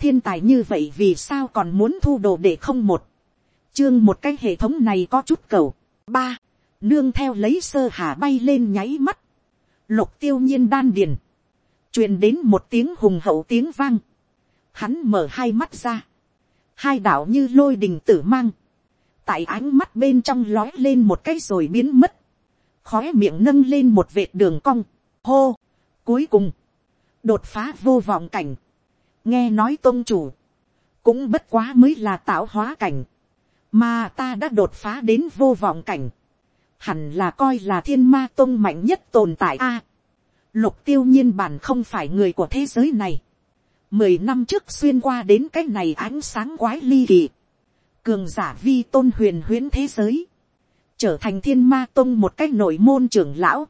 thiên tài như vậy vì sao còn muốn thu đồ để không một. chương một cái hệ thống này có chút cầu. ba, nương theo lấy sơ hà bay lên nháy mắt. lục tiêu nhiên đan điền. truyền đến một tiếng hùng hậu tiếng vang. hắn mở hai mắt ra. hai đạo như lôi đình tử mang. tại ánh mắt bên trong lói lên một cái rồi biến mất. khói miệng nâng lên một vệt đường cong. hô. cuối cùng, đột phá vô vọng cảnh nghe nói tôn chủ, cũng bất quá mới là tạo hóa cảnh, mà ta đã đột phá đến vô vọng cảnh, hẳn là coi là thiên ma tôn mạnh nhất tồn tại a. lục tiêu nhiên bản không phải người của thế giới này, mười năm trước xuyên qua đến cái này ánh sáng quái ly kỳ, cường giả vi tôn huyền huyễn thế giới, trở thành thiên ma tôn một cái nội môn trưởng lão,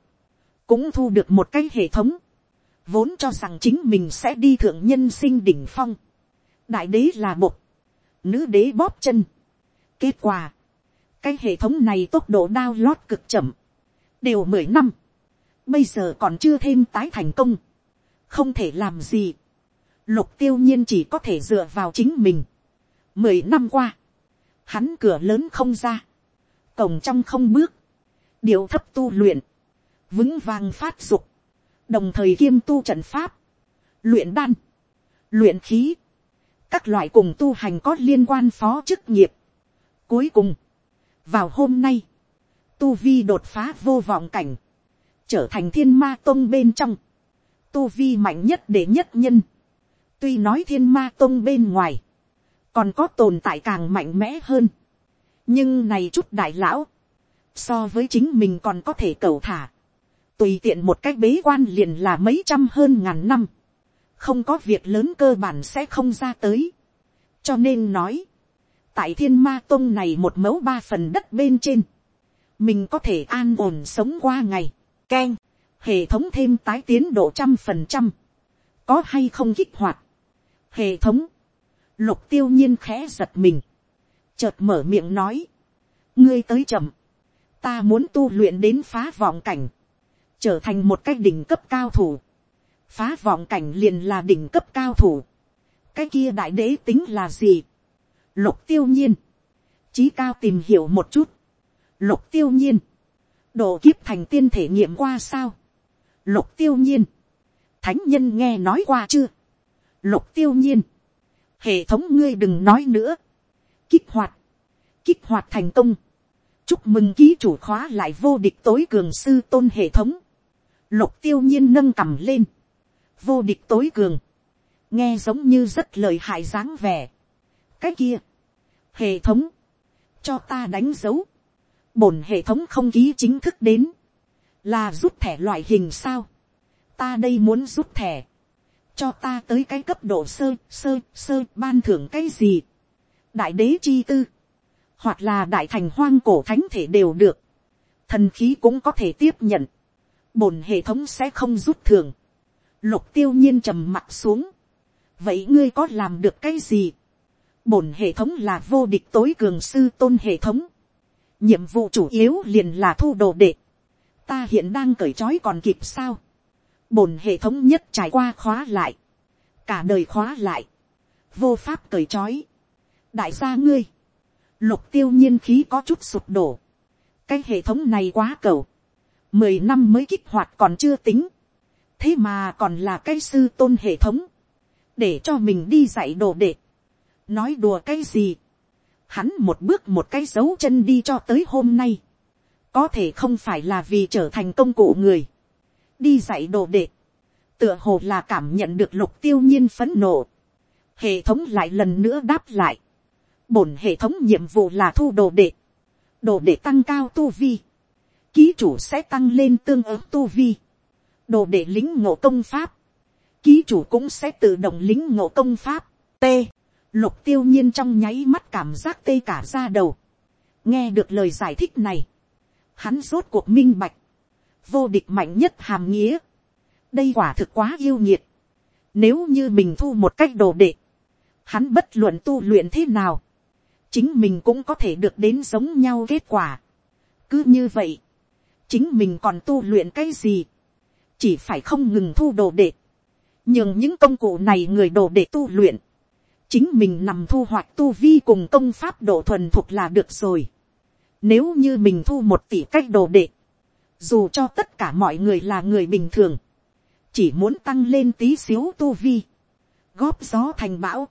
cũng thu được một cái hệ thống, vốn cho rằng chính mình sẽ đi thượng nhân sinh đỉnh phong, đại đế là một, nữ đế bóp chân. kết quả, cái hệ thống này tốc độ đao lót cực chậm, đều mười năm, bây giờ còn chưa thêm tái thành công, không thể làm gì, lục tiêu nhiên chỉ có thể dựa vào chính mình. mười năm qua, hắn cửa lớn không ra, cổng trong không bước, điều thấp tu luyện, vững vàng phát dục, đồng thời kiêm tu trận pháp, luyện đan, luyện khí, các loại cùng tu hành có liên quan phó chức nghiệp. Cuối cùng, vào hôm nay, tu vi đột phá vô vọng cảnh, trở thành thiên ma tông bên trong, tu vi mạnh nhất để nhất nhân. Tuy nói thiên ma tông bên ngoài, còn có tồn tại càng mạnh mẽ hơn. nhưng này chút đại lão, so với chính mình còn có thể cầu thả tùy tiện một cách bế quan liền là mấy trăm hơn ngàn năm, không có việc lớn cơ bản sẽ không ra tới. cho nên nói, tại thiên ma tông này một mẫu ba phần đất bên trên, mình có thể an ổn sống qua ngày, k e n hệ thống thêm tái tiến độ trăm phần trăm, có hay không kích hoạt, hệ thống, lục tiêu nhiên khẽ giật mình, chợt mở miệng nói, ngươi tới chậm, ta muốn tu luyện đến phá vọng cảnh, trở thành một cái đỉnh cấp cao thủ, phá vọng cảnh liền là đỉnh cấp cao thủ, cái kia đại đế tính là gì, lục tiêu nhiên, trí cao tìm hiểu một chút, lục tiêu nhiên, độ kiếp thành tiên thể nghiệm qua sao, lục tiêu nhiên, thánh nhân nghe nói qua chưa, lục tiêu nhiên, hệ thống ngươi đừng nói nữa, kích hoạt, kích hoạt thành công, chúc mừng ký chủ khóa lại vô địch tối cường sư tôn hệ thống, Lục tiêu nhiên nâng cầm lên. Vô địch tối cường. Nghe giống như rất lời hại dáng vẻ. Cái kia. Hệ thống. Cho ta đánh dấu. Bổn hệ thống không ký chính thức đến. Là rút thẻ loại hình sao. Ta đây muốn rút thẻ. Cho ta tới cái cấp độ sơ, sơ, sơ, ban thưởng cái gì. Đại đế chi tư. Hoặc là đại thành hoang cổ thánh thể đều được. Thần khí cũng có thể tiếp nhận bổn hệ thống sẽ không rút thường. Lục tiêu nhiên trầm mặt xuống. Vậy ngươi có làm được cái gì? Bổn hệ thống là vô địch tối cường sư tôn hệ thống. Nhiệm vụ chủ yếu liền là thu đồ đệ. Ta hiện đang cởi trói còn kịp sao? Bổn hệ thống nhất trải qua khóa lại. Cả đời khóa lại. Vô pháp cởi trói. Đại gia ngươi. Lục tiêu nhiên khí có chút sụp đổ. Cái hệ thống này quá cầu mười năm mới kích hoạt còn chưa tính, thế mà còn là cái sư tôn hệ thống, để cho mình đi dạy đồ đệ, nói đùa cái gì, hắn một bước một cái dấu chân đi cho tới hôm nay, có thể không phải là vì trở thành công cụ người, đi dạy đồ đệ, tựa hồ là cảm nhận được lục tiêu nhiên phấn nộ, hệ thống lại lần nữa đáp lại, bổn hệ thống nhiệm vụ là thu đồ đệ, đồ đệ tăng cao tu vi, ký chủ sẽ tăng lên tương ứng tu vi, đồ để lính ngộ công pháp, ký chủ cũng sẽ tự động lính ngộ công pháp, t, lục tiêu nhiên trong nháy mắt cảm giác tê cả ra đầu, nghe được lời giải thích này, hắn rốt cuộc minh bạch, vô địch mạnh nhất hàm nghĩa, đây quả thực quá yêu nhiệt, nếu như mình thu một cách đồ đệ, hắn bất luận tu luyện thế nào, chính mình cũng có thể được đến giống nhau kết quả. cứ như vậy, chính mình còn tu luyện cái gì, chỉ phải không ngừng thu đồ đệ, nhưng những công cụ này người đồ đệ tu luyện, chính mình nằm thu hoạch tu vi cùng công pháp độ thuần thuộc là được rồi. Nếu như mình thu một tỷ cách đồ đệ, dù cho tất cả mọi người là người bình thường, chỉ muốn tăng lên tí xíu tu vi, góp gió thành bão,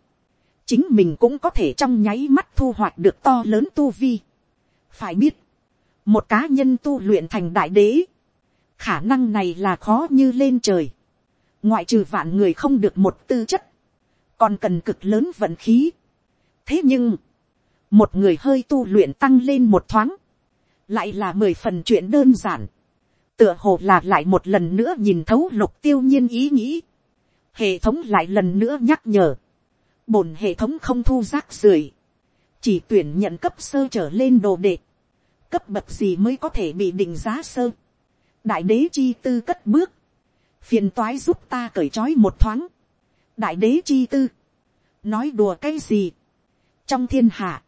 chính mình cũng có thể trong nháy mắt thu hoạch được to lớn tu vi. phải biết, một cá nhân tu luyện thành đại đế, khả năng này là khó như lên trời, ngoại trừ vạn người không được một tư chất, còn cần cực lớn vận khí. thế nhưng, một người hơi tu luyện tăng lên một thoáng, lại là mười phần chuyện đơn giản, tựa hồ là lại một lần nữa nhìn thấu lục tiêu nhiên ý nghĩ, hệ thống lại lần nữa nhắc nhở, bổn hệ thống không thu rác rưởi, chỉ tuyển nhận cấp sơ trở lên đồ đệ, cấp bậc gì mới có thể bị định giá sơ, đại đế chi tư cất bước, phiền toái giúp ta cởi trói một thoáng, đại đế chi tư, nói đùa cái gì, trong thiên hạ,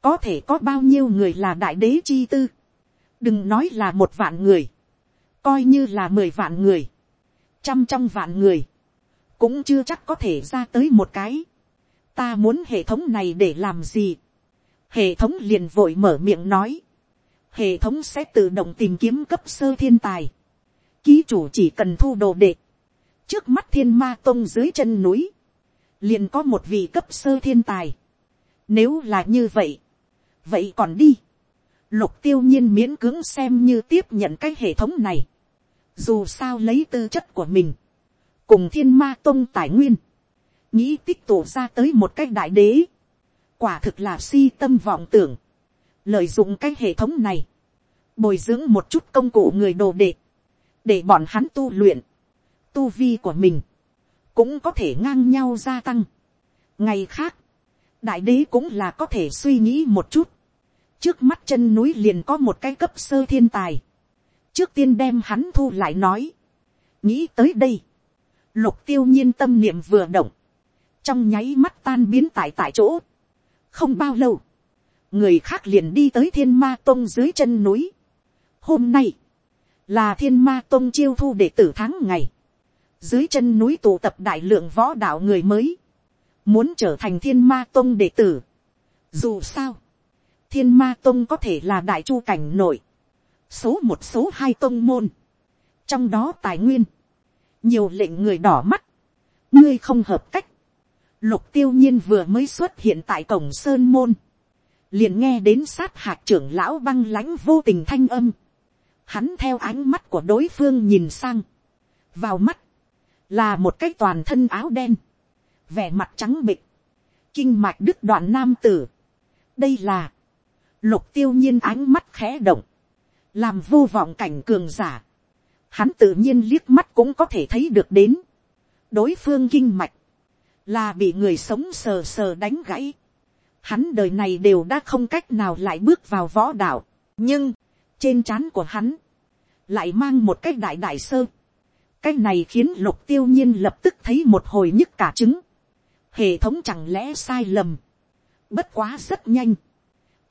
có thể có bao nhiêu người là đại đế chi tư, đừng nói là một vạn người, coi như là mười vạn người, trăm trong vạn người, cũng chưa chắc có thể ra tới một cái, ta muốn hệ thống này để làm gì, hệ thống liền vội mở miệng nói, hệ thống sẽ tự động tìm kiếm cấp sơ thiên tài, ký chủ chỉ cần thu đồ đệ, trước mắt thiên ma tông dưới chân núi, liền có một vị cấp sơ thiên tài. Nếu là như vậy, vậy còn đi. Lục tiêu nhiên miễn cưỡng xem như tiếp nhận cái hệ thống này. Dù sao lấy tư chất của mình, cùng thiên ma tông tài nguyên, nghĩ tích tụ ra tới một cách đại đế. Quả thực là si tâm vọng tưởng. Lợi dụng cái hệ thống này, bồi dưỡng một chút công cụ người đồ đệ, để bọn hắn tu luyện, tu vi của mình, cũng có thể ngang nhau gia tăng. ngày khác, đại đế cũng là có thể suy nghĩ một chút. trước mắt chân núi liền có một cái cấp sơ thiên tài. trước tiên đem hắn thu lại nói. nghĩ tới đây, lục tiêu nhiên tâm niệm vừa động, trong nháy mắt tan biến tại tại chỗ. không bao lâu, người khác liền đi tới thiên ma tông dưới chân núi. hôm nay, là thiên ma tông chiêu thu đệ tử tháng ngày. Dưới chân núi tụ tập đại lượng võ đạo người mới, muốn trở thành thiên ma tông đệ tử. Dù sao, thiên ma tông có thể là đại chu cảnh nội, số một số hai tông môn, trong đó tài nguyên, nhiều lệnh người đỏ mắt, ngươi không hợp cách, lục tiêu nhiên vừa mới xuất hiện tại cổng sơn môn, liền nghe đến sát hạt trưởng lão băng lãnh vô tình thanh âm, hắn theo ánh mắt của đối phương nhìn sang, vào mắt, là một cái toàn thân áo đen, vẻ mặt trắng bịch, kinh mạch đứt đoạn nam tử. đây là, lục tiêu nhiên ánh mắt khẽ động, làm vô vọng cảnh cường giả. Hắn tự nhiên liếc mắt cũng có thể thấy được đến. đối phương kinh mạch, là bị người sống sờ sờ đánh gãy. Hắn đời này đều đã không cách nào lại bước vào võ đạo. nhưng, trên trán của hắn, lại mang một cái đại đại sơ cái này khiến lục tiêu nhiên lập tức thấy một hồi nhức cả trứng. hệ thống chẳng lẽ sai lầm. bất quá rất nhanh.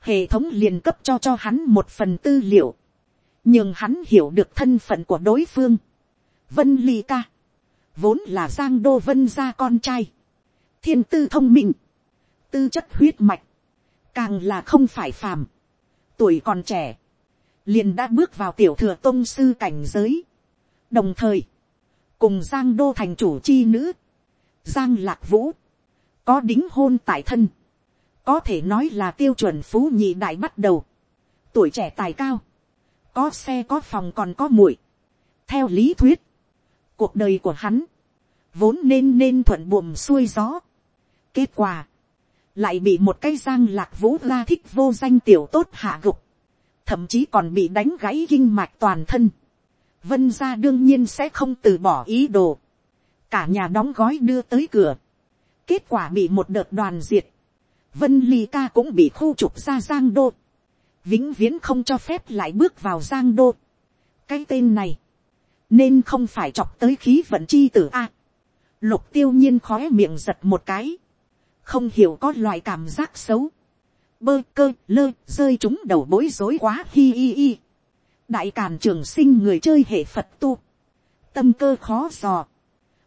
hệ thống liền cấp cho cho hắn một phần tư liệu. nhưng hắn hiểu được thân phận của đối phương. vân ly ca. vốn là giang đô vân gia con trai. thiên tư thông minh tư chất huyết mạch. càng là không phải phàm. tuổi còn trẻ. liền đã bước vào tiểu thừa tôn sư cảnh giới. đồng thời, cùng giang đô thành chủ chi nữ, giang lạc vũ, có đính hôn tại thân, có thể nói là tiêu chuẩn phú nhị đại bắt đầu, tuổi trẻ tài cao, có xe có phòng còn có muội, theo lý thuyết, cuộc đời của hắn, vốn nên nên thuận buồm xuôi gió, kết quả, lại bị một cái giang lạc vũ la thích vô danh tiểu tốt hạ gục, thậm chí còn bị đánh gãy kinh mạch toàn thân, vân gia đương nhiên sẽ không từ bỏ ý đồ, cả nhà đóng gói đưa tới cửa, kết quả bị một đợt đoàn diệt, vân ly ca cũng bị khu trục ra giang đô, vĩnh viễn không cho phép lại bước vào giang đô. cái tên này, nên không phải chọc tới khí vận chi tử a. lục tiêu nhiên khói miệng giật một cái, không hiểu có loại cảm giác xấu, bơ cơ lơ rơi chúng đầu bối rối quá hi hi hi. Đại càn trường sinh người chơi hệ phật tu, tâm cơ khó dò,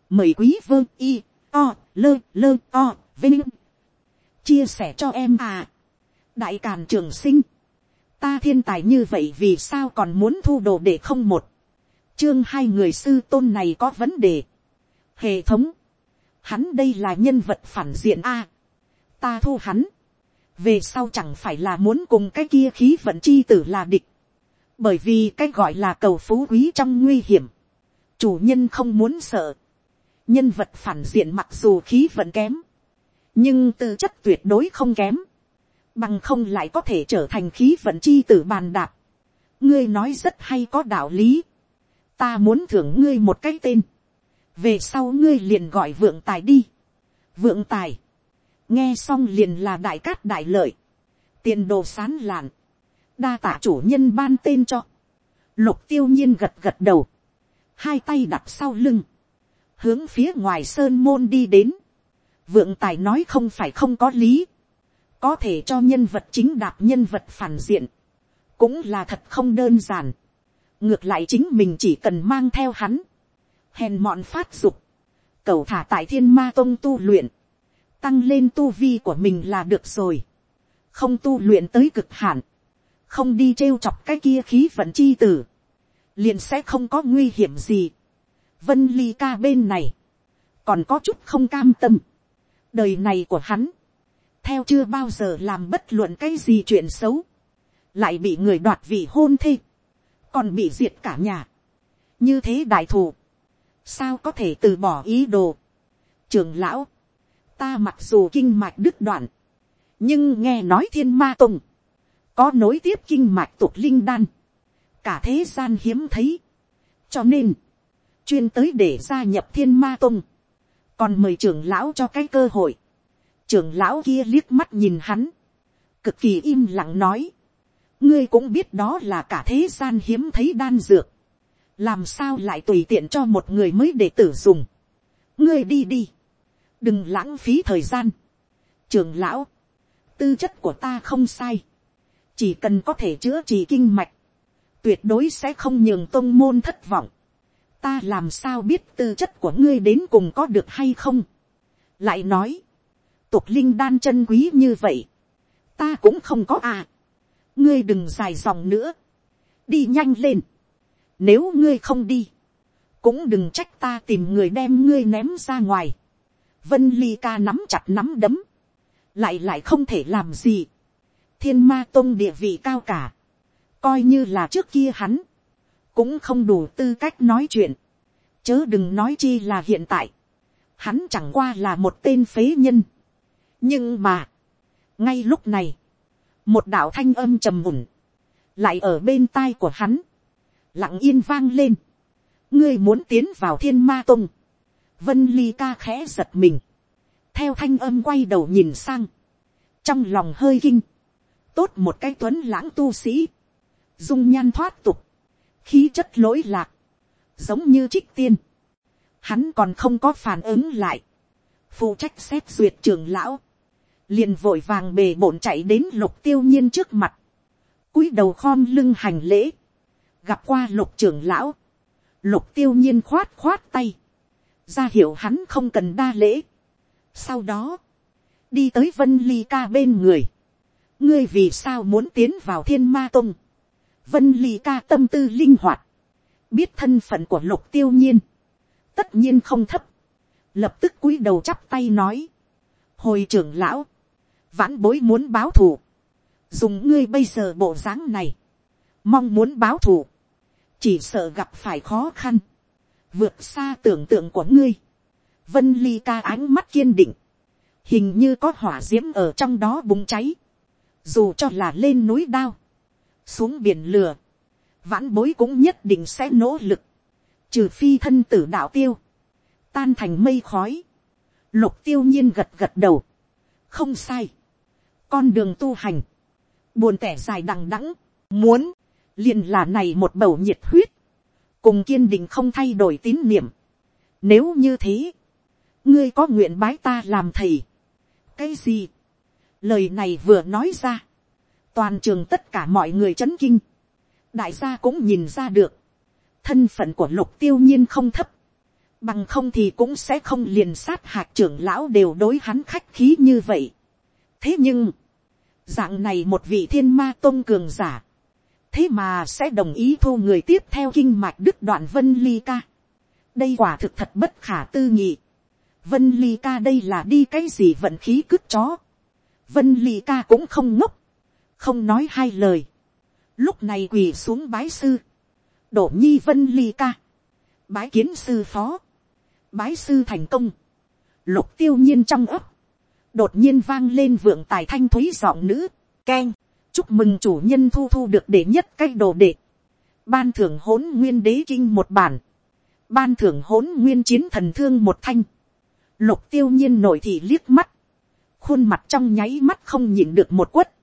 mời quý vơ y, o, lơ, lơ, o, vinh, chia sẻ cho em à. đại càn trường sinh, ta thiên tài như vậy vì sao còn muốn thu đồ để không một, chương hai người sư tôn này có vấn đề, hệ thống, hắn đây là nhân vật phản diện a, ta thu hắn, về sau chẳng phải là muốn cùng cái kia khí vận chi tử là địch, bởi vì cái gọi là cầu phú quý trong nguy hiểm, chủ nhân không muốn sợ, nhân vật phản diện mặc dù khí vận kém, nhưng tư chất tuyệt đối không kém, bằng không lại có thể trở thành khí vận chi tử bàn đạp. ngươi nói rất hay có đạo lý, ta muốn thưởng ngươi một cái tên, về sau ngươi liền gọi vượng tài đi, vượng tài, nghe xong liền là đại cát đại lợi, tiền đồ sán lạn, đa tả chủ nhân ban tên cho, lục tiêu nhiên gật gật đầu, hai tay đặt sau lưng, hướng phía ngoài sơn môn đi đến, vượng tài nói không phải không có lý, có thể cho nhân vật chính đạp nhân vật phản diện, cũng là thật không đơn giản, ngược lại chính mình chỉ cần mang theo hắn, hèn mọn phát dục, cầu thả tại thiên ma tông tu luyện, tăng lên tu vi của mình là được rồi, không tu luyện tới cực hạn, không đi trêu chọc cái kia khí vận chi tử, liền sẽ không có nguy hiểm gì. Vân ly ca bên này, còn có chút không cam tâm. đời này của hắn, theo chưa bao giờ làm bất luận cái gì chuyện xấu, lại bị người đoạt vị hôn thê, còn bị diệt cả nhà. như thế đại thù, sao có thể từ bỏ ý đồ. trường lão, ta mặc dù kinh mạch đứt đoạn, nhưng nghe nói thiên ma tùng, có nối tiếp kinh mạch tục linh đan, cả thế gian hiếm thấy, cho nên, chuyên tới để gia nhập thiên ma tùng, còn mời trưởng lão cho cái cơ hội, trưởng lão kia liếc mắt nhìn hắn, cực kỳ im lặng nói, ngươi cũng biết đó là cả thế gian hiếm thấy đan dược, làm sao lại tùy tiện cho một người mới để tử dùng, ngươi đi đi, đừng lãng phí thời gian, trưởng lão, tư chất của ta không sai, chỉ cần có thể chữa trị kinh mạch, tuyệt đối sẽ không nhường tôn môn thất vọng, ta làm sao biết tư chất của ngươi đến cùng có được hay không, lại nói, tục linh đan chân quý như vậy, ta cũng không có à, ngươi đừng dài dòng nữa, đi nhanh lên, nếu ngươi không đi, cũng đừng trách ta tìm người đem ngươi ném ra ngoài, vân ly ca nắm chặt nắm đấm, lại lại không thể làm gì, thiên ma tôn địa vị cao cả, coi như là trước kia hắn, cũng không đủ tư cách nói chuyện, chớ đừng nói chi là hiện tại, hắn chẳng qua là một tên phế nhân, nhưng mà, ngay lúc này, một đạo thanh âm trầm mùn, lại ở bên tai của hắn, lặng yên vang lên, ngươi muốn tiến vào thiên ma tông, vân ly ca khẽ giật mình, theo thanh âm quay đầu nhìn sang, trong lòng hơi kinh, tốt một cái tuấn lãng tu sĩ, dung nhan thoát tục, khí chất lỗi lạc, giống như trích tiên, hắn còn không có phản ứng lại, phụ trách xét duyệt trường lão, liền vội vàng bề bổn chạy đến lục tiêu nhiên trước mặt, cúi đầu khom lưng hành lễ, gặp qua lục trưởng lão, lục tiêu nhiên khoát khoát tay, ra hiệu hắn không cần đa lễ. sau đó, đi tới vân ly ca bên người, ngươi vì sao muốn tiến vào thiên ma tông, vân ly ca tâm tư linh hoạt, biết thân phận của lục tiêu nhiên, tất nhiên không thấp, lập tức cúi đầu chắp tay nói, hồi trưởng lão, vãn bối muốn báo thù, dùng ngươi bây giờ bộ dáng này, mong muốn báo thù, chỉ sợ gặp phải khó khăn, vượt xa tưởng tượng của ngươi, vân ly ca ánh mắt kiên định, hình như có hỏa d i ễ m ở trong đó bùng cháy, dù cho là lên núi đao, xuống biển lừa, vãn bối cũng nhất định sẽ nỗ lực, trừ phi thân tử đạo tiêu, tan thành mây khói, lục tiêu nhiên gật gật đầu, không sai, con đường tu hành, buồn tẻ dài đằng đẵng, muốn, liền là này một bầu nhiệt huyết, cùng kiên định không thay đổi tín niệm. Nếu như thế, ngươi có nguyện bái ta làm thầy. cái gì, lời này vừa nói ra, toàn trường tất cả mọi người chấn kinh, đại gia cũng nhìn ra được, thân phận của lục tiêu nhiên không thấp, bằng không thì cũng sẽ không liền sát hạt trưởng lão đều đối hắn khách khí như vậy. thế nhưng, dạng này một vị thiên ma tôn cường giả, thế mà sẽ đồng ý thu người tiếp theo kinh mạch đức đoạn vân ly ca. đây quả thực thật bất khả tư nghị. vân ly ca đây là đi cái gì vận khí cứt chó. vân ly ca cũng không ngốc, không nói hai lời. lúc này quỳ xuống bái sư, đổ nhi vân ly ca, bái kiến sư phó, bái sư thành công, lục tiêu nhiên trong ấp, đột nhiên vang lên vượng tài thanh thúy giọng nữ, keng, chúc mừng chủ nhân thu thu được đệ nhất cái đồ đệ, ban thưởng hỗn nguyên đế kinh một bản, ban thưởng hỗn nguyên chiến thần thương một thanh, lục tiêu nhiên nổi thì liếc mắt, khuôn mặt trong nháy mắt không nhịn được một quất,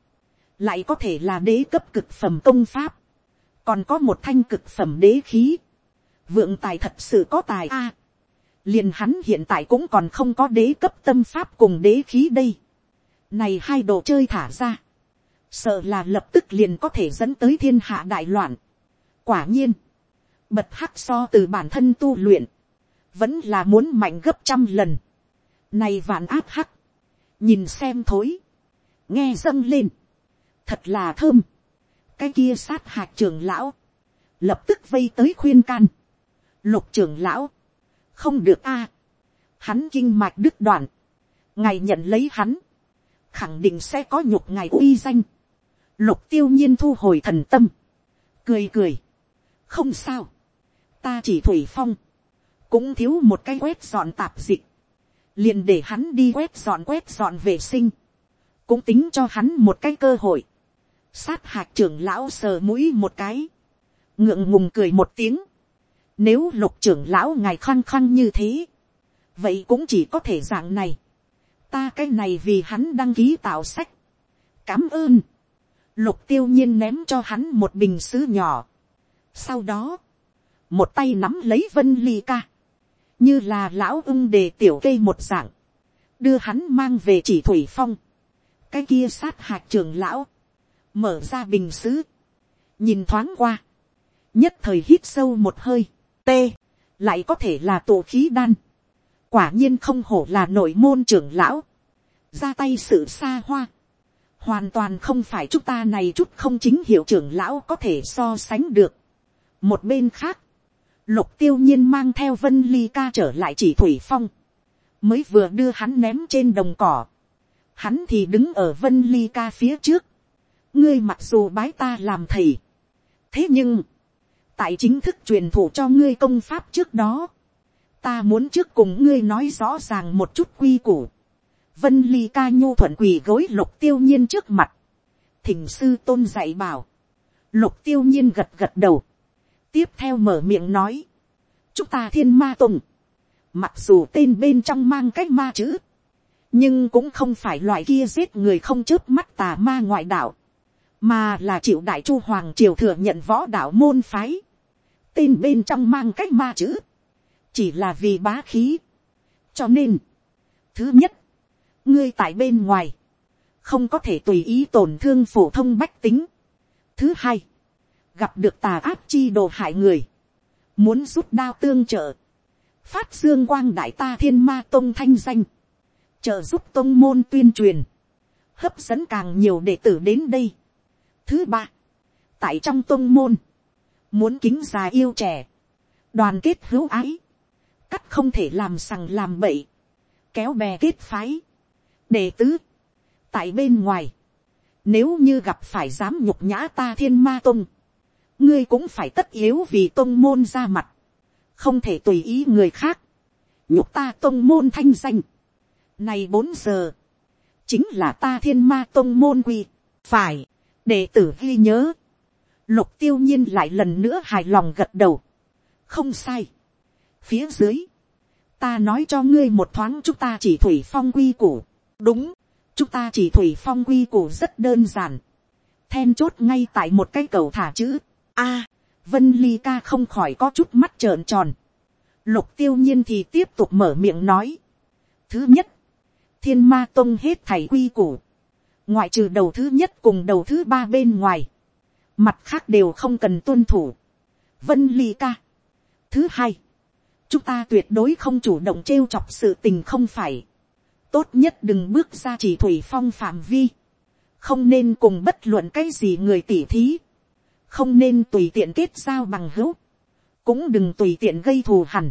lại có thể là đế cấp cực phẩm công pháp, còn có một thanh cực phẩm đế khí, vượng tài thật sự có tài a, liền hắn hiện tại cũng còn không có đế cấp tâm pháp cùng đế khí đây. Này hai đồ chơi thả ra. Sợ là lập tức liền có thể dẫn tới thiên hạ đại loạn. Quả nhiên. Bật hắc so từ bản thân tu luyện. Vẫn là muốn mạnh gấp trăm lần. Này vạn áp hắc. Nhìn xem thối. Nghe dâng lên. Thật là thơm. Cái kia sát hạt trường lão. Lập tức vây tới khuyên can. Lục trường lão, không được a. hắn kinh mạch đứt đoạn. ngài nhận lấy hắn. khẳng định sẽ có nhục ngài uy danh lục tiêu nhiên thu hồi thần tâm. cười cười. không sao. ta chỉ thủy phong. cũng thiếu một cái quét dọn tạp dịch. liền để hắn đi quét dọn quét dọn vệ sinh. cũng tính cho hắn một cái cơ hội. sát hạt trưởng lão sờ mũi một cái. ngượng ngùng cười một tiếng nếu lục trưởng lão ngài khăng khăng như thế. Vậy cũng chỉ có thể dạng này. Ta cái này vì hắn đăng ký tạo sách. Cám ơn. Lục tiêu nhiên ném cho hắn một bình sứ nhỏ. Sau đó. Một tay nắm lấy vân ly ca. Như là lão ưng đề tiểu cây một dạng. Đưa hắn mang về chỉ thủy phong. Cái kia sát hạt trưởng lão. Mở ra bình sứ. Nhìn thoáng qua nhất thời hít sâu một hơi, T. Lại có thể là tổ khí đan. Quả nhiên không hổ là nội môn trưởng lão. Ra tay sự xa hoa. Hoàn toàn không phải chúng ta này chút không chính hiệu trưởng lão có thể so sánh được. Một bên khác. Lục tiêu nhiên mang theo vân ly ca trở lại chỉ thủy phong. Mới vừa đưa hắn ném trên đồng cỏ. Hắn thì đứng ở vân ly ca phía trước. Ngươi mặc dù bái ta làm thầy. Thế nhưng tại chính thức truyền thụ cho ngươi công pháp trước đó, ta muốn trước cùng ngươi nói rõ ràng một chút quy củ. Vân ly ca nhu thuận quỳ gối lục tiêu nhiên trước mặt. Thỉnh sư tôn dạy bảo. Lục tiêu nhiên gật gật đầu. Tiếp theo mở miệng nói. Chúng ta thiên ma tùng. Mặc dù tên bên trong mang cách ma chữ. Nhưng cũng không phải loại kia giết người không chớp mắt tà ma ngoại đạo. Mà là chịu đại chu hoàng triều thừa nhận võ đạo môn phái tên bên trong mang cách ma chữ, chỉ là vì bá khí. cho nên, thứ nhất, ngươi tại bên ngoài, không có thể tùy ý tổn thương phổ thông bách tính. thứ hai, gặp được tà áp chi đồ hại người, muốn rút đao tương trợ, phát dương quang đại ta thiên ma tông thanh danh, trợ giúp tông môn tuyên truyền, hấp dẫn càng nhiều đệ tử đến đây. thứ ba, tại trong tông môn, muốn kính già yêu trẻ, đoàn kết hữu ái, cắt không thể làm sằng làm bậy, kéo bè kết phái, đệ tứ, tại bên ngoài, nếu như gặp phải dám nhục nhã ta thiên ma tông, ngươi cũng phải tất yếu vì tông môn ra mặt, không thể tùy ý người khác, nhục ta tông môn thanh danh. Này bốn giờ, chính là ta thiên ma tông môn quy, phải, đệ tử ghi nhớ, Lục tiêu nhiên lại lần nữa hài lòng gật đầu. Không sai. Phía dưới. Ta nói cho ngươi một thoáng chúng ta chỉ thủy phong quy củ. Đúng. Chúng ta chỉ thủy phong quy củ rất đơn giản. Then chốt ngay tại một cái cầu thả chữ. A. Vân Ly ca không khỏi có chút mắt trợn tròn. Lục tiêu nhiên thì tiếp tục mở miệng nói. Thứ nhất. Thiên ma tông hết thảy quy củ. Ngoại trừ đầu thứ nhất cùng đầu thứ ba bên ngoài mặt khác đều không cần tuân thủ. vân ly ca. thứ hai, chúng ta tuyệt đối không chủ động trêu chọc sự tình không phải, tốt nhất đừng bước ra chỉ thủy phong phạm vi, không nên cùng bất luận cái gì người tỉ thí, không nên tùy tiện kết giao bằng hữu, cũng đừng tùy tiện gây thù hẳn.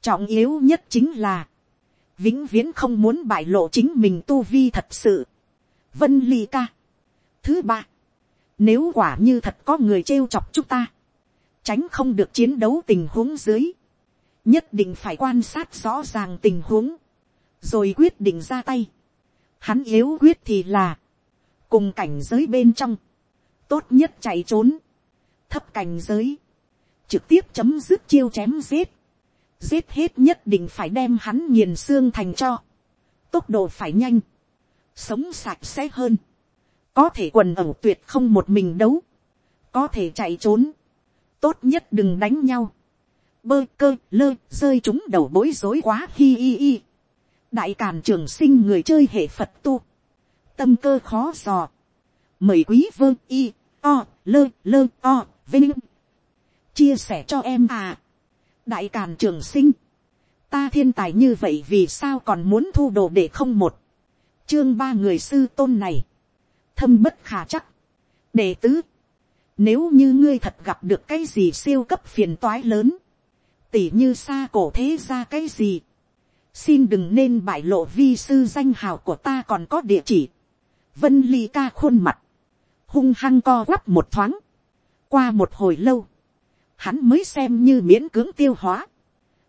trọng yếu nhất chính là, vĩnh viễn không muốn bại lộ chính mình tu vi thật sự. vân ly ca. thứ ba, nếu quả như thật có người trêu chọc chúng ta, tránh không được chiến đấu tình huống dưới, nhất định phải quan sát rõ ràng tình huống, rồi quyết định ra tay. Hắn yếu quyết thì là, cùng cảnh giới bên trong, tốt nhất chạy trốn, thấp cảnh giới, trực tiếp chấm dứt chiêu chém giết, giết hết nhất định phải đem hắn nghiền xương thành cho, tốc độ phải nhanh, sống sạch sẽ hơn, có thể quần ẩu tuyệt không một mình đấu, có thể chạy trốn, tốt nhất đừng đánh nhau, bơ cơ lơ rơi chúng đầu bối rối quá hi hi hi đại càn trường sinh người chơi hệ phật tu, tâm cơ khó dò, mời quý vương y o lơ lơ o vinh. Chia sẻ cho em à. Đại càn trường sinh. Ta thiên tài như vậy vì sao còn muốn thu đồ để không một? Chương ba người sư tôn này. Thâm bất khả chắc. Đệ tứ. Nếu như ngươi thật gặp được cái gì siêu cấp phiền toái lớn. Tỉ như xa cổ thế ra cái gì? Xin đừng nên bại lộ vi sư danh hào của ta còn có địa chỉ. Vân ly ca khuôn mặt. Hung hăng co quắp một thoáng. Qua một hồi lâu. Hắn mới xem như miễn cưỡng tiêu hóa.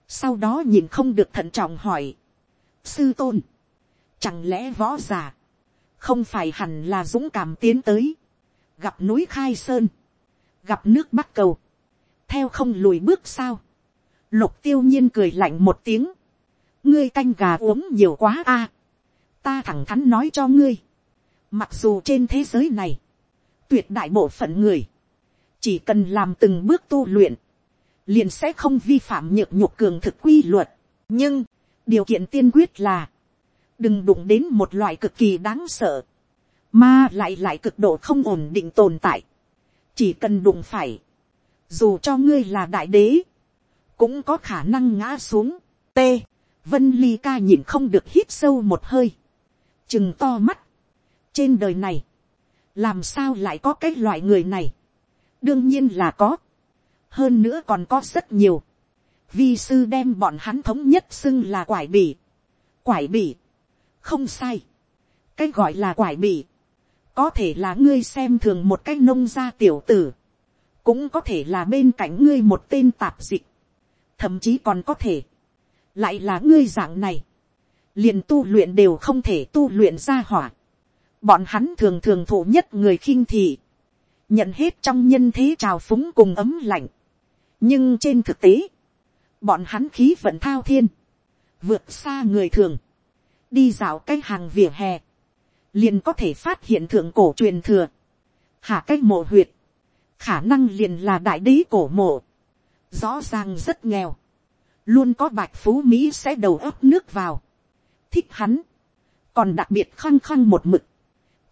Sau đó nhìn không được thận trọng hỏi. Sư tôn, chẳng lẽ võ giả, không phải hẳn là dũng cảm tiến tới, gặp núi khai sơn, gặp nước bắc cầu, theo không lùi bước sao. Lục tiêu nhiên cười lạnh một tiếng, ngươi canh gà uống nhiều quá a, ta thẳng thắn nói cho ngươi, mặc dù trên thế giới này, tuyệt đại bộ phận người, chỉ cần làm từng bước tu luyện, liền sẽ không vi phạm nhược nhục cường thực quy luật. nhưng, điều kiện tiên quyết là, đừng đụng đến một loại cực kỳ đáng sợ, mà lại lại cực độ không ổn định tồn tại. chỉ cần đụng phải, dù cho ngươi là đại đế, cũng có khả năng ngã xuống. t, vân ly ca nhìn không được hít sâu một hơi, chừng to mắt. trên đời này, làm sao lại có cái loại người này, đương nhiên là có, hơn nữa còn có rất nhiều, vi sư đem bọn hắn thống nhất xưng là quải bỉ, quải bỉ, không sai, cái gọi là quải bỉ, có thể là ngươi xem thường một cái nông gia tiểu tử, cũng có thể là bên cạnh ngươi một tên tạp dịch, thậm chí còn có thể, lại là ngươi dạng này, liền tu luyện đều không thể tu luyện ra hỏa, bọn hắn thường thường thụ nhất người khinh thị, nhận hết trong nhân thế trào phúng cùng ấm lạnh. nhưng trên thực tế, bọn hắn khí vận thao thiên, vượt xa người thường, đi dạo cái hàng vỉa hè, liền có thể phát hiện thượng cổ truyền thừa, hạ cái mộ huyệt, khả năng liền là đại đế cổ mộ, rõ ràng rất nghèo, luôn có bạch phú mỹ sẽ đầu ấp nước vào, thích hắn, còn đặc biệt khăng khăng một mực,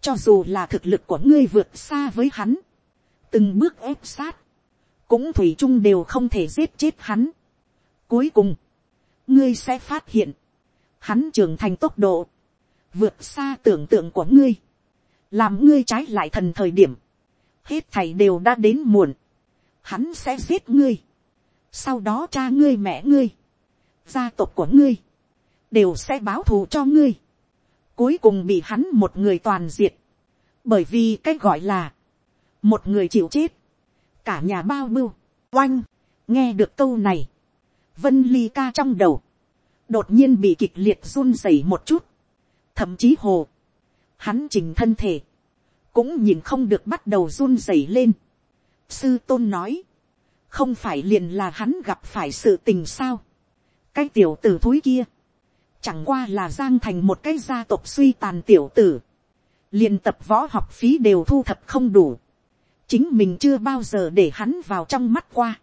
cho dù là thực lực của ngươi vượt xa với hắn, từng bước ép sát, cũng thủy chung đều không thể giết chết hắn. Cuối cùng, ngươi sẽ phát hiện, hắn trưởng thành tốc độ, vượt xa tưởng tượng của ngươi, làm ngươi trái lại thần thời điểm, hết thầy đều đã đến muộn, hắn sẽ giết ngươi, sau đó cha ngươi mẹ ngươi, gia tộc của ngươi, đều sẽ báo thù cho ngươi, cuối cùng bị hắn một người toàn diệt, bởi vì cái gọi là, một người chịu chết, cả nhà bao bưu, oanh, nghe được câu này, vân ly ca trong đầu, đột nhiên bị kịch liệt run rẩy một chút, thậm chí hồ, hắn chỉnh thân thể, cũng nhìn không được bắt đầu run rẩy lên. sư tôn nói, không phải liền là hắn gặp phải sự tình sao, cái tiểu tử thúi kia, chẳng qua là giang thành một cái gia tộc suy tàn tiểu tử, liền tập võ học phí đều thu thập không đủ, chính mình chưa bao giờ để hắn vào trong mắt qua,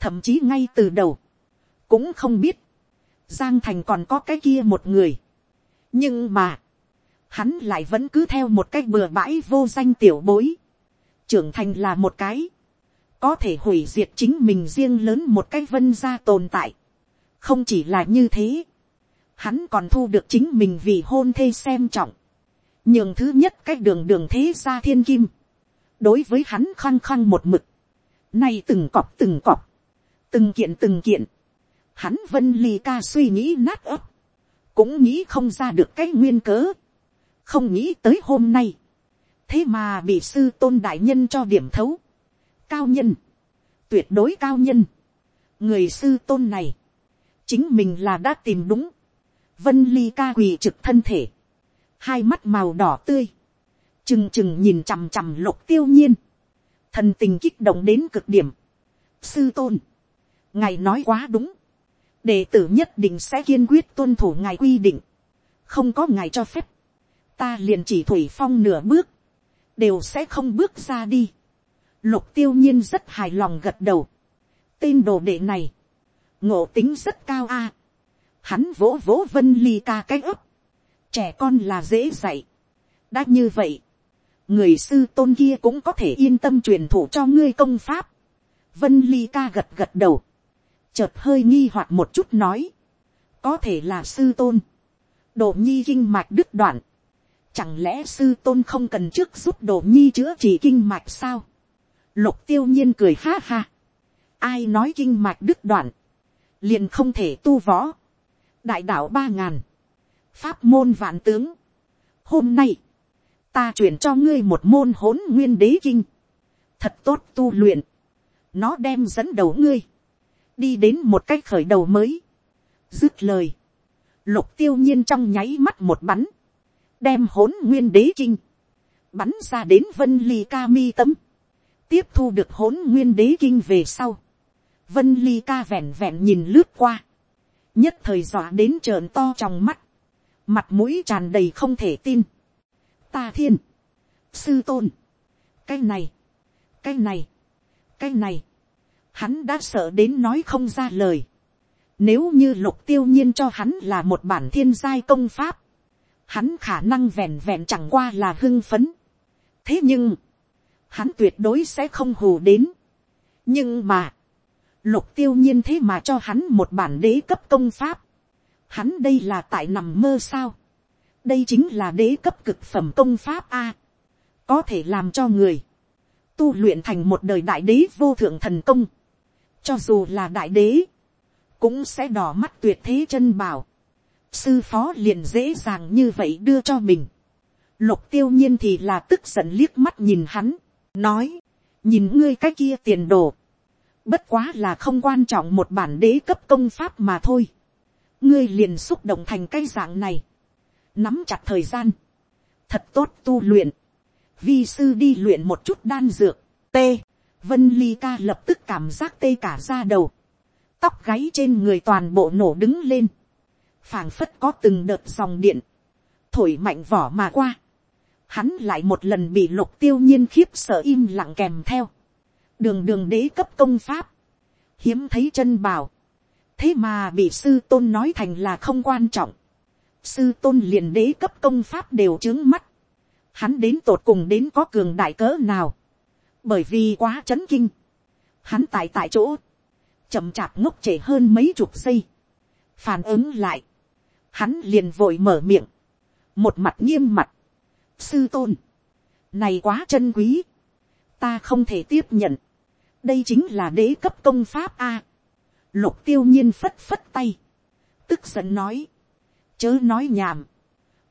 thậm chí ngay từ đầu, cũng không biết, giang thành còn có cái kia một người, nhưng mà, hắn lại vẫn cứ theo một cái bừa bãi vô danh tiểu bối, trưởng thành là một cái, có thể hủy diệt chính mình riêng lớn một cái vân gia tồn tại, không chỉ là như thế, hắn còn thu được chính mình vì hôn thê xem trọng, nhường thứ nhất cái đường đường thế gia thiên kim, đối với hắn khăng khăng một mực, nay từng cọp từng cọp, từng kiện từng kiện, hắn vân ly ca suy nghĩ nát ấp, cũng nghĩ không ra được cái nguyên cớ, không nghĩ tới hôm nay, thế mà bị sư tôn đại nhân cho điểm thấu, cao nhân, tuyệt đối cao nhân, người sư tôn này, chính mình là đã tìm đúng, vân ly ca quỳ trực thân thể, hai mắt màu đỏ tươi, trừng trừng nhìn chằm chằm lục tiêu nhiên, thần tình kích động đến cực điểm, sư tôn, ngài nói quá đúng, đệ tử nhất định sẽ kiên quyết tuân thủ ngài quy định, không có ngài cho phép, ta liền chỉ thủy phong nửa bước, đều sẽ không bước ra đi. Lục tiêu nhiên rất hài lòng gật đầu. Tên đồ đệ này, ngộ tính rất cao a. Hắn vỗ vỗ vân ly ca cái ấp. Trẻ con là dễ dạy. đã như vậy, người sư tôn kia cũng có thể yên tâm truyền thụ cho ngươi công pháp. Vân ly ca gật gật đầu. Chợt hơi nghi hoặc một chút nói. Có thể là sư tôn. Độ nhi kinh mạch đứt đoạn Chẳng lẽ sư tôn không cần trước giúp đồ nhi chữa trị kinh mạch sao? Lục tiêu nhiên cười ha ha. Ai nói kinh mạch đứt đoạn. Liền không thể tu võ. Đại đạo ba ngàn. Pháp môn vạn tướng. Hôm nay. Ta chuyển cho ngươi một môn hỗn nguyên đế kinh. Thật tốt tu luyện. Nó đem dẫn đầu ngươi. Đi đến một cách khởi đầu mới. Dứt lời. Lục tiêu nhiên trong nháy mắt một bắn đem hỗn nguyên đế kinh, bắn ra đến vân ly ca mi tấm, tiếp thu được hỗn nguyên đế kinh về sau, vân ly ca vẹn vẹn nhìn lướt qua, nhất thời dọa đến trợn to trong mắt, mặt mũi tràn đầy không thể tin, ta thiên, sư tôn, cái này, cái này, cái này, hắn đã sợ đến nói không ra lời, nếu như lục tiêu nhiên cho hắn là một bản thiên giai công pháp, hắn khả năng vẹn vẹn chẳng qua là hưng phấn. thế nhưng, hắn tuyệt đối sẽ không hù đến. nhưng mà, lục tiêu nhiên thế mà cho hắn một bản đế cấp công pháp. hắn đây là tại nằm mơ sao. đây chính là đế cấp cực phẩm công pháp a. có thể làm cho người tu luyện thành một đời đại đế vô thượng thần công. cho dù là đại đế, cũng sẽ đỏ mắt tuyệt thế chân bảo sư phó liền dễ dàng như vậy đưa cho mình. Lục tiêu nhiên thì là tức giận liếc mắt nhìn hắn, nói, nhìn ngươi cái kia tiền đồ. Bất quá là không quan trọng một bản đế cấp công pháp mà thôi. Ngươi liền xúc động thành cái dạng này. Nắm chặt thời gian. Thật tốt tu luyện. Vi sư đi luyện một chút đan dược. T. Vân Ly ca lập tức cảm giác tê cả ra đầu. Tóc gáy trên người toàn bộ nổ đứng lên phảng phất có từng đợt dòng điện, thổi mạnh vỏ mà qua, hắn lại một lần bị lục tiêu nhiên khiếp sợ im lặng kèm theo, đường đường đế cấp công pháp, hiếm thấy chân bảo, thế mà bị sư tôn nói thành là không quan trọng, sư tôn liền đế cấp công pháp đều trướng mắt, hắn đến tột cùng đến có cường đại cỡ nào, bởi vì quá chấn kinh, hắn tại tại chỗ, chậm chạp ngốc trễ hơn mấy chục giây, phản ứng lại, hắn liền vội mở miệng, một mặt nghiêm mặt, sư tôn, này quá chân quý, ta không thể tiếp nhận, đây chính là đế cấp công pháp a, lục tiêu nhiên phất phất tay, tức giận nói, chớ nói nhảm,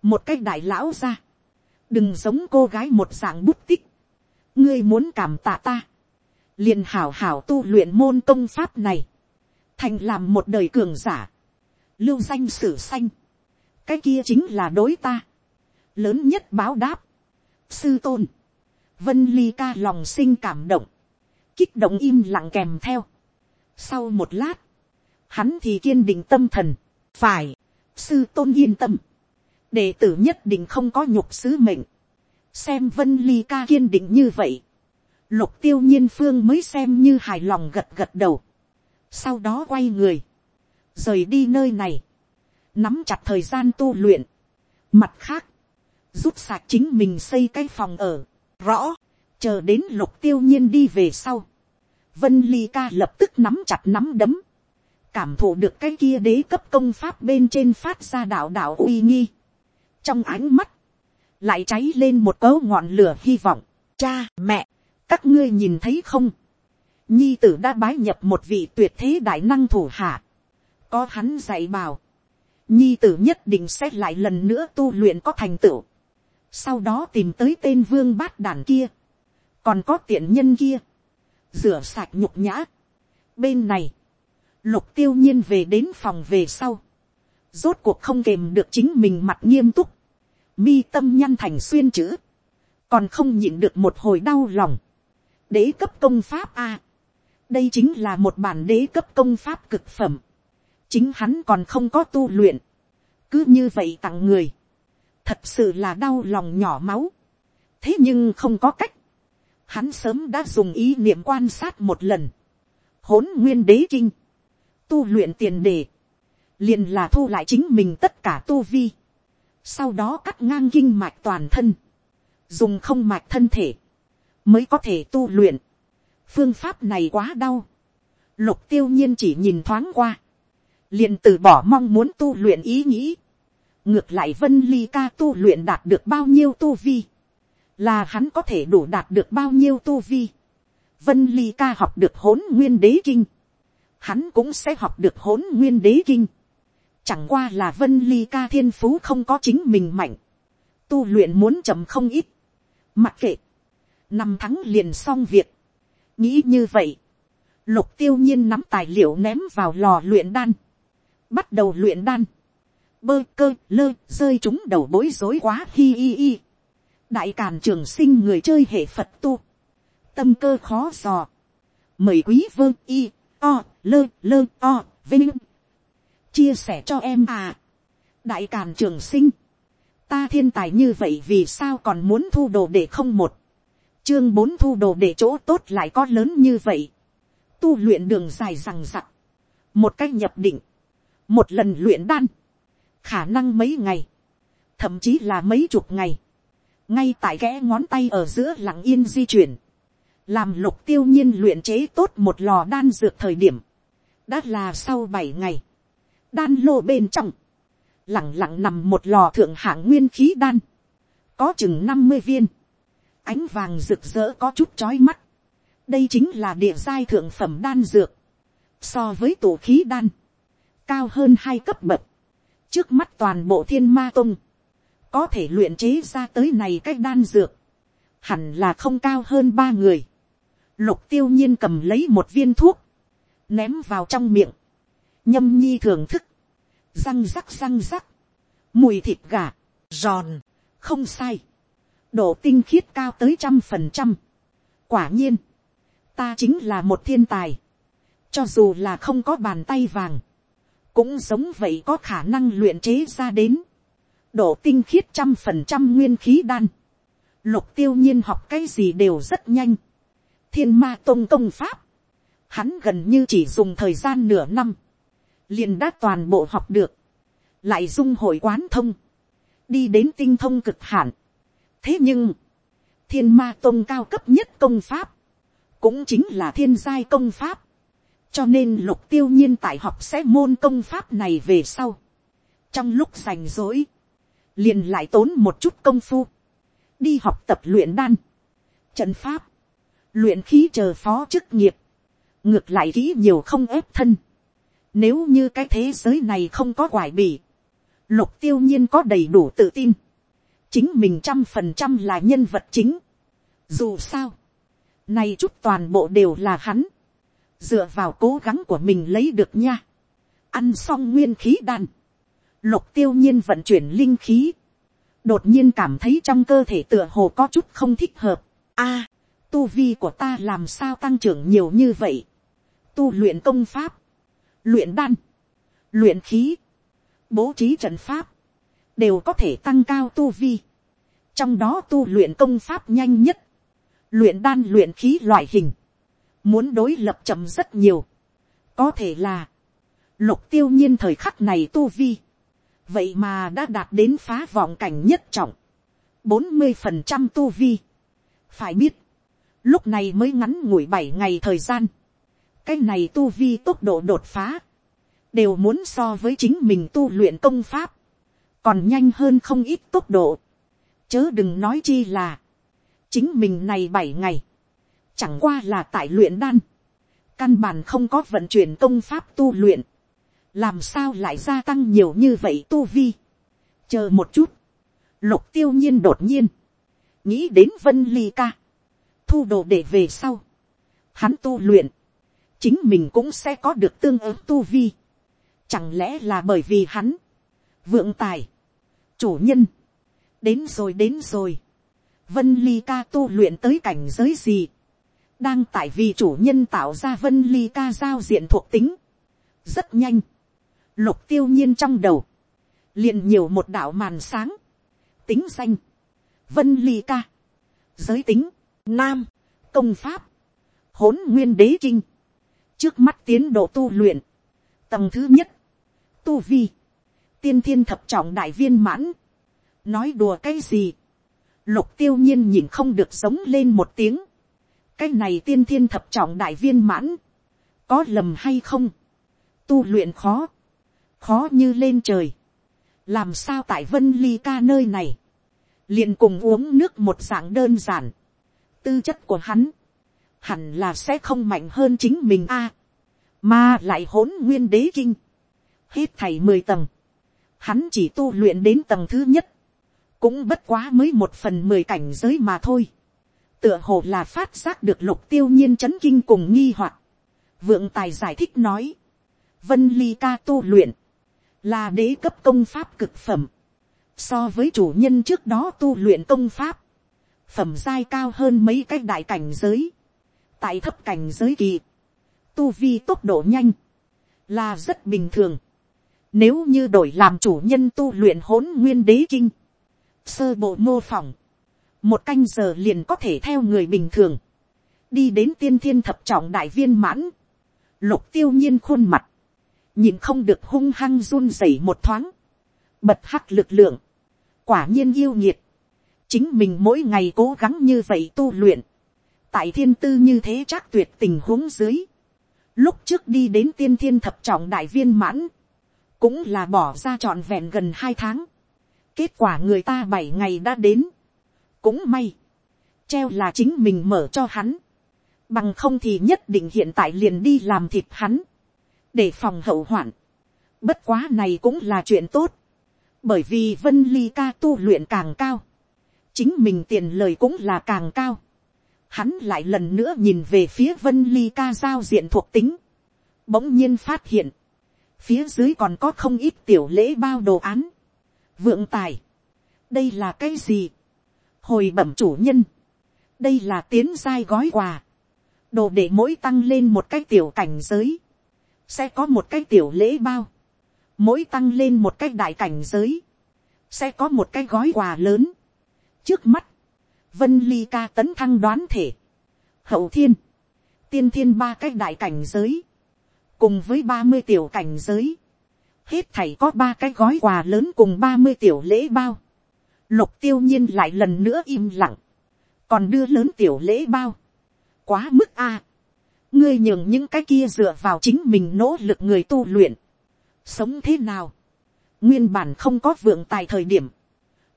một cách đại lão ra, đừng giống cô gái một dạng bút tích, ngươi muốn cảm tạ ta, liền hảo hảo tu luyện môn công pháp này, thành làm một đời cường giả, lưu danh sử xanh, cái kia chính là đối ta, lớn nhất báo đáp, sư tôn, vân ly ca lòng sinh cảm động, kích động im lặng kèm theo. sau một lát, hắn thì kiên định tâm thần, phải, sư tôn yên tâm, đệ tử nhất định không có nhục sứ mệnh, xem vân ly ca kiên định như vậy, lục tiêu nhiên phương mới xem như hài lòng gật gật đầu, sau đó quay người, rời đi nơi này, nắm chặt thời gian tu luyện. Mặt khác, giúp sạc chính mình xây cái phòng ở, rõ, chờ đến lục tiêu nhiên đi về sau. Vân Ly ca lập tức nắm chặt nắm đấm, cảm thụ được cái kia đế cấp công pháp bên trên phát ra đạo đạo uy nghi. trong ánh mắt, lại cháy lên một cấu ngọn lửa hy vọng. cha mẹ, các ngươi nhìn thấy không, nhi tử đã bái nhập một vị tuyệt thế đại năng thủ hạ, có hắn dạy bảo, nhi tử nhất định sẽ lại lần nữa tu luyện có thành tựu, sau đó tìm tới tên vương bát đàn kia, còn có tiện nhân kia, rửa sạch nhục nhã. Bên này, lục tiêu nhiên về đến phòng về sau, rốt cuộc không kềm được chính mình mặt nghiêm túc, mi tâm nhăn thành xuyên chữ, còn không nhịn được một hồi đau lòng. đế cấp công pháp a, đây chính là một bản đế cấp công pháp cực phẩm, chính hắn còn không có tu luyện, cứ như vậy tặng người, thật sự là đau lòng nhỏ máu, thế nhưng không có cách, hắn sớm đã dùng ý niệm quan sát một lần, hỗn nguyên đế kinh, tu luyện tiền đề, liền là thu lại chính mình tất cả tu vi, sau đó cắt ngang kinh mạch toàn thân, dùng không mạch thân thể, mới có thể tu luyện. phương pháp này quá đau, lục tiêu nhiên chỉ nhìn thoáng qua, liền từ bỏ mong muốn tu luyện ý nghĩ, ngược lại vân ly ca tu luyện đạt được bao nhiêu tu vi, là hắn có thể đủ đạt được bao nhiêu tu vi. Vân ly ca học được hỗn nguyên đế kinh, hắn cũng sẽ học được hỗn nguyên đế kinh. Chẳng qua là vân ly ca thiên phú không có chính mình mạnh, tu luyện muốn chậm không ít. Mặc kệ, năm tháng liền xong việc. nghĩ như vậy, lục tiêu nhiên nắm tài liệu ném vào lò luyện đan, bắt đầu luyện đan, bơ cơ lơ rơi chúng đầu bối rối quá hi hi hi. Đại càn trường sinh người chơi hệ phật tu, tâm cơ khó dò, mời quý vơ y, o, lơ lơ o, vinh, chia sẻ cho em à, đại càn trường sinh, ta thiên tài như vậy vì sao còn muốn thu đồ để không một, chương bốn thu đồ để chỗ tốt lại có lớn như vậy, tu luyện đường dài rằng rặc, một cách nhập định, một lần luyện đan, khả năng mấy ngày, thậm chí là mấy chục ngày, ngay tại kẽ ngón tay ở giữa lặng yên di chuyển, làm lục tiêu nhiên luyện chế tốt một lò đan dược thời điểm, đã là sau bảy ngày, đan lô bên trong, lặng lặng nằm một lò thượng hạng nguyên khí đan, có chừng năm mươi viên, ánh vàng rực rỡ có chút chói mắt, đây chính là địa giai thượng phẩm đan dược, so với tổ khí đan, cao hơn hai cấp bậc, trước mắt toàn bộ thiên ma tông, có thể luyện chế ra tới này cách đan dược, hẳn là không cao hơn ba người. Lục tiêu nhiên cầm lấy một viên thuốc, ném vào trong miệng, nhâm nhi thưởng thức, răng rắc răng rắc, mùi thịt gà, giòn, không sai, độ tinh khiết cao tới trăm phần trăm. quả nhiên, ta chính là một thiên tài, cho dù là không có bàn tay vàng, cũng giống vậy có khả năng luyện chế ra đến độ tinh khiết trăm phần trăm nguyên khí đan. Lục tiêu nhiên học cái gì đều rất nhanh. Thiên ma tông công pháp. Hắn gần như chỉ dùng thời gian nửa năm. liền đã toàn bộ học được. Lại dung hội quán thông. Đi đến tinh thông cực hạn. Thế nhưng. Thiên ma tông cao cấp nhất công pháp. Cũng chính là thiên giai công pháp. Cho nên lục tiêu nhiên tại học sẽ môn công pháp này về sau. Trong lúc rảnh rỗi liền lại tốn một chút công phu, đi học tập luyện đan, trận pháp, luyện khí chờ phó chức nghiệp, ngược lại kỹ nhiều không ép thân. Nếu như cái thế giới này không có quải bỉ lục tiêu nhiên có đầy đủ tự tin, chính mình trăm phần trăm là nhân vật chính. Dù sao, nay chút toàn bộ đều là hắn, dựa vào cố gắng của mình lấy được nha, ăn xong nguyên khí đan, lục tiêu nhiên vận chuyển linh khí, đột nhiên cảm thấy trong cơ thể tựa hồ có chút không thích hợp. A, tu vi của ta làm sao tăng trưởng nhiều như vậy. Tu luyện công pháp, luyện đan, luyện khí, bố trí trận pháp, đều có thể tăng cao tu vi. Trong đó tu luyện công pháp nhanh nhất, luyện đan luyện khí loại hình, muốn đối lập chậm rất nhiều. Có thể là, lục tiêu nhiên thời khắc này tu vi, vậy mà đã đạt đến phá vọng cảnh nhất trọng, bốn mươi phần trăm tu vi. phải biết, lúc này mới ngắn ngủi bảy ngày thời gian, cái này tu vi tốc độ đột phá, đều muốn so với chính mình tu luyện công pháp, còn nhanh hơn không ít tốc độ, chớ đừng nói chi là, chính mình này bảy ngày, chẳng qua là tại luyện đan, căn bản không có vận chuyển công pháp tu luyện, làm sao lại gia tăng nhiều như vậy tu vi. chờ một chút, lục tiêu nhiên đột nhiên, nghĩ đến vân ly ca, thu đồ để về sau, hắn tu luyện, chính mình cũng sẽ có được tương ứng tu vi, chẳng lẽ là bởi vì hắn, vượng tài, chủ nhân, đến rồi đến rồi, vân ly ca tu luyện tới cảnh giới gì, đang tại vì chủ nhân tạo ra vân ly ca giao diện thuộc tính, rất nhanh, lục tiêu nhiên trong đầu, liền nhiều một đạo màn sáng, tính danh, vân ly ca, giới tính, nam, công pháp, hỗn nguyên đế kinh, trước mắt tiến độ tu luyện, tầng thứ nhất, tu vi, tiên thiên thập trọng đại viên mãn, nói đùa cái gì, lục tiêu nhiên nhìn không được sống lên một tiếng, cái này tiên thiên thập trọng đại viên mãn, có lầm hay không, tu luyện khó, khó như lên trời, làm sao tại vân ly ca nơi này, liền cùng uống nước một dạng đơn giản, tư chất của hắn, hẳn là sẽ không mạnh hơn chính mình a, mà lại hỗn nguyên đế kinh, hết thảy mười tầng, hắn chỉ tu luyện đến tầng thứ nhất, cũng bất quá mới một phần mười cảnh giới mà thôi, tựa hồ là phát giác được lục tiêu nhiên chấn kinh cùng nghi hoặc, vượng tài giải thích nói, vân ly ca tu luyện, là đế cấp công pháp cực phẩm, so với chủ nhân trước đó tu luyện công pháp, phẩm giai cao hơn mấy cái đại cảnh giới, tại thấp cảnh giới kỳ, tu vi tốc độ nhanh, là rất bình thường. Nếu như đổi làm chủ nhân tu luyện hỗn nguyên đế kinh, sơ bộ mô phỏng, một canh giờ liền có thể theo người bình thường, đi đến tiên thiên thập trọng đại viên mãn, lục tiêu nhiên khuôn mặt, nhìn không được hung hăng run rẩy một thoáng, bật hắc lực lượng, quả nhiên yêu nhiệt, chính mình mỗi ngày cố gắng như vậy tu luyện, tại thiên tư như thế chắc tuyệt tình huống dưới, lúc trước đi đến tiên thiên thập trọng đại viên mãn, cũng là bỏ ra trọn vẹn gần hai tháng, kết quả người ta bảy ngày đã đến, cũng may, treo là chính mình mở cho hắn, bằng không thì nhất định hiện tại liền đi làm thịt hắn, để phòng hậu hoạn. Bất quá này cũng là chuyện tốt, bởi vì vân ly ca tu luyện càng cao, chính mình tiền lời cũng là càng cao. Hắn lại lần nữa nhìn về phía vân ly ca giao diện thuộc tính, bỗng nhiên phát hiện, phía dưới còn có không ít tiểu lễ bao đồ án, vượng tài, đây là cái gì, hồi bẩm chủ nhân, đây là tiến giai gói quà, đồ để mỗi tăng lên một cái tiểu cảnh giới, sẽ có một cái tiểu lễ bao, mỗi tăng lên một cái đại cảnh giới, sẽ có một cái gói quà lớn. trước mắt, vân ly ca tấn thăng đoán thể, hậu thiên, tiên thiên ba cái đại cảnh giới, cùng với ba mươi tiểu cảnh giới, hết thảy có ba cái gói quà lớn cùng ba mươi tiểu lễ bao, lục tiêu nhiên lại lần nữa im lặng, còn đưa lớn tiểu lễ bao, quá mức a, ngươi nhường những cái kia dựa vào chính mình nỗ lực người tu luyện, sống thế nào, nguyên bản không có vượng tài thời điểm,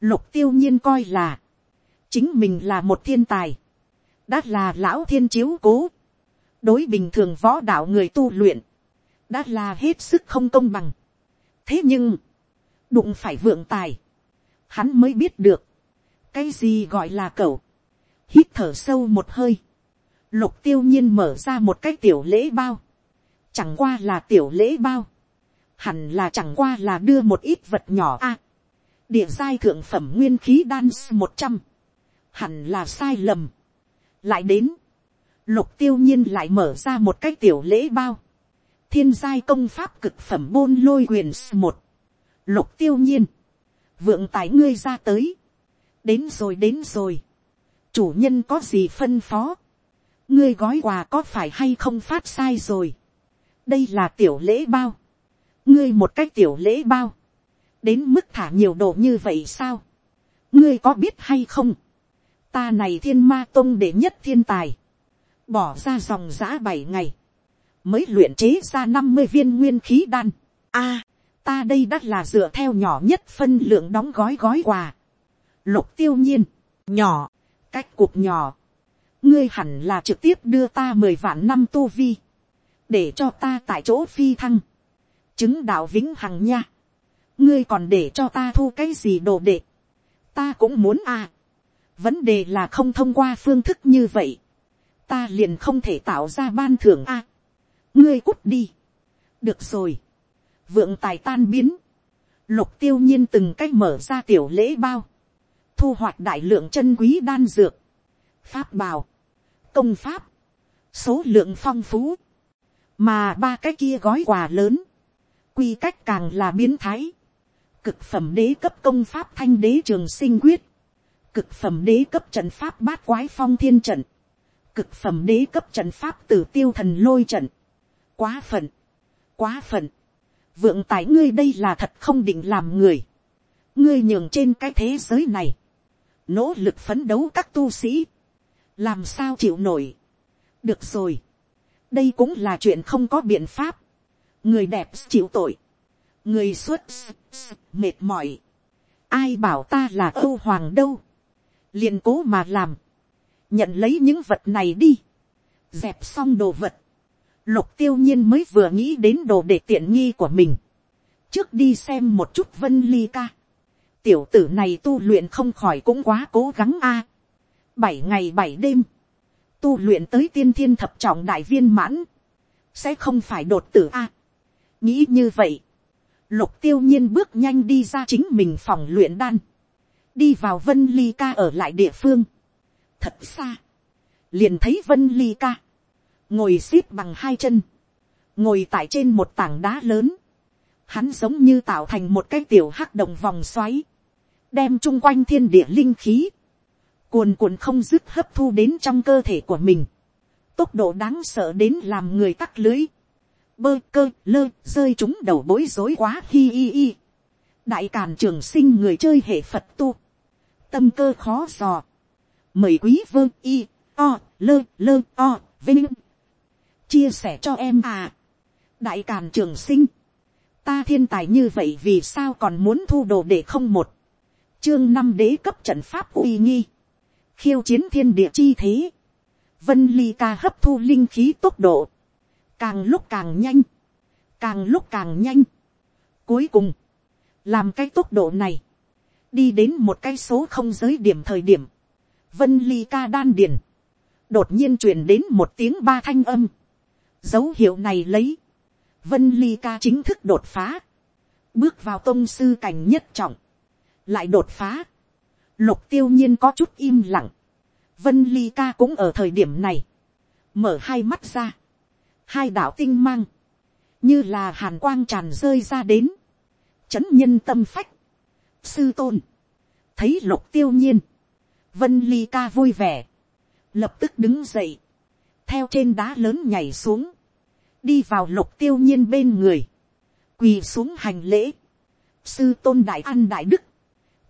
lục tiêu nhiên coi là, chính mình là một thiên tài, đã là lão thiên chiếu cố, đối bình thường võ đạo người tu luyện, đã là hết sức không công bằng. thế nhưng, đụng phải vượng tài, hắn mới biết được, cái gì gọi là cậu, hít thở sâu một hơi, lục tiêu nhiên mở ra một cái tiểu lễ bao, chẳng qua là tiểu lễ bao, hẳn là chẳng qua là đưa một ít vật nhỏ a, địa giai thượng phẩm nguyên khí đan một trăm, hẳn là sai lầm, lại đến, lục tiêu nhiên lại mở ra một cái tiểu lễ bao, thiên giai công pháp cực phẩm bôn lôi quyền một, lục tiêu nhiên, vượng tài ngươi ra tới, đến rồi đến rồi, chủ nhân có gì phân phó, ngươi gói quà có phải hay không phát sai rồi, đây là tiểu lễ bao, ngươi một cách tiểu lễ bao, đến mức thả nhiều đồ như vậy sao, ngươi có biết hay không, ta này thiên ma tông để nhất thiên tài, bỏ ra dòng giã bảy ngày, mới luyện chế ra năm mươi viên nguyên khí đan, a, ta đây đã là dựa theo nhỏ nhất phân lượng đóng gói gói quà. lục tiêu nhiên, nhỏ, cách cuộc nhỏ, ngươi hẳn là trực tiếp đưa ta mười vạn năm tu vi, để cho ta tại chỗ phi thăng, chứng đạo vĩnh hằng nha, ngươi còn để cho ta thu cái gì đồ đệ, ta cũng muốn à, vấn đề là không thông qua phương thức như vậy, ta liền không thể tạo ra ban thưởng a, ngươi cút đi, được rồi, vượng tài tan biến, lục tiêu nhiên từng cách mở ra tiểu lễ bao, thu hoạch đại lượng chân quý đan dược, pháp bào, công pháp, số lượng phong phú, mà ba cái kia gói quà lớn, quy cách càng là biến thái, cực phẩm đế cấp công pháp thanh đế trường sinh quyết, cực phẩm đế cấp trận pháp bát quái phong thiên trận, cực phẩm đế cấp trận pháp tử tiêu thần lôi trận, quá phận, quá phận, vượng tài ngươi đây là thật không định làm người, ngươi nhường trên cái thế giới này, nỗ lực phấn đấu các tu sĩ, làm sao chịu nổi. được rồi, đây cũng là chuyện không có biện pháp, người đẹp chịu tội, người xuất mệt mỏi, ai bảo ta là âu hoàng đâu, liền cố mà làm, nhận lấy những vật này đi, dẹp xong đồ vật, lục tiêu nhiên mới vừa nghĩ đến đồ để tiện nghi của mình, trước đi xem một chút vân ly ca, tiểu tử này tu luyện không khỏi cũng quá cố gắng a, bảy ngày bảy đêm, tu luyện tới tiên thiên thập trọng đại viên mãn, sẽ không phải đột tử a. nghĩ như vậy, lục tiêu nhiên bước nhanh đi ra chính mình phòng luyện đan, đi vào vân ly ca ở lại địa phương, thật xa, liền thấy vân ly ca, ngồi x ế p bằng hai chân, ngồi tại trên một tảng đá lớn, hắn giống như tạo thành một cái tiểu hắc đồng vòng xoáy, đem chung quanh thiên địa linh khí, cuồn cuộn không dứt hấp thu đến trong cơ thể của mình, tốc độ đáng sợ đến làm người tắt lưới, bơ cơ lơ rơi chúng đầu bối rối quá hi hi hi. đại càn trường sinh người chơi hệ phật tu, tâm cơ khó dò, mời quý vơ y o lơ lơ o vinh chia sẻ cho em à. đại càn trường sinh, ta thiên tài như vậy vì sao còn muốn thu đồ để không một, chương năm đế cấp trận pháp uy nghi, khiêu chiến thiên địa chi thế, vân ly ca hấp thu linh khí tốc độ, càng lúc càng nhanh, càng lúc càng nhanh. Cuối cùng, làm cái tốc độ này, đi đến một cái số không giới điểm thời điểm, vân ly ca đan điền, đột nhiên truyền đến một tiếng ba thanh âm, dấu hiệu này lấy, vân ly ca chính thức đột phá, bước vào tôn sư cảnh nhất trọng, lại đột phá, lục tiêu nhiên có chút im lặng, vân ly ca cũng ở thời điểm này, mở hai mắt ra, hai đạo tinh mang, như là hàn quang tràn rơi ra đến, chấn nhân tâm phách, sư tôn, thấy lục tiêu nhiên, vân ly ca vui vẻ, lập tức đứng dậy, theo trên đá lớn nhảy xuống, đi vào lục tiêu nhiên bên người, quỳ xuống hành lễ, sư tôn đại an đại đức,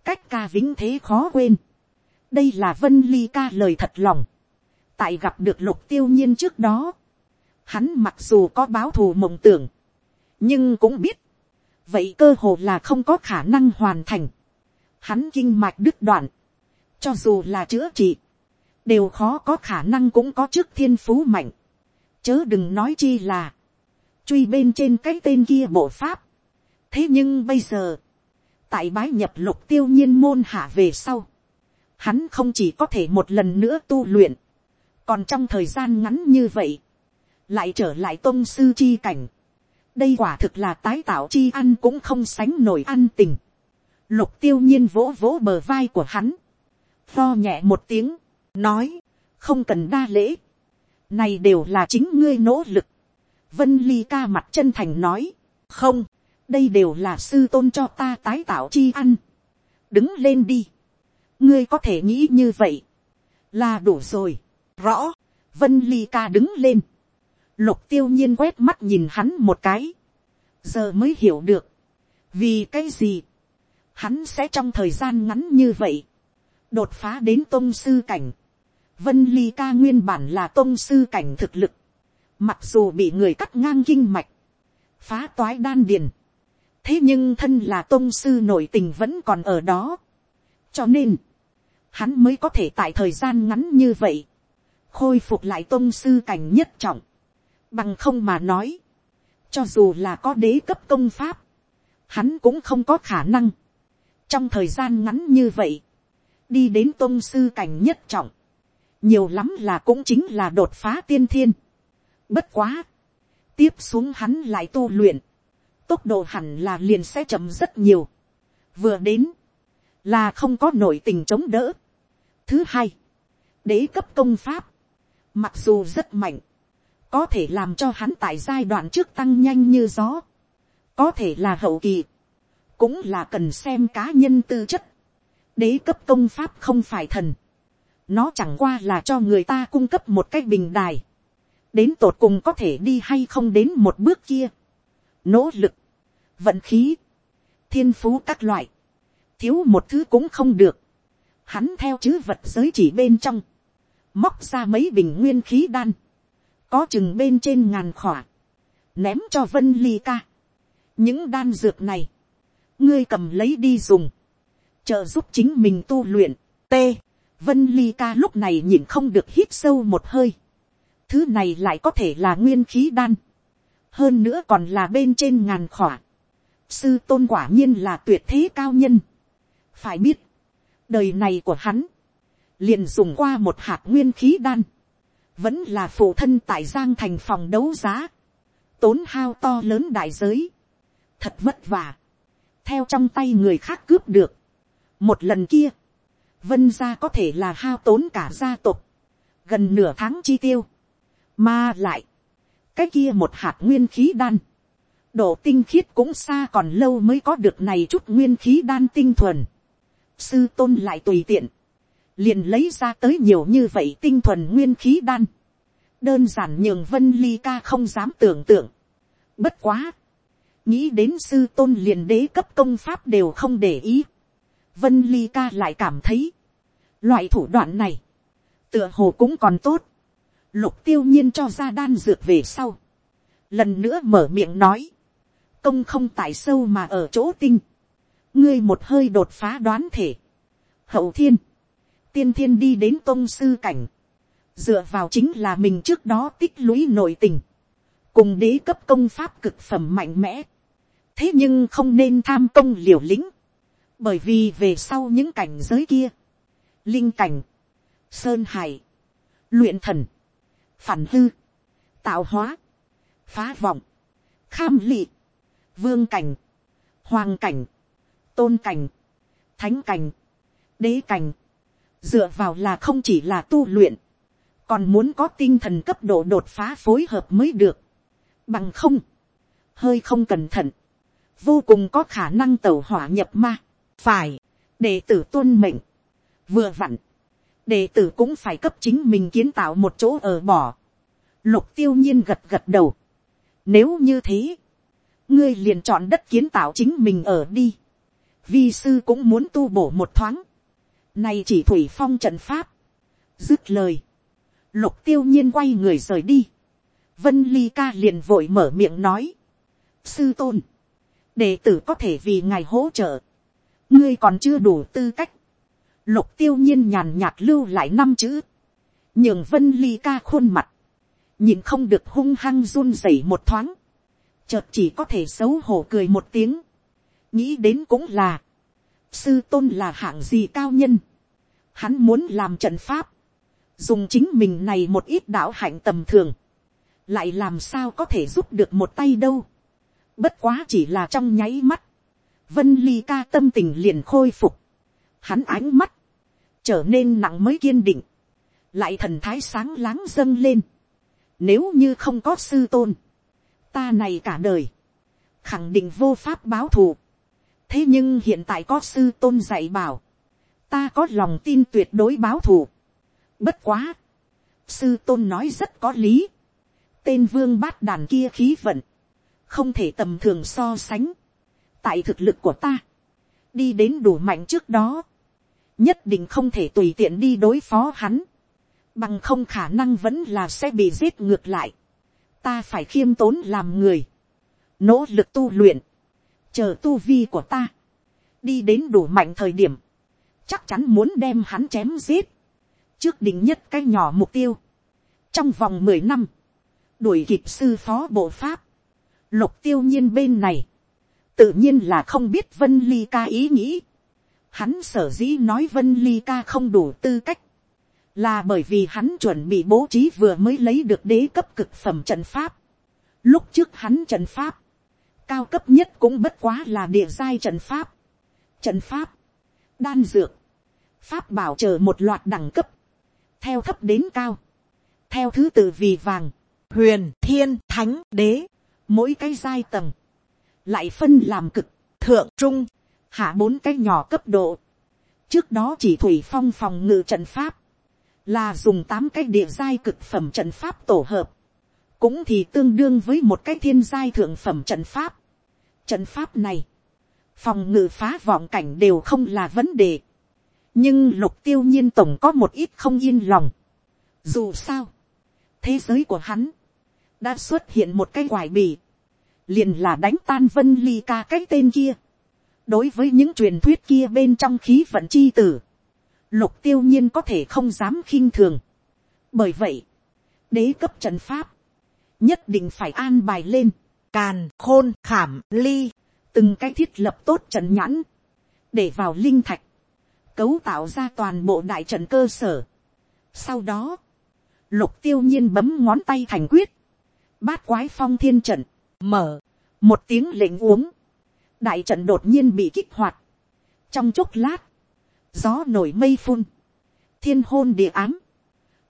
cách ca vĩnh thế khó quên, đây là vân ly ca lời thật lòng, tại gặp được lục tiêu nhiên trước đó, hắn mặc dù có báo thù mộng tưởng, nhưng cũng biết, vậy cơ hồ là không có khả năng hoàn thành. Hắn kinh mạch đứt đoạn, cho dù là chữa trị, đều khó có khả năng cũng có trước thiên phú mạnh. Chớ đừng nói chi là, truy bên trên cái tên kia bộ pháp. thế nhưng bây giờ, tại bái nhập lục tiêu nhiên môn hạ về sau, hắn không chỉ có thể một lần nữa tu luyện, còn trong thời gian ngắn như vậy, lại trở lại tôn sư chi cảnh. đây quả thực là tái tạo chi ăn cũng không sánh nổi ăn tình. lục tiêu nhiên vỗ vỗ bờ vai của hắn, lo nhẹ một tiếng, nói, không cần đa lễ, này đều là chính ngươi nỗ lực. vân ly ca mặt chân thành nói, không, đây đều là sư tôn cho ta tái tạo chi ăn. đứng lên đi, ngươi có thể nghĩ như vậy, là đủ rồi, rõ, vân ly ca đứng lên, Lục tiêu nhiên quét mắt nhìn hắn một cái. Giờ mới hiểu được. Vì cái gì? Hắn sẽ trong thời gian ngắn như vậy. Đột phá đến tôn sư cảnh. Vân ly ca nguyên bản là tôn sư cảnh thực lực. Mặc dù bị người cắt ngang kinh mạch. Phá toái đan điền. thế nhưng thân là tôn sư nội tình vẫn còn ở đó. cho nên, hắn mới có thể tại thời gian ngắn như vậy, khôi phục lại tôn sư cảnh nhất trọng, bằng không mà nói, cho dù là có đế cấp công pháp, hắn cũng không có khả năng, trong thời gian ngắn như vậy, đi đến tôn sư cảnh nhất trọng, nhiều lắm là cũng chính là đột phá tiên thiên. Bất quá, tiếp xuống hắn lại tu luyện, tốc độ hẳn là liền sẽ chậm rất nhiều. Vừa đến, là không có nổi tình chống đỡ. Thứ hai, đế cấp công pháp, mặc dù rất mạnh, có thể làm cho hắn tại giai đoạn trước tăng nhanh như gió, có thể là hậu kỳ, cũng là cần xem cá nhân tư chất. Đế cấp công pháp không phải thần, nó chẳng qua là cho người ta cung cấp một cái bình đài, đến tột cùng có thể đi hay không đến một bước kia, nỗ lực, vận khí, thiên phú các loại, thiếu một thứ cũng không được, hắn theo chữ vật giới chỉ bên trong, móc ra mấy bình nguyên khí đan, có chừng bên trên ngàn khỏa, ném cho vân ly ca. những đan dược này, ngươi cầm lấy đi dùng, trợ giúp chính mình tu luyện, t, vân ly ca lúc này nhìn không được hít sâu một hơi, thứ này lại có thể là nguyên khí đan, hơn nữa còn là bên trên ngàn khỏa, sư tôn quả nhiên là tuyệt thế cao nhân, phải biết, đời này của hắn, liền dùng qua một hạt nguyên khí đan, vẫn là phụ thân tại giang thành phòng đấu giá, tốn hao to lớn đại giới, thật vất vả, theo trong tay người khác cướp được. một lần kia, vân gia có thể là hao tốn cả gia tộc, gần nửa tháng chi tiêu, mà lại, cái kia một hạt nguyên khí đan, độ tinh khiết cũng xa còn lâu mới có được này chút nguyên khí đan tinh thuần. Sư tôn lại tùy tiện, liền lấy ra tới nhiều như vậy tinh thuần nguyên khí đan. Đơn giản nhường vân ly ca không dám tưởng tượng. Bất quá. Nghĩ đến sư tôn liền đế cấp công pháp đều không để ý. Vân ly ca lại cảm thấy. Loại thủ đoạn này. Tựa hồ cũng còn tốt. Lục tiêu nhiên cho ra đan dược về sau. Lần nữa mở miệng nói. Công không tại sâu mà ở chỗ tinh. Ngươi một hơi đột phá đoán thể. Hậu thiên. Tiên thiên đi đến tôn sư cảnh dựa vào chính là mình trước đó tích lũy nội tình, cùng đế cấp công pháp cực phẩm mạnh mẽ. thế nhưng không nên tham công liều lĩnh, bởi vì về sau những cảnh giới kia, linh cảnh, sơn hải, luyện thần, phản hư, tạo hóa, phá vọng, kham lị, vương cảnh, hoàng cảnh, tôn cảnh, thánh cảnh, đế cảnh, dựa vào là không chỉ là tu luyện, còn muốn có tinh thần cấp độ đột phá phối hợp mới được, bằng không, hơi không cẩn thận, vô cùng có khả năng tẩu hỏa nhập ma, phải, đệ tử tuân mệnh, vừa vặn, đệ tử cũng phải cấp chính mình kiến tạo một chỗ ở bỏ, lục tiêu nhiên gật gật đầu, nếu như thế, ngươi liền chọn đất kiến tạo chính mình ở đi, vi sư cũng muốn tu bổ một thoáng, này chỉ thủy phong trận pháp, dứt lời, lục tiêu nhiên quay người rời đi. vân ly ca liền vội mở miệng nói. sư tôn, đệ tử có thể vì ngài hỗ trợ ngươi còn chưa đủ tư cách. lục tiêu nhiên nhàn nhạt lưu lại năm chữ. nhường vân ly ca khuôn mặt. nhìn không được hung hăng run rẩy một thoáng. chợt chỉ có thể xấu hổ cười một tiếng. nghĩ đến cũng là. sư tôn là hạng gì cao nhân. hắn muốn làm trận pháp dùng chính mình này một ít đạo hạnh tầm thường, lại làm sao có thể giúp được một tay đâu. Bất quá chỉ là trong nháy mắt, vân ly ca tâm tình liền khôi phục, hắn ánh mắt, trở nên nặng mới kiên định, lại thần thái sáng láng dâng lên. Nếu như không có sư tôn, ta này cả đời, khẳng định vô pháp báo thù. thế nhưng hiện tại có sư tôn dạy bảo, ta có lòng tin tuyệt đối báo thù. Bất quá. Sư tôn nói rất có lý. Tên vương bát đàn kia khí vận. Không thể tầm thường so sánh. Tại thực lực của ta. Đi đến đủ mạnh trước đó. Nhất định không thể tùy tiện đi đối phó hắn. Bằng không khả năng vẫn là sẽ bị giết ngược lại. Ta phải khiêm tốn làm người. Nỗ lực tu luyện. chờ tu vi của ta, đi đến đủ mạnh thời điểm, chắc chắn muốn đem hắn chém giết, trước định nhất cái nhỏ mục tiêu, trong vòng mười năm, đuổi kịp sư phó bộ pháp, lục tiêu nhiên bên này, tự nhiên là không biết vân ly ca ý nghĩ, hắn sở dĩ nói vân ly ca không đủ tư cách, là bởi vì hắn chuẩn bị bố trí vừa mới lấy được đế cấp cực phẩm trận pháp. Lúc trước hắn trận pháp, cao cấp nhất cũng bất quá là địa giai trận pháp. Trận pháp, đan dược, pháp bảo chờ một loạt đẳng cấp, theo thấp đến cao, theo thứ tự vì vàng, huyền, thiên, thánh, đế, mỗi cái giai tầng, lại phân làm cực, thượng, trung, hạ bốn cái nhỏ cấp độ. Trước đó chỉ thủy phong phòng ngự trận pháp, là dùng tám cái địa giai cực phẩm trận pháp tổ hợp, cũng thì tương đương với một cái thiên giai thượng phẩm trận pháp. Trận pháp này, phòng ngự phá vọng cảnh đều không là vấn đề, nhưng lục tiêu nhiên tổng có một ít không yên lòng. Dù sao, thế giới của hắn đã xuất hiện một cái quải bì, liền là đánh tan vân ly ca cái tên kia. đối với những truyền thuyết kia bên trong khí vận chi tử, lục tiêu nhiên có thể không dám khinh thường. bởi vậy, đế cấp trận pháp, nhất định phải an bài lên, càn, khôn, khảm, ly, từng cái thiết lập tốt trận nhãn, để vào linh thạch, cấu tạo ra toàn bộ đại trận cơ sở. sau đó, lục tiêu nhiên bấm ngón tay thành quyết, bát quái phong thiên trận, mở, một tiếng lệnh uống, đại trận đột nhiên bị kích hoạt, trong chốc lát, gió nổi mây phun, thiên hôn địa ám,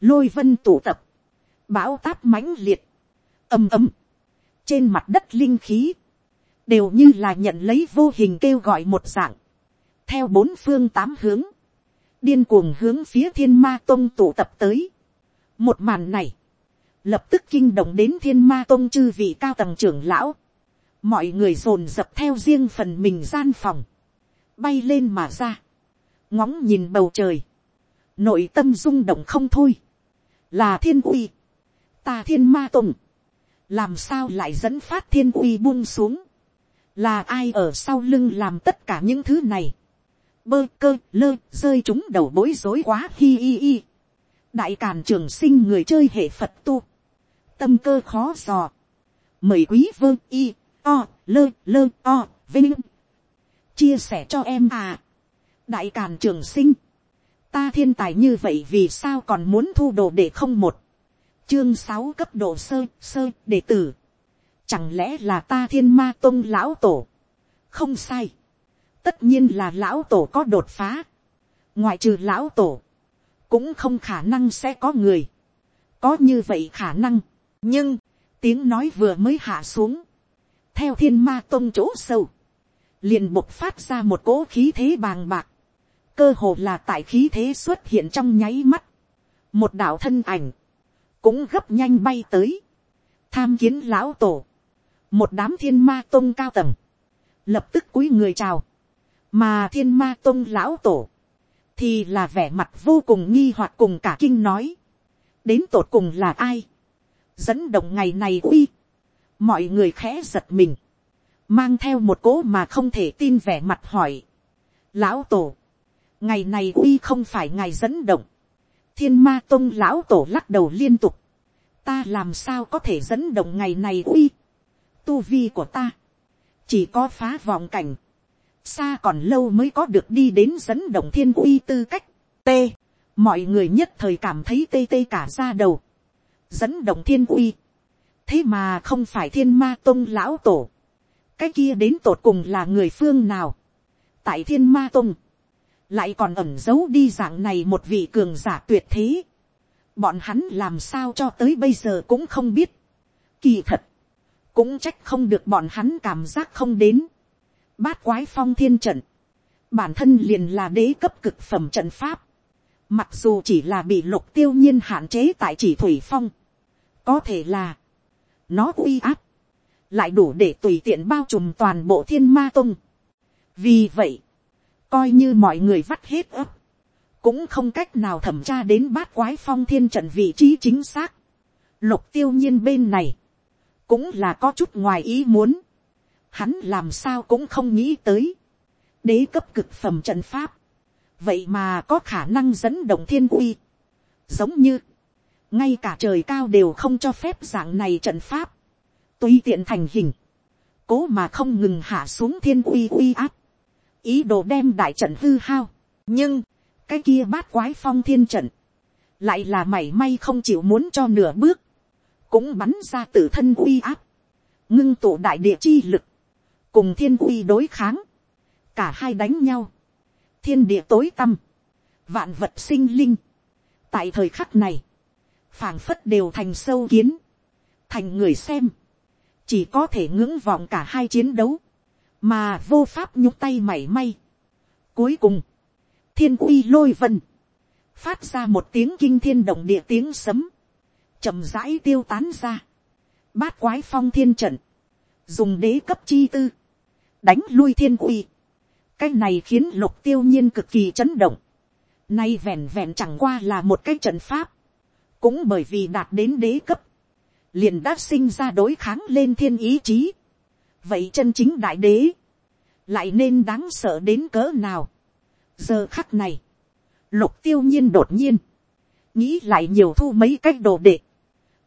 lôi vân tụ tập, bão táp mãnh liệt, ầm ầm, trên mặt đất linh khí, đều như là nhận lấy vô hình kêu gọi một dạng, theo bốn phương tám hướng, điên cuồng hướng phía thiên ma tông tụ tập tới. một màn này, lập tức kinh động đến thiên ma tông chư vị cao tầng trưởng lão, mọi người dồn dập theo riêng phần mình gian phòng, bay lên mà ra, ngóng nhìn bầu trời, nội tâm rung động không thôi, là thiên uy, ta thiên ma tùng, làm sao lại dẫn phát thiên uy buông xuống, là ai ở sau lưng làm tất cả những thứ này, bơ cơ lơ rơi chúng đầu bối rối quá hi hi hi, đại càn trường sinh người chơi hệ phật tu, tâm cơ khó dò, mời quý vương y, o, lơ lơ o, vinh, chia sẻ cho em à, đại càn trường sinh, ta thiên tài như vậy vì sao còn muốn thu đồ để không một, chương sáu cấp độ sơ sơ đệ tử, chẳng lẽ là ta thiên ma tôn lão tổ, không sai, tất nhiên là lão tổ có đột phá, ngoại trừ lão tổ, cũng không khả năng sẽ có người, có như vậy khả năng, nhưng, tiếng nói vừa mới hạ xuống, theo thiên ma tôn chỗ sâu, liền bộc phát ra một cỗ khí thế bàng bạc, cơ hồ là tại khí thế xuất hiện trong nháy mắt, một đạo thân ảnh, cũng gấp nhanh bay tới, tham kiến lão tổ, một đám thiên ma tôn cao tầng, lập tức cúi người chào, mà thiên ma tôn lão tổ, thì là vẻ mặt vô cùng nghi hoặc cùng cả kinh nói, đến tột cùng là ai, dẫn động ngày này uy, mọi người khẽ giật mình, mang theo một cố mà không thể tin vẻ mặt hỏi, lão tổ, ngày này uy không phải ngày dẫn động, thiên ma tôn lão tổ lắc đầu liên tục, ta làm sao có thể dẫn động ngày này uy, tu vi của ta, chỉ có phá vọng cảnh, xa còn lâu mới có được đi đến dẫn động thiên uy tư cách, t, mọi người nhất thời cảm thấy tê tê cả ra đầu, dẫn động thiên uy, thế mà không phải thiên ma tôn lão tổ, cái kia đến tột cùng là người phương nào, tại thiên ma tôn, lại còn ẩn giấu đi dạng này một vị cường giả tuyệt thế, bọn hắn làm sao cho tới bây giờ cũng không biết, kỳ thật, cũng trách không được bọn hắn cảm giác không đến, bát quái phong thiên trận, bản thân liền là đế cấp cực phẩm trận pháp, mặc dù chỉ là bị lục tiêu nhiên hạn chế tại chỉ thủy phong, có thể là, nó uy áp, lại đủ để tùy tiện bao trùm toàn bộ thiên ma tung. vì vậy, coi như mọi người vắt hết ấp, cũng không cách nào thẩm tra đến bát quái phong thiên trận vị trí chính xác. lục tiêu nhiên bên này, cũng là có chút ngoài ý muốn, Hắn làm sao cũng không nghĩ tới. Đế cấp cực phẩm trận pháp. Vậy mà có khả năng dẫn động thiên uy. Giống như. Ngay cả trời cao đều không cho phép dạng này trận pháp. Tùy tiện thành hình. Cố mà không ngừng hạ xuống thiên uy uy áp. Ý đồ đem đại trận hư hao. Nhưng. Cái kia bát quái phong thiên trận. Lại là mảy may không chịu muốn cho nửa bước. Cũng bắn ra tự thân uy áp. Ngưng tụ đại địa chi lực cùng thiên uy đối kháng, cả hai đánh nhau, thiên địa tối tăm, vạn vật sinh linh, tại thời khắc này, phảng phất đều thành sâu kiến, thành người xem, chỉ có thể ngưỡng vọng cả hai chiến đấu, mà vô pháp nhúc tay mảy may. Cuối cùng, thiên uy lôi vân, phát ra một tiếng kinh thiên động địa tiếng sấm, chậm rãi tiêu tán ra, bát quái phong thiên trận, dùng đế cấp chi tư, đánh lui thiên uy cái này khiến lục tiêu nhiên cực kỳ chấn động. nay vẹn vẹn chẳng qua là một cái trận pháp. cũng bởi vì đạt đến đế cấp, liền đã sinh ra đối kháng lên thiên ý chí. vậy chân chính đại đế, lại nên đáng sợ đến cỡ nào. giờ khắc này, lục tiêu nhiên đột nhiên, nghĩ lại nhiều thu mấy cách đồ đệ,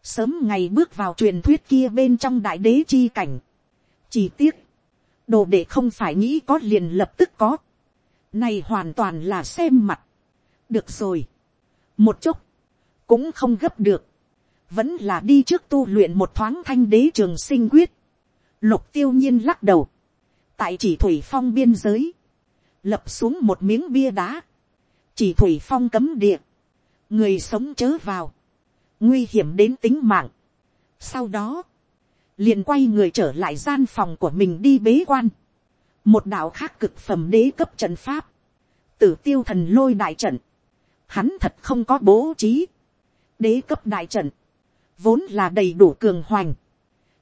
sớm ngày bước vào truyền thuyết kia bên trong đại đế chi cảnh. chỉ tiếc, đồ để không phải nghĩ có liền lập tức có. Này hoàn toàn là xem mặt. Được rồi. Một chút. Cũng không gấp được. Vẫn là đi trước tu luyện một thoáng thanh đế trường sinh quyết. Lục tiêu nhiên lắc đầu. Tại chỉ thủy phong biên giới. Lập xuống một miếng bia đá. Chỉ thủy phong cấm địa. Người sống chớ vào. Nguy hiểm đến tính mạng. Sau đó liền quay người trở lại gian phòng của mình đi bế quan. một đạo khác cực phẩm đế cấp trận pháp, tử tiêu thần lôi đại trận, hắn thật không có bố trí. đế cấp đại trận, vốn là đầy đủ cường hoành,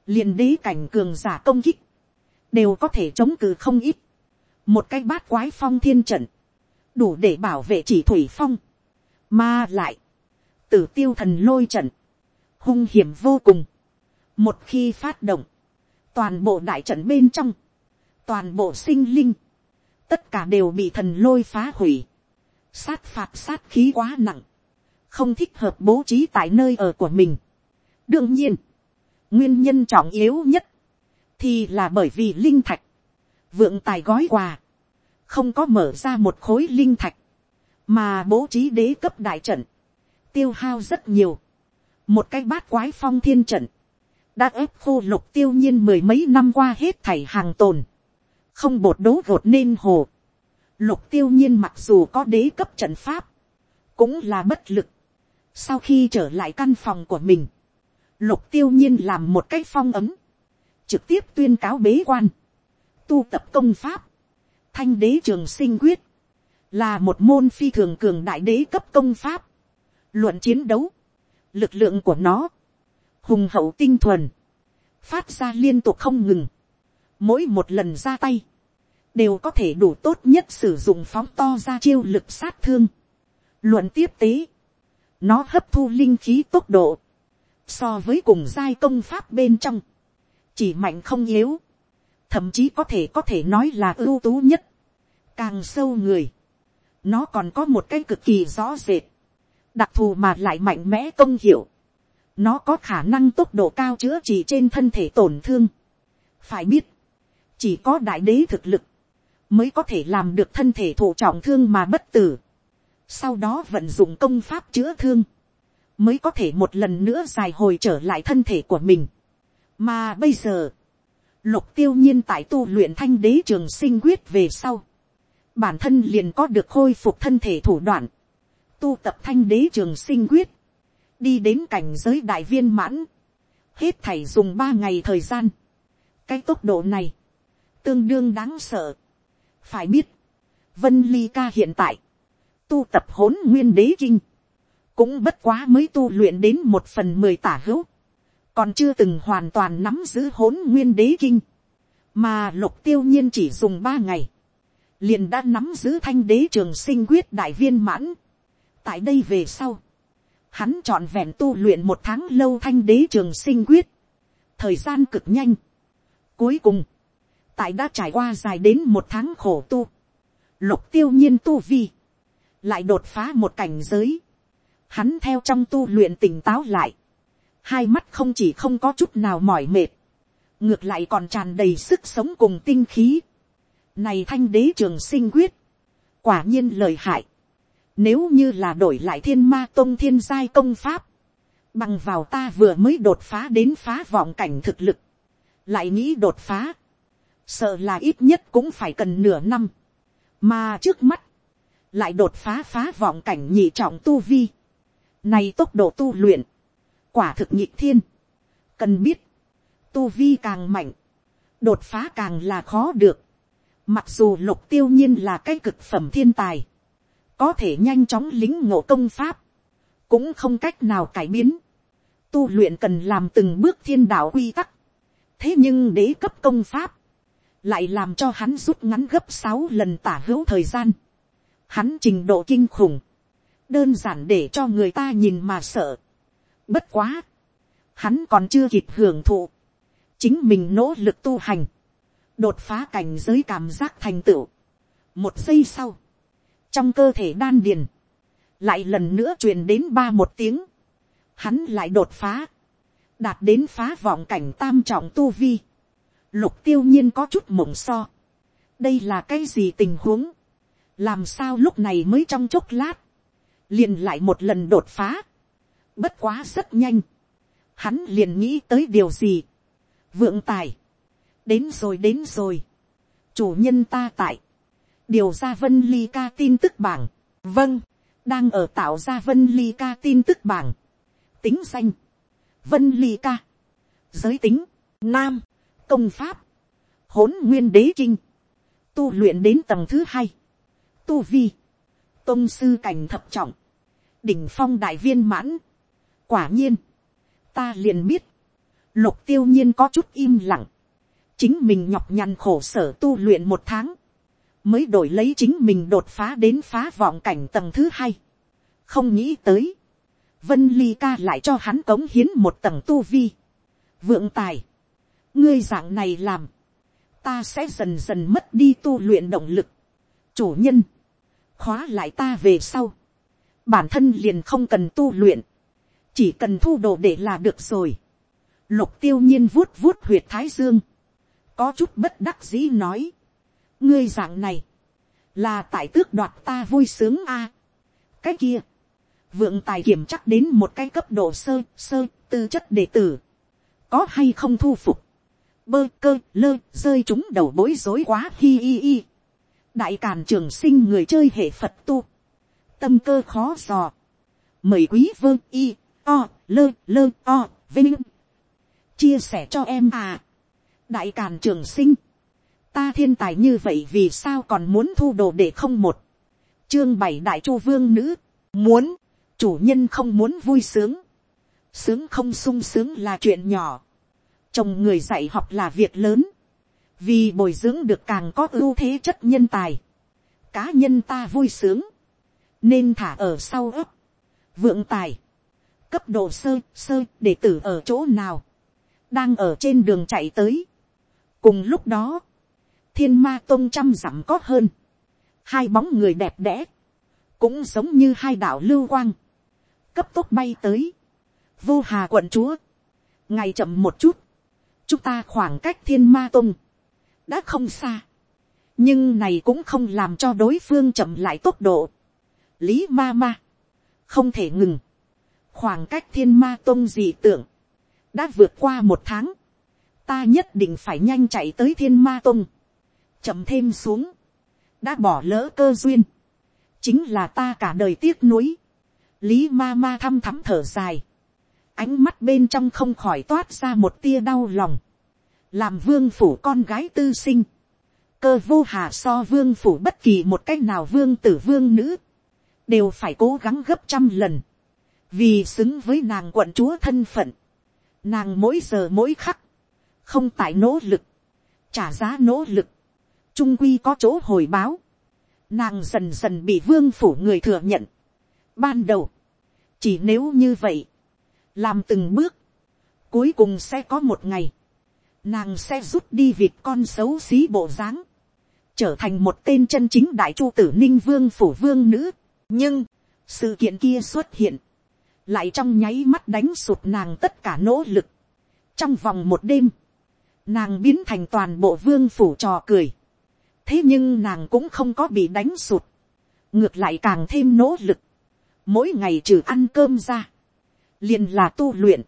liền đế cảnh cường giả công kích, đều có thể chống cự không ít. một cái bát quái phong thiên trận, đủ để bảo vệ chỉ thủy phong, mà lại, tử tiêu thần lôi trận, hung hiểm vô cùng, một khi phát động, toàn bộ đại trận bên trong, toàn bộ sinh linh, tất cả đều bị thần lôi phá hủy, sát phạt sát khí quá nặng, không thích hợp bố trí tại nơi ở của mình. đương nhiên, nguyên nhân trọng yếu nhất, thì là bởi vì linh thạch, vượng tài gói quà, không có mở ra một khối linh thạch, mà bố trí đế cấp đại trận, tiêu hao rất nhiều, một cái bát quái phong thiên trận, đã ép khô lục tiêu nhiên mười mấy năm qua hết thảy hàng tồn, không bột đố vột nên hồ. Lục tiêu nhiên mặc dù có đế cấp trận pháp, cũng là bất lực. Sau khi trở lại căn phòng của mình, lục tiêu nhiên làm một cách phong ấm, trực tiếp tuyên cáo bế quan, tu tập công pháp, thanh đế trường sinh quyết, là một môn phi thường cường đại đế cấp công pháp, luận chiến đấu, lực lượng của nó, hùng hậu tinh thuần, phát ra liên tục không ngừng, mỗi một lần ra tay, đều có thể đủ tốt nhất sử dụng phóng to ra chiêu lực sát thương. Luận tiếp tế, nó hấp thu linh khí tốc độ, so với cùng giai công pháp bên trong, chỉ mạnh không yếu, thậm chí có thể có thể nói là ưu tú nhất, càng sâu người, nó còn có một cái cực kỳ rõ rệt, đặc thù mà lại mạnh mẽ công hiệu, nó có khả năng tốc độ cao chữa trị trên thân thể tổn thương. phải biết, chỉ có đại đế thực lực, mới có thể làm được thân thể thụ trọng thương mà bất tử. sau đó vận dụng công pháp chữa thương, mới có thể một lần nữa dài hồi trở lại thân thể của mình. mà bây giờ, lục tiêu nhiên tại tu luyện thanh đế trường sinh quyết về sau, bản thân liền có được khôi phục thân thể thủ đoạn, tu tập thanh đế trường sinh quyết, đi đến cảnh giới đại viên mãn, hết thảy dùng ba ngày thời gian. cái tốc độ này, tương đương đáng sợ. phải biết, vân ly ca hiện tại, tu tập hỗn nguyên đế kinh, cũng bất quá mới tu luyện đến một phần mười tả hữu, còn chưa từng hoàn toàn nắm giữ hỗn nguyên đế kinh, mà lục tiêu nhiên chỉ dùng ba ngày, liền đã nắm giữ thanh đế trường sinh quyết đại viên mãn. tại đây về sau, hắn trọn vẹn tu luyện một tháng lâu thanh đế trường sinh quyết, thời gian cực nhanh. Cuối cùng, tại đã trải qua dài đến một tháng khổ tu, lục tiêu nhiên tu vi, lại đột phá một cảnh giới, hắn theo trong tu luyện tỉnh táo lại, hai mắt không chỉ không có chút nào mỏi mệt, ngược lại còn tràn đầy sức sống cùng tinh khí. Này thanh đế trường sinh quyết, quả nhiên lời hại, nếu như là đổi lại thiên ma tông thiên giai công pháp, bằng vào ta vừa mới đột phá đến phá vọng cảnh thực lực, lại nghĩ đột phá, sợ là ít nhất cũng phải cần nửa năm, mà trước mắt, lại đột phá phá vọng cảnh nhị trọng tu vi, này tốc độ tu luyện, quả thực nhị thiên, cần biết, tu vi càng mạnh, đột phá càng là khó được, mặc dù lục tiêu nhiên là cái cực phẩm thiên tài, có thể nhanh chóng lính ngộ công pháp, cũng không cách nào cải biến, tu luyện cần làm từng bước thiên đạo quy tắc, thế nhưng đế cấp công pháp, lại làm cho hắn rút ngắn gấp sáu lần tả hữu thời gian, hắn trình độ kinh khủng, đơn giản để cho người ta nhìn mà sợ. Bất quá, hắn còn chưa kịp hưởng thụ, chính mình nỗ lực tu hành, đột phá cảnh giới cảm giác thành tựu. Một giây sau, trong cơ thể đan điền, lại lần nữa truyền đến ba một tiếng, hắn lại đột phá, đạt đến phá vọng cảnh tam trọng tu vi. Lục tiêu nhiên có chút mộng so. đây là cái gì tình huống, làm sao lúc này mới trong chốc lát, liền lại một lần đột phá, bất quá rất nhanh, hắn liền nghĩ tới điều gì, vượng tài, đến rồi đến rồi, chủ nhân ta tại, điều ra vân ly ca tin tức bảng, vâng, đang ở tạo ra vân ly ca tin tức bảng, tính danh, vân ly ca, giới tính, nam, công pháp, hỗn nguyên đế kinh, tu luyện đến tầng thứ hai, tu vi, tôn sư cảnh thập trọng, đỉnh phong đại viên mãn, quả nhiên, ta liền biết, lục tiêu nhiên có chút im lặng, chính mình nhọc nhằn khổ sở tu luyện một tháng, mới đổi lấy chính mình đột phá đến phá vọng cảnh tầng thứ hai, không nghĩ tới, vân ly ca lại cho hắn cống hiến một tầng tu vi, vượng tài, ngươi dạng này làm, ta sẽ dần dần mất đi tu luyện động lực, chủ nhân, khóa lại ta về sau, bản thân liền không cần tu luyện, chỉ cần thu đồ để là được rồi. Lục tiêu nhiên vuốt vuốt huyệt thái dương, có chút bất đắc dĩ nói, ngươi dạng này, là tại tước đoạt ta vui sướng a. cái kia, vượng tài kiểm chắc đến một cái cấp độ sơ sơ tư chất đệ tử, có hay không thu phục, bơ cơ lơ rơi chúng đầu bối rối quá hi hi hi. đại càn trường sinh người chơi hệ phật tu, tâm cơ khó dò, mời quý vơ y o lơ lơ o vinh. Chia sẻ cho em à. Đại càn trường sinh ta thiên tài như vậy vì sao còn muốn thu đồ để không một? Chương bảy đại chu vương nữ. Muốn. Chủ nhân không muốn vui sướng. Sướng không sung sướng là chuyện nhỏ. Chồng người dạy học là việc lớn. Vì bồi dưỡng được càng có ưu thế chất nhân tài. Cá nhân ta vui sướng. Nên thả ở sau ấp, vượng tài, cấp độ sơ sơ để tử ở chỗ nào, đang ở trên đường chạy tới. cùng lúc đó, thiên ma tôn trăm dặm có hơn, hai bóng người đẹp đẽ, cũng giống như hai đạo lưu quang, cấp tốc bay tới, vô hà quận chúa, ngày chậm một chút, chúng ta khoảng cách thiên ma tôn, đã không xa, nhưng này cũng không làm cho đối phương chậm lại tốc độ, lý ma ma, không thể ngừng, khoảng cách thiên ma tôn dị tưởng, đã vượt qua một tháng, ta nhất định phải nhanh chạy tới thiên ma tôn, chậm thêm xuống, đã bỏ lỡ cơ duyên, chính là ta cả đời tiếc nuối, lý ma ma thăm thắm thở dài, ánh mắt bên trong không khỏi toát ra một tia đau lòng, làm vương phủ con gái tư sinh, cơ vô hà so vương phủ bất kỳ một cách nào vương tử vương nữ, đều phải cố gắng gấp trăm lần, vì xứng với nàng quận chúa thân phận, nàng mỗi giờ mỗi khắc, không tại nỗ lực, trả giá nỗ lực, trung quy có chỗ hồi báo, nàng dần dần bị vương phủ người thừa nhận. Ban đầu, chỉ nếu như vậy, làm từng bước, cuối cùng sẽ có một ngày, nàng sẽ rút đi việc con xấu xí bộ dáng, trở thành một tên chân chính đại chu tử ninh vương phủ vương nữ. nhưng, sự kiện kia xuất hiện, lại trong nháy mắt đánh sụt nàng tất cả nỗ lực. trong vòng một đêm, nàng biến thành toàn bộ vương phủ trò cười thế nhưng nàng cũng không có bị đánh sụt, ngược lại càng thêm nỗ lực. mỗi ngày trừ ăn cơm ra, liền là tu luyện,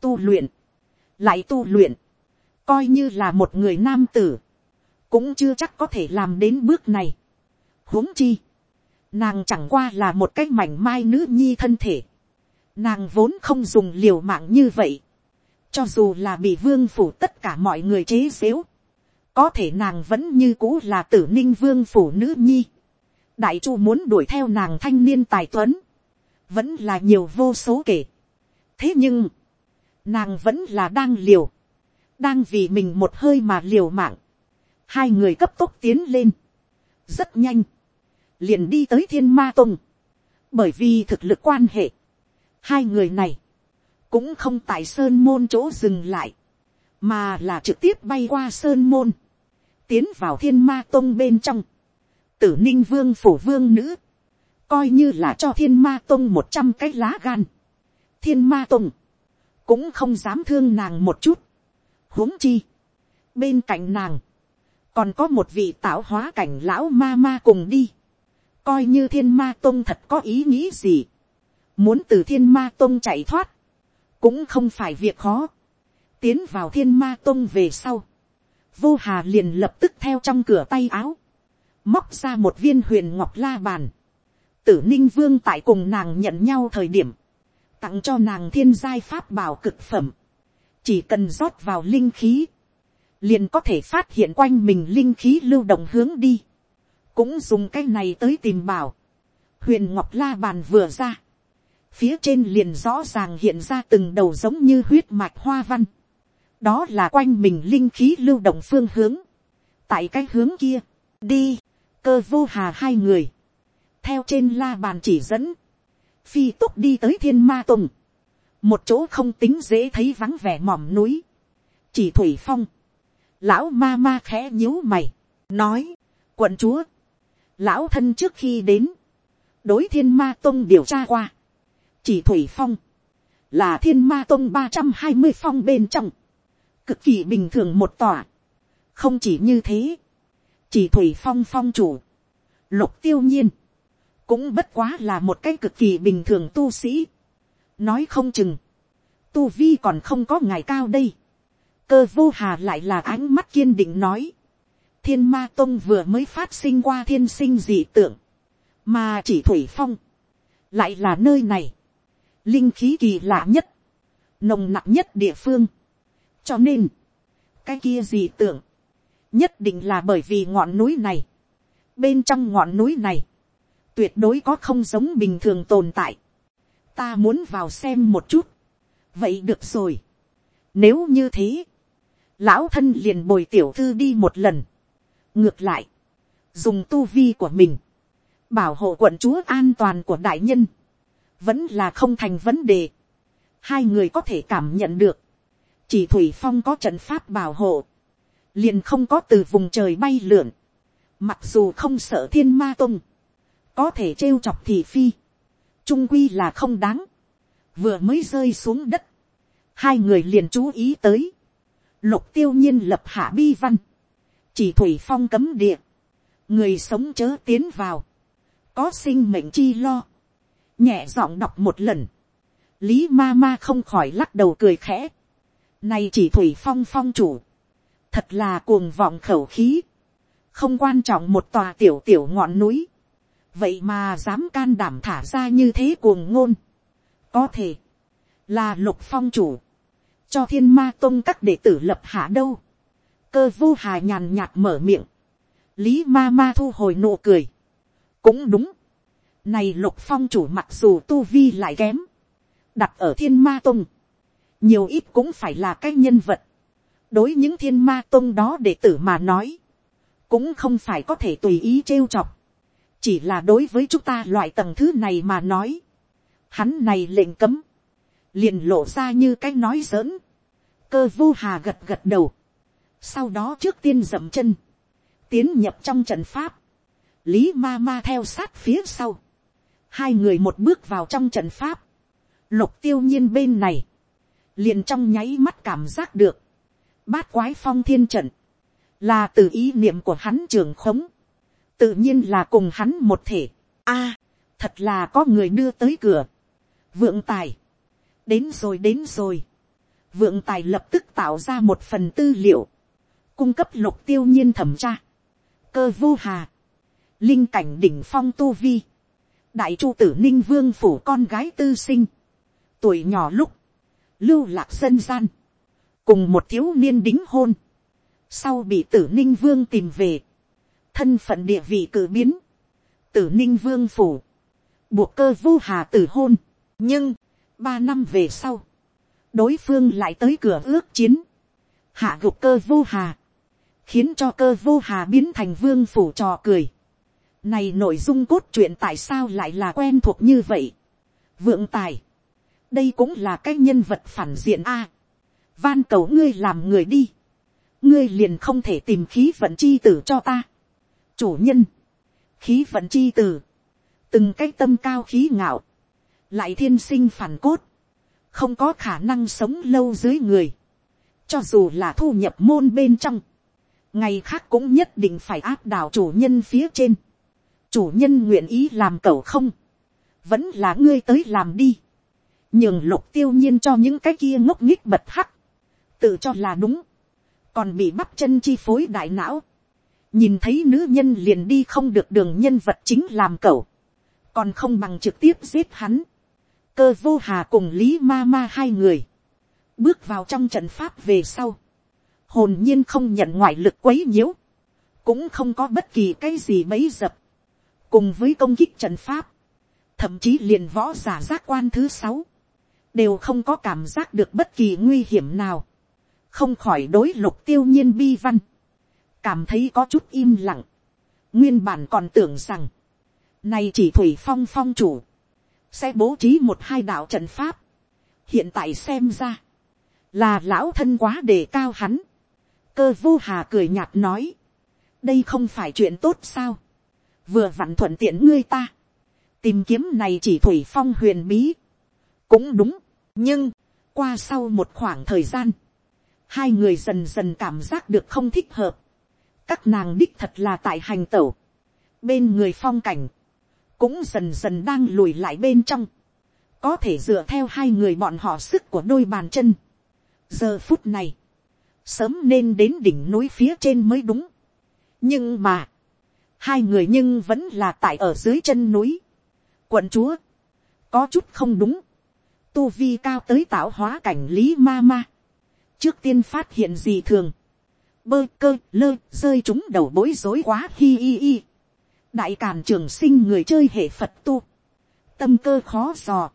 tu luyện, lại tu luyện, coi như là một người nam tử, cũng chưa chắc có thể làm đến bước này. huống chi, nàng chẳng qua là một cái mảnh mai nữ nhi thân thể, nàng vốn không dùng liều mạng như vậy, cho dù là bị vương phủ tất cả mọi người chế xếu, có thể nàng vẫn như cũ là tử ninh vương phủ nữ nhi. đại chu muốn đuổi theo nàng thanh niên tài tuấn, vẫn là nhiều vô số kể. thế nhưng, nàng vẫn là đang liều, đang vì mình một hơi mà liều mạng, hai người cấp tốc tiến lên, rất nhanh, liền đi tới thiên ma tông, bởi vì thực lực quan hệ, hai người này, cũng không tại sơn môn chỗ dừng lại, mà là trực tiếp bay qua sơn môn, tiến vào thiên ma tông bên trong, tử ninh vương phủ vương nữ, coi như là cho thiên ma tông một trăm cái lá gan, thiên ma tông, cũng không dám thương nàng một chút, huống chi, bên cạnh nàng, còn có một vị tạo hóa cảnh lão ma ma cùng đi, coi như thiên ma tông thật có ý nghĩ gì, muốn từ thiên ma tông chạy thoát, cũng không phải việc khó, tiến vào thiên ma tông về sau, vô hà liền lập tức theo trong cửa tay áo, móc ra một viên huyền ngọc la bàn, tử ninh vương tại cùng nàng nhận nhau thời điểm, tặng cho nàng thiên giai pháp bảo cực phẩm, chỉ cần rót vào linh khí, liền có thể phát hiện quanh mình linh khí lưu động hướng đi, cũng dùng cái này tới tìm bảo, huyền ngọc la bàn vừa ra, phía trên liền rõ ràng hiện ra từng đầu giống như huyết mạch hoa văn, đó là quanh mình linh khí lưu động phương hướng, tại cái hướng kia, đi, cơ vô hà hai người, theo trên la bàn chỉ dẫn, phi túc đi tới thiên ma tùng, một chỗ không tính dễ thấy vắng vẻ mỏm núi, chỉ thủy phong, lão ma ma khẽ nhíu mày, nói, quận chúa, lão thân trước khi đến, đối thiên ma tông điều tra qua, chỉ thủy phong, là thiên ma tông ba trăm hai mươi phong bên trong, cực kỳ bình thường một tòa, không chỉ như thế, chỉ thủy phong phong chủ, lục tiêu nhiên, cũng bất quá là một cái cực kỳ bình thường tu sĩ, nói không chừng, tu vi còn không có ngày cao đây, cơ vô hà lại là ánh mắt kiên định nói, thiên ma tông vừa mới phát sinh qua thiên sinh dị tượng, mà chỉ thủy phong, lại là nơi này, linh khí kỳ lạ nhất, nồng nặng nhất địa phương, cho nên, cái kia gì tưởng nhất định là bởi vì ngọn núi này, bên trong ngọn núi này, tuyệt đối có không giống bình thường tồn tại, ta muốn vào xem một chút, vậy được rồi, nếu như thế, lão thân liền bồi tiểu thư đi một lần, ngược lại, dùng tu vi của mình, bảo hộ quận chúa an toàn của đại nhân, vẫn là không thành vấn đề. Hai người có thể cảm nhận được, chỉ thủy phong có trận pháp bảo hộ, liền không có từ vùng trời bay lượn, mặc dù không sợ thiên ma tung, có thể trêu chọc thì phi, trung quy là không đáng, vừa mới rơi xuống đất, hai người liền chú ý tới, lục tiêu nhiên lập hạ bi văn, chỉ thủy phong cấm địa, người sống chớ tiến vào, có sinh mệnh chi lo, nhẹ giọng đọc một lần, lý ma ma không khỏi lắc đầu cười khẽ, này chỉ thủy phong phong chủ, thật là cuồng vọng khẩu khí, không quan trọng một tòa tiểu tiểu ngọn núi, vậy mà dám can đảm thả ra như thế cuồng ngôn, có thể, là lục phong chủ, cho thiên ma tông các đệ tử lập hạ đâu, cơ vô hà nhàn nhạt mở miệng, lý ma ma thu hồi nụ cười, cũng đúng, này lục phong chủ mặc dù tu vi lại kém. Đặt ở thiên ma tông. Nhiều ít cũng phải là cái nhân vật. Đối những thiên ma tôn đó đệ tử mà nói. Cũng không phải có thể tùy ý trêu chọc. Chỉ là đối với chúng ta loại tầng thứ này mà nói. Hắn này lệnh cấm. Liền lộ ra như cái nói giỡn. cơ vô hà gật gật đầu, sau đó trước tiên dậm chân, tiến nhập trong trận pháp, lý ma ma theo sát phía sau, hai người một bước vào trong trận pháp, lục tiêu nhiên bên này, liền trong nháy mắt cảm giác được, bát quái phong thiên trận, là từ ý niệm của hắn trường khống, tự nhiên là cùng hắn một thể. A, thật là có người đưa tới cửa, vượng tài, đến rồi đến rồi, vượng tài lập tức tạo ra một phần tư liệu, cung cấp lục tiêu nhiên thẩm tra, cơ vô hà, linh cảnh đỉnh phong tu vi, đại chu tử ninh vương phủ con gái tư sinh, tuổi nhỏ lúc, lưu lạc dân gian, cùng một thiếu niên đính hôn, sau bị tử ninh vương tìm về, thân phận địa vị cử biến, tử ninh vương phủ, buộc cơ vô hà tử hôn, nhưng, ba năm về sau, đối phương lại tới cửa ước chiến, hạ gục cơ vô hà, khiến cho cơ vô hà biến thành vương phủ trò cười. Này nội dung cốt truyện tại sao lại là quen thuộc như vậy. Vượng tài. Đây cũng là cái nhân vật phản diện A. van cầu ngươi làm người đi. Ngươi liền không thể tìm khí vận chi tử cho ta. Chủ nhân. Khí vận chi tử. Từng cái tâm cao khí ngạo. Lại thiên sinh phản cốt. Không có khả năng sống lâu dưới người. Cho dù là thu nhập môn bên trong ngày khác cũng nhất định phải áp đảo chủ nhân phía trên. chủ nhân nguyện ý làm cậu không, vẫn là ngươi tới làm đi nhường lục tiêu nhiên cho những cái kia ngốc nghích bật hắc, tự cho là đúng, còn bị bắp chân chi phối đại não, nhìn thấy nữ nhân liền đi không được đường nhân vật chính làm cậu, còn không bằng trực tiếp giết hắn. cơ vô hà cùng lý ma ma hai người, bước vào trong trận pháp về sau, hồn nhiên không nhận ngoại lực quấy nhiễu, cũng không có bất kỳ cái gì bấy dập, cùng với công kích trận pháp, thậm chí liền võ giả giác quan thứ sáu, đều không có cảm giác được bất kỳ nguy hiểm nào, không khỏi đối lục tiêu nhiên bi văn, cảm thấy có chút im lặng, nguyên bản còn tưởng rằng, nay chỉ thủy phong phong chủ, sẽ bố trí một hai đạo trận pháp, hiện tại xem ra, là lão thân quá đề cao hắn, cơ vô hà cười nhạt nói, đây không phải chuyện tốt sao, vừa vặn thuận tiện ngươi ta, tìm kiếm này chỉ thủy phong huyền bí, cũng đúng, nhưng, qua sau một khoảng thời gian, hai người dần dần cảm giác được không thích hợp, các nàng đích thật là tại hành tẩu, bên người phong cảnh, cũng dần dần đang lùi lại bên trong, có thể dựa theo hai người bọn họ sức của đôi bàn chân. giờ phút này, sớm nên đến đỉnh núi phía trên mới đúng. nhưng mà, hai người nhưng vẫn là tại ở dưới chân núi. quận chúa, có chút không đúng, tu vi cao tới tạo hóa cảnh lý ma ma. trước tiên phát hiện gì thường, bơ cơ lơ rơi chúng đầu bối rối quá hi hi hi. đại càn trường sinh người chơi hệ phật tu, tâm cơ khó dò,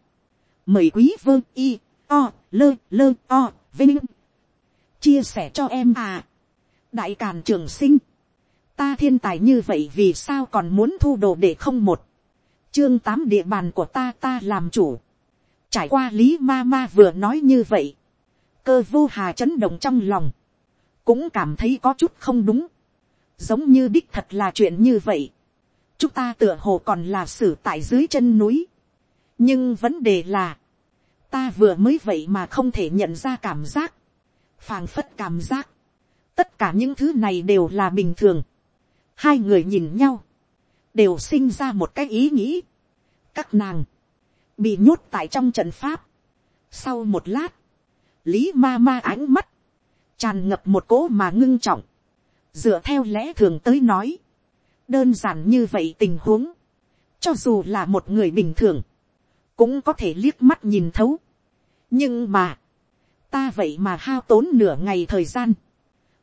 mời quý vơ y o lơ lơ o vinh. Chia sẻ cho em à. đại càn trường sinh, ta thiên tài như vậy vì sao còn muốn thu đồ để không một, chương tám địa bàn của ta ta làm chủ, trải qua lý ma ma vừa nói như vậy, cơ vô hà chấn động trong lòng, cũng cảm thấy có chút không đúng, giống như đích thật là chuyện như vậy, chúng ta tựa hồ còn là xử tại dưới chân núi, nhưng vấn đề là, ta vừa mới vậy mà không thể nhận ra cảm giác, phàng phất cảm giác, tất cả những thứ này đều là bình thường. hai người nhìn nhau, đều sinh ra một cái ý nghĩ. các nàng, bị nhốt tại trong trận pháp. sau một lát, lý ma ma ánh mắt, tràn ngập một cỗ mà ngưng trọng, dựa theo lẽ thường tới nói, đơn giản như vậy tình huống, cho dù là một người bình thường, cũng có thể liếc mắt nhìn thấu. nhưng mà, ta vậy mà hao tốn nửa ngày thời gian,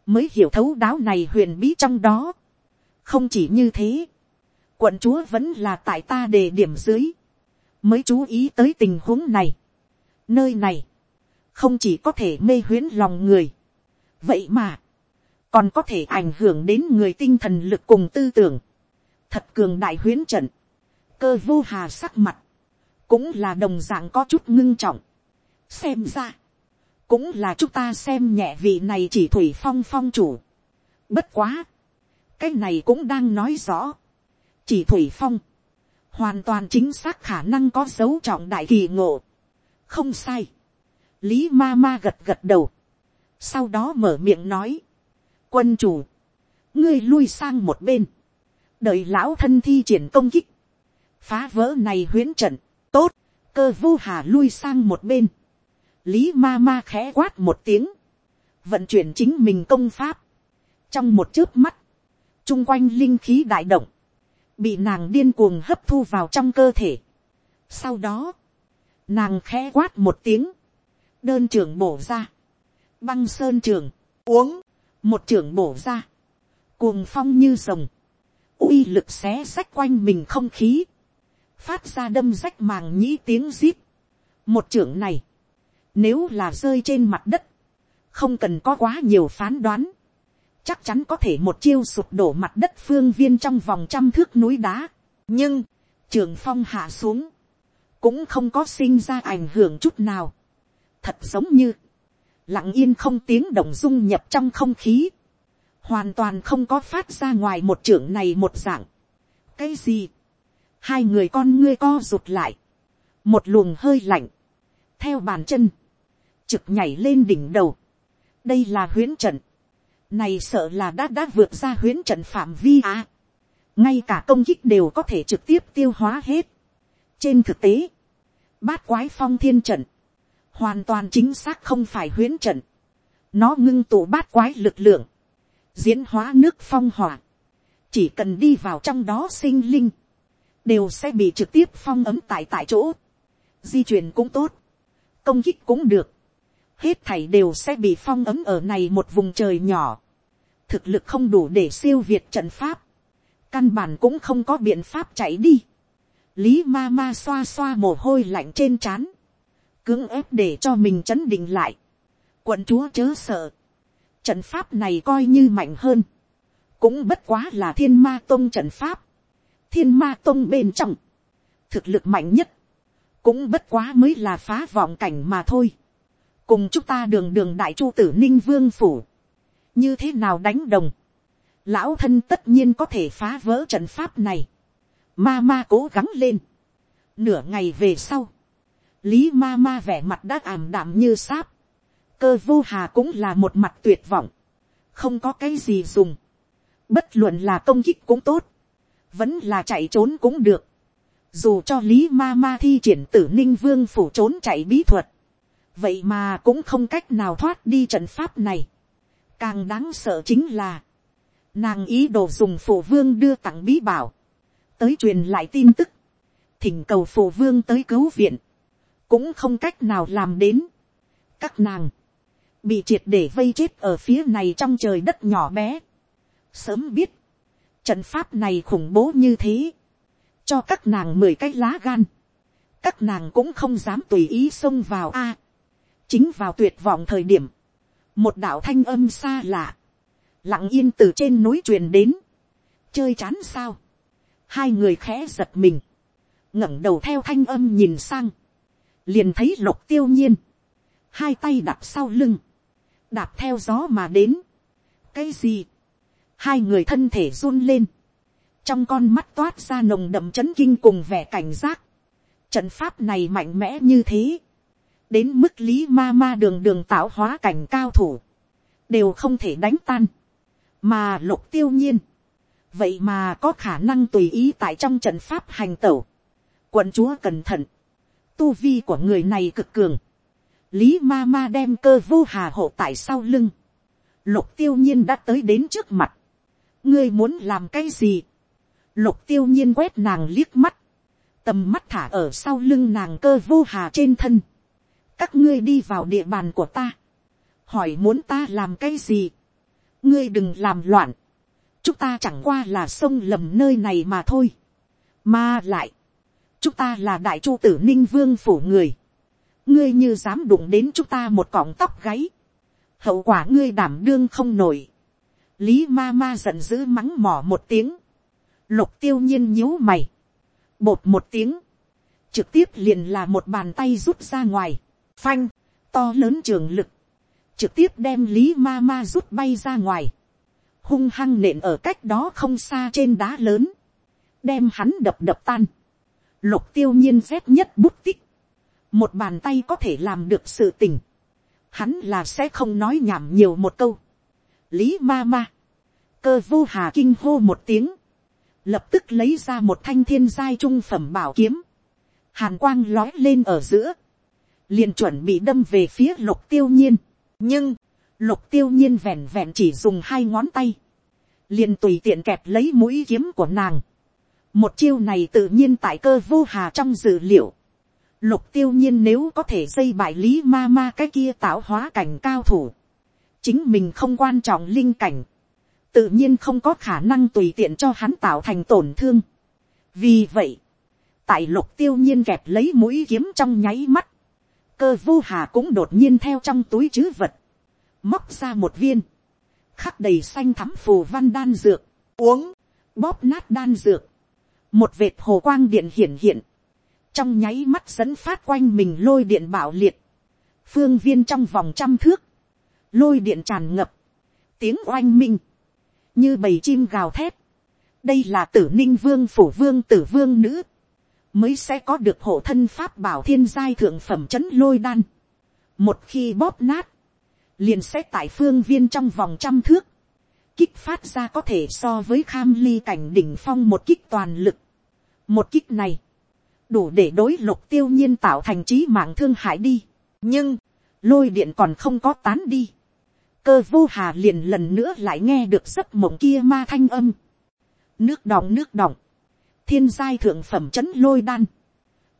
mới hiểu thấu đáo này huyền bí trong đó. không chỉ như thế, quận chúa vẫn là tại ta đề điểm dưới, mới chú ý tới tình huống này. nơi này, không chỉ có thể mê huyến lòng người, vậy mà, còn có thể ảnh hưởng đến người tinh thần lực cùng tư tưởng, thật cường đại huyến trận, cơ vô hà sắc mặt, cũng là đồng dạng có chút ngưng trọng. xem ra, cũng là chúng ta xem nhẹ vị này chỉ thủy phong phong chủ. bất quá, cái này cũng đang nói rõ, chỉ thủy phong, hoàn toàn chính xác khả năng có dấu trọng đại kỳ ngộ. không sai, lý ma ma gật gật đầu, sau đó mở miệng nói, quân chủ, ngươi lui sang một bên, đợi lão thân thi triển công kích, phá vỡ này huyễn trận, tốt, cơ vô hà lui sang một bên, lý ma ma khẽ quát một tiếng, vận chuyển chính mình công pháp, trong một chớp mắt, chung quanh linh khí đại động, bị nàng điên cuồng hấp thu vào trong cơ thể. Sau đó, nàng khẽ quát một tiếng, đơn trưởng bổ ra, băng sơn trường, uống, một trưởng bổ ra, cuồng phong như rồng, uy lực xé sách quanh mình không khí, phát ra đâm rách màng nhĩ tiếng zip. một trưởng này, nếu là rơi trên mặt đất, không cần có quá nhiều phán đoán, chắc chắn có thể một chiêu sụp đổ mặt đất phương viên trong vòng trăm thước núi đá. nhưng, trường phong hạ xuống, cũng không có sinh ra ảnh hưởng chút nào. thật giống như, lặng yên không tiếng động dung nhập trong không khí, hoàn toàn không có phát ra ngoài một trưởng này một dạng. cái gì, hai người con ngươi co rụt lại, một luồng hơi lạnh, theo bàn chân, trực nhảy lên đỉnh đầu. đây là huyễn trận, này sợ là đã đã vượt ra huyễn trận phạm vi à. ngay cả công kích đều có thể trực tiếp tiêu hóa hết. trên thực tế, bát quái phong thiên trận, hoàn toàn chính xác không phải huyễn trận. nó ngưng tụ bát quái lực lượng, diễn hóa nước phong hỏa, chỉ cần đi vào trong đó sinh linh, đều sẽ bị trực tiếp phong ấm tại tại chỗ, di chuyển cũng tốt, công kích cũng được, hết thảy đều sẽ bị phong ấm ở này một vùng trời nhỏ, thực lực không đủ để siêu việt trận pháp, căn bản cũng không có biện pháp chạy đi, lý ma ma xoa xoa mồ hôi lạnh trên trán, cưỡng ép để cho mình chấn định lại, quận chúa chớ sợ, trận pháp này coi như mạnh hơn, cũng bất quá là thiên ma tông trận pháp, thiên ma tông bên trong, thực lực mạnh nhất, cũng bất quá mới là phá vọng cảnh mà thôi, cùng chúng ta đường đường đại chu tử ninh vương phủ, như thế nào đánh đồng, lão thân tất nhiên có thể phá vỡ trận pháp này, ma ma cố gắng lên, nửa ngày về sau, lý ma ma vẻ mặt đã ảm đạm như sáp, cơ vô hà cũng là một mặt tuyệt vọng, không có cái gì dùng, bất luận là công kích cũng tốt, vẫn là chạy trốn cũng được, dù cho lý ma ma thi triển tử ninh vương phủ trốn chạy bí thuật, vậy mà cũng không cách nào thoát đi trận pháp này. càng đáng sợ chính là, nàng ý đồ dùng phổ vương đưa tặng bí bảo, tới truyền lại tin tức, thỉnh cầu phổ vương tới cứu viện, cũng không cách nào làm đến. các nàng, bị triệt để vây chết ở phía này trong trời đất nhỏ bé. sớm biết, trận pháp này khủng bố như thế, cho các nàng mười cái lá gan, các nàng cũng không dám tùy ý xông vào a chính vào tuyệt vọng thời điểm, một đạo thanh âm xa lạ, lặng yên từ trên núi truyền đến, chơi chán sao, hai người khẽ giật mình, ngẩng đầu theo thanh âm nhìn sang, liền thấy lục tiêu nhiên, hai tay đặt sau lưng, đạp theo gió mà đến, cái gì, hai người thân thể run lên, trong con mắt toát ra nồng đậm c h ấ n kinh cùng vẻ cảnh giác, trận pháp này mạnh mẽ như thế, đến mức lý ma ma đường đường tạo hóa cảnh cao thủ, đều không thể đánh tan, mà lục tiêu nhiên, vậy mà có khả năng tùy ý tại trong trận pháp hành tẩu, quận chúa cẩn thận, tu vi của người này cực cường, lý ma ma đem cơ vô hà hộ tại sau lưng, lục tiêu nhiên đã tới đến trước mặt, ngươi muốn làm cái gì, lục tiêu nhiên quét nàng liếc mắt, tầm mắt thả ở sau lưng nàng cơ vô hà trên thân, các ngươi đi vào địa bàn của ta, hỏi muốn ta làm cái gì, ngươi đừng làm loạn, chúng ta chẳng qua là sông lầm nơi này mà thôi, mà lại, chúng ta là đại chu tử ninh vương phủ người, ngươi như dám đụng đến chúng ta một cọng tóc gáy, hậu quả ngươi đảm đương không nổi, lý ma ma giận dữ mắng mỏ một tiếng, lục tiêu nhiên nhíu mày, bột một tiếng, trực tiếp liền là một bàn tay rút ra ngoài, phanh, to lớn trường lực, trực tiếp đem lý ma ma rút bay ra ngoài, hung hăng nện ở cách đó không xa trên đá lớn, đem hắn đập đập tan, lục tiêu nhiên rét nhất bút tích, một bàn tay có thể làm được sự tình, hắn là sẽ không nói nhảm nhiều một câu, lý ma ma, cơ vô hà kinh hô một tiếng, lập tức lấy ra một thanh thiên giai trung phẩm bảo kiếm, hàn quang lói lên ở giữa, liền chuẩn bị đâm về phía lục tiêu nhiên, nhưng, lục tiêu nhiên vẹn vẹn chỉ dùng hai ngón tay, liền tùy tiện kẹp lấy mũi kiếm của nàng, một chiêu này tự nhiên tại cơ vô hà trong dự liệu, lục tiêu nhiên nếu có thể xây bại lý ma ma cái kia tạo hóa cảnh cao thủ, chính mình không quan trọng linh cảnh, tự nhiên không có khả năng tùy tiện cho hắn tạo thành tổn thương. vì vậy, tại lục tiêu nhiên kẹp lấy mũi kiếm trong nháy mắt, cơ vô hà cũng đột nhiên theo trong túi chứ vật, móc ra một viên, khắc đầy xanh thắm phù văn đan dược, uống, bóp nát đan dược, một vệt hồ quang điện hiển hiện, trong nháy mắt dẫn phát quanh mình lôi điện bạo liệt, phương viên trong vòng trăm thước, lôi điện tràn ngập, tiếng oanh minh, như bầy chim gào thét, đây là tử ninh vương phủ vương tử vương nữ, mới sẽ có được hộ thân pháp bảo thiên giai thượng phẩm c h ấ n lôi đan. một khi bóp nát, liền sẽ tại phương viên trong vòng trăm thước, kích phát ra có thể so với kham ly cảnh đỉnh phong một kích toàn lực. một kích này, đủ để đối lục tiêu nhiên tạo thành trí mạng thương hại đi. nhưng, lôi điện còn không có tán đi cơ vô hà liền lần nữa lại nghe được giấc mộng kia ma thanh âm. nước đọng nước đọng, thiên giai thượng phẩm c h ấ n lôi đan,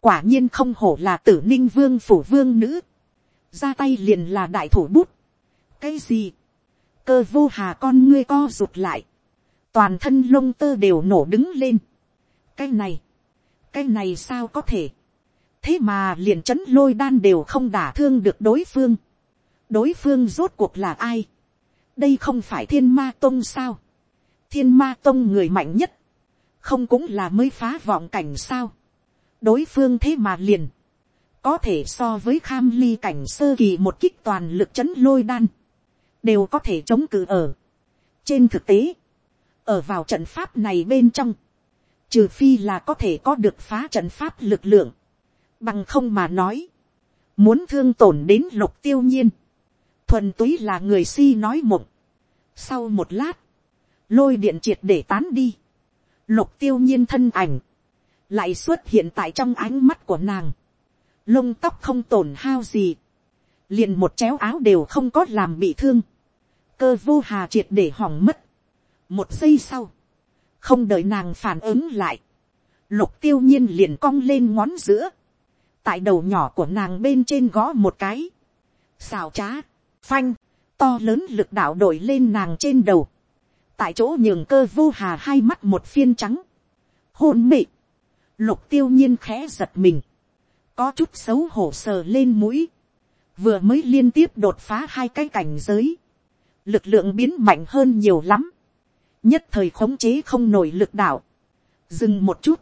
quả nhiên không hổ là tử ninh vương phủ vương nữ, ra tay liền là đại thủ bút. cái gì, cơ vô hà con ngươi co rụt lại, toàn thân lông tơ đều nổ đứng lên. cái này, cái này sao có thể, thế mà liền c h ấ n lôi đan đều không đả thương được đối phương. Đối phương rốt cuộc là ai, đây không phải thiên ma tông sao, thiên ma tông người mạnh nhất, không cũng là mới phá vọng cảnh sao, đối phương thế mà liền, có thể so với kham ly cảnh sơ kỳ một kích toàn lực chấn lôi đan, đều có thể chống cự ở. trên thực tế, ở vào trận pháp này bên trong, trừ phi là có thể có được phá trận pháp lực lượng, bằng không mà nói, muốn thương tổn đến lục tiêu nhiên, thuần túy là người si nói mộng. sau một lát, lôi điện triệt để tán đi, lục tiêu nhiên thân ảnh, lại xuất hiện tại trong ánh mắt của nàng, lông tóc không tổn hao gì, liền một chéo áo đều không có làm bị thương, cơ vô hà triệt để hỏng mất, một giây sau, không đợi nàng phản ứng lại, lục tiêu nhiên liền cong lên ngón giữa, tại đầu nhỏ của nàng bên trên gõ một cái, xào trá, phanh, to lớn lực đạo đổi lên nàng trên đầu, tại chỗ nhường cơ vô hà hai mắt một phiên trắng, hôn mị, lục tiêu nhiên khẽ giật mình, có chút xấu hổ sờ lên mũi, vừa mới liên tiếp đột phá hai cái cảnh giới, lực lượng biến mạnh hơn nhiều lắm, nhất thời khống chế không nổi lực đạo, dừng một chút,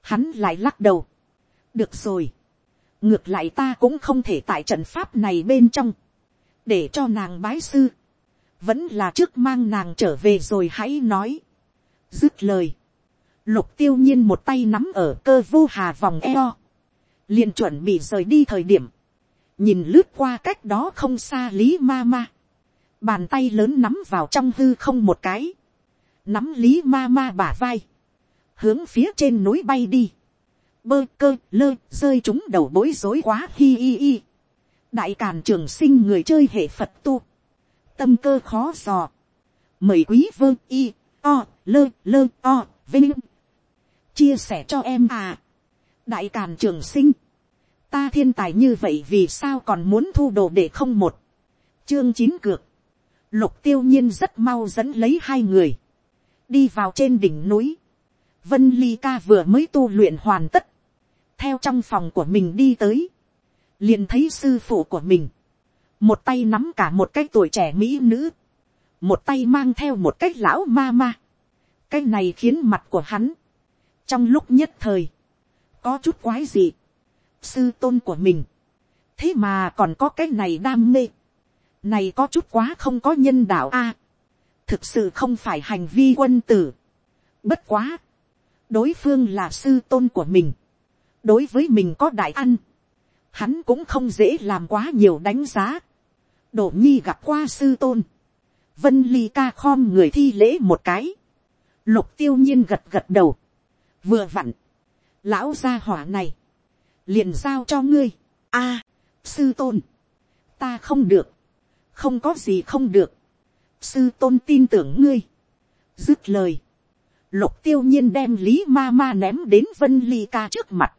hắn lại lắc đầu, được rồi, ngược lại ta cũng không thể tại trận pháp này bên trong, để cho nàng bái sư, vẫn là trước mang nàng trở về rồi hãy nói. dứt lời, lục tiêu nhiên một tay nắm ở cơ vô hà vòng eo, liền chuẩn bị rời đi thời điểm, nhìn lướt qua cách đó không xa lý ma ma, bàn tay lớn nắm vào trong hư không một cái, nắm lý ma ma bả vai, hướng phía trên núi bay đi, bơ cơ lơ rơi chúng đầu bối rối quá hi hi hi. Đại càn trường sinh người chơi hệ phật tu, tâm cơ khó dò, mời quý vương y, o, lơ lơ o, vinh, chia sẻ cho em à, đại càn trường sinh, ta thiên tài như vậy vì sao còn muốn thu đồ để không một, chương chín cược, lục tiêu nhiên rất mau dẫn lấy hai người, đi vào trên đỉnh núi, vân ly ca vừa mới tu luyện hoàn tất, theo trong phòng của mình đi tới, liền thấy sư phụ của mình, một tay nắm cả một cái tuổi trẻ mỹ nữ, một tay mang theo một cái lão ma ma, cái này khiến mặt của hắn, trong lúc nhất thời, có chút quái gì, sư tôn của mình, thế mà còn có cái này đam mê, này có chút quá không có nhân đạo a, thực sự không phải hành vi quân tử, bất quá, đối phương là sư tôn của mình, đối với mình có đại ăn, hắn cũng không dễ làm quá nhiều đánh giá, đổ nhi gặp qua sư tôn, vân ly ca khom người thi lễ một cái, lục tiêu nhiên gật gật đầu, vừa vặn, lão gia hỏa này, liền giao cho ngươi, a, sư tôn, ta không được, không có gì không được, sư tôn tin tưởng ngươi, dứt lời, lục tiêu nhiên đem lý ma ma ném đến vân ly ca trước mặt,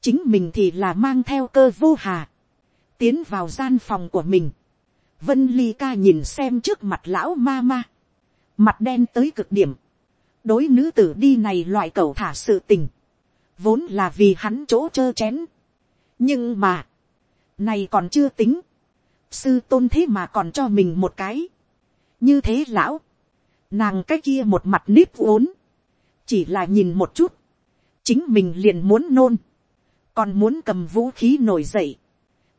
chính mình thì là mang theo cơ vô hà, tiến vào gian phòng của mình, vân ly ca nhìn xem trước mặt lão ma ma, mặt đen tới cực điểm, đối nữ tử đi này loại cầu thả sự tình, vốn là vì hắn chỗ chơ chén, nhưng mà, này còn chưa tính, sư tôn thế mà còn cho mình một cái, như thế lão, nàng cái kia một mặt nếp uốn, chỉ là nhìn một chút, chính mình liền muốn nôn, còn muốn cầm vũ khí nổi dậy,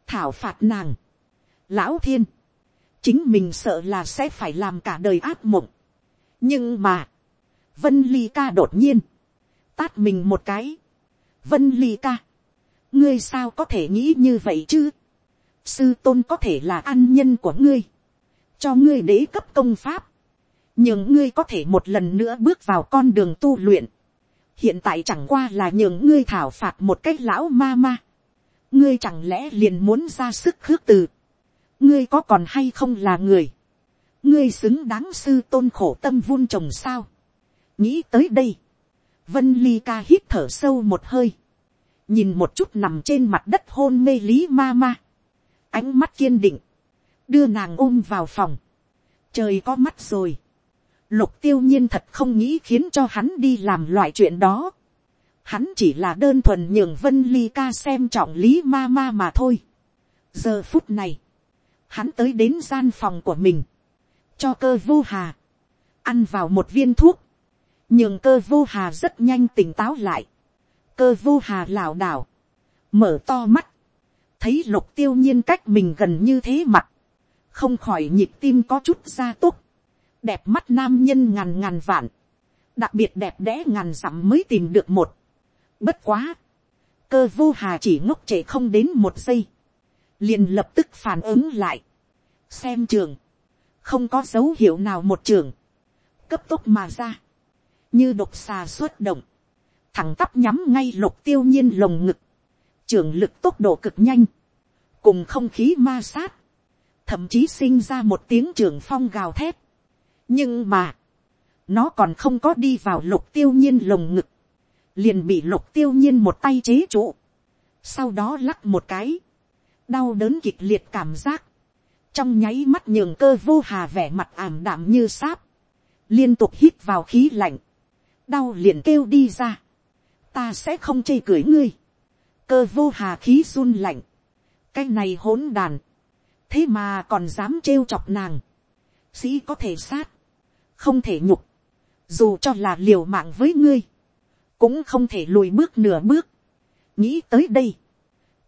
thảo phạt nàng, lão thiên, chính mình sợ là sẽ phải làm cả đời ác mộng, nhưng mà, vân ly ca đột nhiên, tát mình một cái, vân ly ca, ngươi sao có thể nghĩ như vậy chứ, sư tôn có thể là an nhân của ngươi, cho ngươi đế cấp công pháp, nhưng ngươi có thể một lần nữa bước vào con đường tu luyện, hiện tại chẳng qua là nhường ngươi thảo phạt một cách lão ma ma, ngươi chẳng lẽ liền muốn ra sức khước từ, ngươi có còn hay không là người, ngươi xứng đáng sư tôn khổ tâm vun trồng sao, nghĩ tới đây, vân ly ca hít thở sâu một hơi, nhìn một chút nằm trên mặt đất hôn mê lý ma ma, ánh mắt kiên định, đưa nàng ôm vào phòng, trời có mắt rồi, lục tiêu nhiên thật không nghĩ khiến cho hắn đi làm loại chuyện đó, hắn chỉ là đơn thuần nhường vân ly ca xem trọng lý ma ma mà thôi. giờ phút này, hắn tới đến gian phòng của mình, cho cơ vô hà, ăn vào một viên thuốc, nhưng cơ vô hà rất nhanh tỉnh táo lại, cơ vô hà lảo đảo, mở to mắt, thấy lục tiêu nhiên cách mình gần như thế mặt, không khỏi nhịp tim có chút gia túc, đẹp mắt nam nhân ngàn ngàn vạn, đặc biệt đẹp đẽ ngàn dặm mới tìm được một, bất quá, cơ vô hà chỉ ngốc trễ không đến một giây, liền lập tức phản ứng lại, xem trường, không có dấu hiệu nào một trường, cấp tốc mà ra, như độc xà xuất động, thẳng tắp nhắm ngay lục tiêu nhiên lồng ngực, trường lực tốc độ cực nhanh, cùng không khí ma sát, thậm chí sinh ra một tiếng trường phong gào thét. nhưng mà, nó còn không có đi vào lục tiêu nhiên lồng ngực, liền bị lục tiêu nhiên một tay chế trụ, sau đó lắc một cái, đau đớn kịch liệt cảm giác, trong nháy mắt nhường cơ vô hà vẻ mặt ảm đạm như sáp, liên tục hít vào khí lạnh, đau liền kêu đi ra, ta sẽ không chê cười ngươi, cơ vô hà khí run lạnh, cái này hỗn đàn, thế mà còn dám trêu chọc nàng, sĩ có thể sát, không thể nhục, dù cho là liều mạng với ngươi, cũng không thể lùi bước nửa bước, nghĩ tới đây,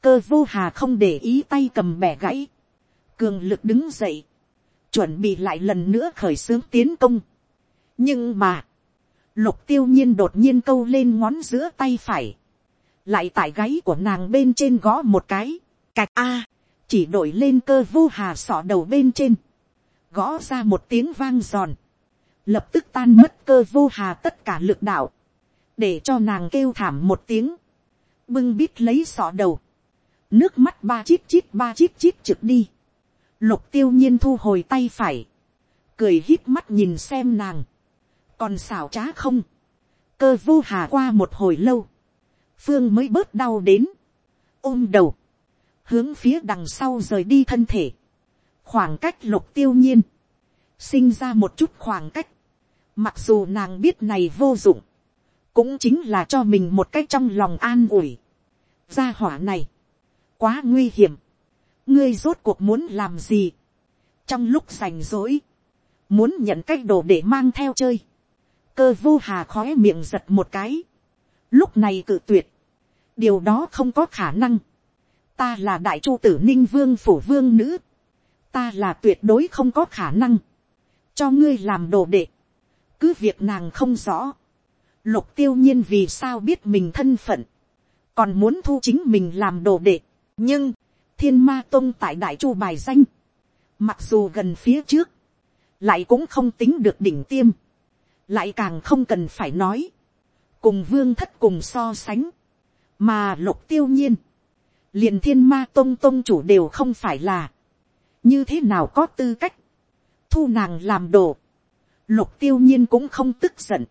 cơ vô hà không để ý tay cầm bẻ gãy, cường lực đứng dậy, chuẩn bị lại lần nữa khởi xướng tiến công. nhưng mà, lục tiêu nhiên đột nhiên câu lên ngón giữa tay phải, lại tại gáy của nàng bên trên gõ một cái, cạch a, chỉ đổi lên cơ vô hà sọ đầu bên trên, gõ ra một tiếng vang giòn, lập tức tan mất cơ vô hà tất cả lực đạo, để cho nàng kêu thảm một tiếng, bưng bít lấy sọ đầu, nước mắt ba chít chít ba chít chít trực đi, lục tiêu nhiên thu hồi tay phải, cười hít mắt nhìn xem nàng, còn xảo trá không, cơ vô hà qua một hồi lâu, phương mới bớt đau đến, ôm đầu, hướng phía đằng sau rời đi thân thể, khoảng cách lục tiêu nhiên, sinh ra một chút khoảng cách, mặc dù nàng biết này vô dụng, cũng chính là cho mình một cách trong lòng an ủi. gia hỏa này, quá nguy hiểm, ngươi rốt cuộc muốn làm gì, trong lúc rảnh rỗi, muốn nhận cách đồ để mang theo chơi, cơ vô hà khói miệng giật một cái, lúc này cự tuyệt, điều đó không có khả năng, ta là đại chu tử ninh vương phủ vương nữ, ta là tuyệt đối không có khả năng, cho ngươi làm đồ đệ, cứ việc nàng không rõ, lục tiêu nhiên vì sao biết mình thân phận, còn muốn thu chính mình làm đồ đệ, nhưng, thiên ma tông tại đại chu bài danh, mặc dù gần phía trước, lại cũng không tính được đỉnh tiêm, lại càng không cần phải nói, cùng vương thất cùng so sánh, mà lục tiêu nhiên, liền thiên ma tông tông chủ đều không phải là, như thế nào có tư cách, thu nàng làm đồ, lục tiêu nhiên cũng không tức giận,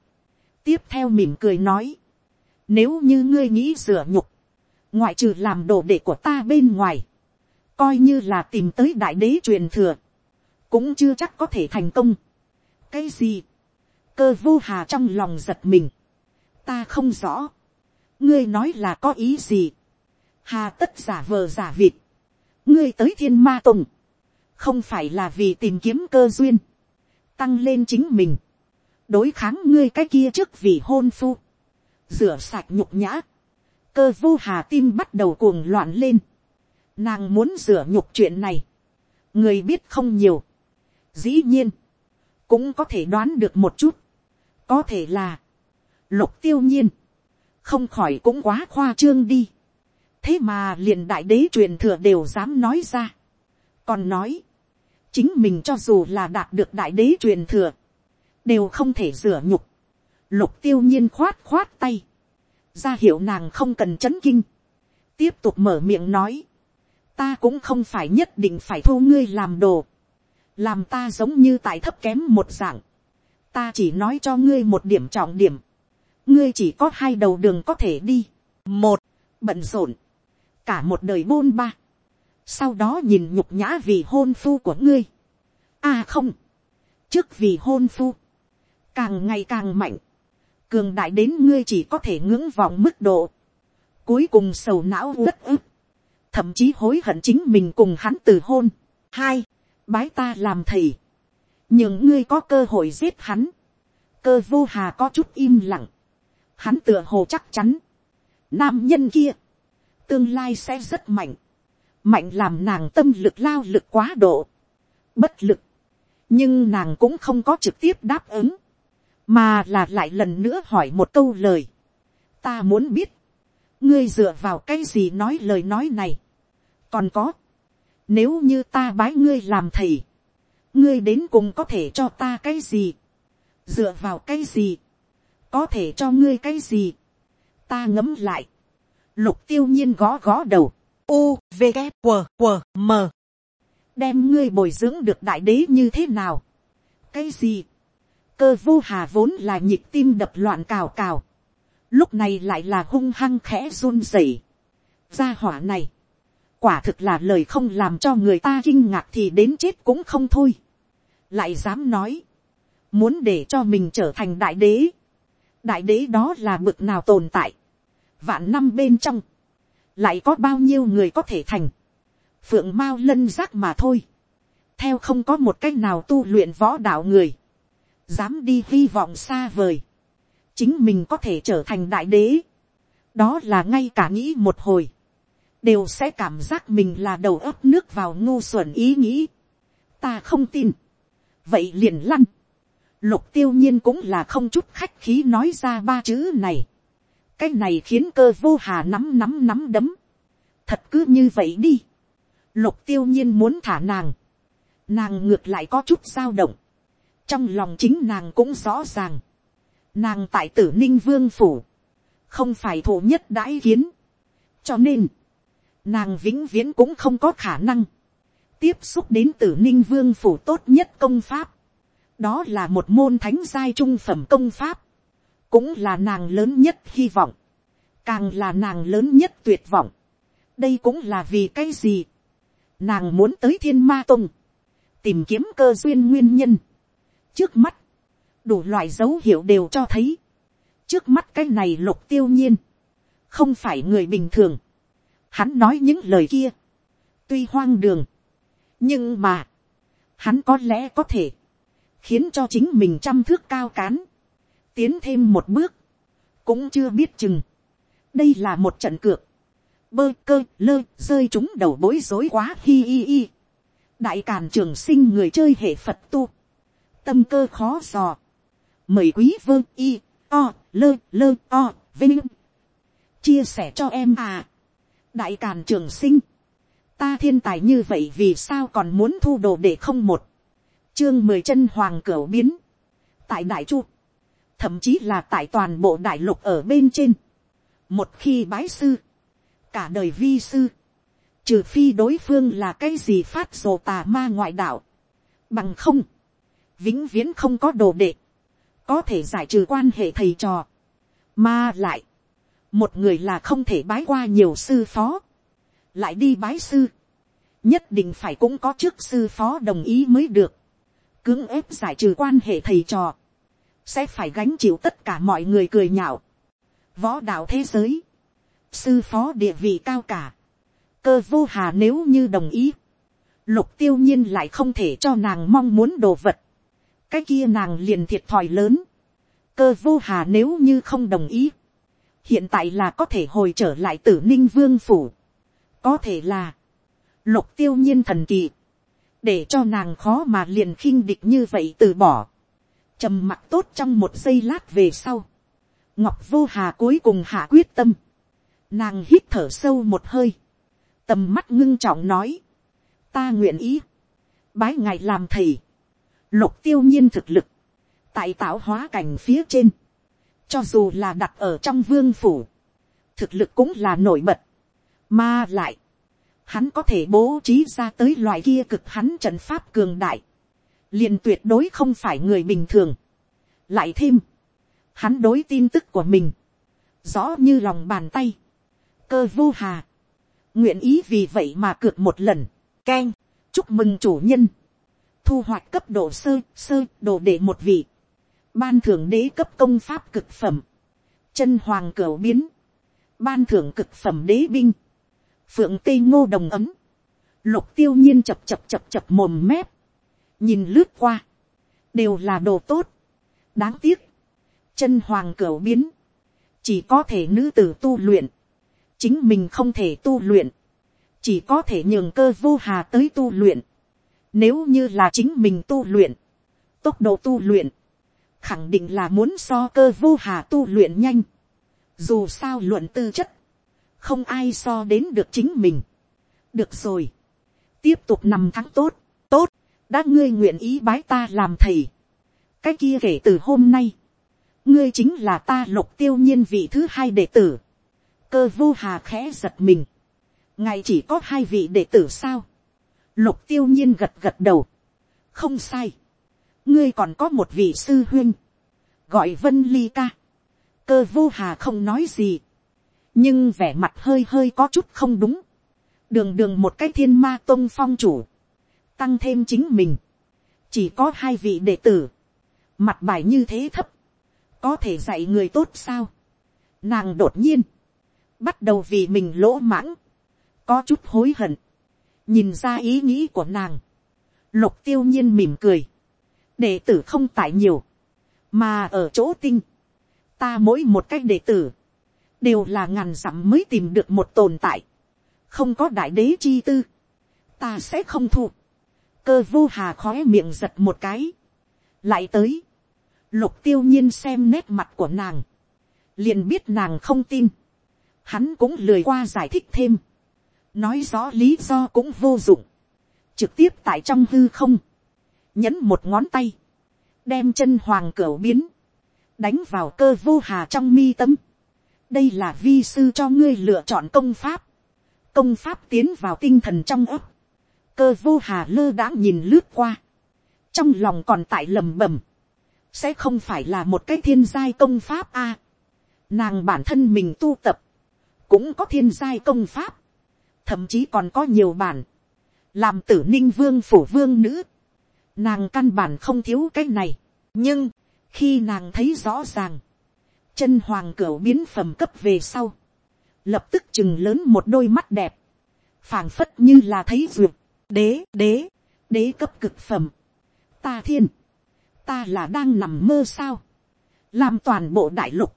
tiếp theo mỉm cười nói, nếu như ngươi nghĩ rửa nhục, ngoại trừ làm đồ đệ của ta bên ngoài, coi như là tìm tới đại đế truyền thừa, cũng chưa chắc có thể thành công. cái gì, cơ vô hà trong lòng giật mình, ta không rõ, ngươi nói là có ý gì, hà tất giả vờ giả vịt, ngươi tới thiên ma tùng, không phải là vì tìm kiếm cơ duyên, tăng lên chính mình, đối kháng ngươi cái kia trước vì hôn phu, rửa sạch nhục nhã, cơ vô hà tim bắt đầu cuồng loạn lên, nàng muốn rửa nhục chuyện này, người biết không nhiều, dĩ nhiên, cũng có thể đoán được một chút, có thể là, lục tiêu nhiên, không khỏi cũng quá khoa trương đi, thế mà liền đại đế truyền thừa đều dám nói ra, còn nói, chính mình cho dù là đạt được đại đế truyền thừa, đều không thể rửa nhục, lục tiêu nhiên khoát khoát tay, ra hiệu nàng không cần chấn kinh, tiếp tục mở miệng nói, ta cũng không phải nhất định phải thu ngươi làm đồ, làm ta giống như tại thấp kém một dạng, ta chỉ nói cho ngươi một điểm trọng điểm, ngươi chỉ có hai đầu đường có thể đi, một, bận rộn, cả một đời bôn ba, sau đó nhìn nhục nhã vì hôn phu của ngươi, a không, trước vì hôn phu, càng ngày càng mạnh, cường đại đến ngươi chỉ có thể ngưỡng vọng mức độ, cuối cùng sầu não uất ức, thậm chí hối hận chính mình cùng hắn từ hôn. hai, bái ta làm thầy, những ngươi có cơ hội giết hắn, cơ vô hà có chút im lặng, hắn tựa hồ chắc chắn, nam nhân kia, tương lai sẽ rất mạnh, mạnh làm nàng tâm lực lao lực quá độ, bất lực, nhưng nàng cũng không có trực tiếp đáp ứng, mà là lại lần nữa hỏi một câu lời, ta muốn biết, ngươi dựa vào cái gì nói lời nói này, còn có, nếu như ta bái ngươi làm thầy, ngươi đến cùng có thể cho ta cái gì, dựa vào cái gì, có thể cho ngươi cái gì, ta ngấm lại, lục tiêu nhiên gõ gõ đầu, u, v, g, q, q, m, đem ngươi bồi dưỡng được đại đế như thế nào, cái gì, cơ vô hà vốn là nhịp tim đập loạn cào cào, lúc này lại là hung hăng khẽ run rẩy, gia hỏa này, quả thực là lời không làm cho người ta kinh ngạc thì đến chết cũng không thôi. lại dám nói, muốn để cho mình trở thành đại đế. đại đế đó là bực nào tồn tại. vạn năm bên trong, lại có bao nhiêu người có thể thành. phượng mao lân giác mà thôi. theo không có một cách nào tu luyện võ đạo người dám đi hy vọng xa vời. chính mình có thể trở thành đại đế. đó là ngay cả nghĩ một hồi đều sẽ cảm giác mình là đầu ấp nước vào ngu xuẩn ý nghĩ. ta không tin. vậy liền lăn. lục tiêu nhiên cũng là không chút khách khí nói ra ba chữ này. cái này khiến cơ vô hà nắm nắm nắm đấm. thật cứ như vậy đi. lục tiêu nhiên muốn thả nàng. nàng ngược lại có chút dao động trong lòng chính nàng cũng rõ ràng. nàng tại tử ninh vương phủ. không phải thủ nhất đãi kiến. cho nên, nàng vĩnh viễn cũng không có khả năng tiếp xúc đến tử ninh vương phủ tốt nhất công pháp. đó là một môn thánh giai trung phẩm công pháp, cũng là nàng lớn nhất hy vọng, càng là nàng lớn nhất tuyệt vọng. đây cũng là vì cái gì. nàng muốn tới thiên ma tông, tìm kiếm cơ duyên nguyên nhân trước mắt, đủ loại dấu hiệu đều cho thấy, trước mắt cái này lục tiêu nhiên, không phải người bình thường, Hắn nói những lời kia. Tuy hoang đường. Nhưng mà. Hắn có lẽ có thể. Khiến cho chính mình trăm thước cao cán. Tiến thêm một bước. Cũng chưa biết chừng. Đây là một trận cược. Bơ cơ lơ rơi chúng đầu bối rối quá hi hi hi. đại càn trường sinh người chơi hệ phật tu, tâm cơ khó dò, mời quý vương y, o, lơ lơ o, vinh, chia sẻ cho em à, đại càn trường sinh, ta thiên tài như vậy vì sao còn muốn thu đồ để không một, chương mười chân hoàng cửu biến, tại đại chu, thậm chí là tại toàn bộ đại lục ở bên trên, một khi bái sư, cả đời vi sư, trừ phi đối phương là cái gì phát rồ tà ma ngoại đạo, bằng không, vĩnh viễn không có đồ đệ, có thể giải trừ quan hệ thầy trò, mà lại, một người là không thể bái qua nhiều sư phó, lại đi bái sư, nhất định phải cũng có trước sư phó đồng ý mới được, cưỡng ép giải trừ quan hệ thầy trò, sẽ phải gánh chịu tất cả mọi người cười nhạo, võ đạo thế giới, sư phó địa vị cao cả, cơ vô hà nếu như đồng ý, lục tiêu nhiên lại không thể cho nàng mong muốn đồ vật, cái kia nàng liền thiệt thòi lớn, cơ vô hà nếu như không đồng ý, hiện tại là có thể hồi trở lại tử ninh vương phủ, có thể là, lục tiêu nhiên thần kỳ, để cho nàng khó mà liền khinh địch như vậy từ bỏ, trầm mặc tốt trong một giây lát về sau, ngọc vô hà cuối cùng hạ quyết tâm, nàng hít thở sâu một hơi, tầm mắt ngưng trọng nói, ta nguyện ý, bái ngài làm thầy, lục tiêu nhiên thực lực, tại tạo hóa cảnh phía trên, cho dù là đặt ở trong vương phủ, thực lực cũng là nổi bật, mà lại, hắn có thể bố trí ra tới loại kia cực hắn trận pháp cường đại, liền tuyệt đối không phải người bình thường. lại thêm, hắn đối tin tức của mình, rõ như lòng bàn tay, cơ vô hà, nguyện ý vì vậy mà cược một lần, k e n chúc mừng chủ nhân, thu hoạch cấp độ sơ sơ đồ để một vị, ban thưởng đế cấp công pháp cực phẩm, chân hoàng cửu biến, ban thưởng cực phẩm đế binh, phượng Tây ngô đồng ấm, lục tiêu nhiên chập chập chập chập mồm mép, nhìn lướt qua, đều là đồ tốt, đáng tiếc, chân hoàng cửu biến, chỉ có thể nữ tử tu luyện, chính mình không thể tu luyện, chỉ có thể nhường cơ vô hà tới tu luyện. Nếu như là chính mình tu luyện, tốc độ tu luyện, khẳng định là muốn so cơ vô hà tu luyện nhanh. Dù sao luận tư chất, không ai so đến được chính mình. Được rồi, tiếp tục nằm thắng tốt, tốt, đã ngươi nguyện ý bái ta làm thầy. cái kia kể từ hôm nay, ngươi chính là ta lục tiêu nhiên vị thứ hai đệ tử cơ vô hà khẽ giật mình. ngài chỉ có hai vị đệ tử sao lục tiêu nhiên gật gật đầu. không sai. ngươi còn có một vị sư huyên. gọi vân ly ca. cơ vô hà không nói gì. nhưng vẻ mặt hơi hơi có chút không đúng. đường đường một cái thiên ma tôn phong chủ. tăng thêm chính mình. chỉ có hai vị đệ tử. mặt bài như thế thấp. có thể dạy người tốt sao. nàng đột nhiên bắt đầu vì mình lỗ mãng, có chút hối hận, nhìn ra ý nghĩ của nàng, lục tiêu nhiên mỉm cười, đệ tử không tại nhiều, mà ở chỗ tinh, ta mỗi một cách đệ tử, đều là ngàn dặm mới tìm được một tồn tại, không có đại đế chi tư, ta sẽ không thụ. cơ vô hà khói miệng giật một cái, lại tới, lục tiêu nhiên xem nét mặt của nàng, liền biết nàng không tin, hắn cũng lười qua giải thích thêm, nói rõ lý do cũng vô dụng, trực tiếp tại trong hư không, nhấn một ngón tay, đem chân hoàng cửa biến, đánh vào cơ vô hà trong mi tâm. đây là vi sư cho ngươi lựa chọn công pháp, công pháp tiến vào tinh thần trong ấp, cơ vô hà lơ đãng nhìn lướt qua, trong lòng còn tại lầm bầm, sẽ không phải là một cái thiên giai công pháp a. nàng bản thân mình tu tập, cũng có thiên giai công pháp, thậm chí còn có nhiều bản, làm tử ninh vương phủ vương nữ, nàng căn bản không thiếu cái này, nhưng, khi nàng thấy rõ ràng, chân hoàng cửa biến phẩm cấp về sau, lập tức chừng lớn một đôi mắt đẹp, phảng phất như là thấy ruột, đế đế, đế cấp cực phẩm, ta thiên, ta là đang nằm mơ sao, làm toàn bộ đại lục,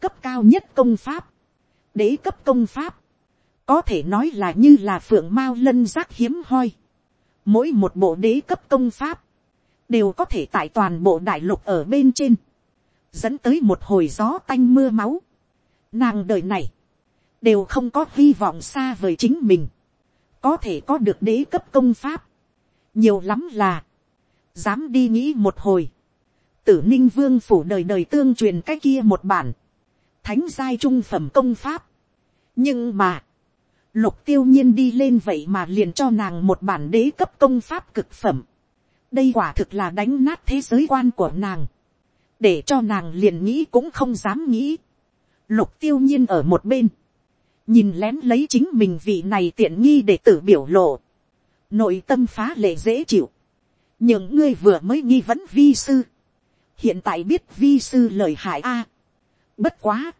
cấp cao nhất công pháp, đế cấp công pháp, có thể nói là như là phượng mao lân giác hiếm hoi, mỗi một bộ đế cấp công pháp, đều có thể tại toàn bộ đại lục ở bên trên, dẫn tới một hồi gió tanh mưa máu. Nàng đời này, đều không có hy vọng xa vời chính mình, có thể có được đế cấp công pháp, nhiều lắm là, dám đi nghĩ một hồi, tử ninh vương phủ đời đời tương truyền cái kia một bản, thánh giai trung phẩm công pháp. nhưng mà, lục tiêu nhiên đi lên vậy mà liền cho nàng một bản đế cấp công pháp cực phẩm. đây quả thực là đánh nát thế giới quan của nàng, để cho nàng liền nghĩ cũng không dám nghĩ. lục tiêu nhiên ở một bên, nhìn lén lấy chính mình vị này tiện nghi để tử biểu lộ, nội tâm phá lệ dễ chịu, những ngươi vừa mới nghi vấn vi sư, hiện tại biết vi sư lời hại a, bất quá,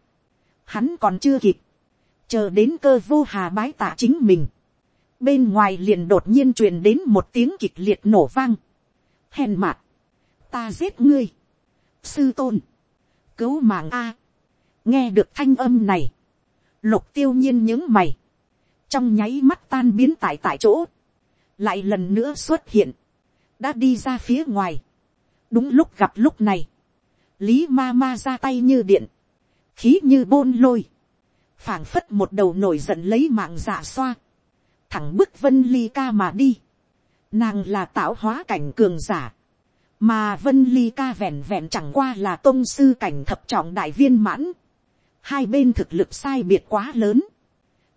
hắn còn chưa kịp, chờ đến cơ vô hà bái tạ chính mình, bên ngoài liền đột nhiên truyền đến một tiếng kịch liệt nổ vang, hèn mạt, ta giết ngươi, sư tôn, cứu mạng a, nghe được thanh âm này, lục tiêu nhiên những mày, trong nháy mắt tan biến tại tại chỗ, lại lần nữa xuất hiện, đã đi ra phía ngoài, đúng lúc gặp lúc này, lý ma ma ra tay như điện, khí như bôn lôi, phảng phất một đầu nổi giận lấy mạng giả xoa, thẳng bức vân ly ca mà đi, nàng là tạo hóa cảnh cường giả, mà vân ly ca vẹn vẹn chẳng qua là tôn sư cảnh thập trọng đại viên mãn, hai bên thực lực sai biệt quá lớn,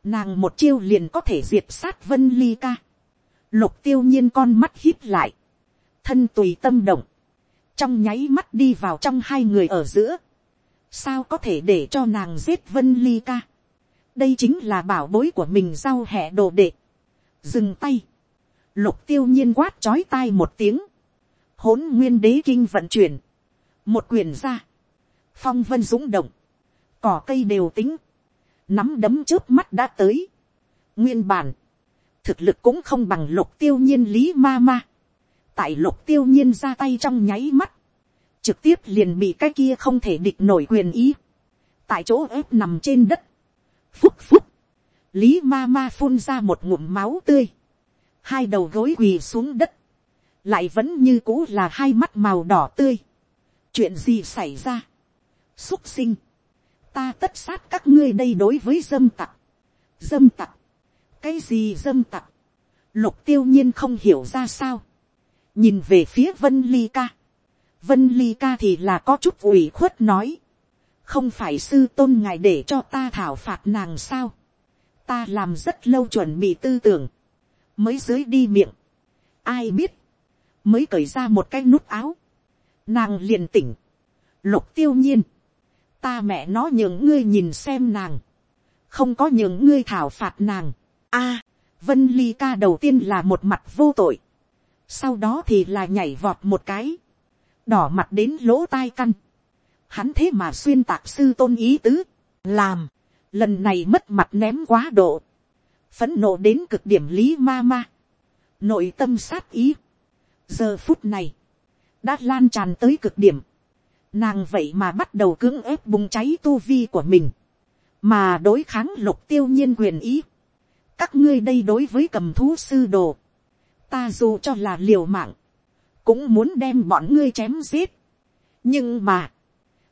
nàng một chiêu liền có thể diệt sát vân ly ca, lục tiêu nhiên con mắt hít lại, thân tùy tâm động, trong nháy mắt đi vào trong hai người ở giữa, sao có thể để cho nàng giết vân ly ca, đây chính là bảo bối của mình giao hẹ đồ đệ, dừng tay, lục tiêu nhiên quát chói tai một tiếng, hỗn nguyên đế kinh vận chuyển, một quyền ra, phong vân dũng động, cỏ cây đều tính, nắm đấm trước mắt đã tới, nguyên bản, thực lực cũng không bằng lục tiêu nhiên lý ma ma, tại lục tiêu nhiên ra tay trong nháy mắt, trực tiếp liền bị cái kia không thể địch nổi quyền ý, tại chỗ ép nằm trên đất, phúc phúc, lý ma ma phun ra một ngụm máu tươi, hai đầu gối quỳ xuống đất, lại vẫn như cũ là hai mắt màu đỏ tươi, chuyện gì xảy ra, xúc sinh, ta tất sát các ngươi đây đối với dâm tặc, dâm tặc, cái gì dâm tặc, lục tiêu nhiên không hiểu ra sao, nhìn về phía vân ly ca, vân ly ca thì là có chút ủy khuất nói, không phải sư tôn ngài để cho ta thảo phạt nàng sao, ta làm rất lâu chuẩn bị tư tưởng, mới dưới đi miệng, ai biết, mới cởi ra một cái nút áo, nàng liền tỉnh, lục tiêu nhiên, ta mẹ nó nhường ngươi nhìn xem nàng, không có nhường ngươi thảo phạt nàng, a, vân ly ca đầu tiên là một mặt vô tội, sau đó thì là nhảy vọt một cái, đỏ mặt đến lỗ tai căn, hắn thế mà xuyên tạc sư tôn ý tứ, làm, lần này mất mặt ném quá độ, phấn nộ đến cực điểm lý ma ma, nội tâm sát ý, giờ phút này, đã lan tràn tới cực điểm, nàng vậy mà bắt đầu cưỡng ép bùng cháy tu vi của mình, mà đối kháng lục tiêu nhiên quyền ý, các ngươi đây đối với cầm thú sư đồ, ta dù cho là liều mạng, cũng muốn đem bọn ngươi chém giết. nhưng mà,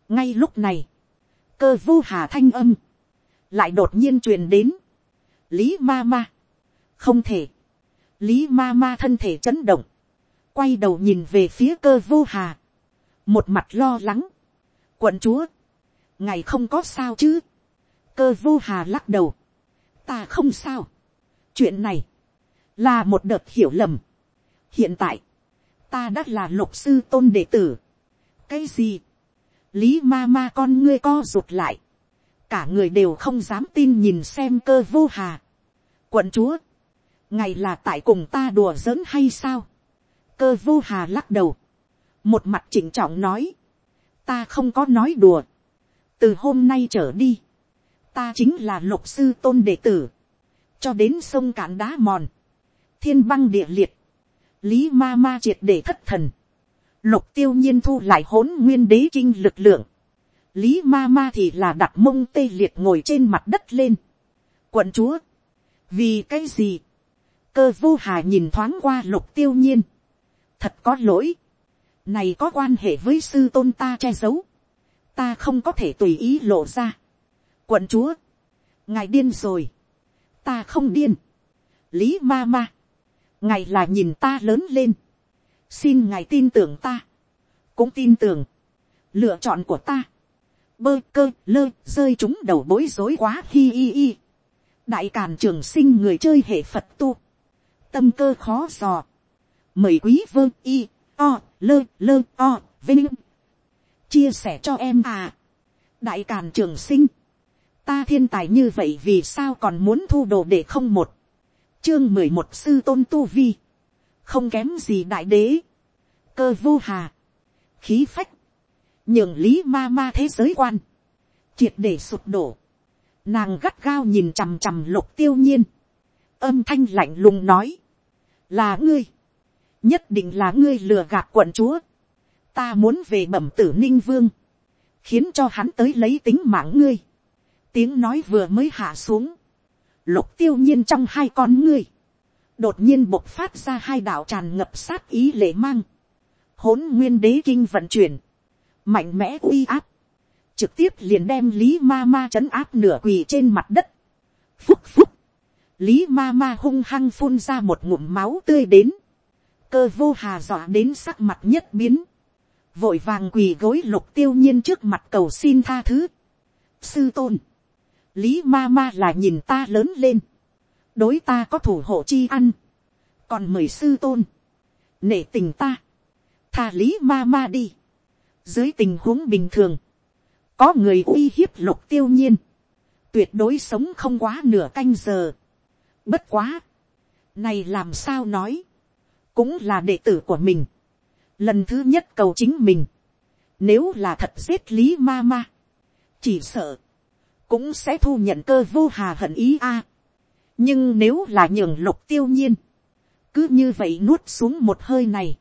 ngay lúc này, cơ vô hà thanh âm, lại đột nhiên truyền đến, lý ma ma, không thể, lý ma ma thân thể chấn động, quay đầu nhìn về phía cơ vô hà, một mặt lo lắng, quận chúa, ngày không có sao chứ, cơ vô hà lắc đầu, ta không sao, chuyện này, là một đợt hiểu lầm. hiện tại, ta đã là lục sư tôn đệ tử. cái gì, lý ma ma con ngươi co rụt lại, cả người đều không dám tin nhìn xem cơ vô hà. quận chúa, ngày là tại cùng ta đùa giỡn hay sao, cơ vô hà lắc đầu, một mặt chỉnh trọng nói, ta không có nói đùa, từ hôm nay trở đi, ta chính là lục sư tôn đệ tử, cho đến sông cạn đá mòn, thiên băng địa liệt, lý ma ma triệt để thất thần, lục tiêu nhiên thu lại hỗn nguyên đế kinh lực lượng, lý ma ma thì là đặt mông tê liệt ngồi trên mặt đất lên. quận chúa, vì cái gì, cơ vô hà nhìn thoáng qua lục tiêu nhiên, thật có lỗi, này có quan hệ với sư tôn ta che giấu, ta không có thể tùy ý lộ ra. quận chúa, ngài điên rồi, ta không điên, lý ma ma, ngài là nhìn ta lớn lên, xin ngài tin tưởng ta, cũng tin tưởng, lựa chọn của ta, bơ cơ lơ rơi chúng đầu bối rối quá hi hi hi, đại càn trường sinh người chơi hệ phật tu, tâm cơ khó dò, mời quý vơ y o lơ lơ o vinh. Chia sẻ cho em à. Đại càn trường sinh. Ta thiên tài như vậy vì sao còn muốn thu đồ để không một? Chương mười một sư tôn tu vi không kém gì đại đế. Cơ vô hà. Khí phách. Nhường lý ma ma thế giới quan. Triệt để sụp đổ. Nàng gắt gao nhìn chằm chằm lục tiêu nhiên. Âm thanh lạnh lùng nói. Là ngươi. Nhất định là ngươi lừa gạt quận chúa, ta muốn về bẩm tử ninh vương, khiến cho hắn tới lấy tính mạng ngươi, tiếng nói vừa mới hạ xuống, lục tiêu nhiên trong hai con ngươi, đột nhiên bộc phát ra hai đạo tràn ngập sát ý lệ mang, hỗn nguyên đế kinh vận chuyển, mạnh mẽ uy áp, trực tiếp liền đem lý ma ma trấn áp nửa quỳ trên mặt đất, phúc phúc, lý ma ma hung hăng phun ra một ngụm máu tươi đến, cơ vô hà dọa đến sắc mặt nhất biến, vội vàng quỳ gối lục tiêu nhiên trước mặt cầu xin tha thứ. sư tôn, lý ma ma là nhìn ta lớn lên, đối ta có thủ hộ chi ăn, còn mời sư tôn, nể tình ta, tha lý ma ma đi, dưới tình huống bình thường, có người uy hiếp lục tiêu nhiên, tuyệt đối sống không quá nửa canh giờ. Bất quá, này làm sao nói, cũng là đệ tử của mình. Lần thứ nhất cầu chính mình, nếu là thật giết lý ma ma, chỉ sợ, cũng sẽ thu nhận cơ vô hà hận ý a nhưng nếu là nhường lục tiêu nhiên, cứ như vậy nuốt xuống một hơi này,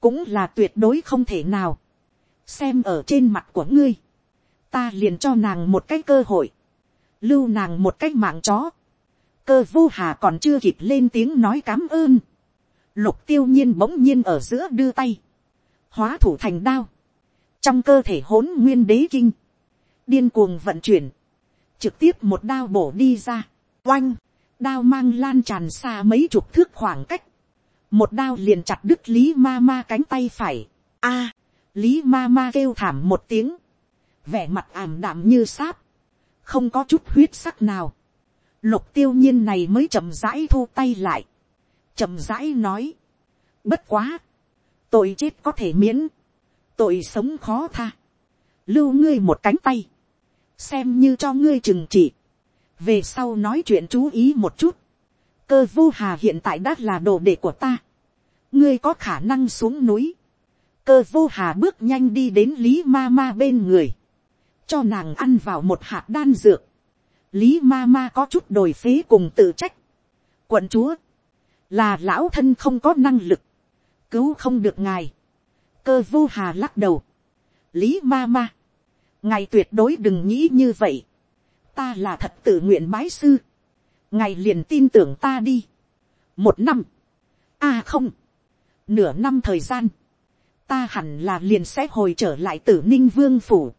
cũng là tuyệt đối không thể nào. xem ở trên mặt của ngươi, ta liền cho nàng một cái cơ hội, lưu nàng một cái mạng chó. cơ vô hà còn chưa kịp lên tiếng nói cám ơn, lục tiêu nhiên bỗng nhiên ở giữa đưa tay, hóa thủ thành đao, trong cơ thể hỗn nguyên đế kinh, điên cuồng vận chuyển, trực tiếp một đao bổ đi ra, oanh, đao mang lan tràn xa mấy chục thước khoảng cách, một đao liền chặt đứt lý ma ma cánh tay phải, a, lý ma ma kêu thảm một tiếng, vẻ mặt ảm đạm như sáp, không có chút huyết sắc nào, lục tiêu nhiên này mới chậm rãi thu tay lại, chậm rãi nói, bất quá, tội chết có thể miễn, tội sống khó tha, lưu ngươi một cánh tay, xem như cho ngươi trừng trị, về sau nói chuyện chú ý một chút, cơ vô hà hiện tại đã là đồ đệ của ta, ngươi có khả năng xuống núi, cơ vô hà bước nhanh đi đến lý ma ma bên người, cho nàng ăn vào một hạt đan dược, lý ma ma có chút đồi phế cùng tự trách, quận chúa, là lão thân không có năng lực, cứu không được ngài, cơ vô hà lắc đầu, lý ma ma, ngài tuyệt đối đừng nghĩ như vậy, ta là thật tự nguyện bái sư, ngài liền tin tưởng ta đi, một năm, a à không, nửa năm thời gian, ta hẳn là liền sẽ hồi trở lại tử ninh vương phủ,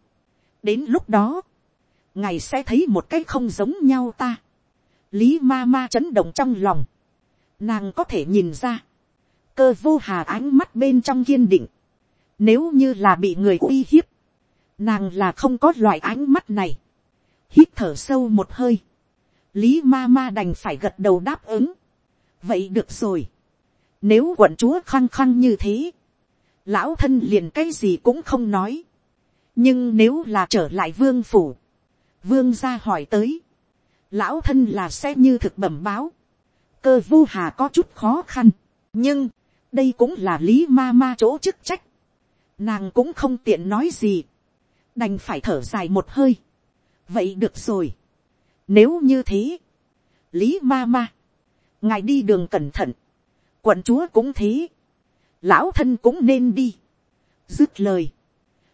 đến lúc đó, ngài sẽ thấy một cái không giống nhau ta, lý ma ma chấn động trong lòng, nàng có thể nhìn ra, cơ vô hà ánh mắt bên trong kiên định, nếu như là bị người uy hiếp, nàng là không có loại ánh mắt này, hít thở sâu một hơi, lý ma ma đành phải gật đầu đáp ứng, vậy được rồi, nếu quận chúa khăng khăng như thế, lão thân liền cái gì cũng không nói, nhưng nếu là trở lại vương phủ, vương ra hỏi tới, lão thân là sẽ như thực bẩm báo, cơ vu hà có chút khó khăn, nhưng, đây cũng là lý ma ma chỗ chức trách, nàng cũng không tiện nói gì, đành phải thở dài một hơi, vậy được rồi, nếu như thế, lý ma ma, ngài đi đường cẩn thận, quận chúa cũng thế, lão thân cũng nên đi, dứt lời,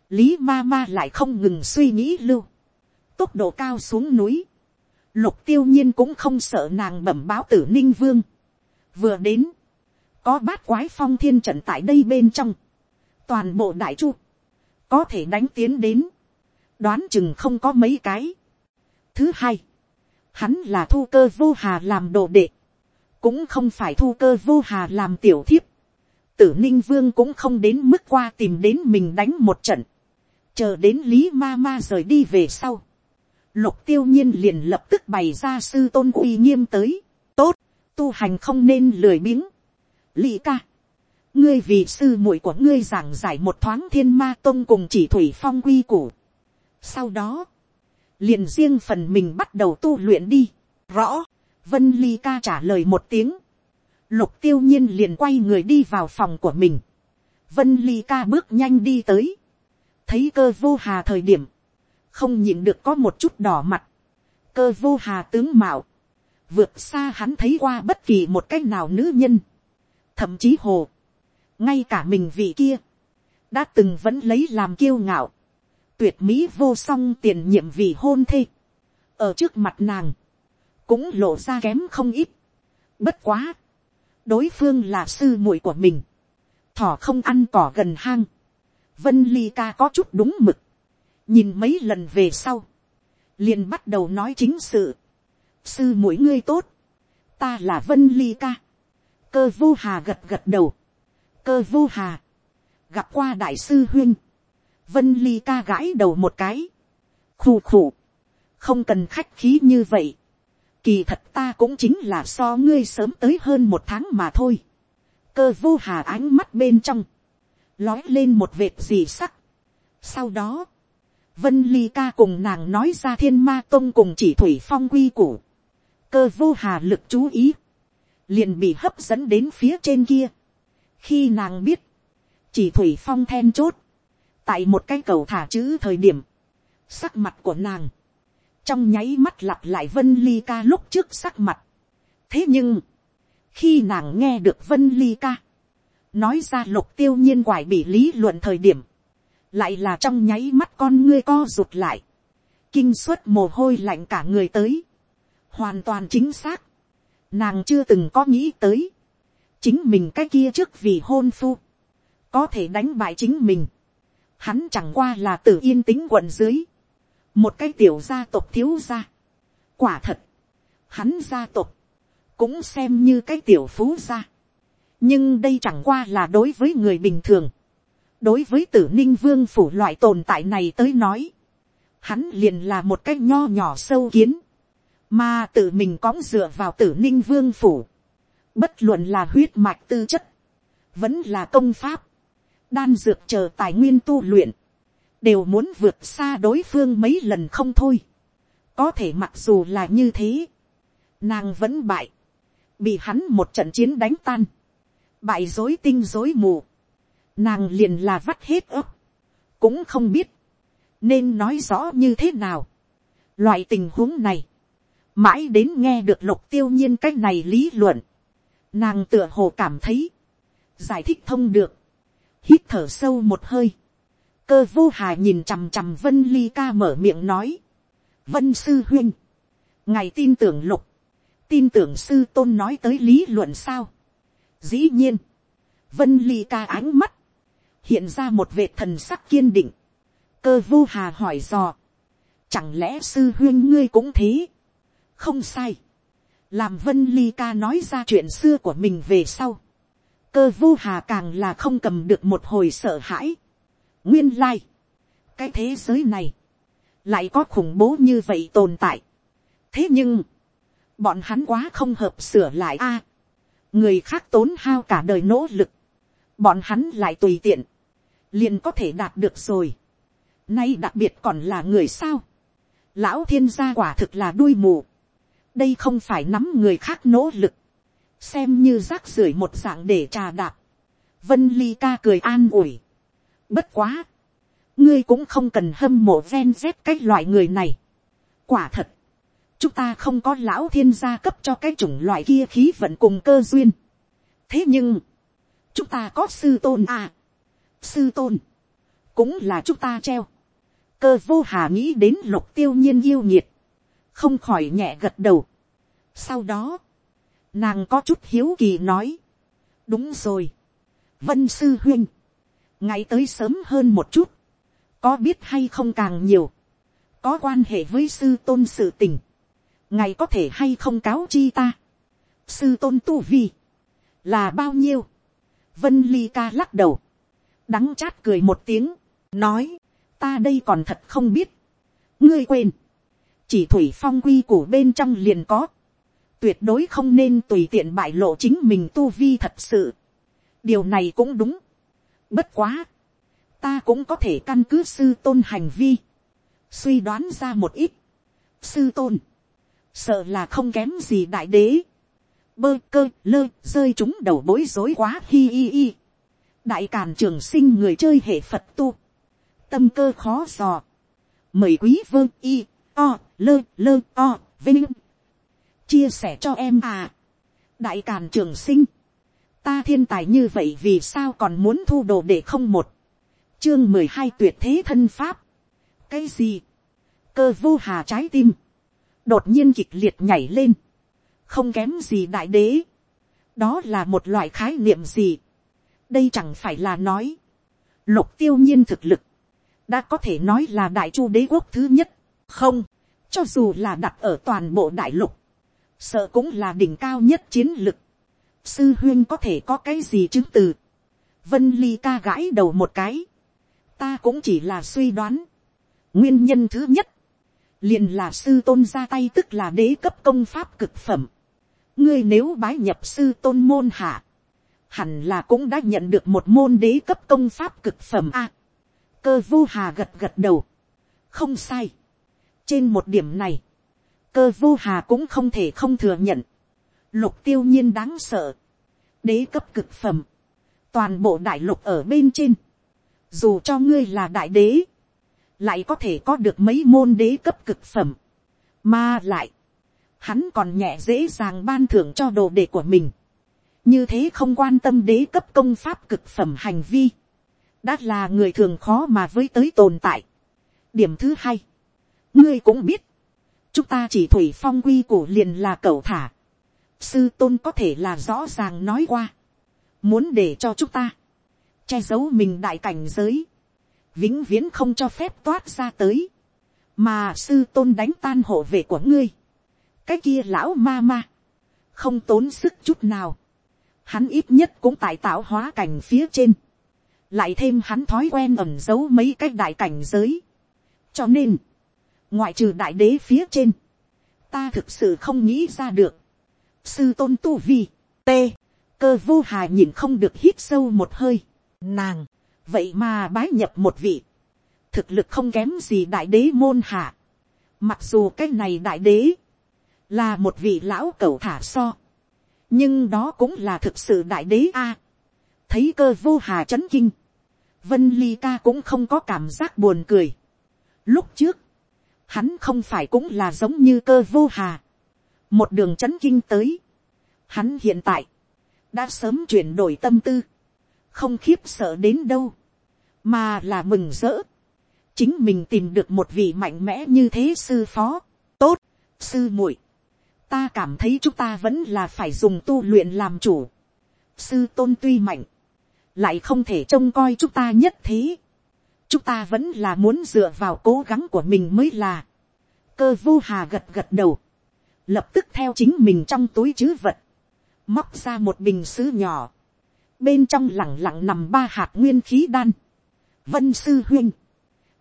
lý ma ma lại không ngừng suy nghĩ lưu, tốc độ cao xuống núi, lục tiêu nhiên cũng không sợ nàng bẩm báo tử ninh vương, vừa đến, có bát quái phong thiên trận tại đây bên trong, toàn bộ đại chu, có thể đánh tiến đến, đoán chừng không có mấy cái. Thứ hai, hắn là thu cơ vô hà làm đồ đệ, cũng không phải thu cơ vô hà làm tiểu thiếp, tử ninh vương cũng không đến mức qua tìm đến mình đánh một trận, chờ đến lý ma ma rời đi về sau, lục tiêu nhiên liền lập tức bày ra sư tôn uy nghiêm tới, tốt, tu hành không nên lười biếng, lý ca, ngươi vì sư muội của ngươi giảng giải một thoáng thiên ma tông cùng chỉ thủy phong quy củ. Sau đó, liền riêng phần mình bắt đầu tu luyện đi. Rõ, Vân Ly ca trả lời một tiếng. Lục tiêu nhiên liền quay người đi vào phòng của mình. Vân Ly ca bước nhanh đi tới. Thấy cơ vô hà thời điểm. Không nhịn được có một chút đỏ mặt. Cơ vô hà tướng mạo. Vượt xa hắn thấy qua bất kỳ một cách nào nữ nhân. Thậm chí hồ ngay cả mình vị kia, đã từng vẫn lấy làm kiêu ngạo, tuyệt mỹ vô song tiền nhiệm vì hôn thê, ở trước mặt nàng, cũng lộ ra kém không ít. Bất quá, đối phương là sư muội của mình, thỏ không ăn cỏ gần hang, vân ly ca có chút đúng mực, nhìn mấy lần về sau, liền bắt đầu nói chính sự, sư muội ngươi tốt, ta là vân ly ca, cơ vô hà gật gật đầu, cơ vô hà, gặp qua đại sư huynh vân ly ca gãi đầu một cái, khù khù, không cần khách khí như vậy, kỳ thật ta cũng chính là so ngươi sớm tới hơn một tháng mà thôi, cơ vô hà ánh mắt bên trong, lói lên một vệt gì sắc. Sau đó, vân ly ca cùng nàng nói ra thiên ma tông cùng chỉ thủy phong quy củ, cơ vô hà lực chú ý, liền bị hấp dẫn đến phía trên kia. Khi nàng biết, chỉ thủy phong then chốt, tại một cái cầu thả chữ thời điểm, sắc mặt của nàng, trong nháy mắt lặp lại vân ly ca lúc trước sắc mặt. thế nhưng, khi nàng nghe được vân ly ca, nói ra lục tiêu nhiên quải bị lý luận thời điểm, lại là trong nháy mắt con ngươi co rụt lại, kinh suất mồ hôi lạnh cả người tới, hoàn toàn chính xác, nàng chưa từng có nghĩ tới, chính mình cái kia trước vì hôn phu, có thể đánh bại chính mình. Hắn chẳng qua là tử yên tĩnh quận dưới, một cái tiểu gia tộc thiếu gia. quả thật, hắn gia tộc, cũng xem như cái tiểu phú gia. nhưng đây chẳng qua là đối với người bình thường, đối với tử ninh vương phủ loại tồn tại này tới nói, hắn liền là một cái nho nhỏ sâu kiến, mà tự mình cõng dựa vào tử ninh vương phủ, bất luận là huyết mạch tư chất, vẫn là công pháp, đan dược chờ tài nguyên tu luyện, đều muốn vượt xa đối phương mấy lần không thôi. có thể mặc dù là như thế, nàng vẫn bại, bị hắn một trận chiến đánh tan, bại dối tinh dối mù, nàng liền là vắt hết ấp, cũng không biết, nên nói rõ như thế nào. Loại tình huống này, mãi đến nghe được lục tiêu nhiên cách này lý luận, Nàng tựa hồ cảm thấy. Giải thích thông được. Hít thở sâu một hơi. Cơ vô hà nhìn chằm chằm Vân Ly ca mở miệng nói. Vân sư huynh. Ngài tin tưởng lục. Tin tưởng sư tôn nói tới lý luận sao. Dĩ nhiên. Vân Ly ca ánh mắt. Hiện ra một vệ thần sắc kiên định. Cơ vô hà hỏi dò. Chẳng lẽ sư huyên ngươi cũng thế? Không sai làm vân ly ca nói ra chuyện xưa của mình về sau, cơ vô hà càng là không cầm được một hồi sợ hãi. nguyên lai, cái thế giới này, lại có khủng bố như vậy tồn tại. thế nhưng, bọn hắn quá không hợp sửa lại a. À, người khác tốn hao cả đời nỗ lực, bọn hắn lại tùy tiện, liền có thể đạt được rồi. nay đặc biệt còn là người sao. lão thiên gia quả thực là đuôi mù đây không phải nắm người khác nỗ lực, xem như rác rưởi một dạng để trà đạp. Vân ly ca cười an ủi. Bất quá, ngươi cũng không cần hâm mộ ven dép cái loại người này. Quả thật, chúng ta không có lão thiên gia cấp cho cái chủng loại kia khí vận cùng cơ duyên. thế nhưng, chúng ta có sư tôn à. sư tôn, cũng là chúng ta treo. cơ vô hà nghĩ đến lục tiêu nhiên yêu nhiệt không khỏi nhẹ gật đầu. Sau đó, nàng có chút hiếu kỳ nói, đúng rồi, vân sư huynh, ngày tới sớm hơn một chút, có biết hay không càng nhiều, có quan hệ với sư tôn sự tình, ngày có thể hay không cáo chi ta, sư tôn tu vi, là bao nhiêu, vân ly ca lắc đầu, đắng chát cười một tiếng, nói, ta đây còn thật không biết, ngươi quên, chỉ thủy phong quy của bên trong liền có, tuyệt đối không nên tùy tiện bại lộ chính mình tu vi thật sự, điều này cũng đúng, bất quá, ta cũng có thể căn cứ sư tôn hành vi, suy đoán ra một ít, sư tôn, sợ là không kém gì đại đế, bơ cơ lơ rơi chúng đầu bối rối quá hi hi hi, đại càn trường sinh người chơi hệ phật tu, tâm cơ khó dò, mời quý vơ y, o, lơ lơ o, vinh, chia sẻ cho em à, đại càn trường sinh, ta thiên tài như vậy vì sao còn muốn thu đồ để không một, chương mười hai tuyệt thế thân pháp, cái gì, cơ vô hà trái tim, đột nhiên kịch liệt nhảy lên, không kém gì đại đế, đó là một loại khái niệm gì, đây chẳng phải là nói, lục tiêu nhiên thực lực, đã có thể nói là đại chu đế quốc thứ nhất, không, cho dù là đặt ở toàn bộ đại lục, sợ cũng là đỉnh cao nhất chiến lực, sư huyên có thể có cái gì chứng từ, vân ly ca gãi đầu một cái, ta cũng chỉ là suy đoán, nguyên nhân thứ nhất, liền là sư tôn ra tay tức là đế cấp công pháp cực phẩm, ngươi nếu bái nhập sư tôn môn hạ, hẳn là cũng đã nhận được một môn đế cấp công pháp cực phẩm a. cơ vô hà gật gật đầu, không sai. trên một điểm này, cơ vô hà cũng không thể không thừa nhận, lục tiêu nhiên đáng sợ, đế cấp cực phẩm, toàn bộ đại lục ở bên trên, dù cho ngươi là đại đế, lại có thể có được mấy môn đế cấp cực phẩm, mà lại, hắn còn nhẹ dễ dàng ban thưởng cho đồ đệ của mình, như thế không quan tâm đế cấp công pháp cực phẩm hành vi, đã là người thường khó mà với tới tồn tại. điểm thứ hai, ngươi cũng biết, chúng ta chỉ thủy phong quy củ liền là cậu thả, sư tôn có thể là rõ ràng nói qua, muốn để cho chúng ta, che giấu mình đại cảnh giới, vĩnh viễn không cho phép toát ra tới, mà sư tôn đánh tan hộ vệ của ngươi, cái kia lão ma ma, không tốn sức chút nào, hắn ít nhất cũng tại tạo hóa cảnh phía trên, lại thêm hắn thói quen ẩm giấu mấy cái đại cảnh giới, cho nên, ngoại trừ đại đế phía trên, ta thực sự không nghĩ ra được, sư tôn tu vi, t, cơ vô hà nhìn không được hít sâu một hơi, nàng, vậy mà bái nhập một vị, thực lực không kém gì đại đế môn hạ, mặc dù cái này đại đế, là một vị lão cẩu thả so, nhưng đó cũng là thực sự đại đế a. thấy cơ vô hà c h ấ n kinh, vân ly ca cũng không có cảm giác buồn cười. lúc trước, hắn không phải cũng là giống như cơ vô hà, một đường c h ấ n kinh tới. hắn hiện tại, đã sớm chuyển đổi tâm tư, không khiếp sợ đến đâu, mà là mừng rỡ. chính mình tìm được một vị mạnh mẽ như thế sư phó, tốt, sư muội, ta cảm thấy chúng ta vẫn là phải dùng tu luyện làm chủ. sư tôn tuy mạnh, lại không thể trông coi chúng ta nhất thế chúng ta vẫn là muốn dựa vào cố gắng của mình mới là. cơ vô hà gật gật đầu, lập tức theo chính mình trong túi chứ vật, móc ra một bình sứ nhỏ, bên trong lẳng lặng nằm ba hạt nguyên khí đan. vân sư huynh,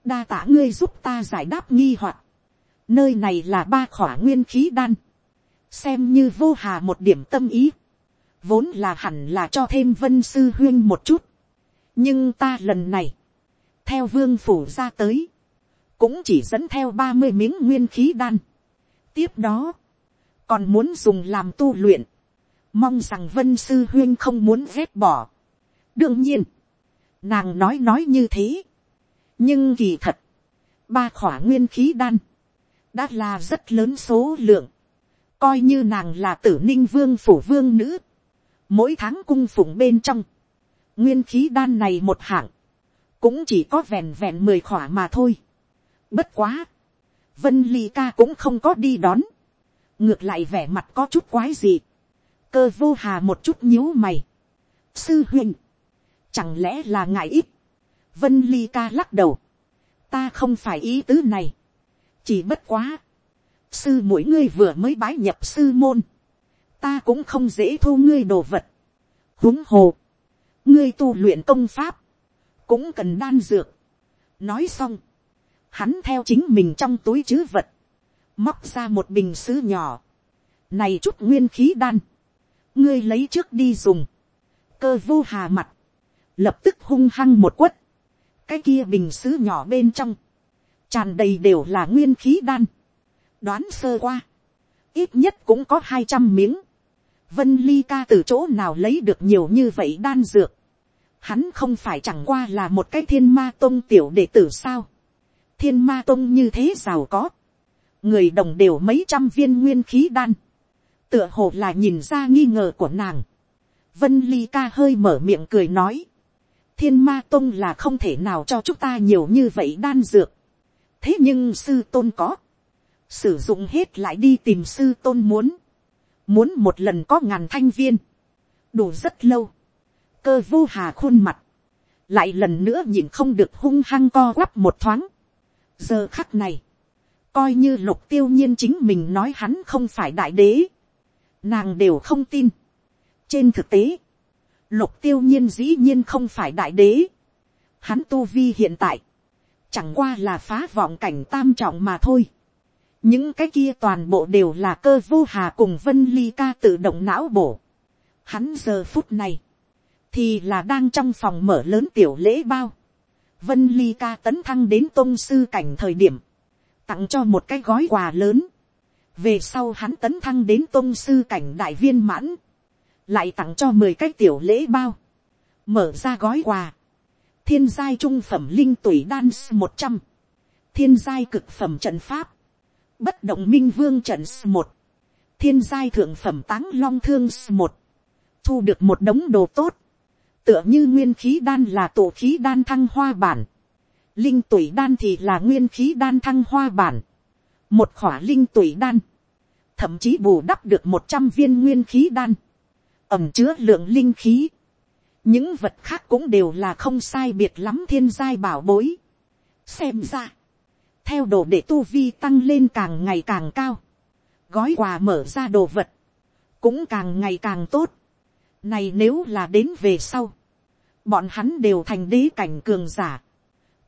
đa tả ngươi giúp ta giải đáp nghi hoặc, nơi này là ba khỏa nguyên khí đan, xem như vô hà một điểm tâm ý, vốn là hẳn là cho thêm vân sư huyên một chút, nhưng ta lần này, theo vương phủ ra tới, cũng chỉ dẫn theo ba mươi miếng nguyên khí đan. tiếp đó, còn muốn dùng làm tu luyện, mong rằng vân sư huyên không muốn ghét bỏ. đương nhiên, nàng nói nói như thế, nhưng kỳ thật, ba khỏa nguyên khí đan, đã là rất lớn số lượng, coi như nàng là tử ninh vương phủ vương nữ, mỗi tháng cung phụng bên trong, nguyên khí đan này một hạng, cũng chỉ có vẹn vẹn mười khỏa mà thôi. Bất quá, vân ly ca cũng không có đi đón, ngược lại vẻ mặt có chút quái gì. cơ vô hà một chút nhíu mày. sư huynh, chẳng lẽ là ngại ít. vân ly ca lắc đầu. ta không phải ý tứ này. chỉ bất quá. sư mỗi ngươi vừa mới bái nhập sư môn. ta cũng không dễ thu ngươi đồ vật. huống hồ. ngươi tu luyện công pháp cũng cần đan dược. nói xong. hắn theo chính mình trong túi chứ vật. móc ra một bình sứ nhỏ. này chút nguyên khí đan ngươi lấy trước đi dùng, cơ vô hà mặt, lập tức hung hăng một quất, cái kia bình xứ nhỏ bên trong, tràn đầy đều là nguyên khí đan, đoán sơ qua, ít nhất cũng có hai trăm miếng, vân ly ca từ chỗ nào lấy được nhiều như vậy đan dược, hắn không phải chẳng qua là một cái thiên ma tôn tiểu đệ tử sao, thiên ma tôn như thế giàu có, người đồng đều mấy trăm viên nguyên khí đan, tựa hồ là nhìn ra nghi ngờ của nàng. vân ly ca hơi mở miệng cười nói. thiên ma tôn là không thể nào cho chúng ta nhiều như vậy đan dược. thế nhưng sư tôn có. sử dụng hết lại đi tìm sư tôn muốn. muốn một lần có ngàn thanh viên. đủ rất lâu cơ vô hà khuôn mặt. lại lần nữa nhìn không được hung hăng co quắp một thoáng. giờ khắc này coi như lục tiêu nhiên chính mình nói hắn không phải đại đế, nàng đều không tin. trên thực tế, lục tiêu nhiên dĩ nhiên không phải đại đế. hắn tu vi hiện tại, chẳng qua là phá vọng cảnh tam trọng mà thôi. những cái kia toàn bộ đều là cơ vô hà cùng vân ly ca tự động não bổ. hắn giờ phút này, thì là đang trong phòng mở lớn tiểu lễ bao. vân ly ca tấn thăng đến tôn sư cảnh thời điểm, tặng cho một cái gói quà lớn. Về sau hắn tấn thăng đến tôn sư cảnh đại viên mãn, lại tặng cho mười cái tiểu lễ bao, mở ra gói quà, thiên giai trung phẩm linh tủy đan một trăm, thiên giai cực phẩm trận pháp, bất động minh vương trận một, thiên giai thượng phẩm táng long thương một, thu được một đống đồ tốt, tựa như nguyên khí đan là tổ khí đan thăng hoa bản, linh tuổi đan thì là nguyên khí đan thăng hoa bản, một khỏa linh tuổi đan, thậm chí bù đắp được một trăm viên nguyên khí đan, ẩm chứa lượng linh khí. những vật khác cũng đều là không sai biệt lắm thiên giai bảo bối. xem ra, theo đồ để tu vi tăng lên càng ngày càng cao, gói quà mở ra đồ vật, cũng càng ngày càng tốt. này nếu là đến về sau, bọn hắn đều thành đế cảnh cường giả,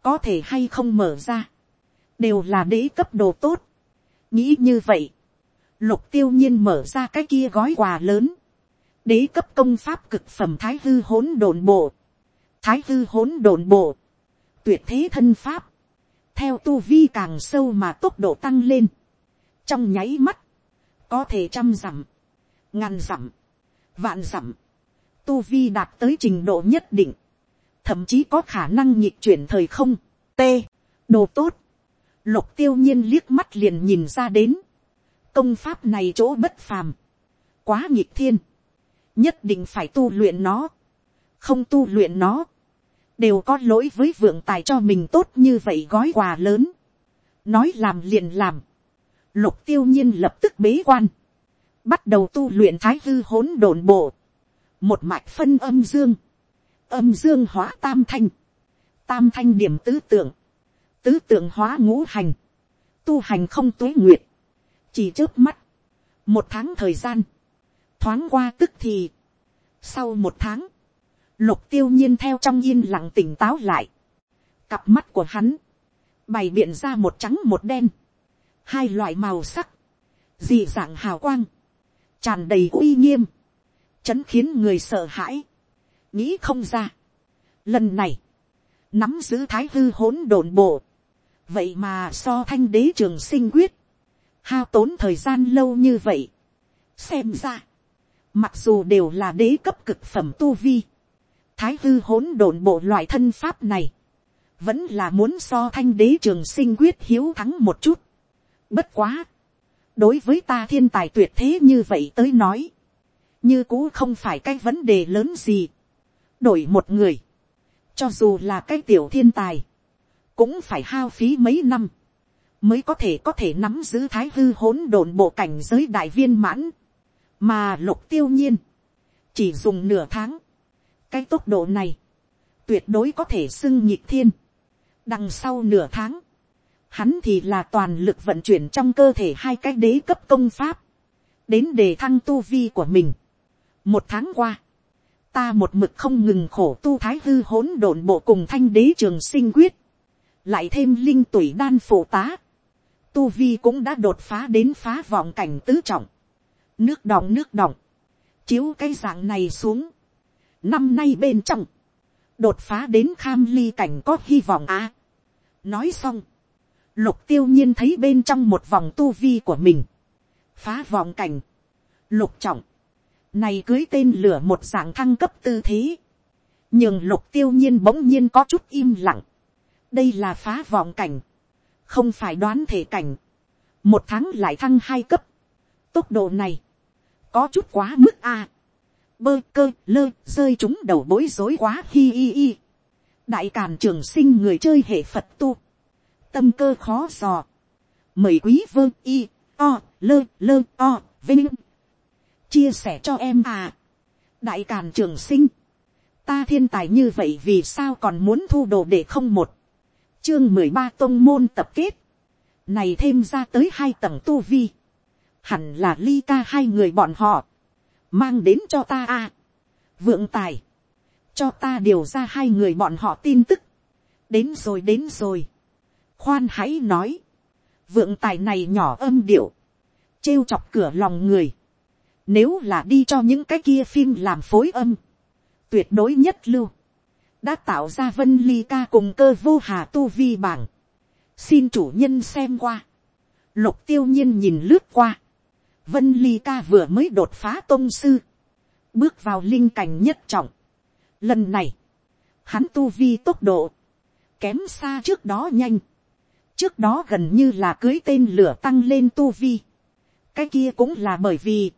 có thể hay không mở ra, đều là đế cấp đồ tốt. nghĩ như vậy, lục tiêu nhiên mở ra cái kia gói quà lớn, đế cấp công pháp cực phẩm thái hư hỗn đồn bộ, thái hư hỗn đồn bộ, tuyệt thế thân pháp, theo tu vi càng sâu mà tốc độ tăng lên, trong nháy mắt, có thể trăm dặm, ngàn dặm, vạn dặm, tu vi đạt tới trình độ nhất định, thậm chí có khả năng nhịp chuyển thời không, t, đồ tốt, lục tiêu nhiên liếc mắt liền nhìn ra đến, công pháp này chỗ bất phàm, quá nhịp thiên, nhất định phải tu luyện nó, không tu luyện nó, đều có lỗi với vượng tài cho mình tốt như vậy gói quà lớn, nói làm liền làm, lục tiêu nhiên lập tức bế quan, bắt đầu tu luyện thái hư hỗn độn bộ, một mạch phân âm dương, âm dương hóa tam thanh, tam thanh điểm tứ tượng, tứ tượng hóa ngũ hành, tu hành không tuế nguyệt, chỉ trước mắt, một tháng thời gian, thoáng qua tức thì, sau một tháng, lục tiêu nhiên theo trong yên lặng tỉnh táo lại, cặp mắt của hắn, bày biện ra một trắng một đen, hai loại màu sắc, dị dạng hào quang, tràn đầy uy nghiêm, chấn khiến người sợ hãi, nghĩ không ra. Lần này, nắm giữ thái hư hỗn độn bộ, vậy mà so thanh đế trường sinh quyết, hao tốn thời gian lâu như vậy. xem ra, mặc dù đều là đế cấp cực phẩm tu vi, thái hư hỗn độn bộ loại thân pháp này, vẫn là muốn so thanh đế trường sinh quyết hiếu thắng một chút. bất quá, đối với ta thiên tài tuyệt thế như vậy tới nói, như cũ không phải cái vấn đề lớn gì. đổi một người, cho dù là cái tiểu thiên tài, cũng phải hao phí mấy năm, mới có thể có thể nắm giữ thái hư hỗn độn bộ cảnh giới đại viên mãn. mà lục tiêu nhiên, chỉ dùng nửa tháng, cái tốc độ này, tuyệt đối có thể xưng nhịp thiên. đằng sau nửa tháng, hắn thì là toàn lực vận chuyển trong cơ thể hai cái đế cấp công pháp, đến đề thăng tu vi của mình một tháng qua, ta một mực không ngừng khổ tu thái hư hỗn độn bộ cùng thanh đế trường sinh quyết, lại thêm linh tuổi đan phụ tá, tu vi cũng đã đột phá đến phá vọng cảnh tứ trọng, nước đọng nước đọng, chiếu cái dạng này xuống, năm nay bên trong, đột phá đến kham ly cảnh có hy vọng à. nói xong, lục tiêu nhiên thấy bên trong một vòng tu vi của mình, phá vọng cảnh, lục trọng, này cưới tên lửa một dạng thăng cấp tư thế, nhưng lục tiêu nhiên bỗng nhiên có chút im lặng, đây là phá vọng cảnh, không phải đoán thể cảnh, một tháng lại thăng hai cấp, tốc độ này, có chút quá mức a, bơ cơ lơ rơi chúng đầu bối rối quá hi hi hi, đại càn trường sinh người chơi hệ phật tu, tâm cơ khó dò, mời quý vơ y, o, lơ lơ o, vinh, chia sẻ cho em à, đại càn trường sinh, ta thiên tài như vậy vì sao còn muốn thu đồ để không một, chương mười ba tôn môn tập kết, này thêm ra tới hai tầng tu vi, hẳn là ly ca hai người bọn họ, mang đến cho ta a, vượng tài, cho ta điều ra hai người bọn họ tin tức, đến rồi đến rồi, khoan hãy nói, vượng tài này nhỏ âm điệu, trêu chọc cửa lòng người, nếu là đi cho những cái kia phim làm phối âm, tuyệt đối nhất lưu, đã tạo ra vân ly ca cùng cơ vô hà tu vi bảng, xin chủ nhân xem qua, lục tiêu nhiên nhìn lướt qua, vân ly ca vừa mới đột phá tôn sư, bước vào linh cảnh nhất trọng. Lần này, hắn tu vi tốc độ, kém xa trước đó nhanh, trước đó gần như là cưới tên lửa tăng lên tu vi. cái kia cũng là bởi vì,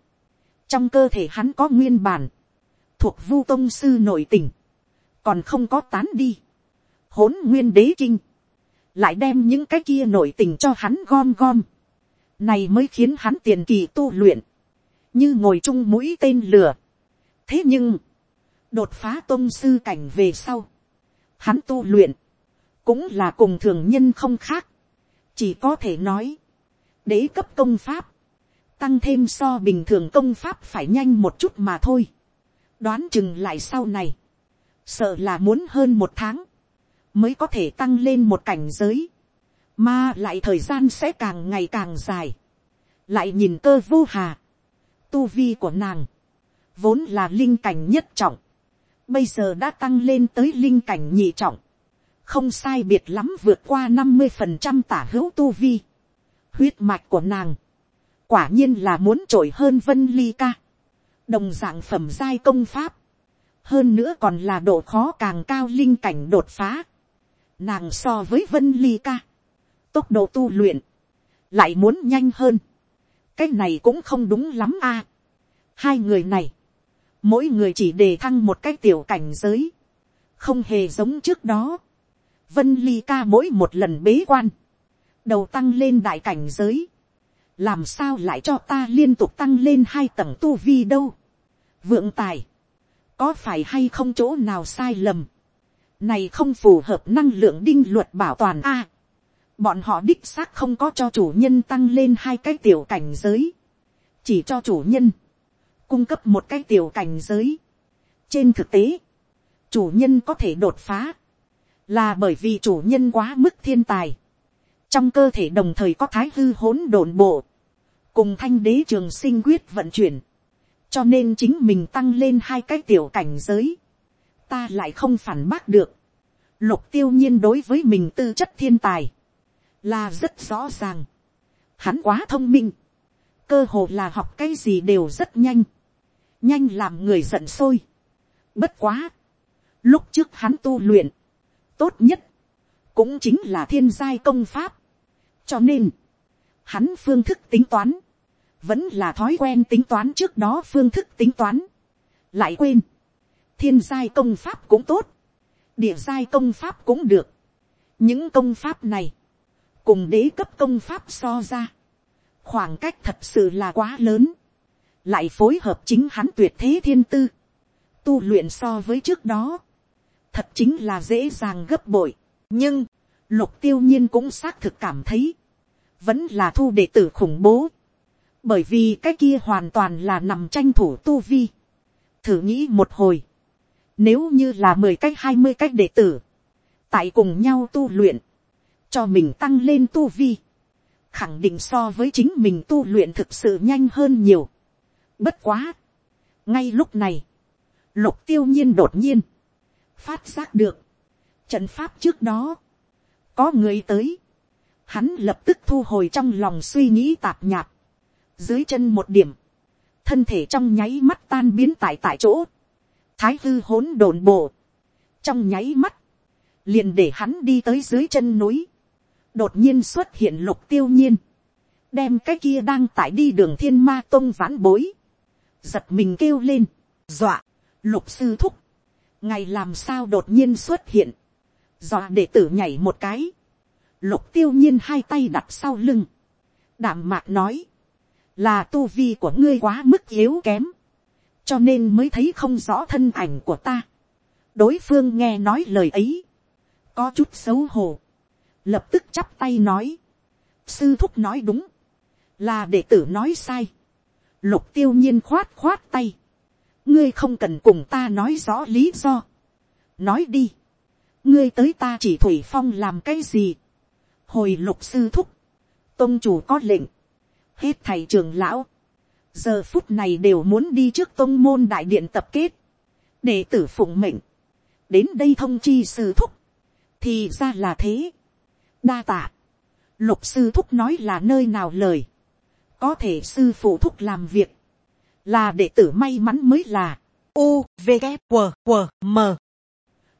trong cơ thể hắn có nguyên bản, thuộc vu tôn sư nội tình, còn không có tán đi, hỗn nguyên đế kinh, lại đem những cái kia nội tình cho hắn gom gom, này mới khiến hắn tiền kỳ tu luyện, như ngồi chung mũi tên lửa. thế nhưng, đột phá tôn sư cảnh về sau, hắn tu luyện, cũng là cùng thường nhân không khác, chỉ có thể nói, đế cấp công pháp, tăng thêm so bình thường công pháp phải nhanh một chút mà thôi, đoán chừng lại sau này, sợ là muốn hơn một tháng, mới có thể tăng lên một cảnh giới, mà lại thời gian sẽ càng ngày càng dài, lại nhìn cơ vô hà, tu vi của nàng, vốn là linh cảnh nhất trọng, bây giờ đã tăng lên tới linh cảnh nhị trọng, không sai biệt lắm vượt qua năm mươi phần trăm tả hữu tu vi, huyết mạch của nàng, quả nhiên là muốn trội hơn vân ly ca, đồng dạng phẩm giai công pháp, hơn nữa còn là độ khó càng cao linh cảnh đột phá, nàng so với vân ly ca, tốc độ tu luyện, lại muốn nhanh hơn, cái này cũng không đúng lắm a. hai người này, mỗi người chỉ đề thăng một cái tiểu cảnh giới, không hề giống trước đó. vân ly ca mỗi một lần bế quan, đầu tăng lên đại cảnh giới, làm sao lại cho ta liên tục tăng lên hai tầng tu vi đâu. vượng tài, có phải hay không chỗ nào sai lầm, này không phù hợp năng lượng đinh luật bảo toàn a. Bọn họ đích xác không có cho chủ nhân tăng lên hai cái tiểu cảnh giới, chỉ cho chủ nhân cung cấp một cái tiểu cảnh giới. trên thực tế, chủ nhân có thể đột phá, là bởi vì chủ nhân quá mức thiên tài, trong cơ thể đồng thời có thái hư hỗn độn bộ, cùng thanh đế trường sinh quyết vận chuyển, cho nên chính mình tăng lên hai cái tiểu cảnh giới, ta lại không phản bác được, lục tiêu nhiên đối với mình tư chất thiên tài, là rất rõ ràng. Hắn quá thông minh, cơ hồ là học cái gì đều rất nhanh, nhanh làm người giận sôi. Bất quá, lúc trước hắn tu luyện, tốt nhất, cũng chính là thiên giai công pháp. cho nên, hắn phương thức tính toán, vẫn là thói quen tính toán trước đó phương thức tính toán. lại quên, thiên giai công pháp cũng tốt, địa giai công pháp cũng được. những công pháp này, cùng đế cấp công pháp so ra, khoảng cách thật sự là quá lớn, lại phối hợp chính hắn tuyệt thế thiên tư, tu luyện so với trước đó, thật chính là dễ dàng gấp bội, nhưng, lục tiêu nhiên cũng xác thực cảm thấy, vẫn là thu đệ tử khủng bố, bởi vì cái kia hoàn toàn là nằm tranh thủ tu vi. thử nghĩ một hồi, nếu như là mười cách hai mươi cách đệ tử, tại cùng nhau tu luyện, cho mình tăng lên tu vi, khẳng định so với chính mình tu luyện thực sự nhanh hơn nhiều. Bất quá, ngay lúc này, lục tiêu nhiên đột nhiên, phát giác được, trận pháp trước đó, có người tới, hắn lập tức thu hồi trong lòng suy nghĩ tạp nhạp, dưới chân một điểm, thân thể trong nháy mắt tan biến tại tại chỗ, thái hư hỗn độn bộ, trong nháy mắt, liền để hắn đi tới dưới chân núi, đột nhiên xuất hiện lục tiêu nhiên, đem cái kia đang tại đi đường thiên ma tông vãn bối, giật mình kêu lên, dọa, lục sư thúc, ngày làm sao đột nhiên xuất hiện, dọa đệ tử nhảy một cái, lục tiêu nhiên hai tay đặt sau lưng, đảm mạc nói, là tu vi của ngươi quá mức yếu kém, cho nên mới thấy không rõ thân ảnh của ta. đối phương nghe nói lời ấy, có chút xấu hổ, lập tức chắp tay nói, sư thúc nói đúng, là đệ tử nói sai, lục tiêu nhiên khoát khoát tay, ngươi không cần cùng ta nói rõ lý do, nói đi, ngươi tới ta chỉ thủy phong làm cái gì, hồi lục sư thúc, tôn chủ có lệnh, hết thầy trường lão, giờ phút này đều muốn đi trước tôn môn đại điện tập kết, để tử phụng mệnh, đến đây thông chi sư thúc, thì ra là thế, đa tạ, lục sư thúc nói là nơi nào lời, có thể sư phụ thúc làm việc, là đệ tử may mắn mới là, u v g q q m.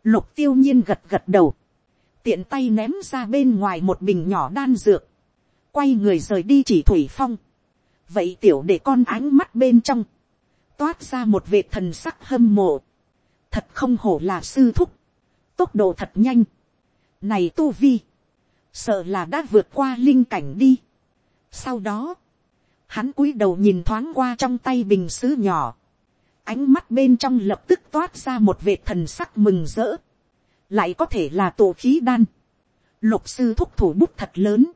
Lục tiêu nhiên gật gật đầu, tiện tay ném ra bên ngoài một bình nhỏ đan dược, quay người rời đi chỉ thủy phong, vậy tiểu để con ánh mắt bên trong, toát ra một vệt thần sắc hâm mộ, thật không hổ là sư thúc, tốc độ thật nhanh, này tu vi, sợ là đã vượt qua linh cảnh đi. sau đó, hắn cúi đầu nhìn thoáng qua trong tay bình xứ nhỏ, ánh mắt bên trong lập tức toát ra một vệt thần sắc mừng rỡ, lại có thể là tổ khí đan, lục sư thúc thủ bút thật lớn,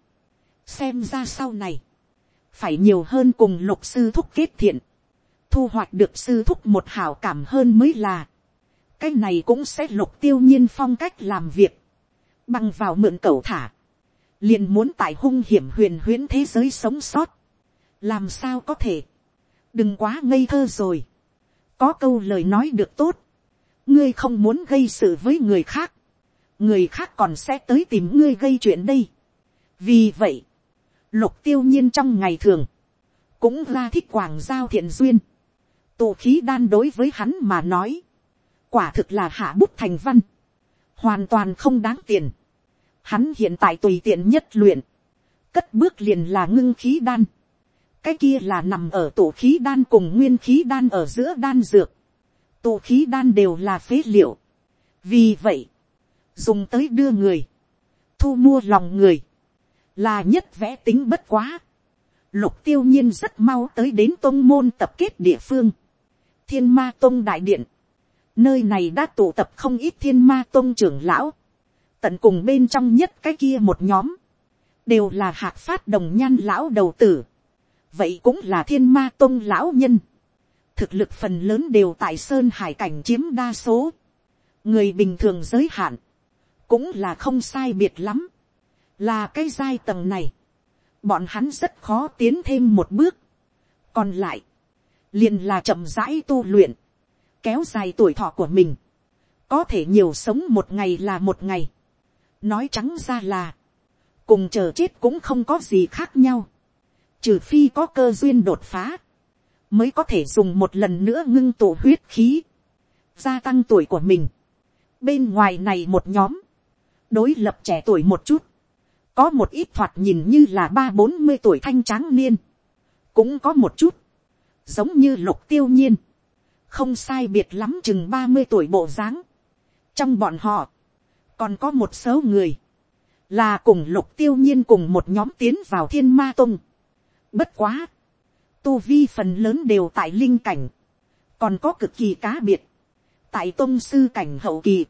xem ra sau này, phải nhiều hơn cùng lục sư thúc kết thiện, thu hoạch được sư thúc một hảo cảm hơn mới là, cái này cũng sẽ lục tiêu nhiên phong cách làm việc, bằng vào mượn cầu thả, liền muốn tại hung hiểm huyền huyễn thế giới sống sót, làm sao có thể, đừng quá ngây thơ rồi, có câu lời nói được tốt, ngươi không muốn gây sự với người khác, người khác còn sẽ tới tìm ngươi gây chuyện đây. vì vậy, lục tiêu nhiên trong ngày thường, cũng ra thích quảng giao thiện duyên, tụ khí đan đối với hắn mà nói, quả thực là hạ bút thành văn, hoàn toàn không đáng tiền. Hắn hiện tại tùy tiện nhất luyện, cất bước liền là ngưng khí đan, cái kia là nằm ở tổ khí đan cùng nguyên khí đan ở giữa đan dược, tụ khí đan đều là phế liệu, vì vậy, dùng tới đưa người, thu mua lòng người, là nhất vẽ tính bất quá. Lục tiêu nhiên rất mau tới đến tôn môn tập kết địa phương. Thiên ma tôn đại điện. Nơi này đã tụ tập không ít thiên ma tôn trưởng lão. Tận cùng bên trong nhất cái kia một nhóm. Đều là hạc phát đồng nhan lão đầu tử. Vậy cũng là thiên ma tôn lão nhân. Thực lực phần lớn đều tại Sơn Hải cảnh chiếm đa số. Người bình thường giới hạn. Cũng là không sai biệt lắm là cái giai tầng này, bọn hắn rất khó tiến thêm một bước. còn lại, liền là chậm rãi tu luyện, kéo dài tuổi thọ của mình, có thể nhiều sống một ngày là một ngày. nói trắng ra là, cùng chờ chết cũng không có gì khác nhau, trừ phi có cơ duyên đột phá, mới có thể dùng một lần nữa ngưng tụ huyết khí, gia tăng tuổi của mình. bên ngoài này một nhóm, đối lập trẻ tuổi một chút, có một ít thoạt nhìn như là ba bốn mươi tuổi thanh tráng niên, cũng có một chút, giống như lục tiêu nhiên, không sai biệt lắm chừng ba mươi tuổi bộ dáng. trong bọn họ, còn có một số người, là cùng lục tiêu nhiên cùng một nhóm tiến vào thiên ma tông. bất quá, tu vi phần lớn đều tại linh cảnh, còn có cực kỳ cá biệt, tại tôn sư cảnh hậu kỳ,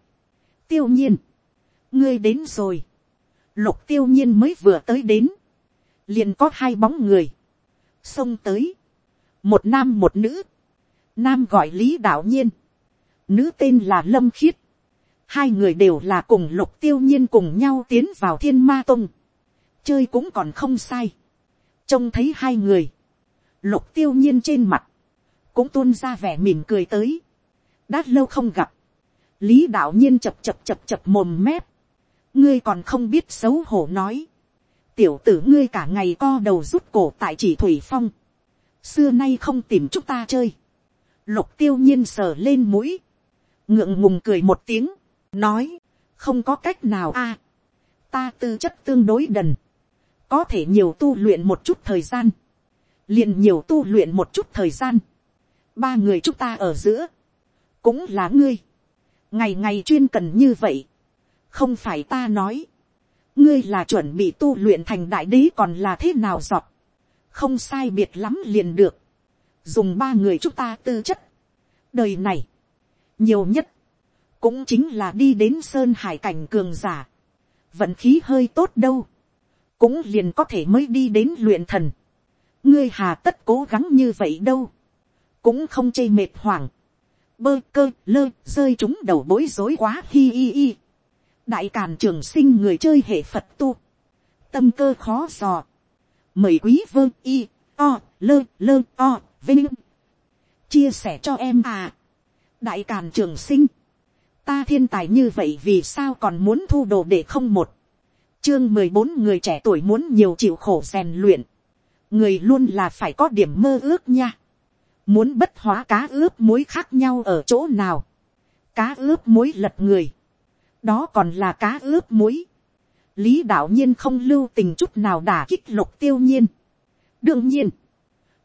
tiêu nhiên, ngươi đến rồi, lục tiêu nhiên mới vừa tới đến, liền có hai bóng người, xông tới, một nam một nữ, nam gọi lý đạo nhiên, nữ tên là lâm khiết, hai người đều là cùng lục tiêu nhiên cùng nhau tiến vào thiên ma tông, chơi cũng còn không sai, trông thấy hai người, lục tiêu nhiên trên mặt, cũng tuôn ra vẻ mỉm cười tới, đã lâu không gặp, lý đạo nhiên chập chập chập chập mồm mép, ngươi còn không biết xấu hổ nói, tiểu tử ngươi cả ngày co đầu rút cổ tại chỉ thủy phong, xưa nay không tìm chúng ta chơi, lục tiêu nhiên sờ lên mũi, ngượng ngùng cười một tiếng, nói, không có cách nào a, ta tư chất tương đối đần, có thể nhiều tu luyện một chút thời gian, liền nhiều tu luyện một chút thời gian, ba người chúng ta ở giữa, cũng là ngươi, ngày ngày chuyên cần như vậy, không phải ta nói, ngươi là chuẩn bị tu luyện thành đại đế còn là thế nào giọt, không sai biệt lắm liền được, dùng ba người chúng ta tư chất, đời này, nhiều nhất, cũng chính là đi đến sơn hải cảnh cường giả, vận khí hơi tốt đâu, cũng liền có thể mới đi đến luyện thần, ngươi hà tất cố gắng như vậy đâu, cũng không chê mệt hoảng, bơ cơ lơ rơi chúng đầu bối rối quá hi hi hi. đại càn trường sinh người chơi hệ phật tu, tâm cơ khó dò, mời quý vơ y o lơ lơ o vinh. Chia sẻ cho em à. đại càn trường sinh, ta thiên tài như vậy vì sao còn muốn thu đồ để không một, chương mười bốn người trẻ tuổi muốn nhiều chịu khổ rèn luyện, người luôn là phải có điểm mơ ước nha. Muốn bất hóa cá ướp muối khác nhau ở chỗ nào. Cá ướp muối lật người. Đó còn là cá ướp muối. Lý đạo nhiên không lưu tình chút nào đả kích lục tiêu nhiên. Đương nhiên,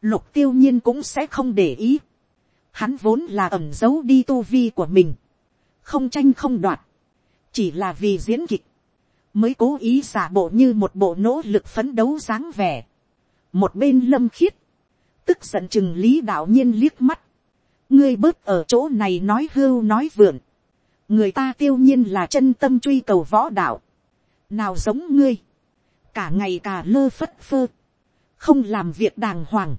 lục tiêu nhiên cũng sẽ không để ý. Hắn vốn là ẩn giấu đi tu vi của mình. Không tranh không đoạt. Chỉ là vì diễn kịch. Mới cố ý giả bộ như một bộ nỗ lực phấn đấu dáng vẻ một bên lâm khiết, tức giận chừng lý đạo nhiên liếc mắt, ngươi bớt ở chỗ này nói hưu nói vượn, người ta tiêu nhiên là chân tâm truy cầu võ đạo, nào giống ngươi, cả ngày cả lơ phất phơ, không làm việc đàng hoàng,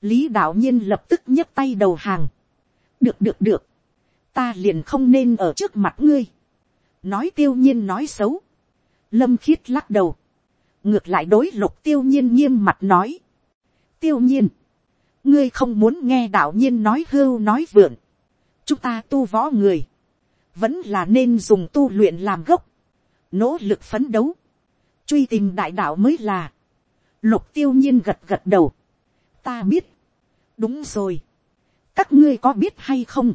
lý đạo nhiên lập tức nhấc tay đầu hàng, được được được, ta liền không nên ở trước mặt ngươi, nói tiêu nhiên nói xấu, lâm khiết lắc đầu, ngược lại đối lục tiêu nhiên nghiêm mặt nói. tiêu nhiên, ngươi không muốn nghe đạo nhiên nói hưu nói vượn. chúng ta tu võ người, vẫn là nên dùng tu luyện làm gốc, nỗ lực phấn đấu, truy tìm đại đạo mới là. lục tiêu nhiên gật gật đầu. ta biết, đúng rồi. các ngươi có biết hay không,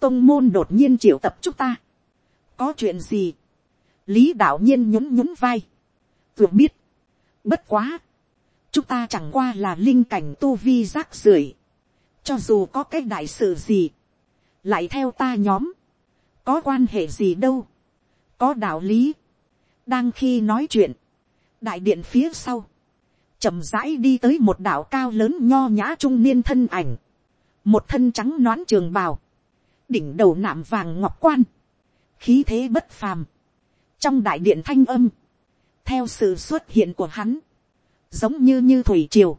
tông môn đột nhiên triệu tập chúng ta. có chuyện gì, lý đạo nhiên nhún nhún vai Vừa biết. Bất quá. Chúng ta chẳng qua là linh cảnh tu vi rác rưởi. Cho dù có cái đại sự gì. Lại theo ta nhóm. Có quan hệ gì đâu. Có đạo lý. Đang khi nói chuyện. Đại điện phía sau. chậm rãi đi tới một đạo cao lớn nho nhã trung niên thân ảnh. Một thân trắng nón trường bào. Đỉnh đầu nạm vàng ngọc quan. Khí thế bất phàm. Trong đại điện thanh âm theo sự xuất hiện của hắn, giống như như thủy triều,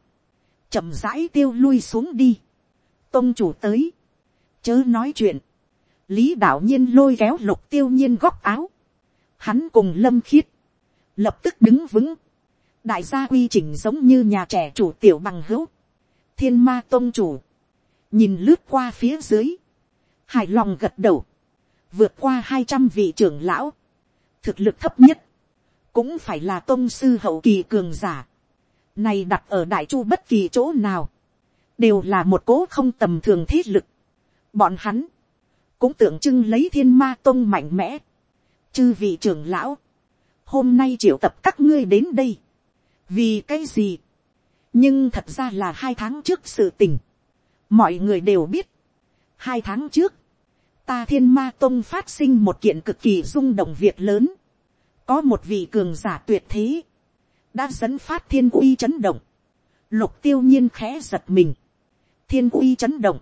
chậm rãi tiêu lui xuống đi, tôn chủ tới, chớ nói chuyện, lý đạo nhiên lôi kéo lục tiêu nhiên góc áo, hắn cùng lâm khiết, lập tức đứng vững, đại gia quy trình giống như nhà trẻ chủ tiểu bằng hữu, thiên ma tôn chủ, nhìn lướt qua phía dưới, hài lòng gật đầu, vượt qua hai trăm vị trưởng lão, thực lực thấp nhất, cũng phải là tôn sư hậu kỳ cường giả. Này đặt ở đại chu bất kỳ chỗ nào, đều là một cố không tầm thường thế lực. Bọn hắn, cũng tượng trưng lấy thiên ma tôn mạnh mẽ. Chư vị trưởng lão, hôm nay triệu tập các ngươi đến đây. Vì cái gì? Nhưng thật ra là hai tháng trước sự tình. Mọi người đều biết. Hai tháng trước, ta thiên ma tôn phát sinh một kiện cực kỳ rung động việc lớn có một vị cường giả tuyệt thế, đã dẫn phát thiên uy chấn động, lục tiêu nhiên khẽ giật mình, thiên uy chấn động,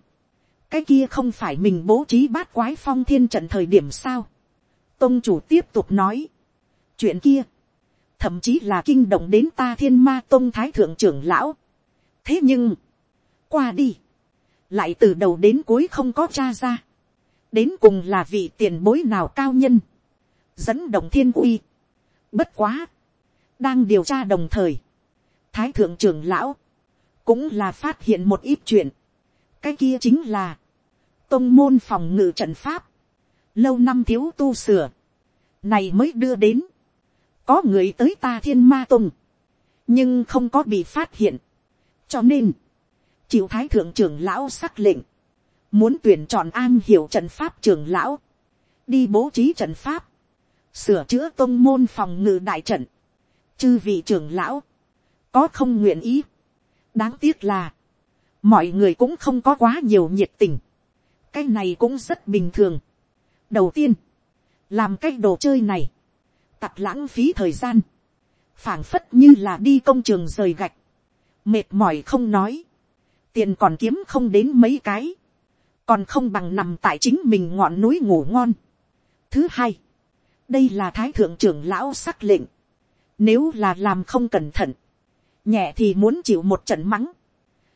cái kia không phải mình bố trí bát quái phong thiên trận thời điểm sao. tôn chủ tiếp tục nói, chuyện kia, thậm chí là kinh động đến ta thiên ma tôn thái thượng trưởng lão. thế nhưng, qua đi, lại từ đầu đến cuối không có cha ra, đến cùng là vị tiền bối nào cao nhân, dẫn động thiên uy bất quá, đang điều tra đồng thời, thái thượng trưởng lão, cũng là phát hiện một ít chuyện, cái kia chính là, tôn môn phòng ngự trận pháp, lâu năm thiếu tu sửa, này mới đưa đến, có người tới ta thiên ma tùng, nhưng không có bị phát hiện, cho nên, chịu thái thượng trưởng lão xác lệnh, muốn tuyển chọn an hiểu trận pháp trưởng lão, đi bố trí trận pháp, sửa chữa tôn môn phòng ngự đại trận, chư vị trưởng lão, có không nguyện ý, đáng tiếc là, mọi người cũng không có quá nhiều nhiệt tình, cái này cũng rất bình thường. đầu tiên, làm cái đồ chơi này, tặc lãng phí thời gian, phảng phất như là đi công trường rời gạch, mệt mỏi không nói, tiền còn kiếm không đến mấy cái, còn không bằng nằm tại chính mình ngọn núi ngủ ngon. thứ hai, đây là thái thượng trưởng lão sắc lệnh, nếu là làm không cẩn thận, nhẹ thì muốn chịu một trận mắng,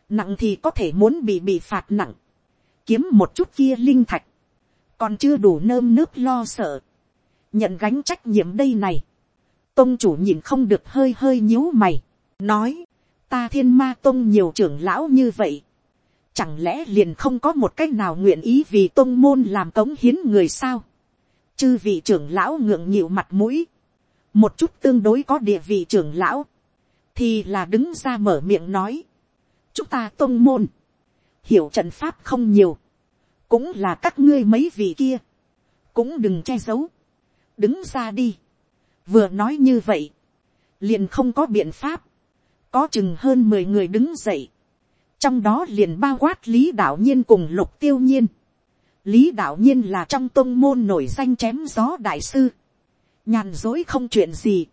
nặng thì có thể muốn bị bị phạt nặng, kiếm một chút kia linh thạch, còn chưa đủ nơm nước lo sợ, nhận gánh trách nhiệm đây này, tôn chủ nhìn không được hơi hơi nhíu mày, nói, ta thiên ma tôn nhiều trưởng lão như vậy, chẳng lẽ liền không có một cách nào nguyện ý vì tôn môn làm cống hiến người sao, chư vị trưởng lão ngượng nhịu mặt mũi, một chút tương đối có địa vị trưởng lão, thì là đứng ra mở miệng nói, chúng ta tôn môn, hiểu trận pháp không nhiều, cũng là các ngươi mấy vị kia, cũng đừng che giấu, đứng ra đi, vừa nói như vậy, liền không có biện pháp, có chừng hơn mười người đứng dậy, trong đó liền bao quát lý đạo nhiên cùng lục tiêu nhiên, lý đạo nhiên là trong tôn môn nổi danh chém gió đại sư, nhàn dối không chuyện gì,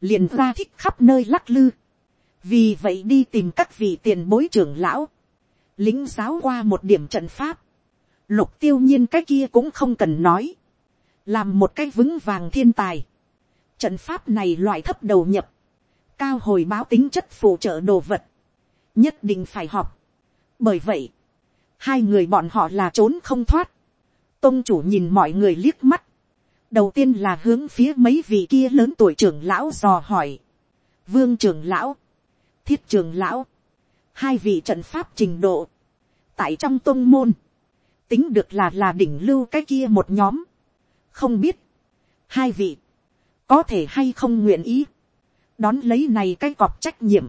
liền ra thích khắp nơi lắc lư, vì vậy đi tìm các vị tiền bối trưởng lão, lính giáo qua một điểm trận pháp, lục tiêu nhiên cái kia cũng không cần nói, làm một cái vững vàng thiên tài, trận pháp này loại thấp đầu nhập, cao hồi báo tính chất phụ trợ đồ vật, nhất định phải học. bởi vậy, hai người bọn họ là trốn không thoát, tôn chủ nhìn mọi người liếc mắt, đầu tiên là hướng phía mấy vị kia lớn tuổi trưởng lão dò hỏi, vương trưởng lão, thiết trưởng lão, hai vị trận pháp trình độ, tại trong tôn môn, tính được là là đỉnh lưu cái kia một nhóm, không biết, hai vị, có thể hay không nguyện ý, đón lấy này cái cọp trách nhiệm,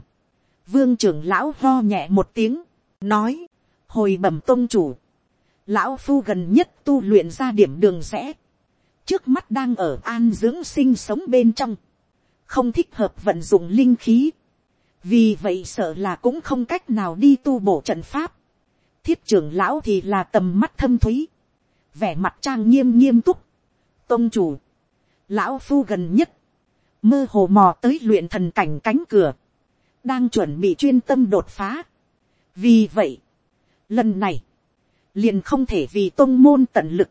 vương trưởng lão lo nhẹ một tiếng, nói, hồi bẩm tôn chủ, lão phu gần nhất tu luyện ra điểm đường rẽ, trước mắt đang ở an dưỡng sinh sống bên trong, không thích hợp vận dụng linh khí, vì vậy sợ là cũng không cách nào đi tu bổ trận pháp, thiết trưởng lão thì là tầm mắt thâm thúy, vẻ mặt trang nghiêm nghiêm túc, tôn chủ, lão phu gần nhất, mơ hồ mò tới luyện thần cảnh cánh cửa, đang chuẩn bị chuyên tâm đột phá. vì vậy, lần này, liền không thể vì tôn môn tận lực,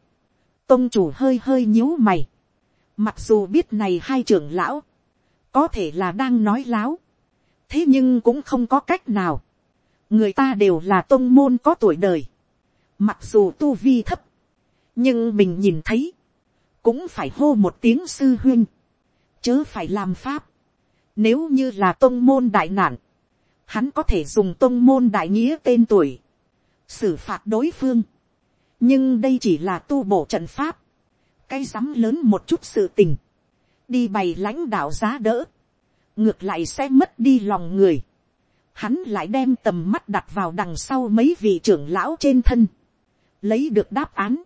tôn chủ hơi hơi nhíu mày, mặc dù biết này hai trưởng lão, có thể là đang nói láo, thế nhưng cũng không có cách nào, người ta đều là tôn môn có tuổi đời, mặc dù tu vi thấp, nhưng mình nhìn thấy, cũng phải hô một tiếng sư huyên, chớ phải làm pháp, nếu như là tôn môn đại nạn, hắn có thể dùng tôn môn đại nghĩa tên tuổi, xử phạt đối phương, nhưng đây chỉ là tu bổ trận pháp, cái rắm lớn một chút sự tình, đi bày lãnh đạo giá đỡ, ngược lại sẽ mất đi lòng người, hắn lại đem tầm mắt đặt vào đằng sau mấy vị trưởng lão trên thân, lấy được đáp án,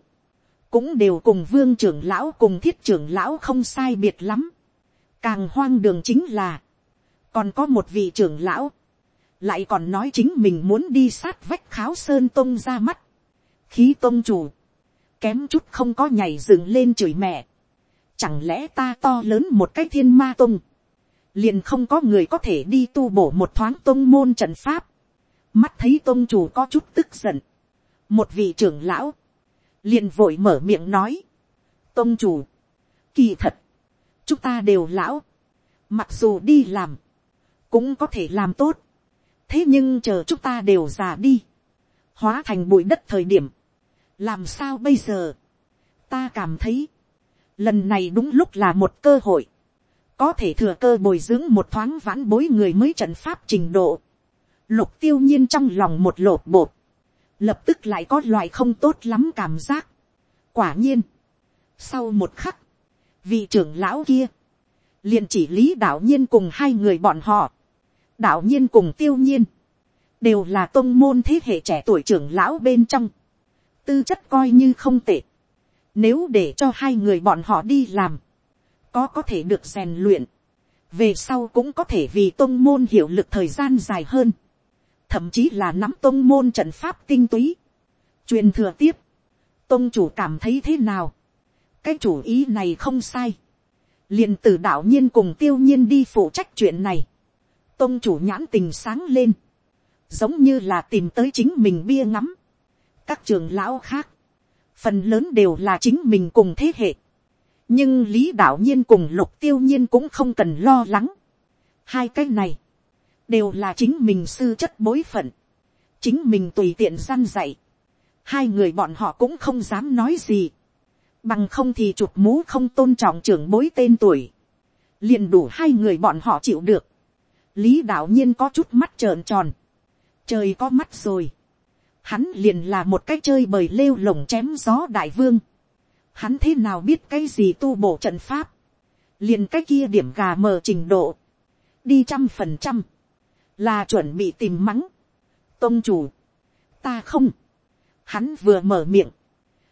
cũng đều cùng vương trưởng lão cùng thiết trưởng lão không sai biệt lắm, càng hoang đường chính là, còn có một vị trưởng lão, lại còn nói chính mình muốn đi sát vách kháo sơn tông ra mắt, khí tông chủ, kém chút không có nhảy dựng lên chửi mẹ, chẳng lẽ ta to lớn một cái thiên ma tông, liền không có người có thể đi tu bổ một thoáng tông môn trận pháp, mắt thấy tông chủ có chút tức giận, một vị trưởng lão, liền vội mở miệng nói, tông chủ, kỳ thật, chúng ta đều lão, mặc dù đi làm, cũng có thể làm tốt, thế nhưng chờ chúng ta đều già đi, hóa thành bụi đất thời điểm, làm sao bây giờ, ta cảm thấy, lần này đúng lúc là một cơ hội, có thể thừa cơ bồi dưỡng một thoáng vãn bối người mới trận pháp trình độ, lục tiêu nhiên trong lòng một lột bột, lập tức lại có loại không tốt lắm cảm giác. quả nhiên, sau một khắc, vị trưởng lão kia, liền chỉ lý đạo nhiên cùng hai người bọn họ, đạo nhiên cùng tiêu nhiên, đều là tôn môn thế hệ trẻ tuổi trưởng lão bên trong, tư chất coi như không tệ, nếu để cho hai người bọn họ đi làm, có có thể được rèn luyện, về sau cũng có thể vì tôn môn hiệu lực thời gian dài hơn, thậm chí là nắm tôn môn trận pháp tinh túy, truyền thừa tiếp, tôn chủ cảm thấy thế nào, cái chủ ý này không sai, liền từ đạo nhiên cùng tiêu nhiên đi phụ trách chuyện này, tôn chủ nhãn tình sáng lên, giống như là tìm tới chính mình bia ngắm, các trường lão khác, phần lớn đều là chính mình cùng thế hệ, nhưng lý đạo nhiên cùng lục tiêu nhiên cũng không cần lo lắng, hai cái này, đều là chính mình sư chất bối phận, chính mình tùy tiện gian dạy, hai người bọn họ cũng không dám nói gì, bằng không thì chụp mũ không tôn trọng trưởng bối tên tuổi, liền đủ hai người bọn họ chịu được, lý đạo nhiên có chút mắt trợn tròn, trời có mắt rồi, hắn liền là một cái chơi bời lêu lồng chém gió đại vương, hắn thế nào biết cái gì tu bổ trận pháp, liền cái kia điểm gà mờ trình độ, đi trăm phần trăm, là chuẩn bị tìm mắng, tôn chủ, ta không, hắn vừa mở miệng,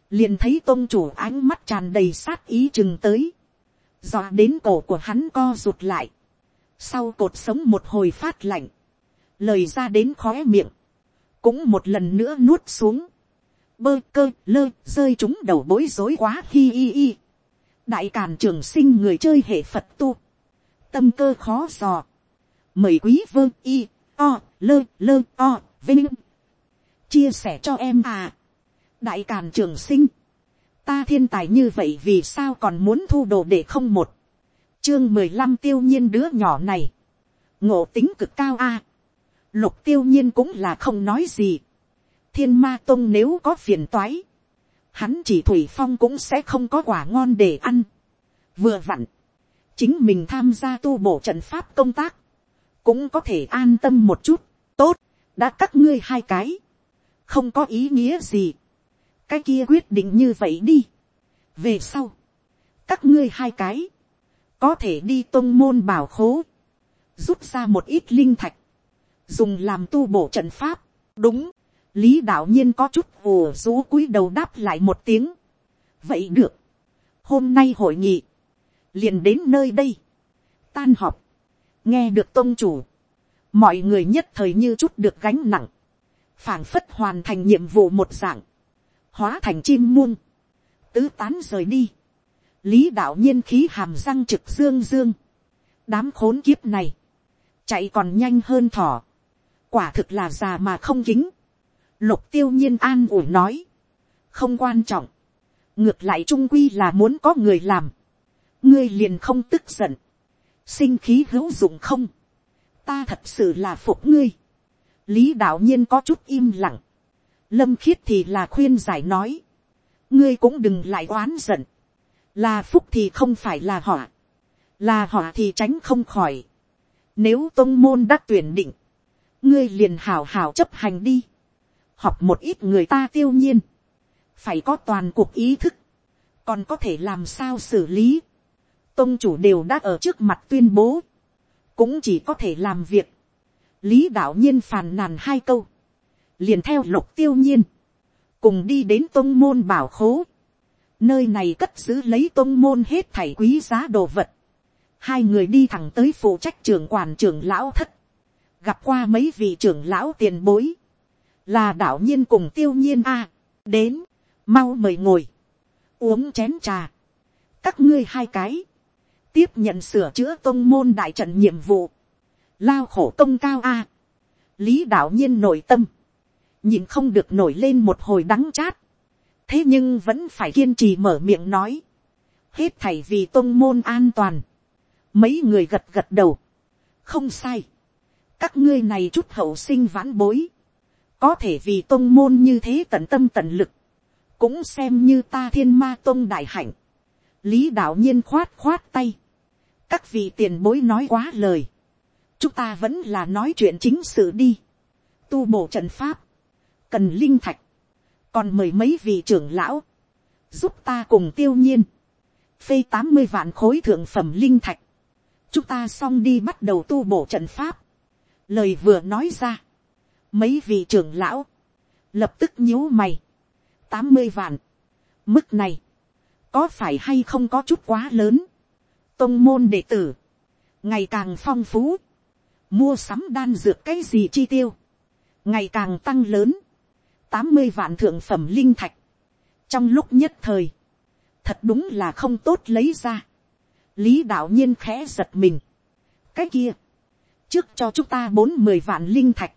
liền thấy tôn chủ ánh mắt tràn đầy sát ý chừng tới, dọa đến cổ của hắn co rụt lại, sau cột sống một hồi phát lạnh, lời ra đến khó miệng, cũng một lần nữa nuốt xuống, bơ cơ lơ rơi chúng đầu bối rối quá hi hi hi. đại càn trường sinh người chơi hệ phật tu, tâm cơ khó dò, mời quý vơ y o lơ lơ o vinh. Chia sẻ cho em à. Đại càn trường sinh. Ta thiên tài như vậy vì sao còn muốn thu đồ để không một? Chương mười lăm tiêu nhiên đứa nhỏ này. Ngộ tính cực cao a. Lục tiêu nhiên cũng là không nói gì. Thiên ma tông nếu có phiền toái, hắn chỉ thủy phong cũng sẽ không có quả ngon để ăn. vừa vặn, chính mình tham gia tu bổ trận pháp công tác, cũng có thể an tâm một chút, tốt, đã cắt ngươi hai cái, không có ý nghĩa gì, cái kia quyết định như vậy đi, về sau, các ngươi hai cái, có thể đi tôn môn bảo khố, rút ra một ít linh thạch, dùng làm tu bổ trận pháp, đúng, lý đạo nhiên có chút ồ rú cúi đầu đáp lại một tiếng. vậy được, hôm nay hội nghị, liền đến nơi đây, tan họp, nghe được tôn chủ, mọi người nhất thời như chút được gánh nặng, phảng phất hoàn thành nhiệm vụ một dạng, hóa thành chim muông, tứ tán rời đi, lý đạo nhiên khí hàm răng trực dương dương, đám khốn kiếp này, chạy còn nhanh hơn thỏ, quả thực là già mà không kính, Lục tiêu nhiên an ủi nói. Không quan trọng. Ngược lại trung quy là muốn có người làm. Ngươi liền không tức giận. Sinh khí hữu dụng không. Ta thật sự là phục ngươi. Lý đạo nhiên có chút im lặng. Lâm khiết thì là khuyên giải nói. Ngươi cũng đừng lại oán giận. Là phúc thì không phải là họ. Là họ thì tránh không khỏi. Nếu tôn môn đã tuyển định. Ngươi liền hảo hảo chấp hành đi học một ít người ta tiêu nhiên, phải có toàn cuộc ý thức, còn có thể làm sao xử lý. Tông chủ đều đã ở trước mặt tuyên bố, cũng chỉ có thể làm việc. lý đạo nhiên phàn nàn hai câu, liền theo lục tiêu nhiên, cùng đi đến tông môn bảo khố nơi này cất giữ lấy tôn môn hết thảy quý giá đồ vật. hai người đi thẳng tới phụ trách trưởng quản trưởng lão thất, gặp qua mấy vị trưởng lão tiền bối. Là đạo nhiên cùng tiêu nhiên a, đến, mau mời ngồi, uống chén trà, các ngươi hai cái, tiếp nhận sửa chữa tôn môn đại trận nhiệm vụ, lao khổ công cao a, lý đạo nhiên nội tâm, nhìn không được nổi lên một hồi đắng chát, thế nhưng vẫn phải kiên trì mở miệng nói, hết thảy vì tôn môn an toàn, mấy người gật gật đầu, không sai, các ngươi này chút hậu sinh vãn bối, có thể vì tôn môn như thế tận tâm tận lực, cũng xem như ta thiên ma tôn đại hạnh, lý đạo nhiên khoát khoát tay, các vị tiền bối nói quá lời, chúng ta vẫn là nói chuyện chính sự đi, tu bổ trận pháp, cần linh thạch, còn mời mấy vị trưởng lão, giúp ta cùng tiêu nhiên, phê tám mươi vạn khối thượng phẩm linh thạch, chúng ta xong đi bắt đầu tu bổ trận pháp, lời vừa nói ra, mấy vị trưởng lão, lập tức nhíu mày, tám mươi vạn, mức này, có phải hay không có chút quá lớn, tôn môn đệ tử, ngày càng phong phú, mua sắm đan dược cái gì chi tiêu, ngày càng tăng lớn, tám mươi vạn thượng phẩm linh thạch, trong lúc nhất thời, thật đúng là không tốt lấy ra, lý đạo nhiên khẽ giật mình, cái kia, trước cho chúng ta bốn mươi vạn linh thạch,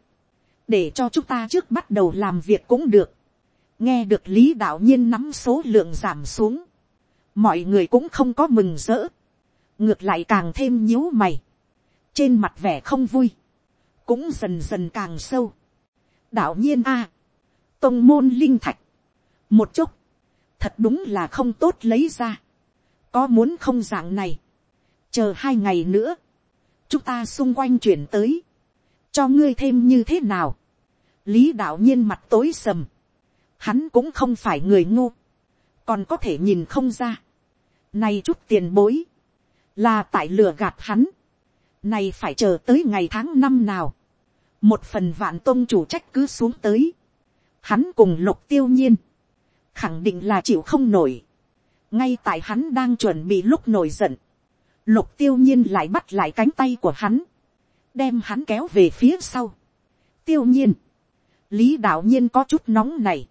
để cho chúng ta trước bắt đầu làm việc cũng được, nghe được lý đạo nhiên nắm số lượng giảm xuống, mọi người cũng không có mừng rỡ, ngược lại càng thêm nhíu mày, trên mặt vẻ không vui, cũng dần dần càng sâu. đạo nhiên a, tông môn linh thạch, một chút, thật đúng là không tốt lấy ra, có muốn không dạng này, chờ hai ngày nữa, chúng ta xung quanh chuyển tới, cho ngươi thêm như thế nào, lý đạo nhiên mặt tối sầm, hắn cũng không phải người ngu, còn có thể nhìn không ra, này chút tiền bối, là tại lừa gạt hắn, này phải chờ tới ngày tháng năm nào, một phần vạn tôn chủ trách cứ xuống tới, hắn cùng lục tiêu nhiên, khẳng định là chịu không nổi, ngay tại hắn đang chuẩn bị lúc nổi giận, lục tiêu nhiên lại bắt lại cánh tay của hắn, đem hắn kéo về phía sau. tiêu nhiên, lý đạo nhiên có chút nóng này,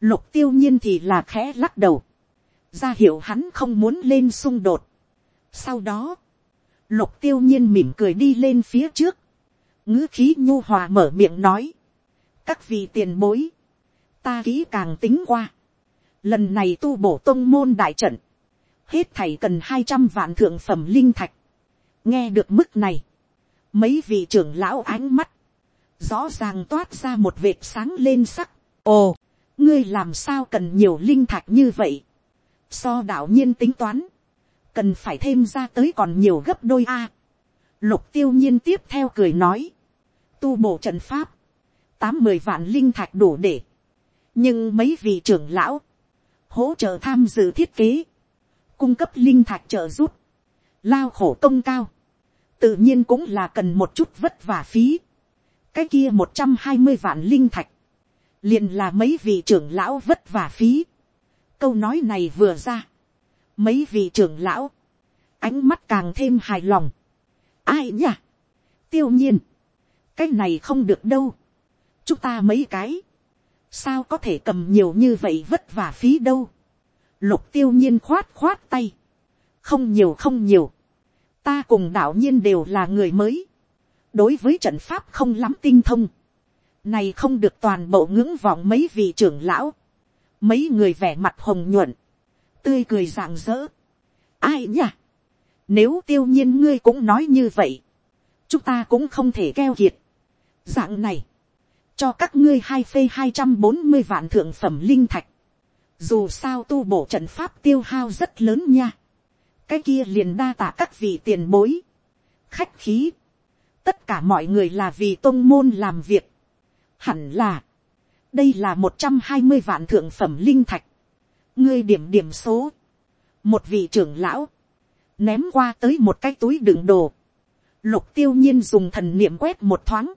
lục tiêu nhiên thì là khẽ lắc đầu, ra hiệu hắn không muốn lên xung đột. sau đó, lục tiêu nhiên mỉm cười đi lên phía trước, ngữ khí nhu hòa mở miệng nói, các vị tiền bối, ta kỹ càng tính qua, lần này tu bổ tông môn đại trận, hết thảy cần hai trăm vạn thượng phẩm linh thạch, nghe được mức này, mấy vị trưởng lão ánh mắt, rõ ràng toát ra một vệt sáng lên sắc, ồ, ngươi làm sao cần nhiều linh thạch như vậy, so đạo nhiên tính toán, cần phải thêm ra tới còn nhiều gấp đôi a. lục tiêu nhiên tiếp theo cười nói, tu bổ trận pháp, tám mười vạn linh thạch đủ để, nhưng mấy vị trưởng lão, hỗ trợ tham dự thiết kế, cung cấp linh thạch trợ giúp, lao khổ công cao, tự nhiên cũng là cần một chút vất vả phí. cái kia một trăm hai mươi vạn linh thạch, liền là mấy vị trưởng lão vất vả phí. câu nói này vừa ra, mấy vị trưởng lão, ánh mắt càng thêm hài lòng. ai nhỉ? tiêu nhiên, cái này không được đâu. chúng ta mấy cái, sao có thể cầm nhiều như vậy vất vả phí đâu. lục tiêu nhiên khoát khoát tay, không nhiều không nhiều, ta cùng đạo nhiên đều là người mới, đối với trận pháp không lắm tinh thông, này không được toàn bộ ngưỡng vọng mấy vị trưởng lão, mấy người vẻ mặt hồng nhuận, tươi cười rạng rỡ. ai nhỉ? nếu tiêu nhiên ngươi cũng nói như vậy, chúng ta cũng không thể keo kiệt. dạng này, cho các ngươi hai phê hai trăm bốn mươi vạn thượng phẩm linh thạch, dù sao tu bổ trận pháp tiêu hao rất lớn nha. Cái kia liền đa tạ các vị tiền bối, khách khí, tất cả mọi người là vì tôn môn làm việc, hẳn là, đây là một trăm hai mươi vạn thượng phẩm linh thạch, ngươi điểm điểm số, một vị trưởng lão, ném qua tới một cái túi đựng đồ, lục tiêu nhiên dùng thần niệm quét một thoáng,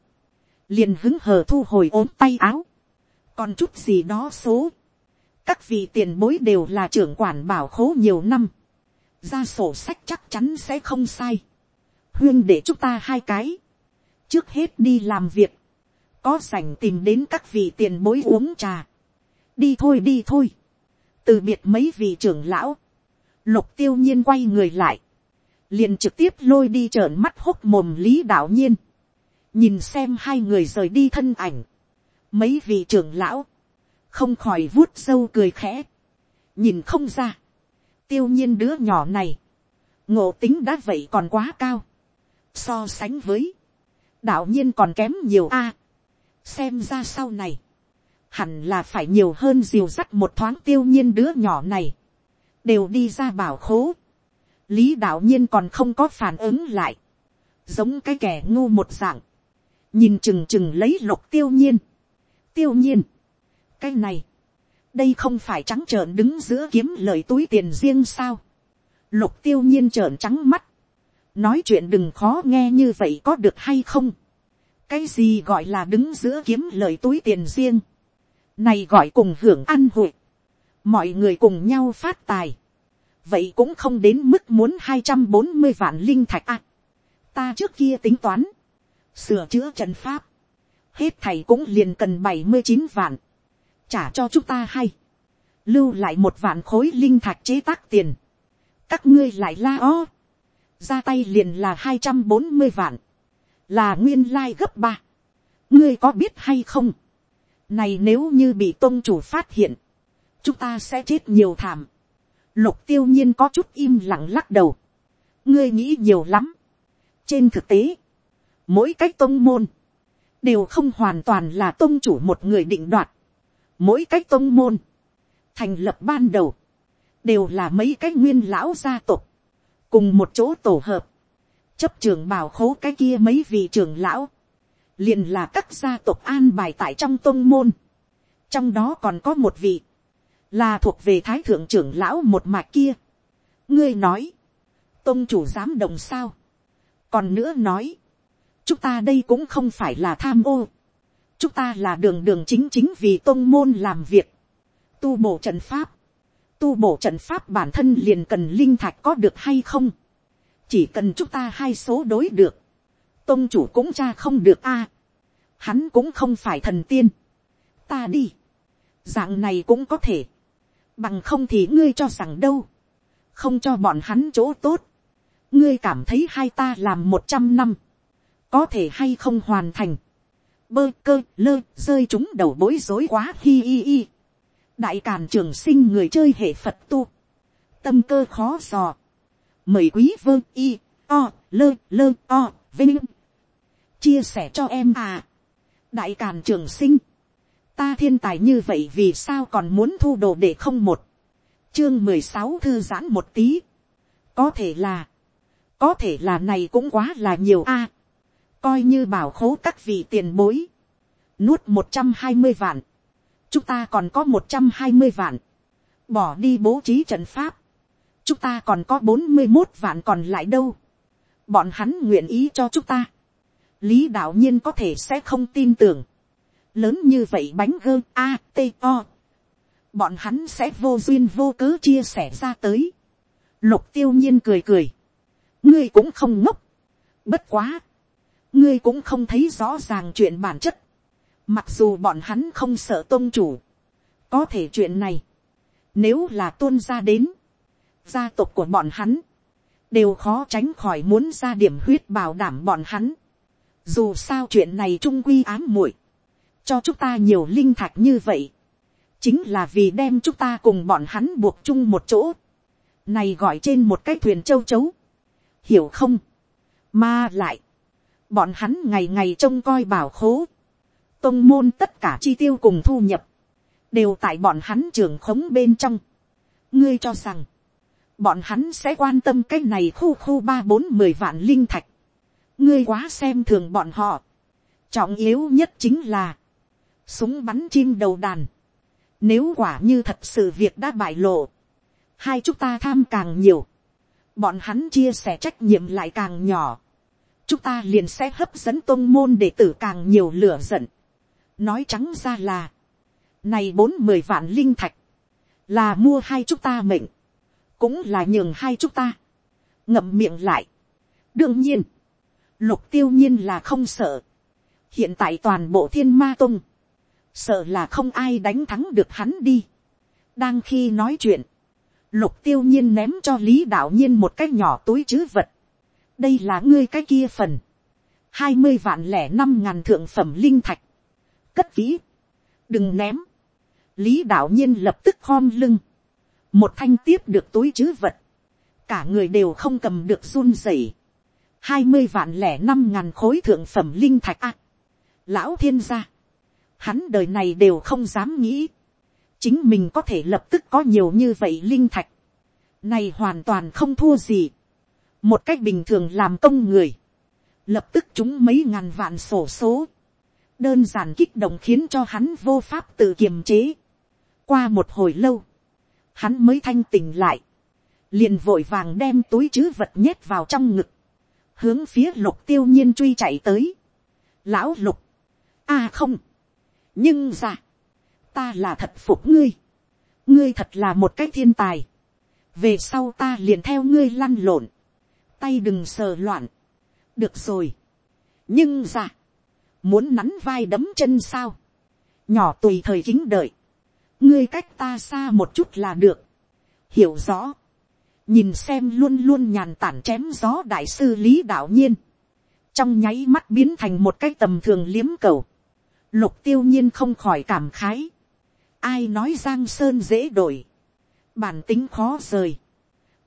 liền hứng hờ thu hồi ốm tay áo, còn chút gì đó số, các vị tiền bối đều là trưởng quản bảo khố nhiều năm, ra sổ sách chắc chắn sẽ không sai. huyên để chúng ta hai cái, trước hết đi làm việc, có sảnh tìm đến các vị tiền bối uống trà. đi thôi đi thôi, từ biệt mấy vị trưởng lão, lục tiêu nhiên quay người lại, liền trực tiếp lôi đi trợn mắt hốc mồm lý đạo nhiên, nhìn xem hai người rời đi thân ảnh, mấy vị trưởng lão, không khỏi vuốt râu cười khẽ, nhìn không ra, tiêu nhiên đứa nhỏ này, ngộ tính đã vậy còn quá cao, so sánh với, đạo nhiên còn kém nhiều a, xem ra sau này, hẳn là phải nhiều hơn diều dắt một thoáng tiêu nhiên đứa nhỏ này, đều đi ra bảo khố, lý đạo nhiên còn không có phản ứng lại, giống cái kẻ ngu một dạng, nhìn chừng chừng lấy lục tiêu nhiên, tiêu nhiên, cái này, đây không phải trắng trợn đứng giữa kiếm lời túi tiền riêng sao, lục tiêu nhiên trợn trắng mắt, nói chuyện đừng khó nghe như vậy có được hay không, cái gì gọi là đứng giữa kiếm lời túi tiền riêng, này gọi cùng hưởng ăn hội, mọi người cùng nhau phát tài, vậy cũng không đến mức muốn hai trăm bốn mươi vạn linh thạch à. ta trước kia tính toán, sửa chữa trận pháp, hết thầy cũng liền cần bảy mươi chín vạn, trả cho chúng ta hay, lưu lại một vạn khối linh thạch chế tác tiền, các ngươi lại la o, ra tay liền là hai trăm bốn mươi vạn, là nguyên lai gấp ba, ngươi có biết hay không, này nếu như bị tôn chủ phát hiện, chúng ta sẽ chết nhiều thảm, lục tiêu nhiên có chút im lặng lắc đầu, ngươi nghĩ nhiều lắm, trên thực tế, mỗi cách tôn môn, đều không hoàn toàn là tôn chủ một người định đoạt, mỗi cách tôn môn, thành lập ban đầu, đều là mấy cái nguyên lão gia tộc, cùng một chỗ tổ hợp, chấp trường bảo khố cái kia mấy vị trưởng lão, liền là các gia tộc an bài tại trong tôn môn, trong đó còn có một vị, là thuộc về thái thượng trưởng lão một mạch kia. ngươi nói, tôn chủ dám đồng sao, còn nữa nói, chúng ta đây cũng không phải là tham ô, chúng ta là đường đường chính chính vì tôn môn làm việc, tu bổ trận pháp, tu bổ trận pháp bản thân liền cần linh thạch có được hay không, chỉ cần chúng ta hai số đối được, tôn chủ cũng cha không được a, hắn cũng không phải thần tiên, ta đi, dạng này cũng có thể, bằng không thì ngươi cho rằng đâu, không cho bọn hắn chỗ tốt, ngươi cảm thấy hai ta làm một trăm năm, có thể hay không hoàn thành, bơ cơ lơ rơi chúng đầu bối rối quá hi hi hi, đại càn trường sinh người chơi hệ phật tu, tâm cơ khó dò, mời quý vơ y, o, lơ lơ o, vinh, chia sẻ cho em à, đại càn trường sinh, ta thiên tài như vậy vì sao còn muốn thu đồ để không một, chương mười sáu thư giãn một tí, có thể là, có thể là này cũng quá là nhiều a, coi như bảo khố các vị tiền bối, nuốt một trăm hai mươi vạn, chúng ta còn có một trăm hai mươi vạn, bỏ đi bố trí trận pháp, chúng ta còn có bốn mươi một vạn còn lại đâu, bọn hắn nguyện ý cho chúng ta, lý đạo nhiên có thể sẽ không tin tưởng, lớn như vậy bánh gơ a t o. Bọn hắn sẽ vô duyên vô cớ chia sẻ ra tới. lục tiêu nhiên cười cười, ngươi cũng không ngốc, bất quá, ngươi cũng không thấy rõ ràng chuyện bản chất, mặc dù bọn hắn không sợ tôn chủ, có thể chuyện này, nếu là tuôn ra đến, gia tộc của bọn hắn, đều khó tránh khỏi muốn ra điểm huyết bảo đảm bọn hắn. Dù sao chuyện này trung quy ám muội. Cho chúng ta nhiều linh thạch như vậy, chính là vì đem chúng ta cùng bọn hắn buộc chung một chỗ, này gọi trên một cái thuyền châu chấu, hiểu không, mà lại, bọn hắn ngày ngày trông coi bảo khố, tôn môn tất cả chi tiêu cùng thu nhập, đều tại bọn hắn trường khống bên trong. ngươi cho rằng, bọn hắn sẽ quan tâm cái này khu khu ba bốn mười vạn linh thạch. ngươi quá xem thường bọn họ. trọng yếu nhất chính là, súng bắn chim đầu đàn. Nếu quả như thật sự việc đã bại lộ, hai chúng ta tham càng nhiều, bọn hắn chia sẻ trách nhiệm lại càng nhỏ, chúng ta liền sẽ hấp dẫn tôn môn để tử càng nhiều lửa giận. nói trắng ra là, này bốn mười vạn linh thạch, là mua hai chúng ta mệnh, cũng là nhường hai chúng ta, ngậm miệng lại. đương nhiên, lục tiêu nhiên là không sợ. hiện tại toàn bộ thiên ma tung, sợ là không ai đánh thắng được hắn đi. đang khi nói chuyện, lục tiêu nhiên ném cho lý đạo nhiên một cái nhỏ túi chứ vật, đây là ngươi cái kia phần, hai mươi vạn lẻ năm ngàn thượng phẩm linh thạch, cất kỹ, đừng ném, lý đạo nhiên lập tức khom lưng, một thanh tiếp được túi chứ vật, cả người đều không cầm được run rẩy, hai mươi vạn lẻ năm ngàn khối thượng phẩm linh thạch a, lão thiên gia, hắn đời này đều không dám nghĩ, chính mình có thể lập tức có nhiều như vậy linh thạch, này hoàn toàn không thua gì, một cách bình thường làm công người, lập tức chúng mấy ngàn vạn sổ số, đơn giản kích động khiến cho hắn vô pháp tự kiềm chế. qua một hồi lâu, hắn mới thanh tỉnh lại, liền vội vàng đem túi chứ vật nhét vào trong ngực, hướng phía lục tiêu nhiên truy chạy tới. lão lục, a à không, nhưng ra, ta là thật phục ngươi, ngươi thật là một cái thiên tài, về sau ta liền theo ngươi lăn lộn, tay đừng sờ loạn, được rồi, nhưng ra, muốn nắn vai đấm chân sao, nhỏ tùy thời kính đợi, ngươi cách ta xa một chút là được, hiểu rõ, nhìn xem luôn luôn nhàn tản chém gió đại sư lý đạo nhiên, trong nháy mắt biến thành một cái tầm thường liếm cầu, lục tiêu nhiên không khỏi cảm khái, ai nói giang sơn dễ đổi, bản tính khó rời,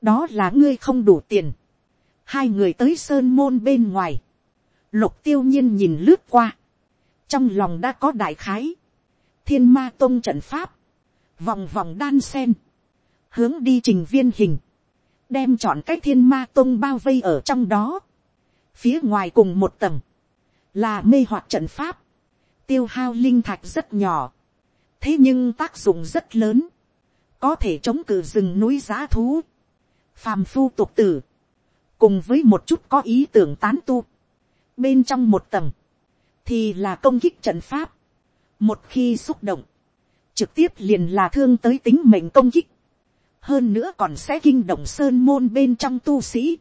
đó là ngươi không đủ tiền, hai người tới sơn môn bên ngoài, lục tiêu nhiên nhìn lướt qua, trong lòng đã có đại khái, thiên ma tông trận pháp, vòng vòng đan sen, hướng đi trình viên hình, đem chọn cách thiên ma tông bao vây ở trong đó, phía ngoài cùng một tầng, là mê hoạt trận pháp, tiêu hao linh thạch rất nhỏ, thế nhưng tác dụng rất lớn, có thể chống cự rừng núi giá thú, phàm phu tục tử, cùng với một chút có ý tưởng tán tu, bên trong một tầng, thì là công kích trận pháp, một khi xúc động, trực tiếp liền là thương tới tính mệnh công kích, hơn nữa còn sẽ kinh động sơn môn bên trong tu sĩ.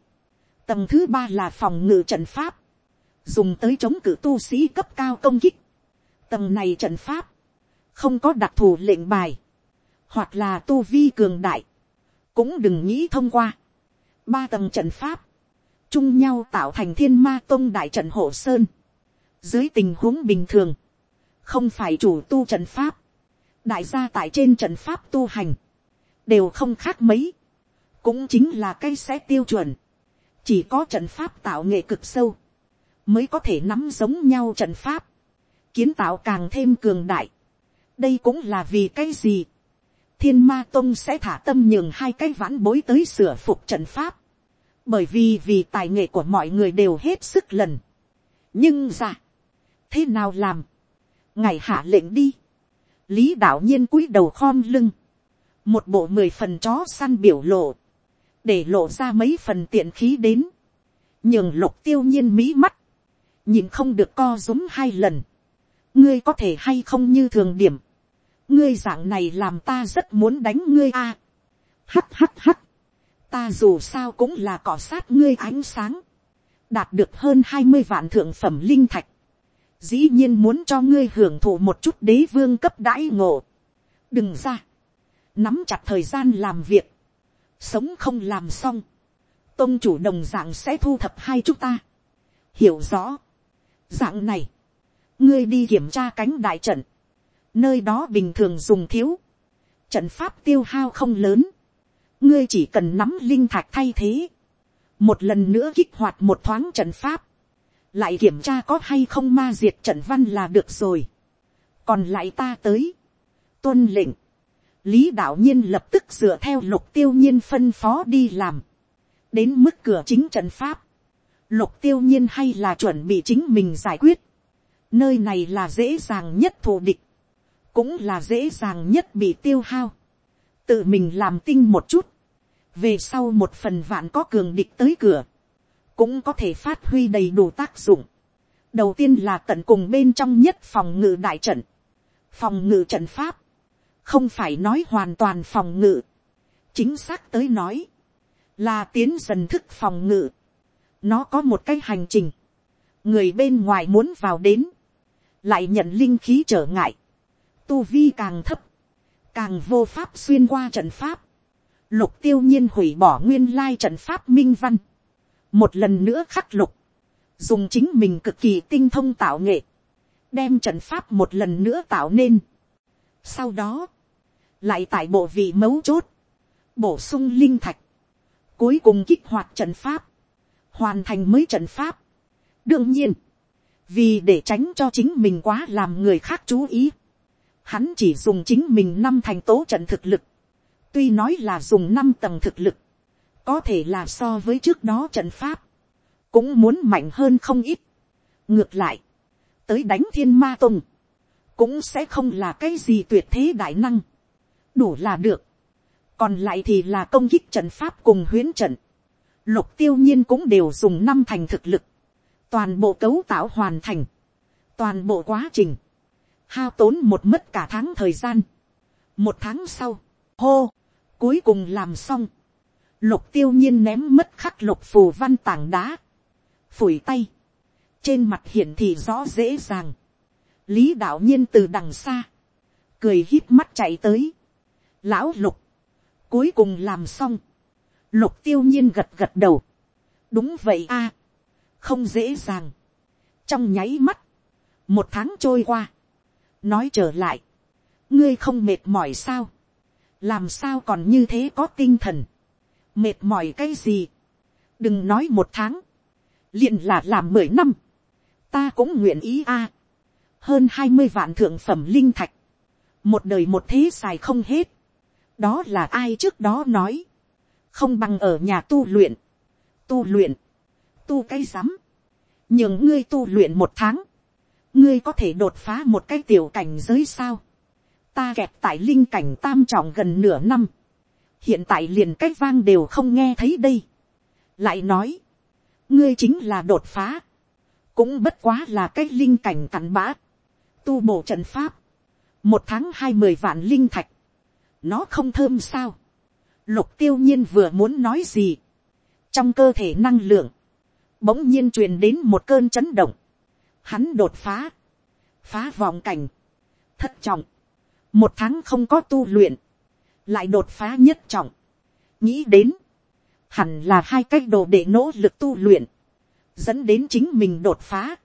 Tầng thứ ba là phòng ngự trận pháp, dùng tới chống cự tu sĩ cấp cao công kích. Tầng này trận pháp, không có đặc thù lệnh bài, hoặc là tu vi cường đại, cũng đừng nghĩ thông qua. Ba tầng trận pháp, chung nhau tạo thành thiên ma tông đại trận hộ sơn. Dưới tình huống bình thường, không phải chủ tu trận pháp, đại gia tại trên trận pháp tu hành, đều không khác mấy, cũng chính là cây sẽ tiêu chuẩn, chỉ có trận pháp tạo nghệ cực sâu, mới có thể nắm giống nhau trận pháp, kiến tạo càng thêm cường đại. đây cũng là vì cái gì, thiên ma tông sẽ thả tâm nhường hai cái vãn bối tới sửa phục trận pháp, bởi vì vì tài nghệ của mọi người đều hết sức lần. nhưng ra, thế nào làm, ngài hạ lệnh đi, lý đạo nhiên cúi đầu khom lưng, một bộ mười phần chó săn biểu lộ, để lộ ra mấy phần tiện khí đến, nhường lục tiêu nhiên mỹ mắt, nhìn không được co rúm hai lần, ngươi có thể hay không như thường điểm, ngươi dạng này làm ta rất muốn đánh ngươi a, à. hắt hắt hắt, ta dù sao cũng là cỏ sát ngươi ánh sáng, đạt được hơn hai mươi vạn thượng phẩm linh thạch, dĩ nhiên muốn cho ngươi hưởng thụ một chút đế vương cấp đãi ngộ, đừng ra, nắm chặt thời gian làm việc, sống không làm xong, tôn chủ đồng dạng sẽ thu thập hai chúng ta, hiểu rõ, dạng này, ngươi đi kiểm tra cánh đại trận, nơi đó bình thường dùng thiếu, trận pháp tiêu hao không lớn, ngươi chỉ cần nắm linh thạch thay thế, một lần nữa kích hoạt một thoáng trận pháp, lại kiểm tra có hay không ma diệt trận văn là được rồi, còn lại ta tới, tuân lệnh, lý đạo nhiên lập tức dựa theo lục tiêu nhiên phân phó đi làm, đến mức cửa chính trận pháp, lục tiêu nhiên hay là chuẩn bị chính mình giải quyết, nơi này là dễ dàng nhất thù địch, cũng là dễ dàng nhất bị tiêu hao, tự mình làm tinh một chút, về sau một phần vạn có cường địch tới cửa, cũng có thể phát huy đầy đủ tác dụng. đầu tiên là tận cùng bên trong nhất phòng ngự đại trận, phòng ngự trận pháp, không phải nói hoàn toàn phòng ngự, chính xác tới nói, là tiến dần thức phòng ngự, nó có một cái hành trình, người bên ngoài muốn vào đến, lại nhận linh khí trở ngại, tu vi càng thấp, càng vô pháp xuyên qua trận pháp, lục tiêu nhiên hủy bỏ nguyên lai trận pháp minh văn, một lần nữa khắc lục, dùng chính mình cực kỳ tinh thông tạo nghệ, đem trận pháp một lần nữa tạo nên. Sau đó, lại tại bộ vị mấu chốt, bổ sung linh thạch, cuối cùng kích hoạt trận pháp, hoàn thành mới trận pháp. đương nhiên, vì để tránh cho chính mình quá làm người khác chú ý, hắn chỉ dùng chính mình năm thành tố trận thực lực, tuy nói là dùng năm tầng thực lực, có thể là so với trước đó trận pháp, cũng muốn mạnh hơn không ít. ngược lại, tới đánh thiên ma tùng, cũng sẽ không là cái gì tuyệt thế đại năng, đủ là được, còn lại thì là công kích trận pháp cùng huyến trận, lục tiêu nhiên cũng đều dùng năm thành thực lực, toàn bộ cấu tạo hoàn thành, toàn bộ quá trình, hao tốn một mất cả tháng thời gian, một tháng sau, hô, cuối cùng làm xong, lục tiêu nhiên ném mất khắc lục phù văn tảng đá, phủi tay, trên mặt hiện thì rõ dễ dàng, lý đạo nhiên từ đằng xa, cười hít mắt chạy tới, lão lục, cuối cùng làm xong, lục tiêu nhiên gật gật đầu, đúng vậy a, không dễ dàng, trong nháy mắt, một tháng trôi qua, nói trở lại, ngươi không mệt mỏi sao, làm sao còn như thế có tinh thần, mệt mỏi cái gì, đừng nói một tháng, liền là làm mười năm, ta cũng nguyện ý a, hơn hai mươi vạn thượng phẩm linh thạch, một đời một thế xài không hết, đó là ai trước đó nói, không bằng ở nhà tu luyện, tu luyện, tu cái rắm, nhưng ngươi tu luyện một tháng, ngươi có thể đột phá một cái tiểu cảnh giới sao, ta kẹt tại linh cảnh tam trọng gần nửa năm, hiện tại liền cách vang đều không nghe thấy đây, lại nói, ngươi chính là đột phá, cũng bất quá là cái linh cảnh cặn bã, tu bổ trận pháp, một tháng hai mươi vạn linh thạch, nó không thơm sao, lục tiêu nhiên vừa muốn nói gì, trong cơ thể năng lượng, bỗng nhiên truyền đến một cơn chấn động, hắn đột phá, phá vòng cảnh, thất trọng, một tháng không có tu luyện, lại đột phá nhất trọng, nghĩ đến, hẳn là hai cách đồ để nỗ lực tu luyện, dẫn đến chính mình đột phá,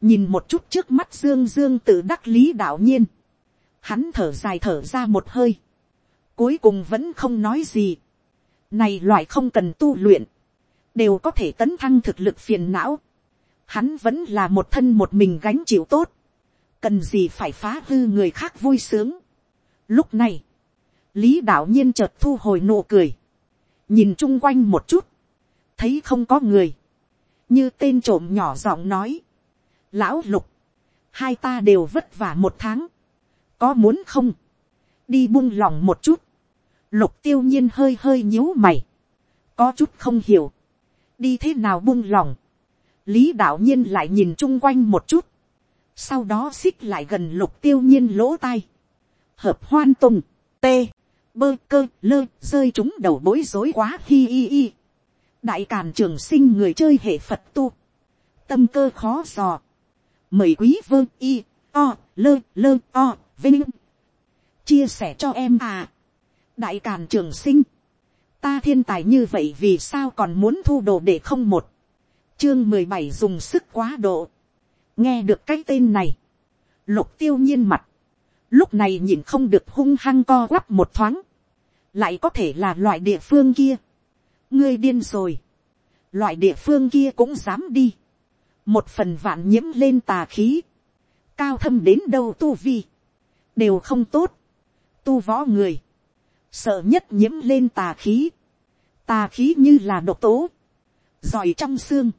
nhìn một chút trước mắt dương dương tự đắc lý đạo nhiên, hắn thở dài thở ra một hơi, cuối cùng vẫn không nói gì, này loại không cần tu luyện, đều có thể tấn thăng thực lực phiền não, hắn vẫn là một thân một mình gánh chịu tốt, cần gì phải phá hư người khác vui sướng. Lúc này, lý đạo nhiên chợt thu hồi nụ cười, nhìn chung quanh một chút, thấy không có người, như tên trộm nhỏ giọng nói, lão lục, hai ta đều vất vả một tháng, có muốn không, đi buông lòng một chút, lục tiêu nhiên hơi hơi nhíu mày, có chút không hiểu, đi thế nào buông lòng, lý đạo nhiên lại nhìn chung quanh một chút, sau đó xích lại gần lục tiêu nhiên lỗ tai, hợp hoan tùng, t, bơ cơ lơ rơi chúng đầu bối rối quá hi hi hi. đại càn trường sinh người chơi hệ phật tu, tâm cơ khó dò, mời quý vơ y, o, lơ lơ o, vinh, chia sẻ cho em à, đại càn trường sinh, ta thiên tài như vậy vì sao còn muốn thu đồ để không một, chương mười bảy dùng sức quá độ, nghe được cái tên này, lục tiêu nhiên mặt, lúc này nhìn không được hung hăng co quắp một thoáng, lại có thể là loại địa phương kia, ngươi điên rồi, loại địa phương kia cũng dám đi, một phần vạn nhiễm lên tà khí, cao thâm đến đâu tu vi, đều không tốt, tu võ người, sợ nhất nhiễm lên tà khí, tà khí như là độc tố, giỏi trong xương,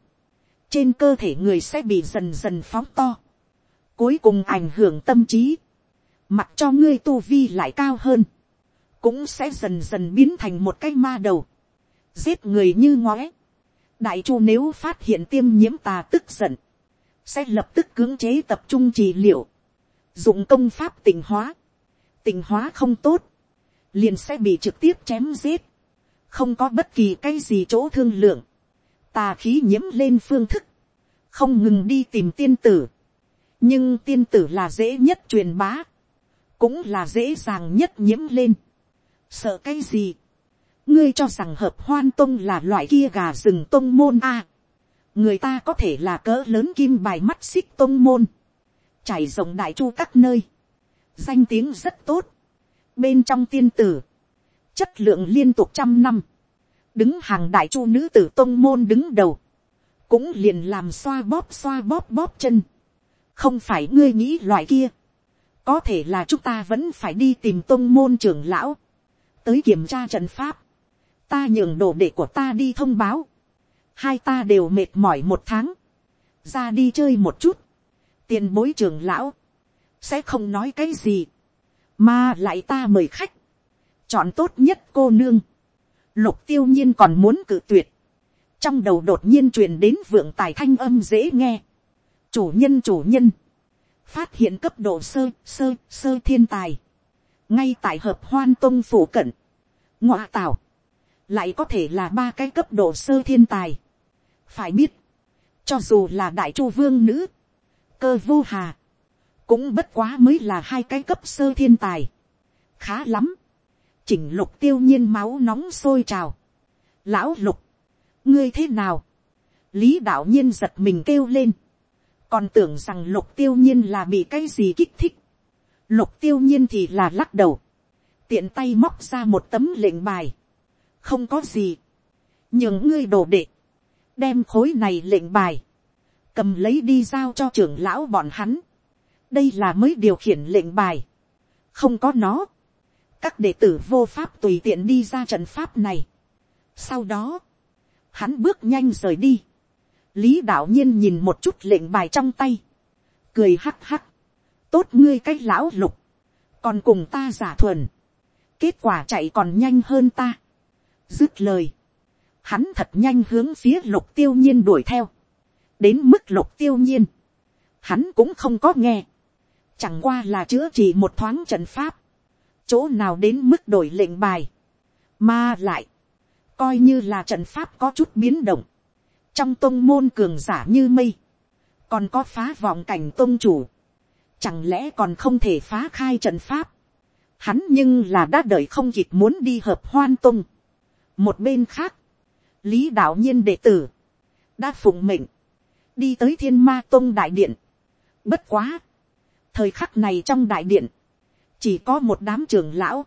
trên cơ thể người sẽ bị dần dần phóng to, cuối cùng ảnh hưởng tâm trí, mặc cho ngươi tu vi lại cao hơn, cũng sẽ dần dần biến thành một cái ma đầu, giết người như ngóe. đại chu nếu phát hiện tiêm nhiễm tà tức giận, sẽ lập tức cưỡng chế tập trung trị liệu, dụng công pháp tình hóa, tình hóa không tốt, liền sẽ bị trực tiếp chém giết, không có bất kỳ cái gì chỗ thương lượng, tà khí nhiễm lên phương thức, không ngừng đi tìm tiên tử, nhưng tiên tử là dễ nhất truyền bá, cũng là dễ dàng nhất nhiễm lên. Sợ cái gì, ngươi cho rằng hợp hoan tông là loại kia gà rừng tông môn a. người ta có thể là cỡ lớn kim bài mắt xích tông môn, trải rộng đại chu các nơi, danh tiếng rất tốt, bên trong tiên tử, chất lượng liên tục trăm năm, đứng hàng đại chu nữ tử tôn môn đứng đầu, cũng liền làm xoa bóp xoa bóp bóp chân, không phải ngươi nghĩ loại kia, có thể là chúng ta vẫn phải đi tìm tôn môn trưởng lão, tới kiểm tra trận pháp, ta nhường đồ đệ của ta đi thông báo, hai ta đều mệt mỏi một tháng, ra đi chơi một chút, tiền bối trưởng lão, sẽ không nói cái gì, mà lại ta mời khách, chọn tốt nhất cô nương, lục tiêu nhiên còn muốn cự tuyệt, trong đầu đột nhiên truyền đến vượng tài thanh âm dễ nghe, chủ nhân chủ nhân, phát hiện cấp độ sơ sơ sơ thiên tài, ngay tại hợp hoan tông phủ cận, ngọa tảo, lại có thể là ba cái cấp độ sơ thiên tài. phải biết, cho dù là đại chu vương nữ, cơ vô hà, cũng bất quá mới là hai cái cấp sơ thiên tài. khá lắm, chỉnh lục tiêu nhiên máu nóng sôi trào. lão lục, ngươi thế nào, lý đạo nhiên giật mình kêu lên, còn tưởng rằng lục tiêu nhiên là bị cái gì kích thích, lục tiêu nhiên thì là lắc đầu, tiện tay móc ra một tấm lệnh bài, không có gì, những ngươi đồ đệ, đem khối này lệnh bài, cầm lấy đi giao cho trưởng lão bọn hắn, đây là mới điều khiển lệnh bài, không có nó, các đệ tử vô pháp tùy tiện đi ra trận pháp này. Sau đó, hắn bước nhanh rời đi, lý đạo nhiên nhìn một chút lệnh bài trong tay, cười hắc hắc, tốt ngươi cách lão lục, còn cùng ta giả thuần, kết quả chạy còn nhanh hơn ta, Dứt lời. Hắn thật nhanh hướng phía lục tiêu nhiên đuổi theo. Đến mức lục tiêu nhiên. Hắn cũng không có nghe. Chẳng qua là chữa trị một thoáng trận pháp. Chỗ nào đến mức đổi lệnh bài. Mà lại. Coi như là trận pháp có chút biến động. Trong tông môn cường giả như mây. Còn có phá vọng cảnh tông chủ. Chẳng lẽ còn không thể phá khai trận pháp. Hắn nhưng là đã đợi không kịp muốn đi hợp hoan tông một bên khác, lý đạo nhiên đệ tử, đã phụng mệnh, đi tới thiên ma tông đại điện. Bất quá, thời khắc này trong đại điện, chỉ có một đám trưởng lão,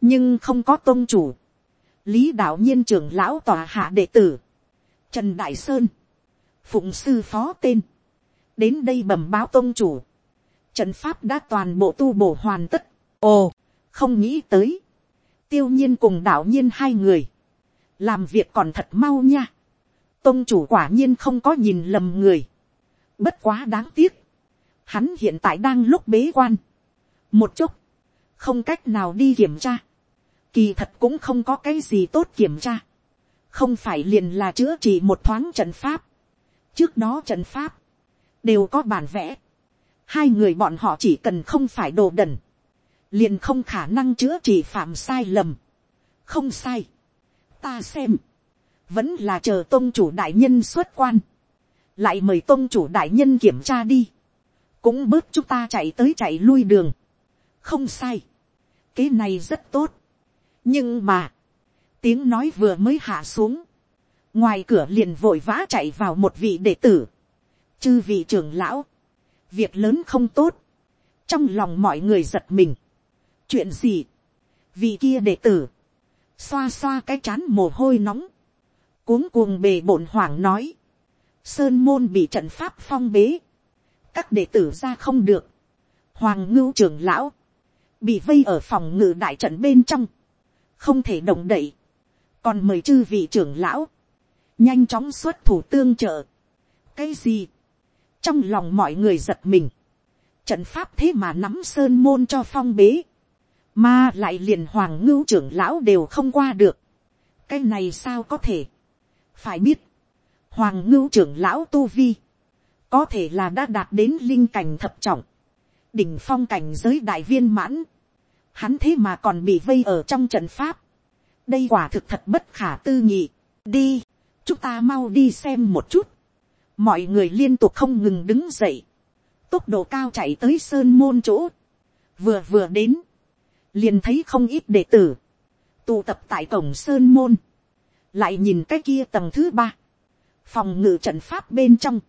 nhưng không có tôn chủ. lý đạo nhiên trưởng lão tòa hạ đệ tử, trần đại sơn, phụng sư phó tên, đến đây bẩm báo tôn chủ, trần pháp đã toàn bộ tu bổ hoàn tất, ồ, không nghĩ tới, tiêu nhiên cùng đạo nhiên hai người, làm việc còn thật mau nha. tôn chủ quả nhiên không có nhìn lầm người. bất quá đáng tiếc. hắn hiện tại đang lúc bế quan. một chốc không cách nào đi kiểm tra. kỳ thật cũng không có cái gì tốt kiểm tra. không phải liền là chữa trị một thoáng trận pháp. trước đó trận pháp, đều có bản vẽ. hai người bọn họ chỉ cần không phải đồ đần liền không khả năng chữa trị phạm sai lầm. không sai. ta xem, vẫn là chờ tôn chủ đại nhân xuất quan, lại mời tôn chủ đại nhân kiểm tra đi, cũng bớt chúng ta chạy tới chạy lui đường. không sai, cái này rất tốt. nhưng mà, tiếng nói vừa mới hạ xuống, ngoài cửa liền vội vã chạy vào một vị đệ tử, chư vị trưởng lão, việc lớn không tốt, trong lòng mọi người giật mình, chuyện gì, vị kia đệ tử, xoa xoa cái chán mồ hôi nóng, cuống cuồng bề bổn hoảng nói, sơn môn bị trận pháp phong bế, các đệ tử ra không được, hoàng ngưu trưởng lão, bị vây ở phòng ngự đại trận bên trong, không thể động đậy, còn mời chư vị trưởng lão, nhanh chóng xuất thủ tương trợ. cái gì, trong lòng mọi người giật mình, trận pháp thế mà nắm sơn môn cho phong bế, mà lại liền hoàng ngưu trưởng lão đều không qua được. cái này sao có thể. phải biết, hoàng ngưu trưởng lão tu vi, có thể là đã đạt đến linh cảnh thập trọng, đỉnh phong cảnh giới đại viên mãn, hắn thế mà còn bị vây ở trong trận pháp, đây quả thực thật bất khả tư nghị, đi, chúng ta mau đi xem một chút, mọi người liên tục không ngừng đứng dậy, tốc độ cao chạy tới sơn môn chỗ, vừa vừa đến, liền thấy không ít đệ tử, tụ tập tại cổng sơn môn, lại nhìn cái kia tầng thứ ba, phòng ngự trận pháp bên trong,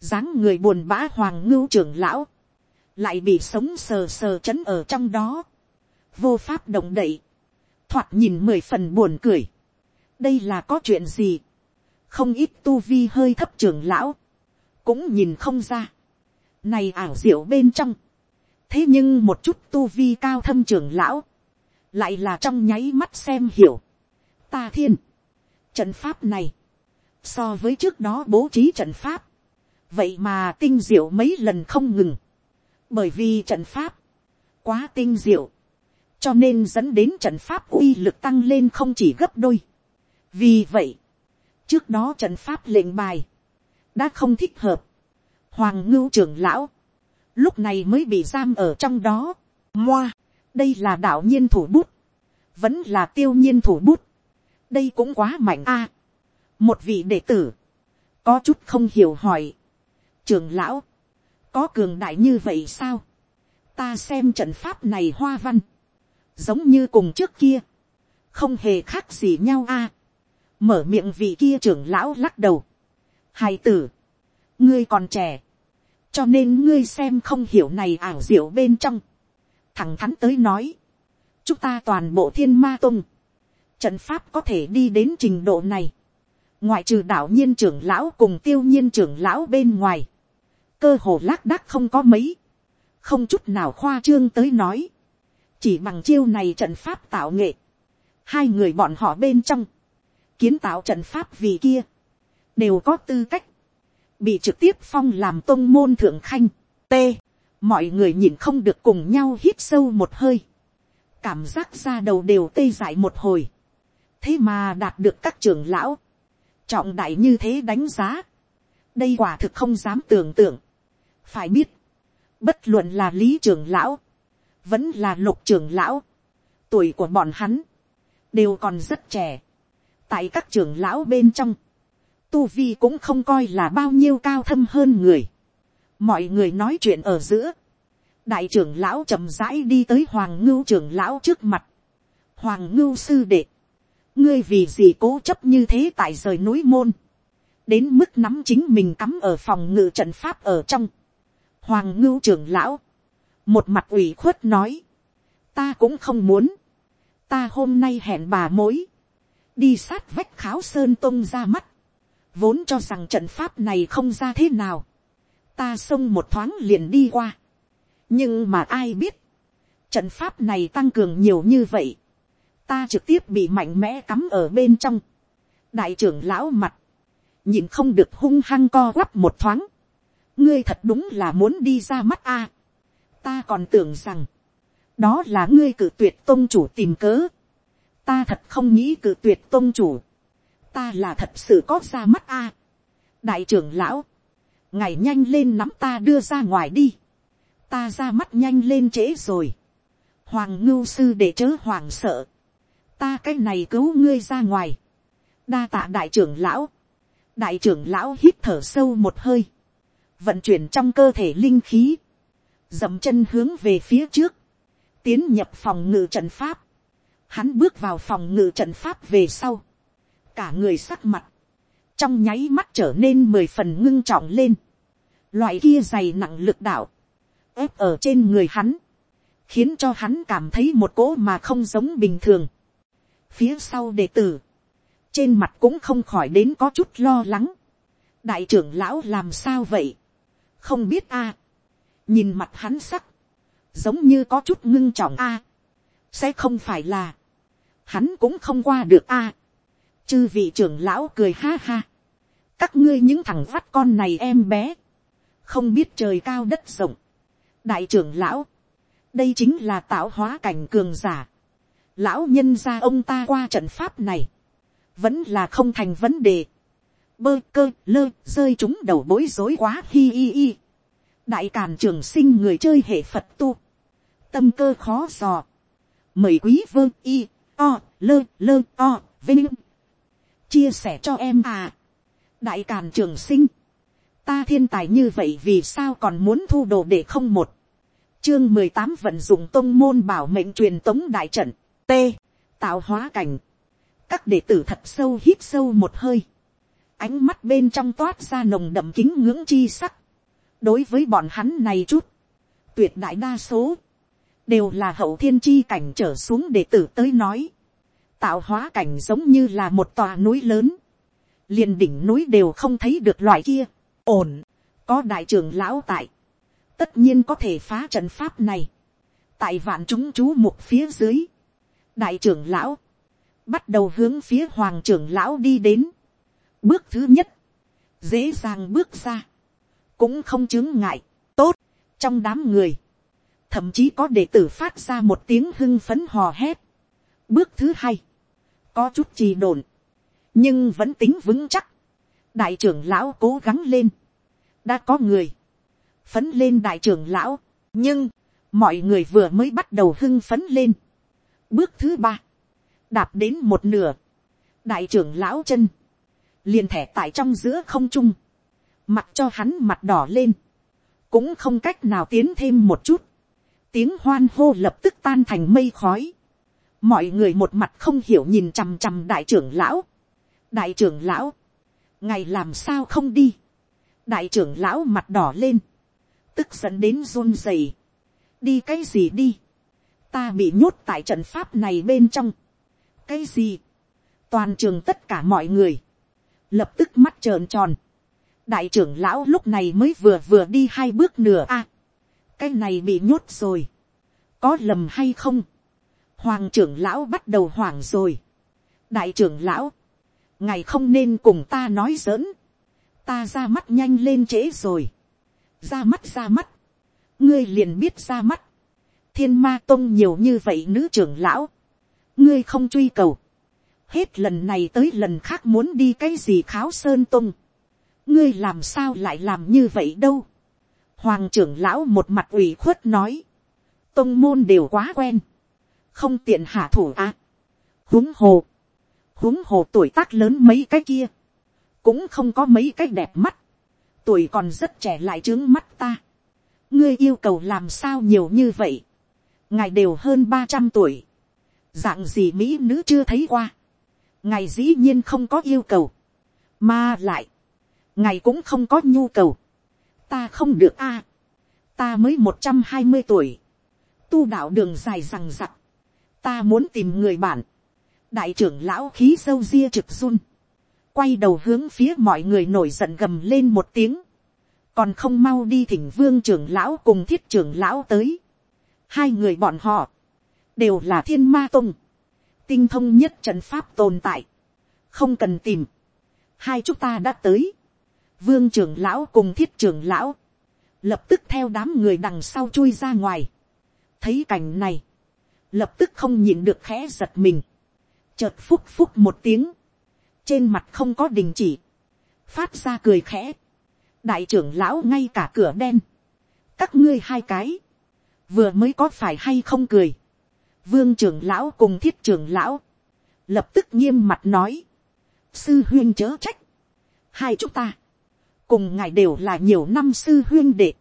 dáng người buồn bã hoàng ngưu trưởng lão, lại bị sống sờ sờ c h ấ n ở trong đó, vô pháp động đậy, thoạt nhìn mười phần buồn cười, đây là có chuyện gì, không ít tu vi hơi thấp trưởng lão, cũng nhìn không ra, này ảo diệu bên trong, thế nhưng một chút tu vi cao thâm trưởng lão, lại là trong nháy mắt xem hiểu, ta thiên, trận pháp này, so với trước đó bố trí trận pháp, vậy mà tinh diệu mấy lần không ngừng, bởi vì trận pháp quá tinh diệu, cho nên dẫn đến trận pháp uy lực tăng lên không chỉ gấp đôi. vì vậy, trước đó trận pháp lệnh bài đã không thích hợp, hoàng ngưu trưởng lão, lúc này mới bị giam ở trong đó. Moa, đây là đạo nhiên thủ bút, vẫn là tiêu nhiên thủ bút, đây cũng quá mạnh a. một vị đệ tử, có chút không hiểu hỏi, trưởng lão, có cường đại như vậy sao, ta xem trận pháp này hoa văn, giống như cùng trước kia, không hề khác gì nhau a, mở miệng vị kia trưởng lão lắc đầu, hài tử, ngươi còn trẻ, cho nên ngươi xem không hiểu này ảo diệu bên trong, thẳng thắn tới nói, chúng ta toàn bộ thiên ma tung, trận pháp có thể đi đến trình độ này, ngoại trừ đạo nhiên trưởng lão cùng tiêu nhiên trưởng lão bên ngoài, cơ hồ lác đác không có mấy, không chút nào khoa trương tới nói, chỉ bằng chiêu này trận pháp tạo nghệ, hai người bọn họ bên trong, kiến tạo trận pháp vì kia, đều có tư cách, bị trực tiếp phong làm tôn môn thượng khanh, t, mọi người nhìn không được cùng nhau hít sâu một hơi, cảm giác ra đầu đều tê dại một hồi, thế mà đạt được các trưởng lão, trọng đại như thế đánh giá, đây quả thực không dám tưởng tượng, phải biết, bất luận là lý trưởng lão, vẫn là lục trưởng lão, tuổi của bọn hắn, đều còn rất trẻ. tại các trưởng lão bên trong, tu vi cũng không coi là bao nhiêu cao thâm hơn người. mọi người nói chuyện ở giữa, đại trưởng lão chậm rãi đi tới hoàng ngưu trưởng lão trước mặt. hoàng ngưu sư đệ, ngươi vì gì cố chấp như thế tại rời núi môn, đến mức nắm chính mình cắm ở phòng ngự trận pháp ở trong Hoàng ngưu trưởng lão. Một mặt ủy khuất nói. Ta cũng không muốn. Ta hôm nay hẹn bà mối. Đi sát vách kháo sơn tông ra mắt. Vốn cho rằng trận pháp này không ra thế nào. Ta xông một thoáng liền đi qua. Nhưng mà ai biết. Trận pháp này tăng cường nhiều như vậy. Ta trực tiếp bị mạnh mẽ cắm ở bên trong. Đại trưởng lão mặt. Nhìn không được hung hăng co quắp một thoáng ngươi thật đúng là muốn đi ra mắt a. ta còn tưởng rằng, đó là ngươi cử tuyệt tôn chủ tìm cớ. ta thật không nghĩ cử tuyệt tôn chủ. ta là thật sự có ra mắt a. đại trưởng lão, ngày nhanh lên nắm ta đưa ra ngoài đi. ta ra mắt nhanh lên trễ rồi. hoàng ngưu sư để chớ hoàng sợ. ta cái này cứu ngươi ra ngoài. đa tạ đại trưởng lão. đại trưởng lão hít thở sâu một hơi vận chuyển trong cơ thể linh khí, dậm chân hướng về phía trước, tiến nhập phòng ngự trận pháp, hắn bước vào phòng ngự trận pháp về sau, cả người sắc mặt, trong nháy mắt trở nên mười phần ngưng trọng lên, loại kia dày nặng lực đạo, ép ở trên người hắn, khiến cho hắn cảm thấy một cỗ mà không giống bình thường. Phía sau đệ tử, trên mặt cũng không khỏi đến có chút lo lắng. đại trưởng lão làm sao vậy, không biết a, nhìn mặt hắn sắc, giống như có chút ngưng trọng a, sẽ không phải là, hắn cũng không qua được a, chư vị trưởng lão cười ha ha, các ngươi những thằng vắt con này em bé, không biết trời cao đất rộng, đại trưởng lão, đây chính là tạo hóa cảnh cường giả, lão nhân ra ông ta qua trận pháp này, vẫn là không thành vấn đề, bơ cơ lơ rơi chúng đầu bối rối quá hi hi hi. đại càn trường sinh người chơi hệ phật tu. tâm cơ khó dò. mời quý vơ y o lơ lơ o vinh. chia sẻ cho em à. đại càn trường sinh. ta thiên tài như vậy vì sao còn muốn thu đồ để không một. chương mười tám vận dụng tôn môn bảo mệnh truyền tống đại trận. t tạo hóa cảnh, các đệ tử thật sâu hít sâu một hơi, ánh mắt bên trong toát ra nồng đậm kính ngưỡng chi sắc, đối với bọn hắn này chút, tuyệt đại đa số, đều là hậu thiên chi cảnh trở xuống để tử tới nói, tạo hóa cảnh giống như là một tòa núi lớn, liền đỉnh núi đều không thấy được loại kia, ổn, có đại trưởng lão tại, tất nhiên có thể phá trận pháp này, tại vạn chúng chú mục phía dưới, đại trưởng lão, bắt đầu hướng phía hoàng trưởng lão đi đến, bước thứ nhất, dễ dàng bước ra, cũng không chứng ngại, tốt, trong đám người, thậm chí có đệ tử phát ra một tiếng hưng phấn hò hét. Bước thứ hai, có chút trì đồn, nhưng vẫn tính vững chắc. đại trưởng lão cố gắng lên, đã có người, phấn lên đại trưởng lão, nhưng, mọi người vừa mới bắt đầu hưng phấn lên. bước thứ ba, đạp đến một nửa, đại trưởng lão chân, liền thẻ tại trong giữa không trung, mặt cho hắn mặt đỏ lên, cũng không cách nào tiến thêm một chút, tiếng hoan hô lập tức tan thành mây khói, mọi người một mặt không hiểu nhìn chằm chằm đại trưởng lão, đại trưởng lão, ngày làm sao không đi, đại trưởng lão mặt đỏ lên, tức dẫn đến run rầy, đi cái gì đi, ta bị nhốt tại trận pháp này bên trong, cái gì, toàn trường tất cả mọi người, lập tức mắt trợn tròn, đại trưởng lão lúc này mới vừa vừa đi hai bước nửa a, cái này bị nhốt rồi, có lầm hay không, hoàng trưởng lão bắt đầu hoảng rồi, đại trưởng lão, ngài không nên cùng ta nói giỡn, ta ra mắt nhanh lên trễ rồi, ra mắt ra mắt, ngươi liền biết ra mắt, thiên ma tông nhiều như vậy nữ trưởng lão, ngươi không truy cầu, hết lần này tới lần khác muốn đi cái gì kháo sơn tung. Ngươi làm sao lại làm như vậy đâu, hoàng trưởng lão một mặt ủy khuất nói, tông môn đều quá quen, không tiện hạ thủ à. huống hồ, huống hồ tuổi tác lớn mấy cái kia, cũng không có mấy cái đẹp mắt, tuổi còn rất trẻ lại trướng mắt ta. ngươi yêu cầu làm sao nhiều như vậy, ngài đều hơn ba trăm tuổi, dạng gì mỹ nữ chưa thấy qua, ngài dĩ nhiên không có yêu cầu, mà lại, ngài cũng không có nhu cầu, ta không được a, ta mới một trăm hai mươi tuổi, tu đạo đường dài rằng rặc, ta muốn tìm người bạn, đại trưởng lão khí sâu ria trực run, quay đầu hướng phía mọi người nổi giận gầm lên một tiếng, còn không mau đi thỉnh vương trưởng lão cùng thiết trưởng lão tới, hai người bọn họ, đều là thiên ma tông, tinh thông nhất trận pháp tồn tại, không cần tìm, hai chúng ta đã tới, vương trưởng lão cùng thiết trưởng lão, lập tức theo đám người đằng sau chui ra ngoài, thấy cảnh này, lập tức không nhịn được khẽ giật mình, chợt phúc phúc một tiếng, trên mặt không có đình chỉ, phát ra cười khẽ, đại trưởng lão ngay cả cửa đen, các ngươi hai cái, vừa mới có phải hay không cười, vương trưởng lão cùng thiết trưởng lão, lập tức nghiêm mặt nói, sư huyên chớ trách, hai chúng ta, cùng ngài đều là nhiều năm sư huyên đệ,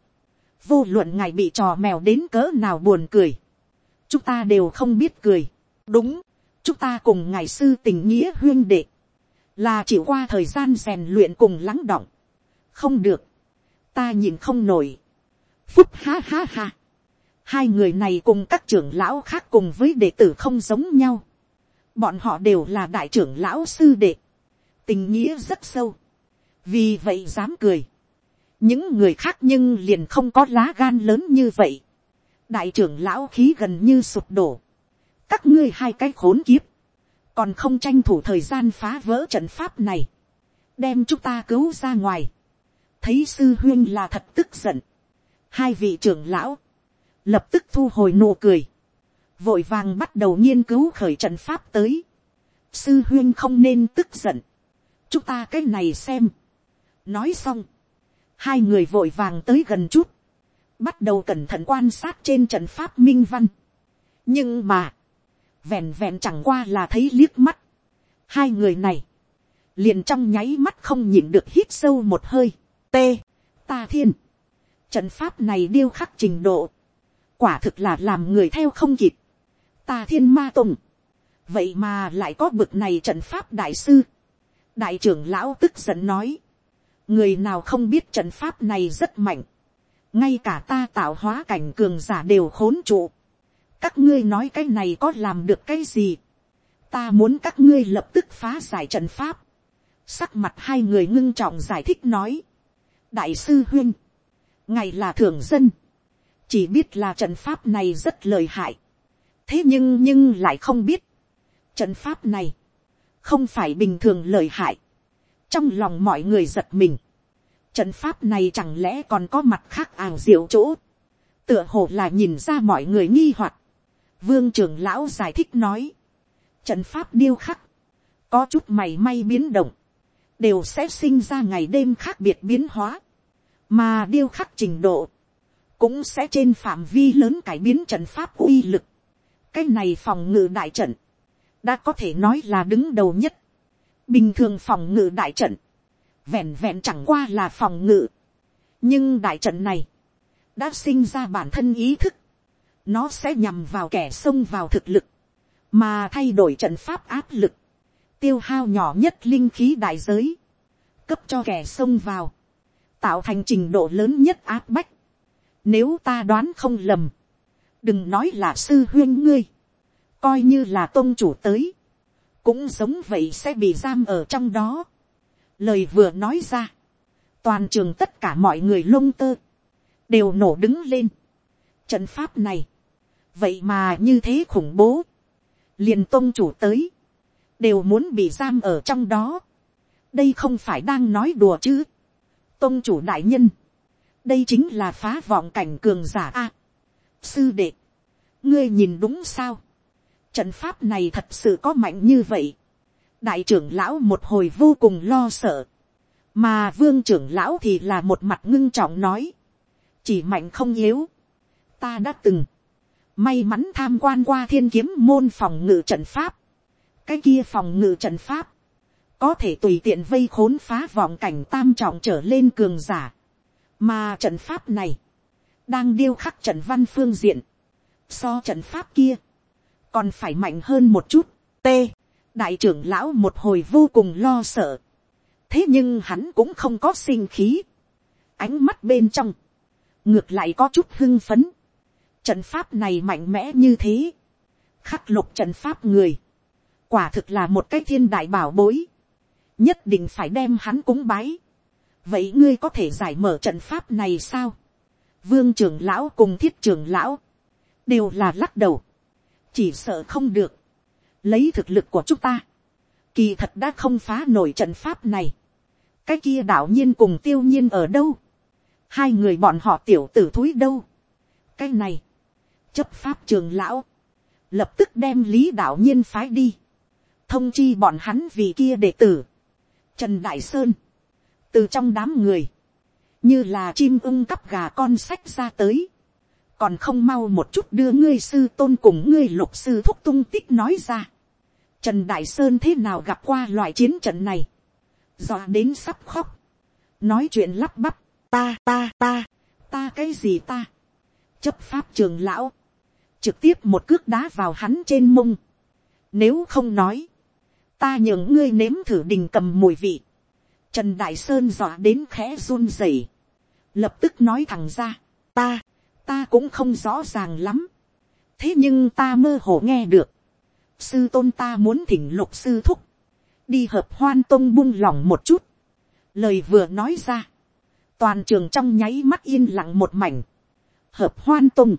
vô luận ngài bị trò mèo đến cỡ nào buồn cười, chúng ta đều không biết cười, đúng, chúng ta cùng ngài sư tình nghĩa huyên đệ, là chỉ qua thời gian rèn luyện cùng lắng động, không được, ta nhìn không nổi, phúc ha ha ha, hai người này cùng các trưởng lão khác cùng với đệ tử không giống nhau, bọn họ đều là đại trưởng lão sư đệ, tình nghĩa rất sâu, vì vậy dám cười, những người khác nhưng liền không có lá gan lớn như vậy, đại trưởng lão khí gần như sụp đổ, các ngươi hai cái khốn kiếp, còn không tranh thủ thời gian phá vỡ trận pháp này, đem chúng ta cứu ra ngoài, thấy sư huyên là thật tức giận, hai vị trưởng lão, lập tức thu hồi nụ cười, vội vàng bắt đầu nghiên cứu khởi trận pháp tới, sư huyên không nên tức giận, chúng ta cái này xem, nói xong, hai người vội vàng tới gần chút, bắt đầu cẩn thận quan sát trên trận pháp minh văn. nhưng mà, vẹn vẹn chẳng qua là thấy liếc mắt. hai người này, liền trong nháy mắt không nhìn được hít sâu một hơi. t, ta thiên, trận pháp này điêu khắc trình độ, quả thực là làm người theo không kịp. ta thiên ma tùng, vậy mà lại có bực này trận pháp đại sư. đại trưởng lão tức giận nói, người nào không biết trận pháp này rất mạnh, ngay cả ta tạo hóa cảnh cường giả đều khốn trụ. các ngươi nói cái này có làm được cái gì. ta muốn các ngươi lập tức phá giải trận pháp. sắc mặt hai người ngưng trọng giải thích nói. đại sư huyên, ngày là thường dân, chỉ biết là trận pháp này rất lời hại. thế nhưng nhưng lại không biết, trận pháp này, không phải bình thường lời hại. trong lòng mọi người giật mình, Trận pháp này chẳng lẽ còn có mặt khác ảo diệu chỗ. Tựa hồ là nhìn ra mọi người nghi hoặc. Vương trưởng lão giải thích nói. Trận pháp điêu khắc. Có chút mày may biến động. Đều sẽ sinh ra ngày đêm khác biệt biến hóa. Mà điêu khắc trình độ. Cũng sẽ trên phạm vi lớn cải biến trận pháp uy lực. Cái này phòng ngự đại trận. Đã có thể nói là đứng đầu nhất. Bình thường phòng ngự đại trận vẹn vẹn chẳng qua là phòng ngự. nhưng đại trận này, đã sinh ra bản thân ý thức, nó sẽ nhằm vào kẻ xông vào thực lực, mà thay đổi trận pháp áp lực, tiêu hao nhỏ nhất linh khí đại giới, cấp cho kẻ xông vào, tạo thành trình độ lớn nhất áp bách. Nếu ta đoán không lầm, đừng nói là sư huyên ngươi, coi như là tôn chủ tới, cũng giống vậy sẽ bị giam ở trong đó lời vừa nói ra, toàn trường tất cả mọi người lông tơ, đều nổ đứng lên. Trận pháp này, vậy mà như thế khủng bố, liền tôn chủ tới, đều muốn bị giam ở trong đó. đây không phải đang nói đùa chứ. tôn chủ đại nhân, đây chính là phá vọng cảnh cường giả a. sư đệ, ngươi nhìn đúng sao. trận pháp này thật sự có mạnh như vậy. Đại trưởng lão một hồi vô cùng lo sợ, mà vương trưởng lão thì là một mặt ngưng trọng nói, chỉ mạnh không yếu, ta đã từng, may mắn tham quan qua thiên kiếm môn phòng ngự trận pháp, cái kia phòng ngự trận pháp, có thể tùy tiện vây khốn phá vọng cảnh tam trọng trở lên cường giả, mà trận pháp này, đang điêu khắc trận văn phương diện, so trận pháp kia, còn phải mạnh hơn một chút, t, đại trưởng lão một hồi vô cùng lo sợ. thế nhưng hắn cũng không có sinh khí. ánh mắt bên trong, ngược lại có chút hưng phấn. trận pháp này mạnh mẽ như thế. khắc lục trận pháp người. quả thực là một cái thiên đại bảo bối. nhất định phải đem hắn cúng bái vậy ngươi có thể giải mở trận pháp này sao. vương trưởng lão cùng thiết trưởng lão, đều là lắc đầu. chỉ sợ không được lấy thực lực của chúng ta, kỳ thật đã không phá nổi trận pháp này. cái kia đạo nhiên cùng tiêu nhiên ở đâu, hai người bọn họ tiểu tử thúi đâu. cái này, chấp pháp trường lão, lập tức đem lý đạo nhiên phái đi, thông chi bọn hắn vì kia đệ tử, trần đại sơn, từ trong đám người, như là chim ưng cắp gà con sách ra tới, còn không mau một chút đưa ngươi sư tôn cùng ngươi lục sư thúc tung tích nói ra. Trần Đại Sơn thế nào gặp qua loại chiến trận này. Dọa đến sắp khóc. Nói chuyện lắp bắp. Ta ta ta. Ta cái gì ta. Chấp pháp trường lão. Trực tiếp một cước đá vào hắn trên mông. Nếu không nói. Ta nhường ngươi nếm thử đình cầm mùi vị. Trần Đại Sơn dọa đến khẽ run rẩy. Lập tức nói thẳng ra. Ta. Ta cũng không rõ ràng lắm. Thế nhưng ta mơ hồ nghe được sư tôn ta muốn thỉnh lục sư thúc, đi hợp hoan tông bung lỏng một chút, lời vừa nói ra, toàn trường trong nháy mắt yên lặng một mảnh, hợp hoan tông,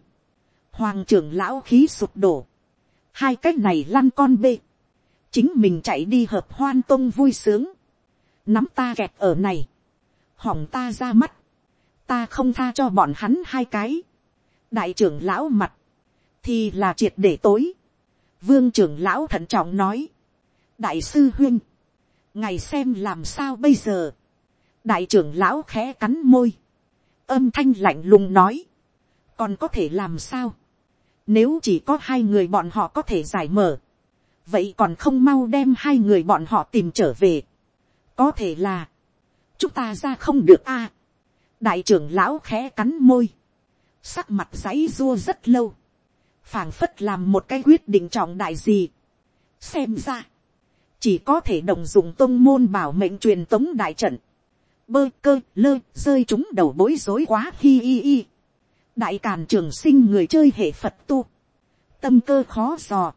hoàng trưởng lão khí sụp đổ, hai cái này lăn con bê, chính mình chạy đi hợp hoan tông vui sướng, nắm ta kẹt ở này, hỏng ta ra mắt, ta không tha cho bọn hắn hai cái, đại trưởng lão mặt, thì là triệt để tối, vương trưởng lão thận trọng nói, đại sư huyên, ngày xem làm sao bây giờ, đại trưởng lão khẽ cắn môi, âm thanh lạnh lùng nói, còn có thể làm sao, nếu chỉ có hai người bọn họ có thể giải mở, vậy còn không mau đem hai người bọn họ tìm trở về, có thể là, chúng ta ra không được a, đại trưởng lão khẽ cắn môi, sắc mặt giấy dua rất lâu, phảng phất làm một cái quyết định trọng đại gì. xem ra, chỉ có thể đồng dụng tôn môn bảo mệnh truyền tống đại trận, bơ cơ lơ rơi chúng đầu bối rối quá hi hi hi. đại càn trường sinh người chơi hệ phật tu, tâm cơ khó dò,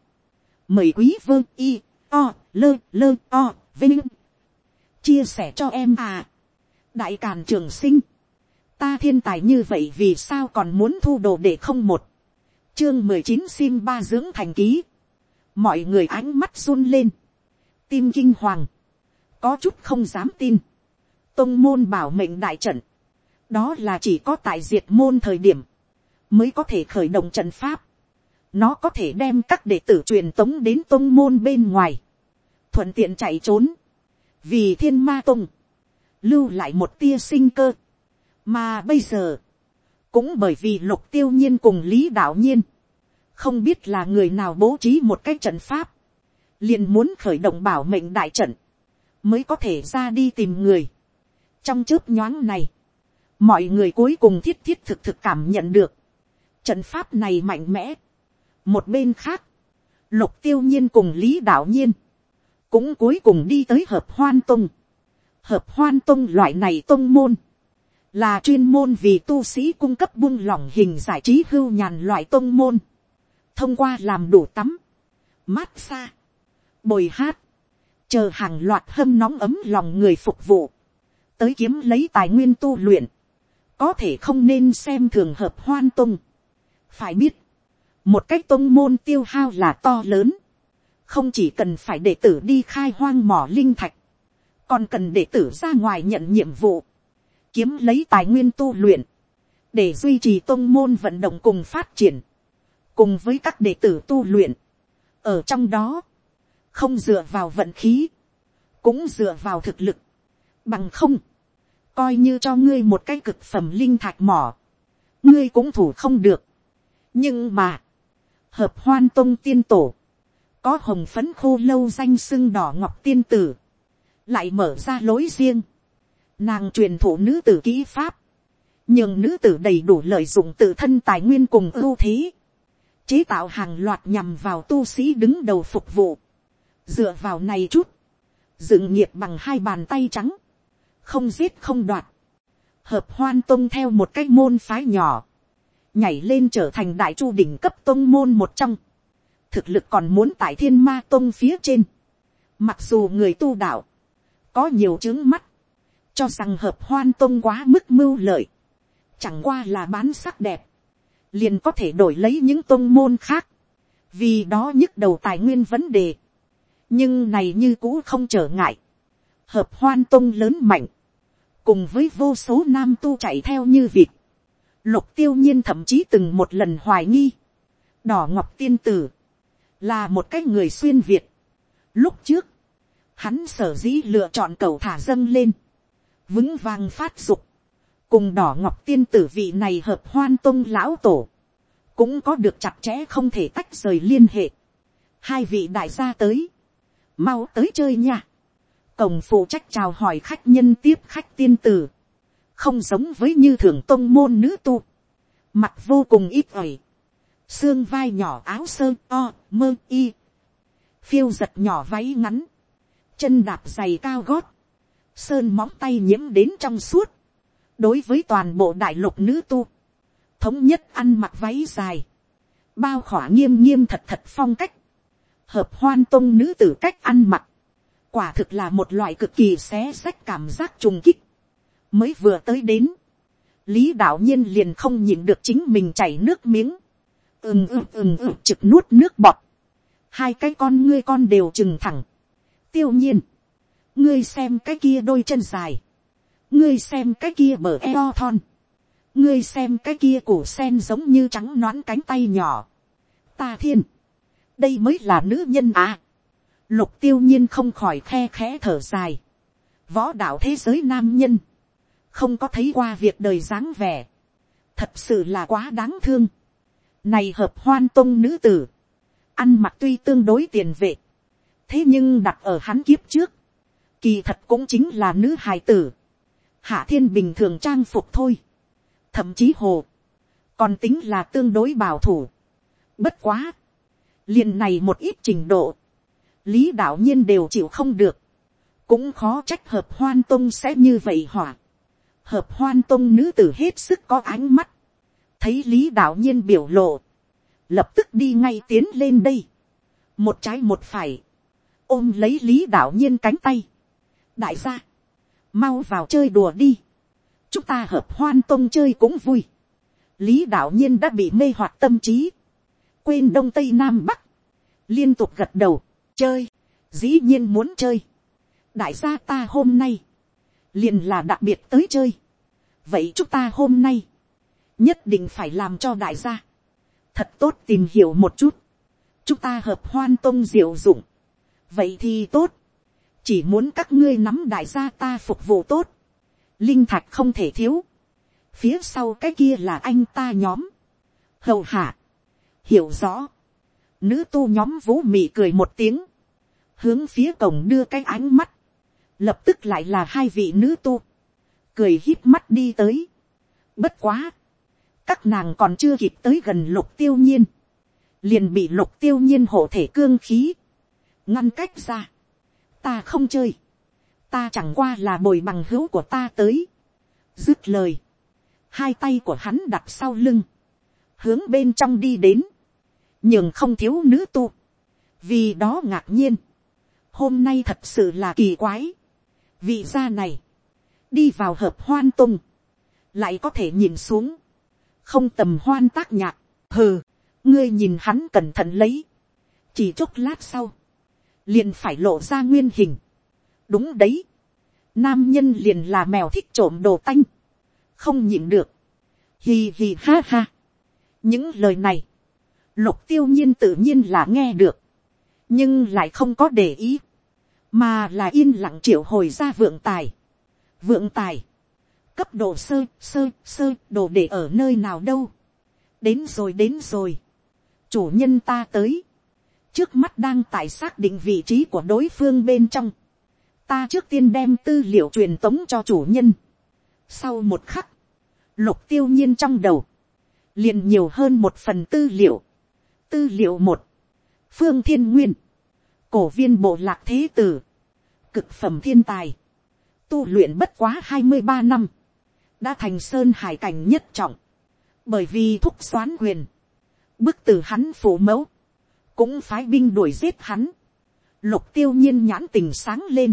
mời quý vơ y o lơ lơ o vinh chia sẻ cho em à. đại càn trường sinh, ta thiên tài như vậy vì sao còn muốn thu đồ để không một, chương mười chín sim ba dưỡng thành ký, mọi người ánh mắt run lên, tim kinh hoàng, có chút không dám tin, tông môn bảo mệnh đại trận, đó là chỉ có tại diệt môn thời điểm, mới có thể khởi động trận pháp, nó có thể đem các đệ tử truyền tống đến tông môn bên ngoài, thuận tiện chạy trốn, vì thiên ma tông, lưu lại một tia sinh cơ, mà bây giờ, cũng bởi vì lục tiêu nhiên cùng lý đạo nhiên, không biết là người nào bố trí một cái trận pháp, liền muốn khởi động bảo mệnh đại trận, mới có thể ra đi tìm người. trong chớp nhoáng này, mọi người cuối cùng thiết thiết thực thực cảm nhận được, trận pháp này mạnh mẽ. một bên khác, lục tiêu nhiên cùng lý đạo nhiên, cũng cuối cùng đi tới hợp hoan tông. hợp hoan tông loại này tông môn, là chuyên môn vì tu sĩ cung cấp buông lỏng hình giải trí hưu nhàn loại tông môn, thông qua làm đủ tắm, mát xa, bồi hát, chờ hàng loạt hâm nóng ấm lòng người phục vụ, tới kiếm lấy tài nguyên tu luyện, có thể không nên xem thường hợp hoan tung. phải biết, một cách tông môn tiêu hao là to lớn, không chỉ cần phải đệ tử đi khai hoang mỏ linh thạch, còn cần đệ tử ra ngoài nhận nhiệm vụ, kiếm lấy tài nguyên tu luyện, để duy trì tôn môn vận động cùng phát triển, cùng với các đệ tử tu luyện. ở trong đó, không dựa vào vận khí, cũng dựa vào thực lực, bằng không, coi như cho ngươi một cái cực phẩm linh thạch mỏ, ngươi cũng thủ không được. nhưng mà, hợp hoan tông tiên tổ, có hồng phấn khô lâu danh sưng đỏ ngọc tiên tử, lại mở ra lối riêng, nàng truyền thụ nữ tử kỹ pháp, nhưng nữ tử đầy đủ lợi dụng tự thân tài nguyên cùng ưu thế, chế tạo hàng loạt nhằm vào tu sĩ đứng đầu phục vụ, dựa vào này chút, dựng nghiệp bằng hai bàn tay trắng, không giết không đoạt, hợp hoan tông theo một cái môn phái nhỏ, nhảy lên trở thành đại chu đỉnh cấp tông môn một trong, thực lực còn muốn tại thiên ma tông phía trên, mặc dù người tu đạo, có nhiều chứng mắt, cho rằng hợp hoan tông quá mức mưu lợi, chẳng qua là bán sắc đẹp, liền có thể đổi lấy những tông môn khác, vì đó nhức đầu tài nguyên vấn đề, nhưng này như cũ không trở ngại, hợp hoan tông lớn mạnh, cùng với vô số nam tu chạy theo như vịt, lục tiêu nhiên thậm chí từng một lần hoài nghi, đỏ ngọc tiên tử, là một cái người xuyên việt. Lúc trước, hắn sở dĩ lựa chọn cầu thả dâng lên, vững vàng phát dục, cùng đỏ ngọc tiên tử vị này hợp hoan tông lão tổ, cũng có được chặt chẽ không thể tách rời liên hệ. Hai vị đại gia tới, mau tới chơi nha. Cổng phụ trách chào hỏi khách nhân tiếp khách tiên tử, không giống với như thường tông môn nữ tu, mặt vô cùng ít ỏi, xương vai nhỏ áo sơ o mơ y, phiêu giật nhỏ váy ngắn, chân đạp giày cao gót, sơn móng tay nhiễm đến trong suốt, đối với toàn bộ đại lục nữ tu, thống nhất ăn mặc váy dài, bao khỏa nghiêm nghiêm thật thật phong cách, hợp hoan tông nữ tử cách ăn mặc, quả thực là một loại cực kỳ xé xách cảm giác trùng kích, mới vừa tới đến, lý đạo nhiên liền không nhìn được chính mình chảy nước miếng, ừng ừng ừng ừng trực nuốt nước bọt, hai cái con ngươi con đều trừng thẳng, tiêu nhiên, ngươi xem cái kia đôi chân dài, ngươi xem cái kia bờ eo thon, ngươi xem cái kia cổ sen giống như trắng nón cánh tay nhỏ, ta thiên, đây mới là nữ nhân à. lục tiêu nhiên không khỏi khe khẽ thở dài, võ đạo thế giới nam nhân, không có thấy qua việc đời dáng vẻ, thật sự là quá đáng thương. Này hợp hoan tông nữ tử, ăn mặc tuy tương đối tiền vệ, thế nhưng đặt ở hắn kiếp trước, kỳ thật cũng chính là nữ hài tử, hạ thiên bình thường trang phục thôi, thậm chí hồ, còn tính là tương đối bảo thủ. Bất quá, liền này một ít trình độ, lý đạo nhiên đều chịu không được, cũng khó trách hợp hoan tông sẽ như vậy hỏa. hợp hoan tông nữ tử hết sức có ánh mắt, thấy lý đạo nhiên biểu lộ, lập tức đi ngay tiến lên đây, một trái một phải, ôm lấy lý đạo nhiên cánh tay, đại gia, mau vào chơi đùa đi, chúng ta hợp hoan tông chơi cũng vui, lý đạo nhiên đã bị mê hoặc tâm trí, quên đông tây nam bắc, liên tục gật đầu, chơi, dĩ nhiên muốn chơi, đại gia ta hôm nay, liền là đặc biệt tới chơi, vậy chúng ta hôm nay, nhất định phải làm cho đại gia, thật tốt tìm hiểu một chút, chúng ta hợp hoan tông diệu dụng, vậy thì tốt, chỉ muốn các ngươi nắm đại gia ta phục vụ tốt, linh thạch không thể thiếu, phía sau cái kia là anh ta nhóm, hầu hạ, hiểu rõ, nữ tu nhóm vũ mị cười một tiếng, hướng phía cổng đưa cái ánh mắt, lập tức lại là hai vị nữ tu, cười hít mắt đi tới. Bất quá, các nàng còn chưa kịp tới gần lục tiêu nhiên, liền bị lục tiêu nhiên hộ thể cương khí, ngăn cách ra. Ta không chơi, ta chẳng qua là bồi bằng hữu của ta tới. Dứt lời, hai tay của hắn đặt sau lưng, hướng bên trong đi đến, nhưng không thiếu nữ tu, vì đó ngạc nhiên, hôm nay thật sự là kỳ quái, vị gia này, đi vào hợp hoan tung, lại có thể nhìn xuống, không tầm hoan tác nhạc, hừ, ngươi nhìn hắn cẩn thận lấy, chỉ chốc lát sau, liền phải lộ ra nguyên hình, đúng đấy, nam nhân liền là mèo thích trộm đồ tanh, không nhịn được, hì hì ha ha, những lời này, lục tiêu nhiên tự nhiên là nghe được, nhưng lại không có để ý, mà là yên lặng triệu hồi ra vượng tài. vượng tài, cấp độ sơ sơ sơ đồ để ở nơi nào đâu. đến rồi đến rồi, chủ nhân ta tới, trước mắt đang tại xác định vị trí của đối phương bên trong, ta trước tiên đem tư liệu truyền tống cho chủ nhân. sau một khắc, lục tiêu nhiên trong đầu, liền nhiều hơn một phần tư liệu. tư liệu một, phương thiên nguyên, cổ viên bộ lạc thế tử, cực phẩm thiên tài, tu luyện bất quá hai mươi ba năm, đã thành sơn hải cảnh nhất trọng, bởi vì thúc xoán quyền, bức từ hắn phủ mẫu, cũng phái binh đuổi giết hắn, lục tiêu nhiên nhãn tình sáng lên,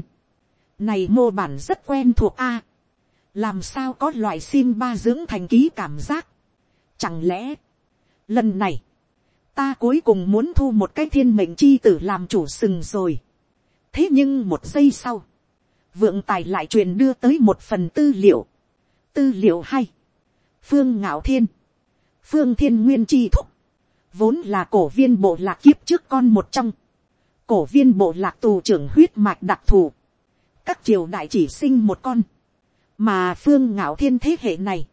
này mô bản rất quen thuộc a, làm sao có loại sim ba dưỡng thành ký cảm giác, chẳng lẽ, lần này, ta cuối cùng muốn thu một cái thiên mệnh chi tử làm chủ sừng rồi. thế nhưng một giây sau, vượng tài lại truyền đưa tới một phần tư liệu tư liệu hay, phương ngạo thiên, phương thiên nguyên chi thúc, vốn là cổ viên bộ lạc kiếp trước con một trong, cổ viên bộ lạc tù trưởng huyết mạch đặc thù, các triều đại chỉ sinh một con, mà phương ngạo thiên thế hệ này,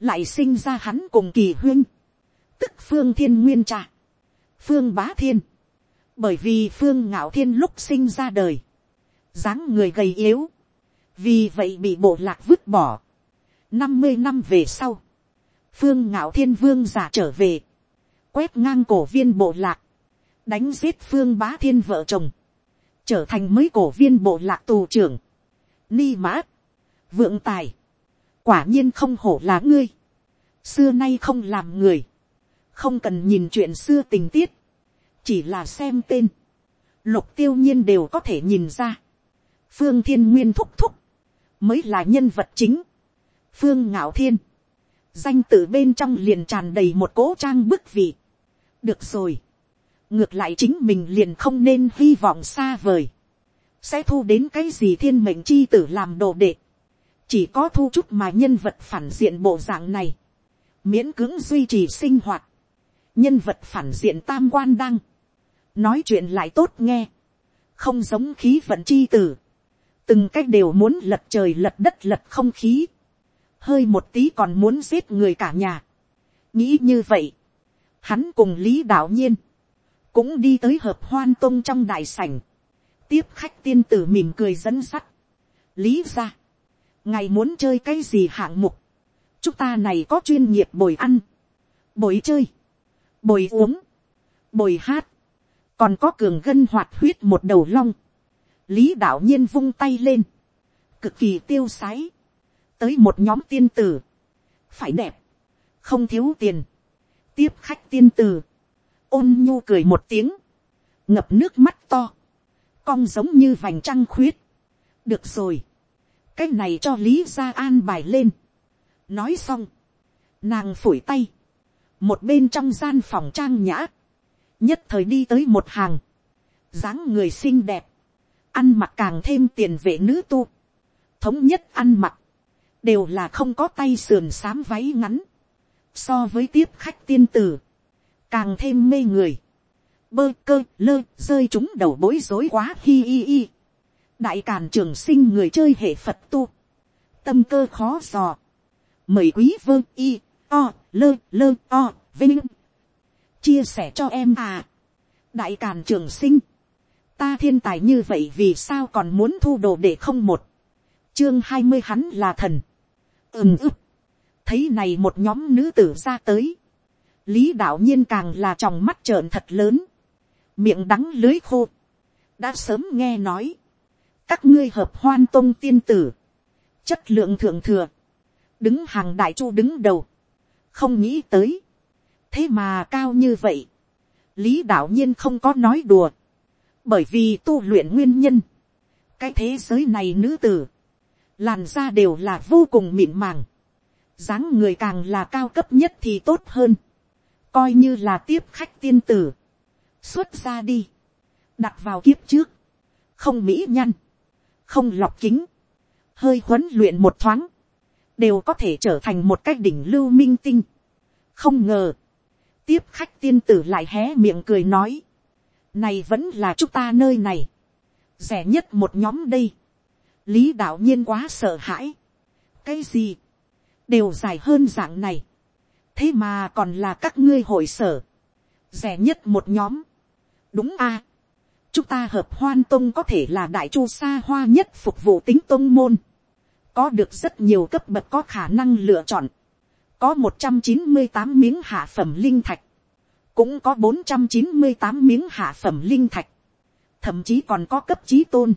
lại sinh ra hắn cùng kỳ huyên, tức phương thiên nguyên cha, phương bá thiên, bởi vì phương ngạo thiên lúc sinh ra đời, dáng người gầy yếu, vì vậy bị bộ lạc vứt bỏ năm mươi năm về sau, phương ngạo thiên vương giả trở về, quét ngang cổ viên bộ lạc, đánh giết phương bá thiên vợ chồng, trở thành mới cổ viên bộ lạc tù trưởng, ni mã, vượng tài, quả nhiên không hổ là ngươi, xưa nay không làm người, không cần nhìn chuyện xưa tình tiết, chỉ là xem tên, lục tiêu nhiên đều có thể nhìn ra, phương thiên nguyên thúc thúc, mới là nhân vật chính, phương ngạo thiên, danh từ bên trong liền tràn đầy một cố trang bức vị, được rồi, ngược lại chính mình liền không nên hy vọng xa vời, sẽ thu đến cái gì thiên mệnh chi tử làm đồ đệ, chỉ có thu chút mà nhân vật phản diện bộ dạng này, miễn cưỡng duy trì sinh hoạt, nhân vật phản diện tam quan đăng, nói chuyện lại tốt nghe, không giống khí vận chi tử, từng cách đều muốn lật trời lật đất lật không khí, hơi một tí còn muốn giết người cả nhà. nghĩ như vậy, hắn cùng lý đạo nhiên, cũng đi tới hợp hoan tông trong đại sảnh, tiếp khách tiên tử mỉm cười dẫn sắt, lý ra, ngày muốn chơi cái gì hạng mục, chúng ta này có chuyên nghiệp bồi ăn, bồi chơi, bồi uống, bồi hát, còn có cường gân hoạt huyết một đầu long, lý đạo nhiên vung tay lên, cực kỳ tiêu sái, tới một nhóm tiên tử, phải đẹp, không thiếu tiền, tiếp khách tiên tử, ôn nhu cười một tiếng, ngập nước mắt to, cong giống như vành trăng khuyết, được rồi, cái này cho lý gia an bài lên, nói xong, nàng phủi tay, một bên trong gian phòng trang nhã, nhất thời đi tới một hàng, dáng người xinh đẹp, ăn mặc càng thêm tiền vệ nữ tu, thống nhất ăn mặc, đều là không có tay sườn xám váy ngắn, so với tiếp khách tiên tử, càng thêm mê người, bơ cơ lơ rơi chúng đầu bối rối quá hi hi hi. đại càn trường sinh người chơi hệ phật tu, tâm cơ khó dò, mời quý vơ y o lơ lơ o vinh. Chia sẻ cho em à. Đại càn trường sinh. Ta thiên tài như vậy vì sao còn muốn thu đồ để không một? Chương hai mươi hắn là thần ừm ức. Thấy này một nhóm nữ tử ra tới. Lý đạo nhiên càng là tròng mắt trợn thật lớn. Miệng đắng lưới khô. Đã sớm nghe nói. Các ngươi hợp hoan tôn tiên tử. Chất lượng thượng thừa. Đứng hàng đại chu đứng đầu. Không nghĩ tới. Thế mà cao như vậy. Lý đạo nhiên không có nói đùa. Bởi vì tu luyện nguyên nhân. Cái thế giới này nữ tử làn da đều là vô cùng mịn màng. Dáng người càng là cao cấp nhất thì tốt hơn. Coi như là tiếp khách tiên tử. Xuất ra đi. Đặt vào kiếp trước. Không mỹ nhăn không lọc kính. Hơi huấn luyện một thoáng. Đều có thể trở thành một cái đỉnh lưu minh tinh. Không ngờ. Tiếp khách tiên tử lại hé miệng cười nói, này vẫn là chúng ta nơi này, rẻ nhất một nhóm đây, lý đạo nhiên quá sợ hãi, cái gì, đều dài hơn dạng này, thế mà còn là các ngươi hội sở, rẻ nhất một nhóm, đúng a, chúng ta hợp hoan tông có thể là đại chu xa hoa nhất phục vụ tính tông môn, có được rất nhiều cấp bậc có khả năng lựa chọn, có một trăm chín mươi tám miếng hạ phẩm linh thạch, cũng có bốn trăm chín mươi tám miếng hạ phẩm linh thạch, thậm chí còn có cấp trí tôn,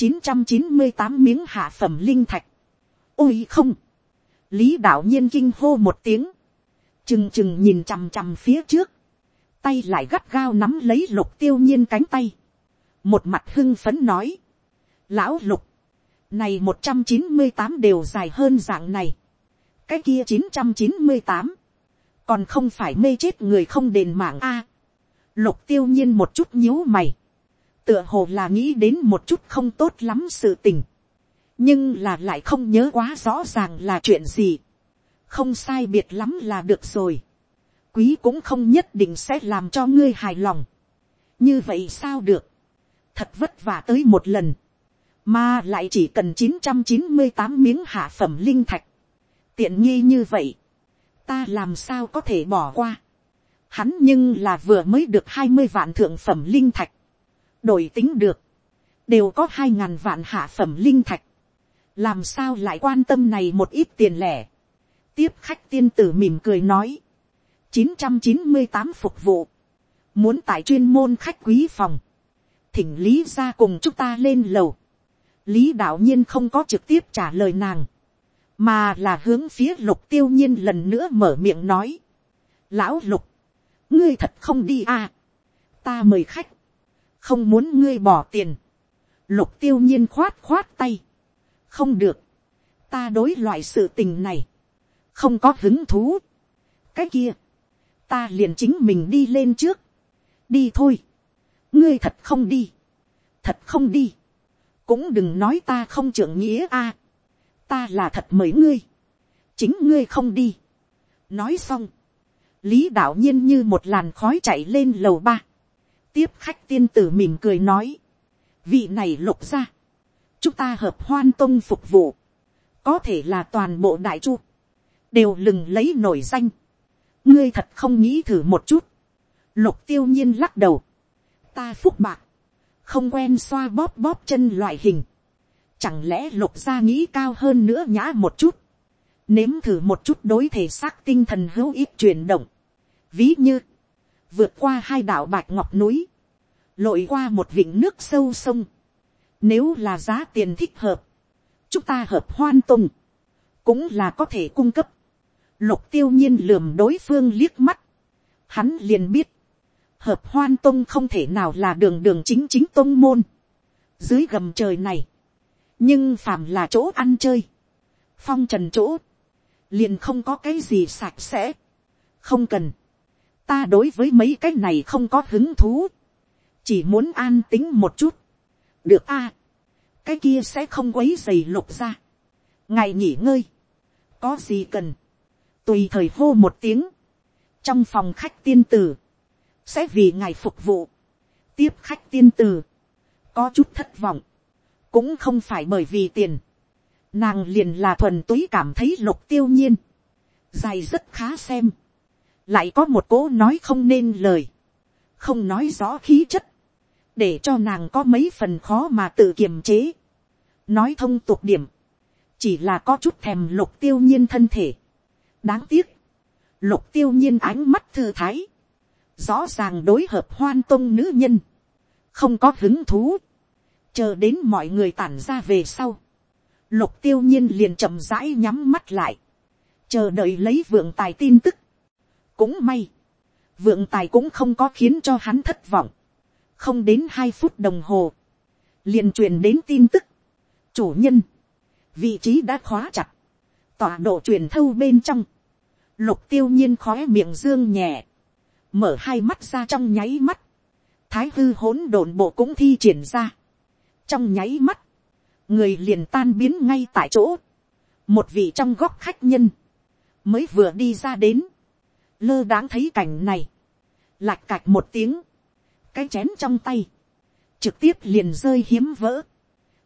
chín trăm chín mươi tám miếng hạ phẩm linh thạch. ôi không, lý đạo nhiên kinh hô một tiếng, chừng chừng nhìn chằm chằm phía trước, tay lại gắt gao nắm lấy lục tiêu nhiên cánh tay, một mặt hưng phấn nói, lão lục, này một trăm chín mươi tám đều dài hơn dạng này, cái kia chín trăm chín mươi tám, còn không phải mê chết người không đền mạng a. lục tiêu nhiên một chút nhíu mày, tựa hồ là nghĩ đến một chút không tốt lắm sự tình, nhưng là lại không nhớ quá rõ ràng là chuyện gì, không sai biệt lắm là được rồi, quý cũng không nhất định sẽ làm cho ngươi hài lòng, như vậy sao được, thật vất vả tới một lần, mà lại chỉ cần chín trăm chín mươi tám miếng hạ phẩm linh thạch, tiện nghi như vậy, ta làm sao có thể bỏ qua. Hắn nhưng là vừa mới được hai mươi vạn thượng phẩm linh thạch. Đổi tính được. Đều có hai ngàn vạn hạ phẩm linh thạch. Làm sao lại quan tâm này một ít tiền lẻ. Tiếp khách tiên tử mỉm cười nói. chín trăm chín mươi tám phục vụ. Muốn tại chuyên môn khách quý phòng. Thỉnh Lý ra cùng chúng ta lên lầu. Lý đạo nhiên không có trực tiếp trả lời nàng mà là hướng phía lục tiêu nhiên lần nữa mở miệng nói. lão lục, ngươi thật không đi à. ta mời khách, không muốn ngươi bỏ tiền. lục tiêu nhiên khoát khoát tay. không được, ta đối loại sự tình này, không có hứng thú. cái kia, ta liền chính mình đi lên trước. đi thôi, ngươi thật không đi, thật không đi, cũng đừng nói ta không trưởng nghĩa a ta là thật mời ngươi, chính ngươi không đi. nói xong, lý đạo nhiên như một làn khói chạy lên lầu ba, tiếp khách tiên tử mỉm cười nói, vị này lục ra, chúng ta hợp hoan tông phục vụ, có thể là toàn bộ đại chu, đều lừng lấy nổi danh, ngươi thật không nghĩ thử một chút, lục tiêu nhiên lắc đầu, ta phúc bạc, không quen xoa bóp bóp chân loại hình, Chẳng lẽ lục gia nghĩ cao hơn nữa nhã một chút. Nếm thử một chút đối thể xác tinh thần hữu ít chuyển động. Ví như. Vượt qua hai đảo bạch ngọc núi. lội qua một vịnh nước sâu sông, nếu là giá tiền thích hợp, chúng ta hợp hoan tùng, cũng là có thể cung cấp. Lục tiêu nhiên lườm đối phương liếc mắt, hắn liền biết, hợp hoan tông không thể nào là đường đường chính chính tông môn. Dưới gầm trời này, nhưng phàm là chỗ ăn chơi, phong trần chỗ, liền không có cái gì sạch sẽ, không cần. Ta đối với mấy cái này không có hứng thú, chỉ muốn an tính một chút. được a, cái kia sẽ không quấy dày lục ra. ngày nghỉ ngơi, có gì cần, tùy thời hô một tiếng, trong phòng khách tiên tử, sẽ vì ngài phục vụ, tiếp khách tiên tử, có chút thất vọng, cũng không phải bởi vì tiền, nàng liền là thuần túy cảm thấy lục tiêu nhiên, dài rất khá xem, lại có một cố nói không nên lời, không nói rõ khí chất, để cho nàng có mấy phần khó mà tự kiềm chế, nói thông tục điểm, chỉ là có chút thèm lục tiêu nhiên thân thể. đáng tiếc, lục tiêu nhiên ánh mắt thư thái, rõ ràng đối hợp hoan tông nữ nhân, không có hứng thú, chờ đến mọi người tản ra về sau, lục tiêu nhiên liền chậm rãi nhắm mắt lại, chờ đợi lấy vượng tài tin tức cũng may, vượng tài cũng không có khiến cho hắn thất vọng, không đến hai phút đồng hồ, liền truyền đến tin tức, chủ nhân, vị trí đã khóa chặt, tọa độ truyền thâu bên trong, lục tiêu nhiên khói miệng dương nhẹ, mở hai mắt ra trong nháy mắt, thái hư hỗn độn bộ cũng thi triển ra, trong nháy mắt, người liền tan biến ngay tại chỗ, một vị trong góc khách nhân, mới vừa đi ra đến, lơ đáng thấy cảnh này, lạch cạch một tiếng, cái chén trong tay, trực tiếp liền rơi hiếm vỡ,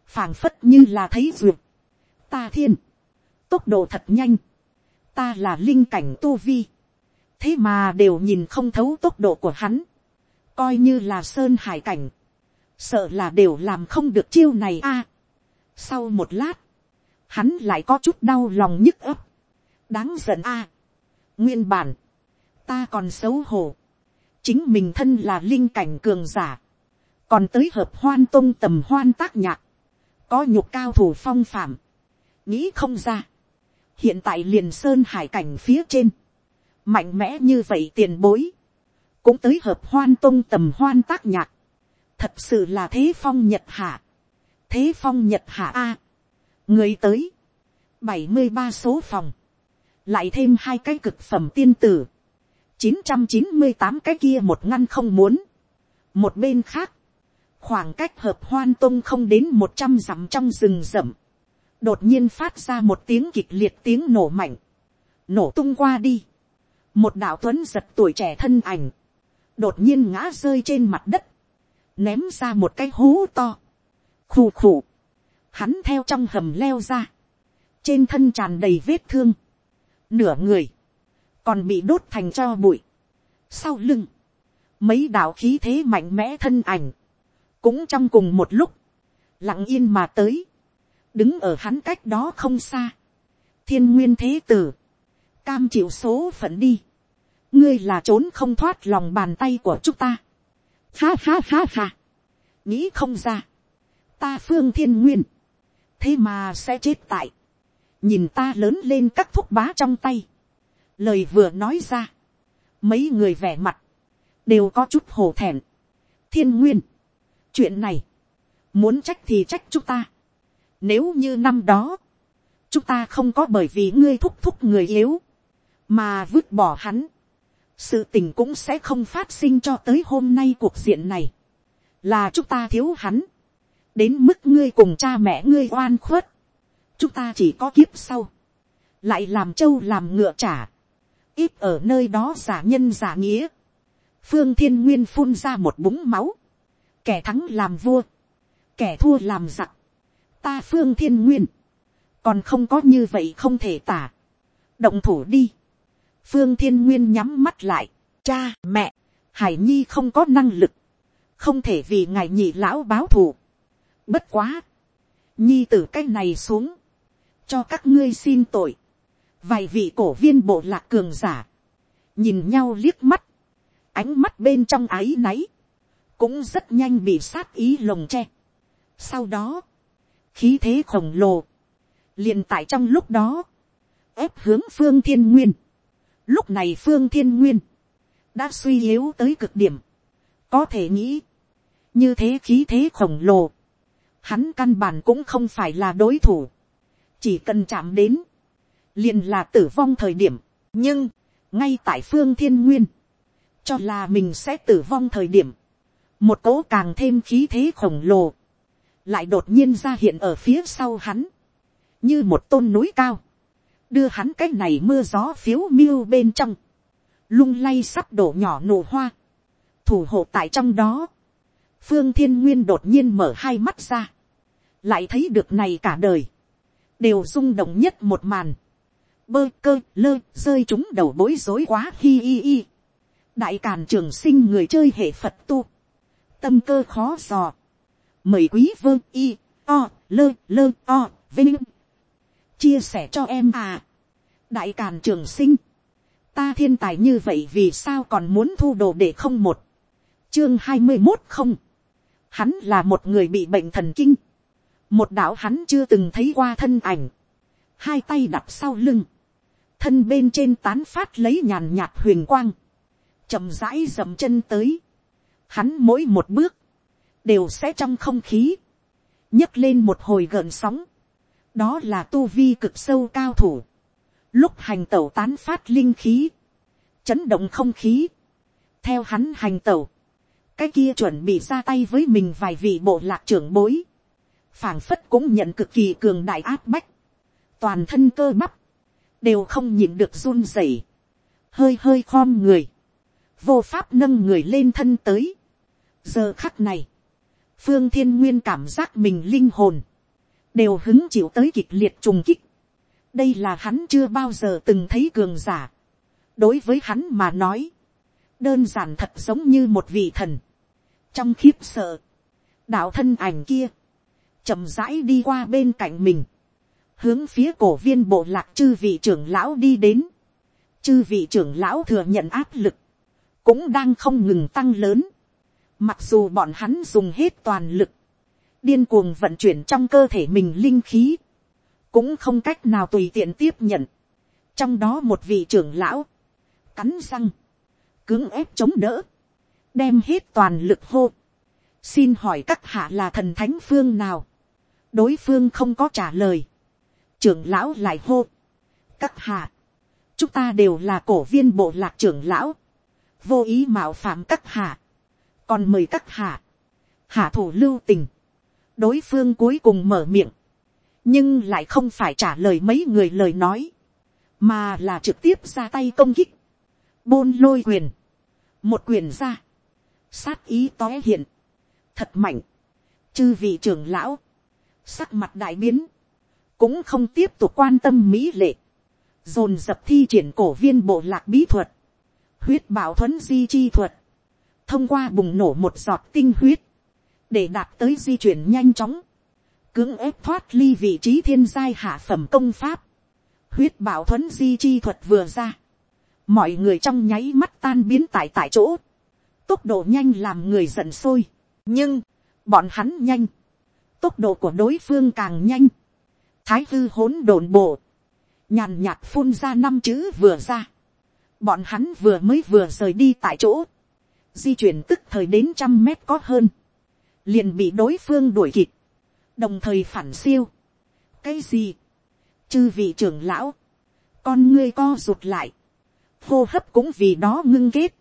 phảng phất như là thấy ruột, ta thiên, tốc độ thật nhanh, ta là linh cảnh tu vi, thế mà đều nhìn không thấu tốc độ của hắn, coi như là sơn hải cảnh, sợ là đều làm không được chiêu này a. sau một lát, hắn lại có chút đau lòng nhức ấp, đáng giận a. nguyên bản, ta còn xấu hổ, chính mình thân là linh cảnh cường giả, còn tới hợp hoan tôn tầm hoan tác nhạc, có nhục cao thủ phong phạm, nghĩ không ra, hiện tại liền sơn hải cảnh phía trên, mạnh mẽ như vậy tiền bối, cũng tới hợp hoan tôn tầm hoan tác nhạc, thật sự là thế phong nhật hạ, thế phong nhật hạ a, người tới, bảy mươi ba số phòng, lại thêm hai cái cực phẩm tiên tử, chín trăm chín mươi tám cái kia một ngăn không muốn, một bên khác, khoảng cách hợp hoan tông không đến một trăm dặm trong rừng rậm, đột nhiên phát ra một tiếng kịch liệt tiếng nổ mạnh, nổ tung qua đi, một đạo tuấn giật tuổi trẻ thân ảnh, đột nhiên ngã rơi trên mặt đất, ném ra một cái hố to, khù khù, hắn theo trong hầm leo ra, trên thân tràn đầy vết thương, nửa người, còn bị đốt thành cho bụi, sau lưng, mấy đạo khí thế mạnh mẽ thân ảnh, cũng trong cùng một lúc, lặng yên mà tới, đứng ở hắn cách đó không xa, thiên nguyên thế tử, cam chịu số phận đi, ngươi là trốn không thoát lòng bàn tay của chúng ta, ha ha ha ha, nghĩ không ra, ta phương thiên nguyên, thế mà sẽ chết tại, nhìn ta lớn lên các thúc bá trong tay, lời vừa nói ra, mấy người vẻ mặt, đều có chút hổ thẹn, thiên nguyên, chuyện này, muốn trách thì trách chúng ta, nếu như năm đó, chúng ta không có bởi vì ngươi thúc thúc người yếu, mà vứt bỏ hắn, sự tình cũng sẽ không phát sinh cho tới hôm nay cuộc diện này, là chúng ta thiếu hắn, đến mức ngươi cùng cha mẹ ngươi oan khuất, chúng ta chỉ có kiếp sau, lại làm trâu làm ngựa trả, ít ở nơi đó giả nhân giả nghĩa, phương thiên nguyên phun ra một búng máu, kẻ thắng làm vua, kẻ thua làm giặc, ta phương thiên nguyên, còn không có như vậy không thể tả, động thủ đi, phương thiên nguyên nhắm mắt lại, cha mẹ, hải nhi không có năng lực, không thể vì ngài nhị lão báo thù, bất quá, nhi từ cái này xuống, cho các ngươi xin tội, vài vị cổ viên bộ lạc cường giả, nhìn nhau liếc mắt, ánh mắt bên trong áy náy, cũng rất nhanh bị sát ý lồng tre. sau đó, khí thế khổng lồ, liền tại trong lúc đó, ép hướng phương thiên nguyên. lúc này phương thiên nguyên, đã suy yếu tới cực điểm, có thể nghĩ, như thế khí thế khổng lồ, hắn căn bản cũng không phải là đối thủ, chỉ cần chạm đến, liền là tử vong thời điểm, nhưng, ngay tại phương thiên nguyên, cho là mình sẽ tử vong thời điểm, một cỗ càng thêm khí thế khổng lồ, lại đột nhiên ra hiện ở phía sau hắn, như một tôn núi cao, đưa hắn cái này mưa gió phiếu miêu bên trong, lung lay sắp đổ nhỏ nổ hoa, thủ hộ tại trong đó, phương thiên nguyên đột nhiên mở hai mắt ra, lại thấy được này cả đời, đều rung động nhất một màn, bơ cơ lơ rơi chúng đầu bối rối quá hi hi hi. đại càn trường sinh người chơi hệ phật tu, tâm cơ khó dò, mời quý vơ y o lơ lơ o vinh. Chia sẻ cho em à. đại càn trường sinh, ta thiên tài như vậy vì sao còn muốn thu đồ để không một, chương hai mươi một không, hắn là một người bị bệnh thần kinh, một đạo hắn chưa từng thấy qua thân ảnh, hai tay đặt sau lưng, thân bên trên tán phát lấy nhàn nhạt huyền quang, chậm rãi dậm chân tới, hắn mỗi một bước, đều sẽ trong không khí, nhấc lên một hồi gợn sóng, đó là tu vi cực sâu cao thủ, lúc hành tẩu tán phát linh khí, chấn động không khí, theo hắn hành tẩu, cái kia chuẩn bị ra tay với mình vài vị bộ lạc trưởng bối, phảng phất cũng nhận cực kỳ cường đại áp bách, toàn thân cơ bắp, đều không nhìn được run rẩy, hơi hơi khom người, vô pháp nâng người lên thân tới. giờ khắc này, phương thiên nguyên cảm giác mình linh hồn, đều hứng chịu tới kịch liệt trùng kích. đây là hắn chưa bao giờ từng thấy cường giả. đối với hắn mà nói, đơn giản thật giống như một vị thần. trong khiếp sợ, đạo thân ảnh kia, chậm rãi đi qua bên cạnh mình, hướng phía cổ viên bộ lạc chư vị trưởng lão đi đến. chư vị trưởng lão thừa nhận áp lực, cũng đang không ngừng tăng lớn. mặc dù bọn hắn dùng hết toàn lực, điên cuồng vận chuyển trong cơ thể mình linh khí, cũng không cách nào tùy tiện tiếp nhận. trong đó một vị trưởng lão, cắn răng, cưỡng ép chống đỡ, đem hết toàn lực hô. xin hỏi các hạ là thần thánh phương nào, đối phương không có trả lời, trưởng lão lại hô, các hạ, chúng ta đều là cổ viên bộ lạc trưởng lão, vô ý mạo phạm các hạ, còn mời các hạ, hạ thủ lưu tình, đối phương cuối cùng mở miệng, nhưng lại không phải trả lời mấy người lời nói, mà là trực tiếp ra tay công kích, bôn lôi quyền, một quyền ra, sát ý tóe hiện, thật mạnh, chư vị trưởng lão, sắc mặt đại biến, cũng không tiếp tục quan tâm mỹ lệ, dồn dập thi triển cổ viên bộ lạc bí thuật, huyết bảo thuấn di chi thuật, thông qua bùng nổ một giọt tinh huyết, để đạt tới di chuyển nhanh chóng, cưỡng ép thoát ly vị trí thiên giai hạ phẩm công pháp, huyết bảo thuấn di chi thuật vừa ra, mọi người trong nháy mắt tan biến tại tại chỗ, tốc độ nhanh làm người giận sôi, nhưng, bọn hắn nhanh, tốc độ của đối phương càng nhanh, thái hư hỗn độn bộ, nhàn nhạt phun ra năm chữ vừa ra, bọn hắn vừa mới vừa rời đi tại chỗ, di chuyển tức thời đến trăm mét có hơn, liền bị đối phương đuổi kịp, đồng thời phản siêu. cái gì, chư vị trưởng lão, con ngươi co rụt lại, hô hấp cũng vì đó ngưng kết,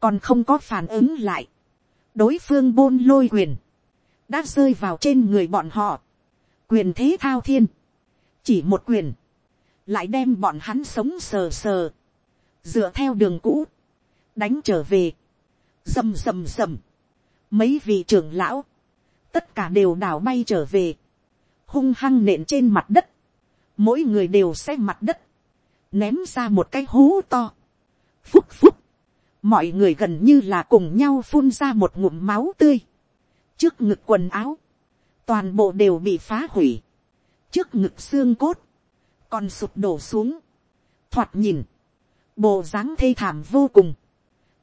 còn không có phản ứng lại, đối phương bôn lôi quyền, đã rơi vào trên người bọn họ, quyền thế thao thiên, chỉ một quyền, lại đem bọn hắn sống sờ sờ, dựa theo đường cũ, đánh trở về, rầm rầm rầm, mấy vị trưởng lão, tất cả đều đảo bay trở về, hung hăng nện trên mặt đất, mỗi người đều xe mặt đất, ném ra một cái hố to, phúc phúc, mọi người gần như là cùng nhau phun ra một ngụm máu tươi, trước ngực quần áo, toàn bộ đều bị phá hủy, trước ngực xương cốt, còn sụp đổ xuống, thoạt nhìn, bộ dáng thê thảm vô cùng,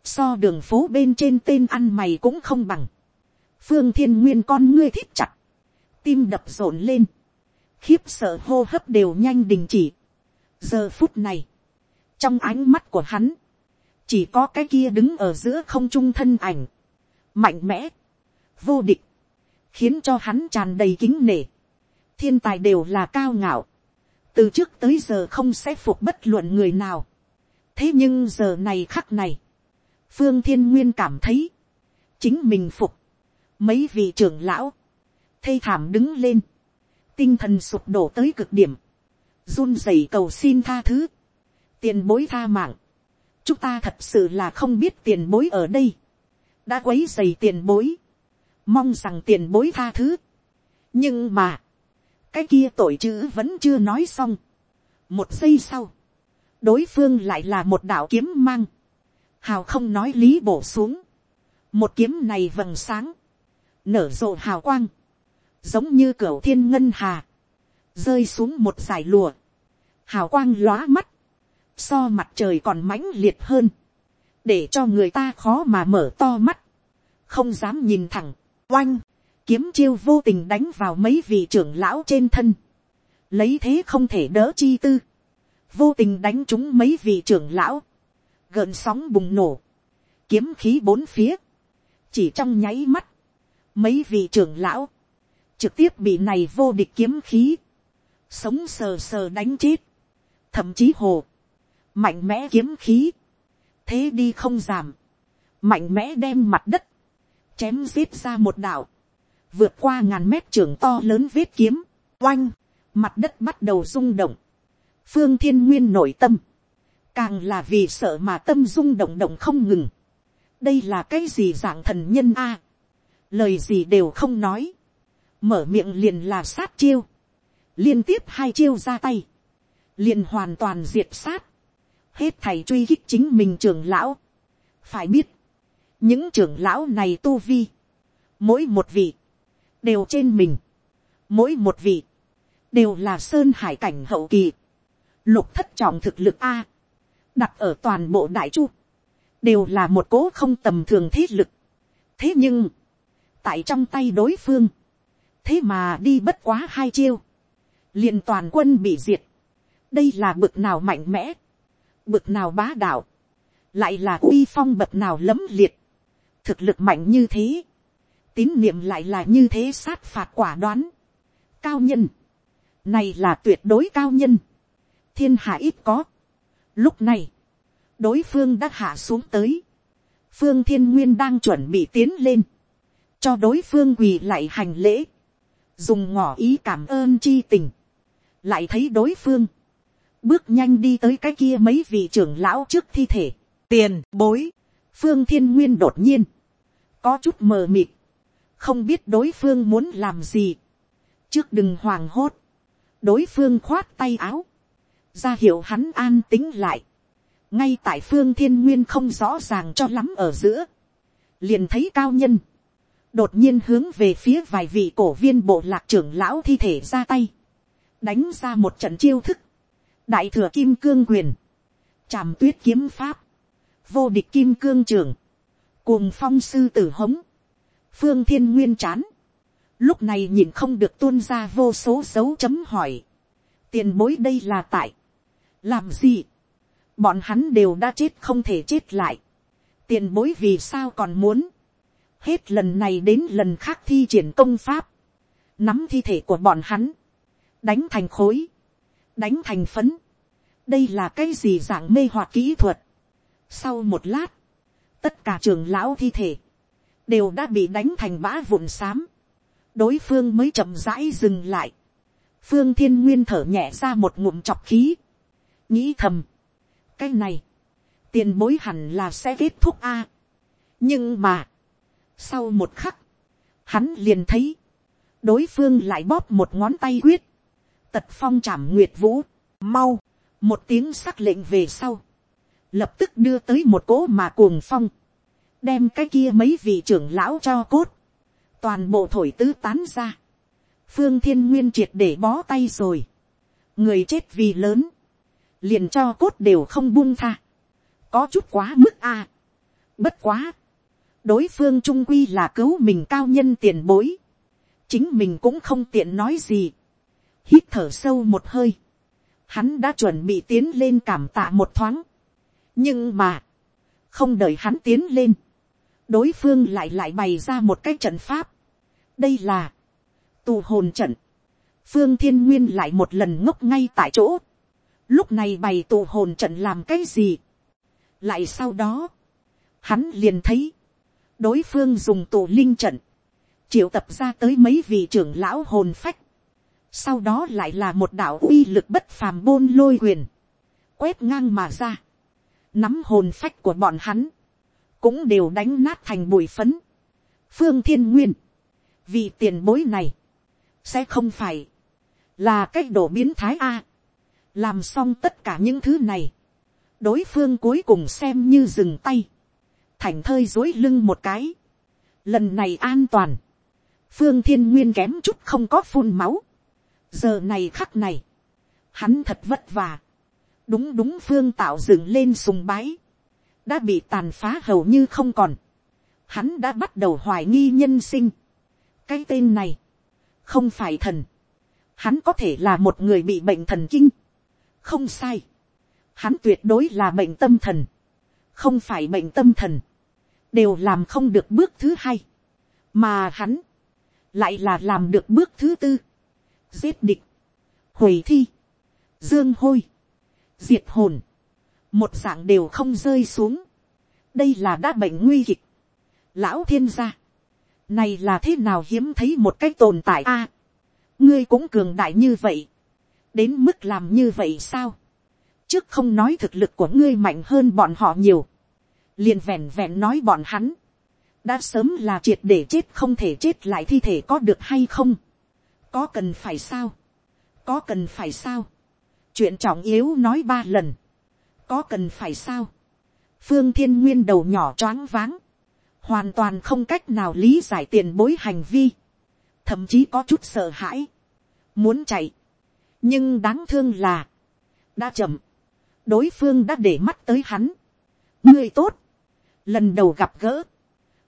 so đường phố bên trên tên ăn mày cũng không bằng, phương thiên nguyên con ngươi thít chặt, tim đập rộn lên, khiếp sợ hô hấp đều nhanh đình chỉ. giờ phút này, trong ánh mắt của hắn, chỉ có cái kia đứng ở giữa không trung thân ảnh, mạnh mẽ, vô địch, khiến cho hắn tràn đầy kính nể. thiên tài đều là cao ngạo, từ trước tới giờ không sẽ phục bất luận người nào. thế nhưng giờ này khắc này, phương thiên nguyên cảm thấy, chính mình phục, mấy vị trưởng lão, thê thảm đứng lên, tinh thần sụp đổ tới cực điểm, run rẩy cầu xin tha thứ, tiền bối tha mạng, chúng ta thật sự là không biết tiền bối ở đây, đã quấy dày tiền bối, mong rằng tiền bối tha thứ. nhưng mà, cái kia tội chữ vẫn chưa nói xong. một giây sau, đối phương lại là một đạo kiếm mang, hào không nói lý bổ xuống, một kiếm này vầng sáng, nở rộ hào quang, giống như cửa thiên ngân hà, rơi xuống một giải lùa, hào quang lóa mắt, so mặt trời còn mãnh liệt hơn, để cho người ta khó mà mở to mắt, không dám nhìn thẳng, oanh, kiếm chiêu vô tình đánh vào mấy vị trưởng lão trên thân, lấy thế không thể đỡ chi tư, vô tình đánh trúng mấy vị trưởng lão, gợn sóng bùng nổ, kiếm khí bốn phía, chỉ trong nháy mắt, mấy vị trưởng lão, trực tiếp bị này vô địch kiếm khí, sống sờ sờ đánh chết, thậm chí hồ, mạnh mẽ kiếm khí, thế đi không giảm, mạnh mẽ đem mặt đất, chém giết ra một đạo, vượt qua ngàn mét trường to lớn vết kiếm, oanh, mặt đất bắt đầu rung động, phương thiên nguyên nội tâm, càng là vì sợ mà tâm rung động động không ngừng, đây là cái gì dạng thần nhân a, lời gì đều không nói, mở miệng liền là sát chiêu, liên tiếp hai chiêu ra tay, liền hoàn toàn diệt sát, hết thầy truy khích chính mình trưởng lão, phải biết, những trưởng lão này tu vi, mỗi một vị, đều trên mình, mỗi một vị, đều là sơn hải cảnh hậu kỳ, lục thất trọng thực lực a, đặt ở toàn bộ đại chu, đều là một cố không tầm thường thế lực. thế nhưng, tại trong tay đối phương, thế mà đi bất quá hai chiêu, liền toàn quân bị diệt, đây là bực nào mạnh mẽ, bực nào bá đạo, lại là uy phong bậc nào lấm liệt, thực lực mạnh như thế, tín niệm lại là như thế sát phạt quả đoán, cao nhân, này là tuyệt đối cao nhân, thiên hạ ít có. Lúc này, đối phương đã hạ xuống tới, phương thiên nguyên đang chuẩn bị tiến lên, cho đối phương quỳ lại hành lễ, dùng ngỏ ý cảm ơn chi tình, lại thấy đối phương, bước nhanh đi tới cái kia mấy vị trưởng lão trước thi thể, tiền bối, phương thiên nguyên đột nhiên, có chút mờ mịt, không biết đối phương muốn làm gì, trước đừng hoàng hốt, đối phương khoát tay áo, ra hiệu hắn an tính lại, ngay tại phương thiên nguyên không rõ ràng cho lắm ở giữa, liền thấy cao nhân, đột nhiên hướng về phía vài vị cổ viên bộ lạc trưởng lão thi thể ra tay, đánh ra một trận chiêu thức, đại thừa kim cương quyền, tràm tuyết kiếm pháp, vô địch kim cương trường, cuồng phong sư tử hống, phương thiên nguyên chán, lúc này nhìn không được tuôn ra vô số dấu chấm hỏi, tiền bối đây là tại, làm gì, bọn hắn đều đã chết không thể chết lại, tiền bối vì sao còn muốn, hết lần này đến lần khác thi triển công pháp, nắm thi thể của bọn hắn, đánh thành khối, đánh thành phấn, đây là cái gì dạng mê hoặc kỹ thuật. sau một lát, tất cả trường lão thi thể, đều đã bị đánh thành bã vụn xám, đối phương mới chậm rãi dừng lại, phương thiên nguyên thở nhẹ ra một ngụm chọc khí, nghĩ thầm, cái này, tiền bối hẳn là sẽ kết thúc a. nhưng mà, sau một khắc, hắn liền thấy, đối phương lại bóp một ngón tay quyết, tật phong chảm nguyệt vũ, mau, một tiếng sắc lệnh về sau, lập tức đưa tới một cỗ mà cuồng phong, đem cái kia mấy vị trưởng lão cho cốt, toàn bộ thổi tứ tán ra, phương thiên nguyên triệt để bó tay rồi, người chết vì lớn, liền cho cốt đều không buông tha, có chút quá mức a, à. Bất quá. Đối phương trung quy là cứu mình cao nhân tiền bối. Chính mình cũng không tiện nói gì. Hít thở sâu một hơi. Hắn đã chuẩn bị tiến lên cảm tạ một thoáng. Nhưng mà. Không đợi hắn tiến lên. Đối phương lại lại bày ra một cái trận pháp. Đây là. Tù hồn trận. Phương Thiên Nguyên lại một lần ngốc ngay tại chỗ. Lúc này bày tù hồn trận làm cái gì? Lại sau đó, hắn liền thấy, đối phương dùng tù linh trận, triệu tập ra tới mấy vị trưởng lão hồn phách. Sau đó lại là một đạo uy lực bất phàm bôn lôi quyền, quét ngang mà ra, nắm hồn phách của bọn hắn, cũng đều đánh nát thành bụi phấn. Phương Thiên Nguyên, vì tiền bối này, sẽ không phải là cách đổ biến thái a. làm xong tất cả những thứ này, đối phương cuối cùng xem như dừng tay, thành thơi dối lưng một cái, lần này an toàn, phương thiên nguyên kém chút không có phun máu, giờ này khắc này, hắn thật vất vả, đúng đúng phương tạo dựng lên sùng bái, đã bị tàn phá hầu như không còn, hắn đã bắt đầu hoài nghi nhân sinh, cái tên này, không phải thần, hắn có thể là một người bị bệnh thần kinh, không sai, hắn tuyệt đối là bệnh tâm thần, không phải bệnh tâm thần, đều làm không được bước thứ hai, mà hắn, lại là làm được bước thứ tư, giết địch, hủy thi, dương hôi, diệt hồn, một dạng đều không rơi xuống, đây là đã bệnh nguy kịch, lão thiên gia, này là thế nào hiếm thấy một cách tồn tại a, ngươi cũng cường đại như vậy, đến mức làm như vậy sao, trước không nói thực lực của ngươi mạnh hơn bọn họ nhiều, liền vẹn vẹn nói bọn hắn, đã sớm là triệt để chết không thể chết lại thi thể có được hay không, có cần phải sao, có cần phải sao, chuyện trọng yếu nói ba lần, có cần phải sao, phương thiên nguyên đầu nhỏ choáng váng, hoàn toàn không cách nào lý giải tiền bối hành vi, thậm chí có chút sợ hãi, muốn chạy, nhưng đáng thương là, đã chậm, đối phương đã để mắt tới hắn, ngươi tốt, lần đầu gặp gỡ,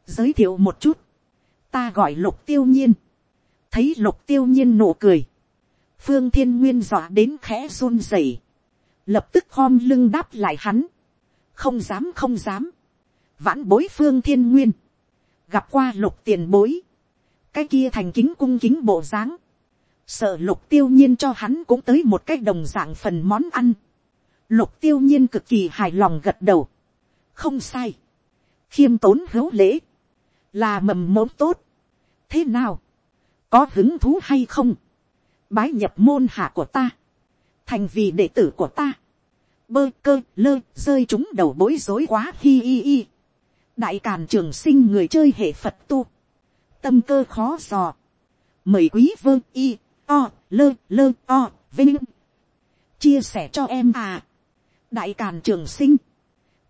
giới thiệu một chút, ta gọi lục tiêu nhiên, thấy lục tiêu nhiên nụ cười, phương thiên nguyên dọa đến khẽ run rẩy, lập tức khom lưng đáp lại hắn, không dám không dám, vãn bối phương thiên nguyên, gặp qua lục tiền bối, cái kia thành kính cung kính bộ dáng, sợ lục tiêu nhiên cho hắn cũng tới một cái đồng dạng phần món ăn, lục tiêu nhiên cực kỳ hài lòng gật đầu, không sai, khiêm tốn hữu lễ, là mầm mống tốt, thế nào, có hứng thú hay không, bái nhập môn hạ của ta, thành vì đệ tử của ta, bơ cơ lơ rơi chúng đầu bối rối quá hi hi hi. đại càn trường sinh người chơi hệ phật tu. tâm cơ khó dò. mời quý vương y o lơ lơ o vinh. chia sẻ cho em à. đại càn trường sinh.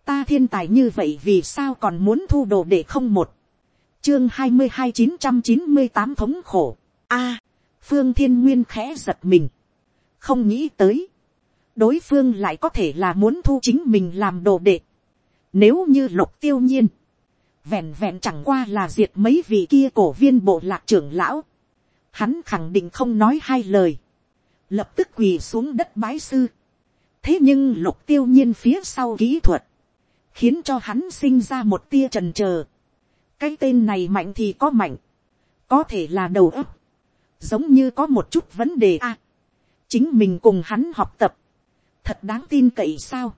ta thiên tài như vậy vì sao còn muốn thu đồ để không một. chương hai mươi hai chín trăm chín mươi tám thống khổ. a phương thiên nguyên khẽ giật mình. không nghĩ tới đối phương lại có thể là muốn thu chính mình làm đồ đệ. Nếu như lục tiêu nhiên, vẹn vẹn chẳng qua là diệt mấy vị kia cổ viên bộ lạc trưởng lão. Hắn khẳng định không nói hai lời. Lập tức quỳ xuống đất bái sư. Thế nhưng lục tiêu nhiên phía sau kỹ thuật. Khiến cho hắn sinh ra một tia trần trờ. Cái tên này mạnh thì có mạnh. Có thể là đầu óc. Giống như có một chút vấn đề a Chính mình cùng hắn học tập thật đáng tin cậy sao.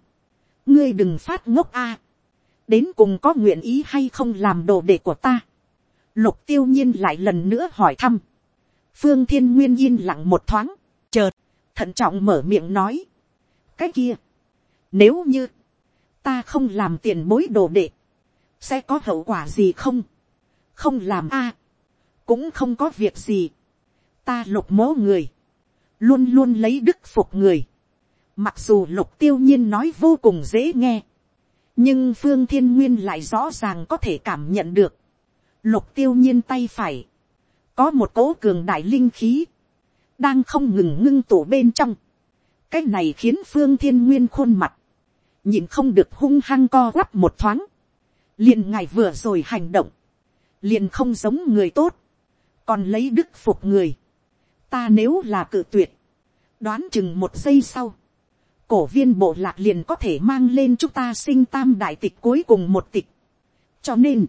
ngươi đừng phát ngốc a. đến cùng có nguyện ý hay không làm đồ đệ của ta. lục tiêu nhiên lại lần nữa hỏi thăm. phương thiên nguyên yên lặng một thoáng, chợt, thận trọng mở miệng nói. cái kia, nếu như, ta không làm tiền bối đồ đệ, sẽ có hậu quả gì không. không làm a. cũng không có việc gì ta lục mố người, luôn luôn lấy đức phục người Mặc dù lục tiêu nhiên nói vô cùng dễ nghe. Nhưng phương thiên nguyên lại rõ ràng có thể cảm nhận được. Lục tiêu nhiên tay phải. Có một cỗ cường đại linh khí. Đang không ngừng ngưng tụ bên trong. Cái này khiến phương thiên nguyên khuôn mặt. Nhìn không được hung hăng co quắp một thoáng. liền ngài vừa rồi hành động, liền không giống người tốt, còn lấy đức phục người, ta nếu là cự tuyệt, đoán chừng một giây sau, cổ viên bộ lạc liền có thể mang lên chúng ta sinh tam đại tịch cuối cùng một tịch. cho nên,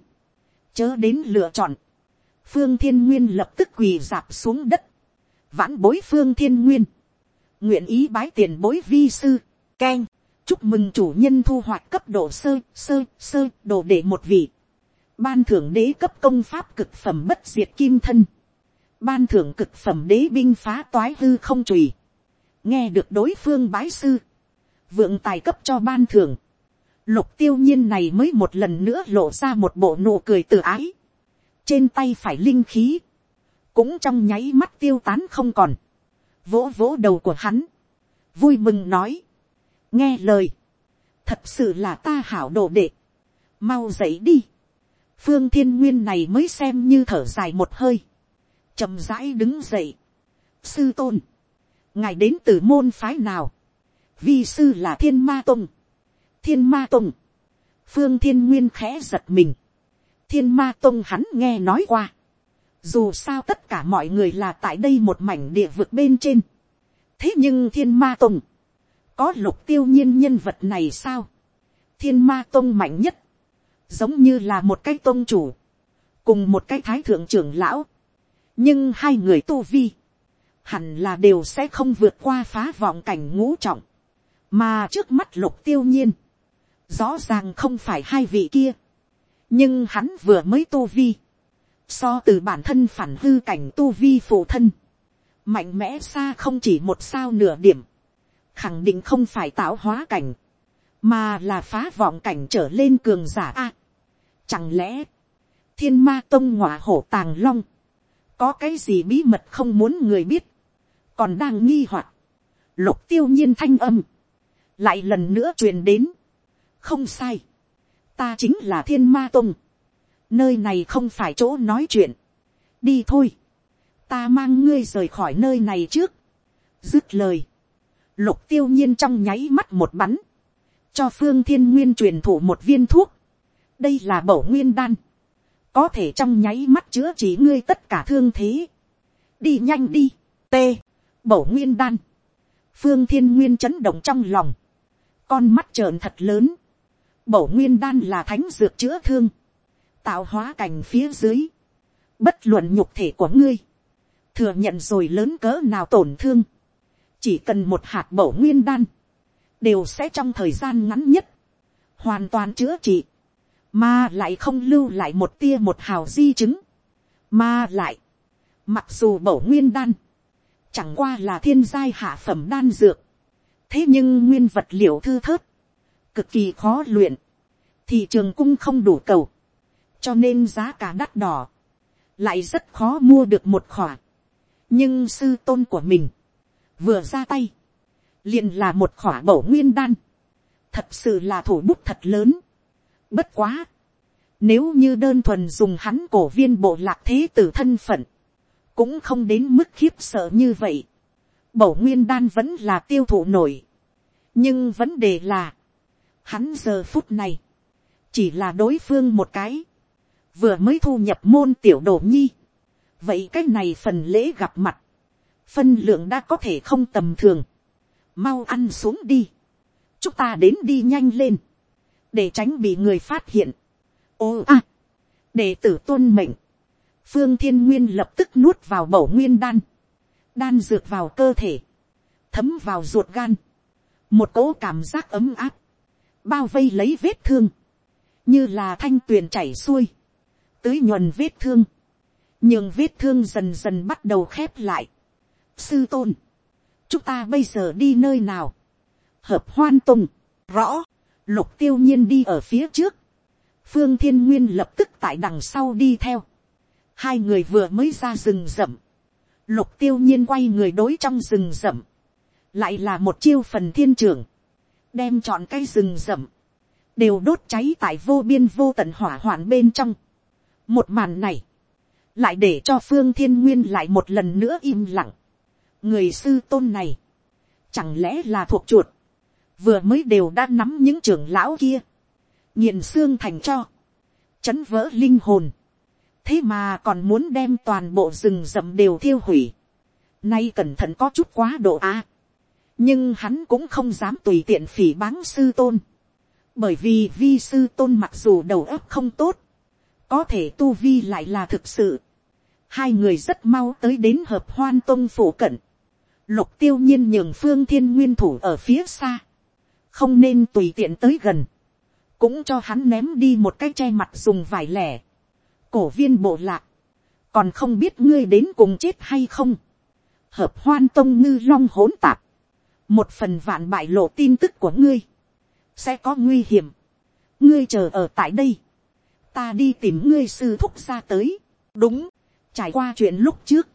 chớ đến lựa chọn, phương thiên nguyên lập tức quỳ dạp xuống đất, vãn bối phương thiên nguyên, nguyện ý bái tiền bối vi sư, k chúc mừng chủ nhân thu hoạch cấp độ sơ sơ sơ đồ để một vị, ban thưởng đế cấp công pháp cực phẩm bất diệt kim thân, ban thưởng cực phẩm đế binh phá toái hư không trùy, nghe được đối phương bái sư, vượng tài cấp cho ban thưởng, lục tiêu nhiên này mới một lần nữa lộ ra một bộ nụ cười tự ái, trên tay phải linh khí, cũng trong nháy mắt tiêu tán không còn, vỗ vỗ đầu của hắn, vui mừng nói, nghe lời, thật sự là ta hảo đồ đệ, mau dậy đi, phương thiên nguyên này mới xem như thở dài một hơi, chậm rãi đứng dậy, sư tôn, ngài đến từ môn phái nào, vi sư là thiên ma tông, thiên ma tông, phương thiên nguyên khẽ giật mình, thiên ma tông hắn nghe nói qua, dù sao tất cả mọi người là tại đây một mảnh địa vực bên trên, thế nhưng thiên ma tông, có lục tiêu nhiên nhân vật này sao, thiên ma tông mạnh nhất, giống như là một cái tôn chủ, cùng một cái thái thượng trưởng lão, nhưng hai người tu vi, hẳn là đều sẽ không vượt qua phá vọng cảnh ngũ trọng, mà trước mắt lục tiêu nhiên, rõ ràng không phải hai vị kia, nhưng hắn vừa mới tu vi, so từ bản thân phản hư cảnh tu vi phụ thân, mạnh mẽ xa không chỉ một sao nửa điểm, khẳng định không phải tạo hóa cảnh, mà là phá vọng cảnh trở lên cường giả a. chẳng lẽ, thiên ma tông ngọa hổ tàng long, có cái gì bí mật không muốn người biết, còn đang nghi hoặc, lục tiêu nhiên thanh âm, lại lần nữa truyền đến, không sai, ta chính là thiên ma tông, nơi này không phải chỗ nói chuyện, đi thôi, ta mang ngươi rời khỏi nơi này trước, dứt lời, lục tiêu nhiên trong nháy mắt một bắn, cho phương thiên nguyên truyền thủ một viên thuốc, đây là bổ nguyên đan, có thể trong nháy mắt chữa trị ngươi tất cả thương thế, đi nhanh đi, t, bổ nguyên đan, phương thiên nguyên chấn động trong lòng, con mắt trợn thật lớn, bổ nguyên đan là thánh dược chữa thương, tạo hóa cảnh phía dưới, bất luận nhục thể của ngươi, thừa nhận rồi lớn cỡ nào tổn thương, chỉ cần một hạt bổ nguyên đan, đều sẽ trong thời gian ngắn nhất, hoàn toàn chữa trị, mà lại không lưu lại một tia một hào di chứng, mà lại, mặc dù bổ nguyên đan, chẳng qua là thiên giai hạ phẩm đan dược, thế nhưng nguyên vật liệu thư thớt, cực kỳ khó luyện, thị trường cung không đủ cầu, cho nên giá cả đắt đỏ, lại rất khó mua được một khỏa. nhưng sư tôn của mình, vừa ra tay, liền là một khỏa bổ nguyên đan, thật sự là thủ bút thật lớn bất quá, nếu như đơn thuần dùng hắn cổ viên bộ lạc thế tử thân phận, cũng không đến mức khiếp sợ như vậy. Bổ nguyên đan vẫn là tiêu thụ nổi. nhưng vấn đề là, hắn giờ phút này, chỉ là đối phương một cái, vừa mới thu nhập môn tiểu đồ nhi. vậy cái này phần lễ gặp mặt, phân lượng đã có thể không tầm thường, mau ăn xuống đi, chúng ta đến đi nhanh lên, để tránh bị người phát hiện. ô a, đệ tử tuân mệnh, phương thiên nguyên lập tức nuốt vào bổ nguyên đan, đan dược vào cơ thể, thấm vào ruột gan, một cỗ cảm giác ấm áp, bao vây lấy vết thương, như là thanh tuyền chảy xuôi, tưới nhuần vết thương, nhưng vết thương dần dần bắt đầu khép lại. sư tôn, chúng ta bây giờ đi nơi nào, hợp hoan tùng, rõ, lục tiêu nhiên đi ở phía trước, phương thiên nguyên lập tức tại đằng sau đi theo, hai người vừa mới ra rừng rậm, lục tiêu nhiên quay người đối trong rừng rậm, lại là một chiêu phần thiên trưởng, đem chọn cái rừng rậm, đều đốt cháy tại vô biên vô tận hỏa hoạn bên trong. một màn này, lại để cho phương thiên nguyên lại một lần nữa im lặng. người sư tôn này, chẳng lẽ là thuộc chuột, vừa mới đều đã nắm những trưởng lão kia, nghiền xương thành cho, chấn vỡ linh hồn, thế mà còn muốn đem toàn bộ rừng rậm đều thiêu hủy, nay cẩn thận có chút quá độ a, nhưng hắn cũng không dám tùy tiện phỉ báng sư tôn, bởi vì vi sư tôn mặc dù đầu óc không tốt, có thể tu vi lại là thực sự, hai người rất mau tới đến hợp hoan tôn phủ cận, lục tiêu nhiên nhường phương thiên nguyên thủ ở phía xa, không nên tùy tiện tới gần, cũng cho hắn ném đi một cái che mặt dùng vải lẻ, cổ viên bộ lạc, còn không biết ngươi đến cùng chết hay không, hợp hoan tông ngư long hỗn tạp, một phần vạn bại lộ tin tức của ngươi, sẽ có nguy hiểm, ngươi chờ ở tại đây, ta đi tìm ngươi sư thúc ra tới, đúng, trải qua chuyện lúc trước,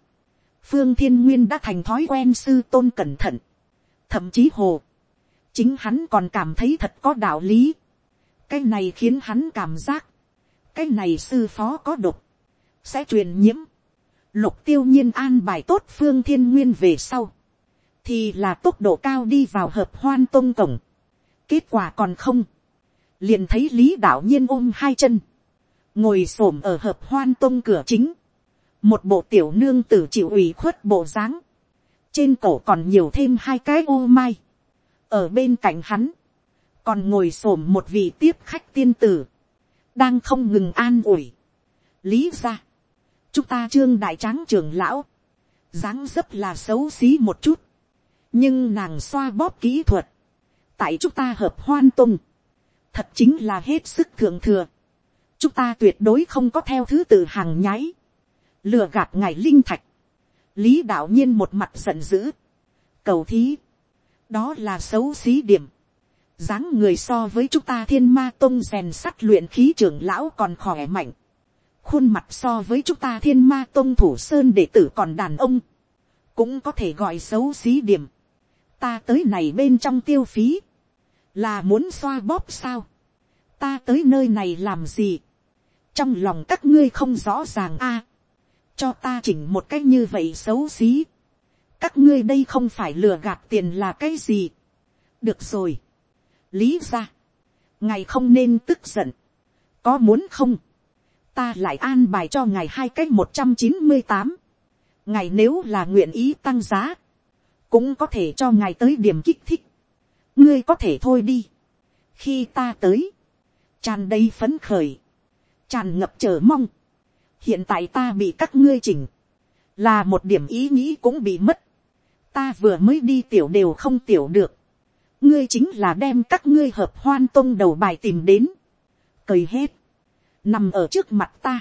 phương thiên nguyên đã thành thói quen sư tôn cẩn thận, thậm chí hồ, chính hắn còn cảm thấy thật có đạo lý, cái này khiến hắn cảm giác, cái này sư phó có độc, sẽ truyền nhiễm, lục tiêu nhiên an bài tốt phương thiên nguyên về sau, thì là tốc độ cao đi vào hợp hoan tôn cổng, kết quả còn không, liền thấy lý đạo nhiên ôm hai chân, ngồi s ổ m ở hợp hoan tôn cửa chính, một bộ tiểu nương tử chịu ủy khuất bộ dáng, trên cổ còn nhiều thêm hai cái ô mai, ở bên cạnh hắn, còn ngồi s ổ m một vị tiếp khách tiên tử, đang không ngừng an ủi. lý ra, chúng ta trương đại tráng trường lão, dáng dấp là xấu xí một chút, nhưng nàng xoa bóp kỹ thuật, tại chúng ta hợp hoan tung, thật chính là hết sức thượng thừa, chúng ta tuyệt đối không có theo thứ tự hàng nháy, lừa gạt ngài linh thạch, lý đạo nhiên một mặt giận dữ, cầu thí, đó là xấu xí điểm, dáng người so với chúng ta thiên ma tông rèn sắt luyện khí trưởng lão còn khỏe mạnh, khuôn mặt so với chúng ta thiên ma tông thủ sơn đệ tử còn đàn ông, cũng có thể gọi xấu xí điểm, ta tới này bên trong tiêu phí, là muốn xoa bóp sao, ta tới nơi này làm gì, trong lòng các ngươi không rõ ràng a, cho ta chỉnh một cách như vậy xấu xí các ngươi đây không phải lừa gạt tiền là cái gì. được rồi. lý ra. ngài không nên tức giận. có muốn không. ta lại an bài cho ngài hai cách một trăm chín mươi tám. ngài nếu là nguyện ý tăng giá. cũng có thể cho ngài tới điểm kích thích. ngươi có thể thôi đi. khi ta tới. tràn đầy phấn khởi. tràn ngập chờ mong hiện tại ta bị các ngươi chỉnh, là một điểm ý nghĩ cũng bị mất, ta vừa mới đi tiểu đều không tiểu được, ngươi chính là đem các ngươi hợp hoan tông đầu bài tìm đến, cười hết, nằm ở trước mặt ta,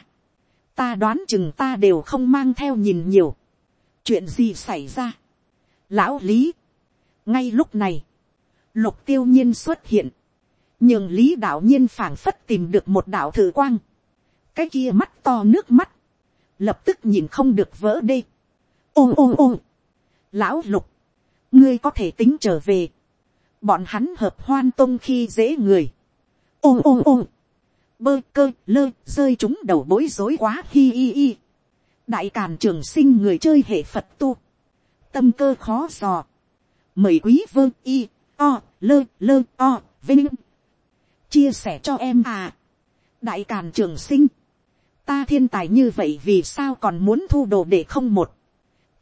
ta đoán chừng ta đều không mang theo nhìn nhiều, chuyện gì xảy ra, lão lý, ngay lúc này, lục tiêu nhiên xuất hiện, nhường lý đạo nhiên phảng phất tìm được một đạo thử quang, cái kia mắt to nước mắt, lập tức nhìn không được vỡ đê. ôm ôm ôm, lão lục, ngươi có thể tính trở về, bọn hắn hợp hoan tông khi dễ người, ôm ôm ôm, bơ cơ lơ rơi chúng đầu bối rối quá hi hi hi, đại càn trường sinh người chơi hệ phật tu, tâm cơ khó dò, mời quý vương y, o, lơ lơ o, vinh, chia sẻ cho em à, đại càn trường sinh, ta thiên tài như vậy vì sao còn muốn thu đồ để không một?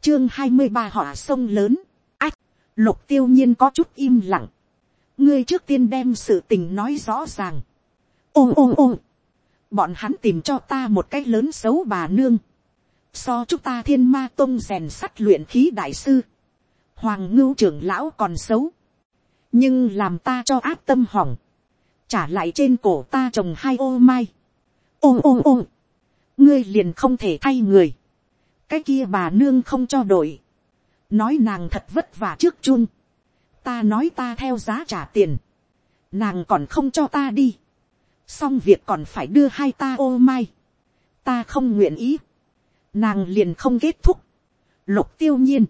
Chương hai mươi ba họa sông lớn. Ách lục tiêu nhiên có chút im lặng. Ngươi trước tiên đem sự tình nói rõ ràng. Ôm ôm ôm bọn hắn tìm cho ta một cái lớn xấu bà nương. So chúng ta thiên ma tông rèn sắt luyện khí đại sư. Hoàng ngưu trưởng lão còn xấu. Nhưng làm ta cho áp tâm hỏng. Trả lại trên cổ ta trồng hai ô mai. Ôm ôm ôm ngươi liền không thể thay người, cái kia bà nương không cho đổi, nói nàng thật vất vả trước chun, ta nói ta theo giá trả tiền, nàng còn không cho ta đi, xong việc còn phải đưa hai ta ô mai, ta không nguyện ý, nàng liền không kết thúc, lục tiêu nhiên,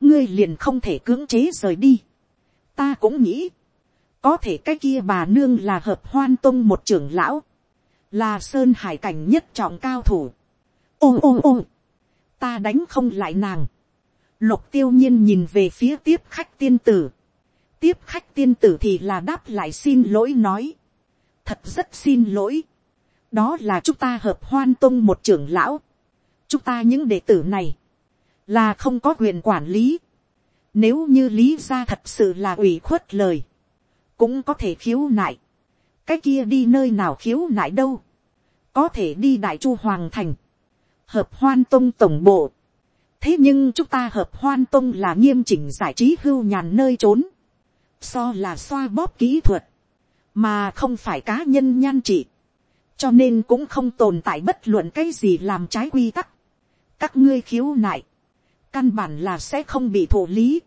ngươi liền không thể cưỡng chế rời đi, ta cũng nghĩ, có thể cái kia bà nương là hợp hoan tông một trưởng lão, là sơn hải cảnh nhất trọng cao thủ. ôm ôm ôm, ta đánh không lại nàng. lục tiêu nhiên nhìn về phía tiếp khách tiên tử. tiếp khách tiên tử thì là đáp lại xin lỗi nói. thật rất xin lỗi. đó là chúng ta hợp hoan tông một trưởng lão, chúng ta những đệ tử này, là không có quyền quản lý, nếu như lý ra thật sự là ủy khuất lời, cũng có thể khiếu nại, cái kia đi nơi nào khiếu nại đâu, có thể đi đại chu hoàng thành, hợp hoan tông tổng bộ, thế nhưng chúng ta hợp hoan tông là nghiêm chỉnh giải trí hưu nhàn nơi trốn, so là xoa bóp kỹ thuật, mà không phải cá nhân nhan trị, cho nên cũng không tồn tại bất luận cái gì làm trái quy tắc. các ngươi khiếu nại, căn bản là sẽ không bị thụ lý.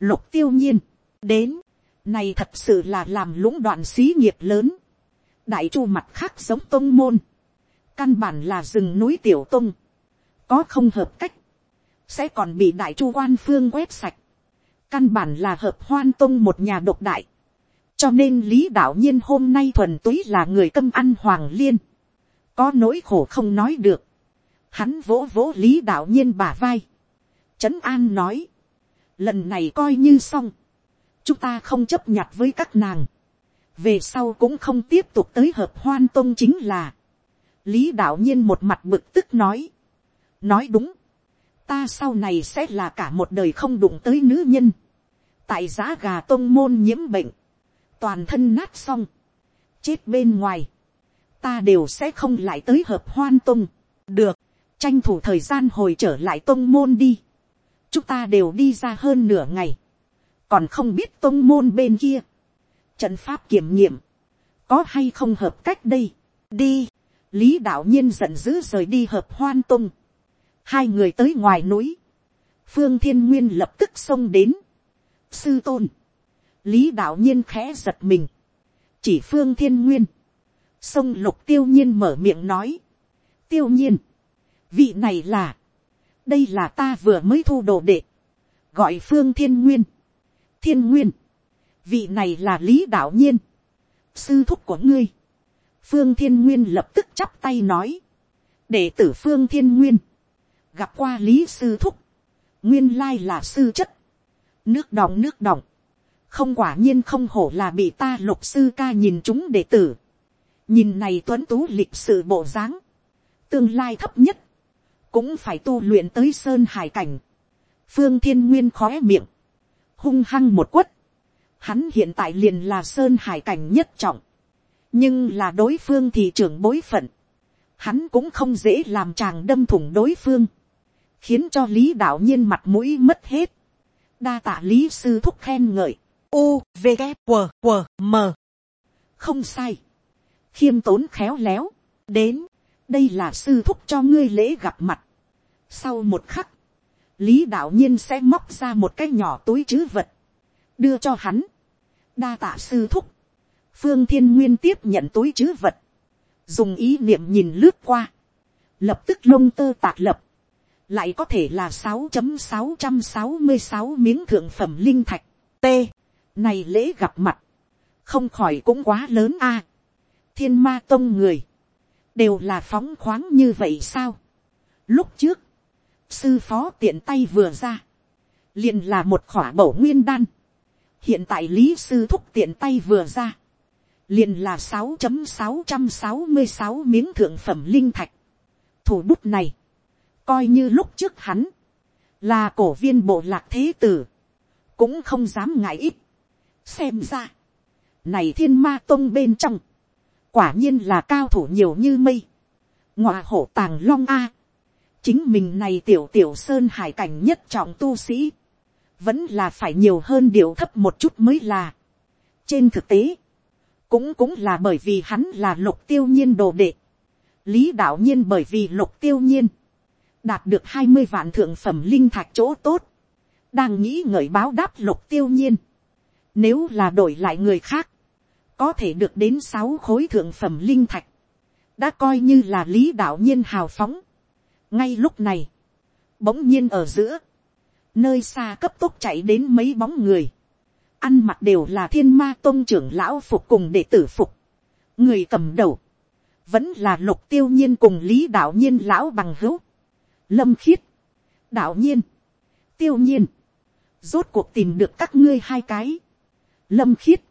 lục tiêu nhiên, đến, này thật sự là làm lũng đoạn xí nghiệp lớn, đại chu mặt khác giống tông môn, căn bản là rừng núi tiểu tông, có không hợp cách, sẽ còn bị đại chu quan phương quét sạch, căn bản là hợp hoan tông một nhà độc đại, cho nên lý đạo nhiên hôm nay thuần túy là người câm ăn hoàng liên, có nỗi khổ không nói được, hắn vỗ vỗ lý đạo nhiên bả vai, trấn an nói, lần này coi như xong, chúng ta không chấp nhặt với các nàng, về sau cũng không tiếp tục tới hợp hoan tôn chính là, lý đạo nhiên một mặt bực tức nói, nói đúng, ta sau này sẽ là cả một đời không đụng tới nữ nhân, tại giá gà tôn môn nhiễm bệnh, toàn thân nát xong, chết bên ngoài, ta đều sẽ không lại tới hợp hoan tông, được, tranh thủ thời gian hồi trở lại tông môn đi, chúng ta đều đi ra hơn nửa ngày, còn không biết tông môn bên kia, trận pháp kiểm nghiệm, có hay không hợp cách đây, đi, lý đạo nhiên giận dữ rời đi hợp hoan tông, hai người tới ngoài núi, phương thiên nguyên lập tức xông đến, sư tôn, lý đạo nhiên khẽ giật mình, chỉ phương thiên nguyên, sông lục tiêu nhiên mở miệng nói, tiêu nhiên, vị này là, đây là ta vừa mới thu đồ đệ, gọi phương thiên nguyên, thiên nguyên, vị này là lý đạo nhiên, sư thúc của ngươi, phương thiên nguyên lập tức chắp tay nói, Để tử phương thiên nguyên, gặp qua lý sư thúc, nguyên lai là sư chất, nước đọng nước đọng, không quả nhiên không hổ là bị ta lục sư ca nhìn chúng đệ tử. nhìn này tuấn tú lịch sự bộ dáng, tương lai thấp nhất, cũng phải tu luyện tới sơn hải cảnh. phương thiên nguyên khói miệng, hung hăng một quất, hắn hiện tại liền là sơn hải cảnh nhất trọng, nhưng là đối phương thì trưởng bối phận, hắn cũng không dễ làm chàng đâm thủng đối phương, khiến cho lý đạo nhiên mặt mũi mất hết, đa tạ lý sư thúc khen ngợi, u v g q q m. Không sai. Khiêm tốn khéo léo. Đến. Đây là sư thúc cho ngươi lễ gặp mặt. Sau một khắc. Lý đạo nhiên sẽ móc ra một cái nhỏ túi chứ vật. Đưa cho hắn. Đa tạ sư thúc phương thiên nguyên tiếp nhận túi chứ vật dùng ý niệm nhìn lướt qua lập tức lông tơ tạc lập lại có thể là sáu chấm sáu trăm sáu mươi sáu miếng thượng phẩm linh thạch t này lễ gặp mặt. Không khỏi cũng quá lớn a. Thiên ma tông người. Đều là phóng khoáng như vậy sao? Lúc trước. Sư phó tiện tay vừa ra. liền là một khỏa bổ nguyên đan. Hiện tại lý sư thúc tiện tay vừa ra liền là sáu chấm sáu trăm sáu mươi sáu miếng thượng phẩm linh thạch. Thủ bút này. Coi như lúc trước hắn. Là cổ viên bộ lạc thế tử. Cũng không dám ngại ít xem ra, này thiên ma tông bên trong, quả nhiên là cao thủ nhiều như mây, ngọa hổ tàng long a, chính mình này tiểu tiểu sơn hải cảnh nhất trọng tu sĩ, vẫn là phải nhiều hơn điều thấp một chút mới là. trên thực tế, cũng cũng là bởi vì hắn là lục tiêu nhiên đồ đệ, lý đạo nhiên bởi vì lục tiêu nhiên, đạt được hai mươi vạn thượng phẩm linh thạch chỗ tốt, đang nghĩ ngợi báo đáp lục tiêu nhiên, nếu là đổi lại người khác, có thể được đến sáu khối thượng phẩm linh thạch, đã coi như là lý đạo nhiên hào phóng. ngay lúc này, bỗng nhiên ở giữa, nơi xa cấp tốc chạy đến mấy bóng người, ăn mặc đều là thiên ma tôn trưởng lão phục cùng đệ tử phục, người cầm đầu, vẫn là lục tiêu nhiên cùng lý đạo nhiên lão bằng hữu, lâm khiết, đạo nhiên, tiêu nhiên, rốt cuộc tìm được các ngươi hai cái, lâm khiết,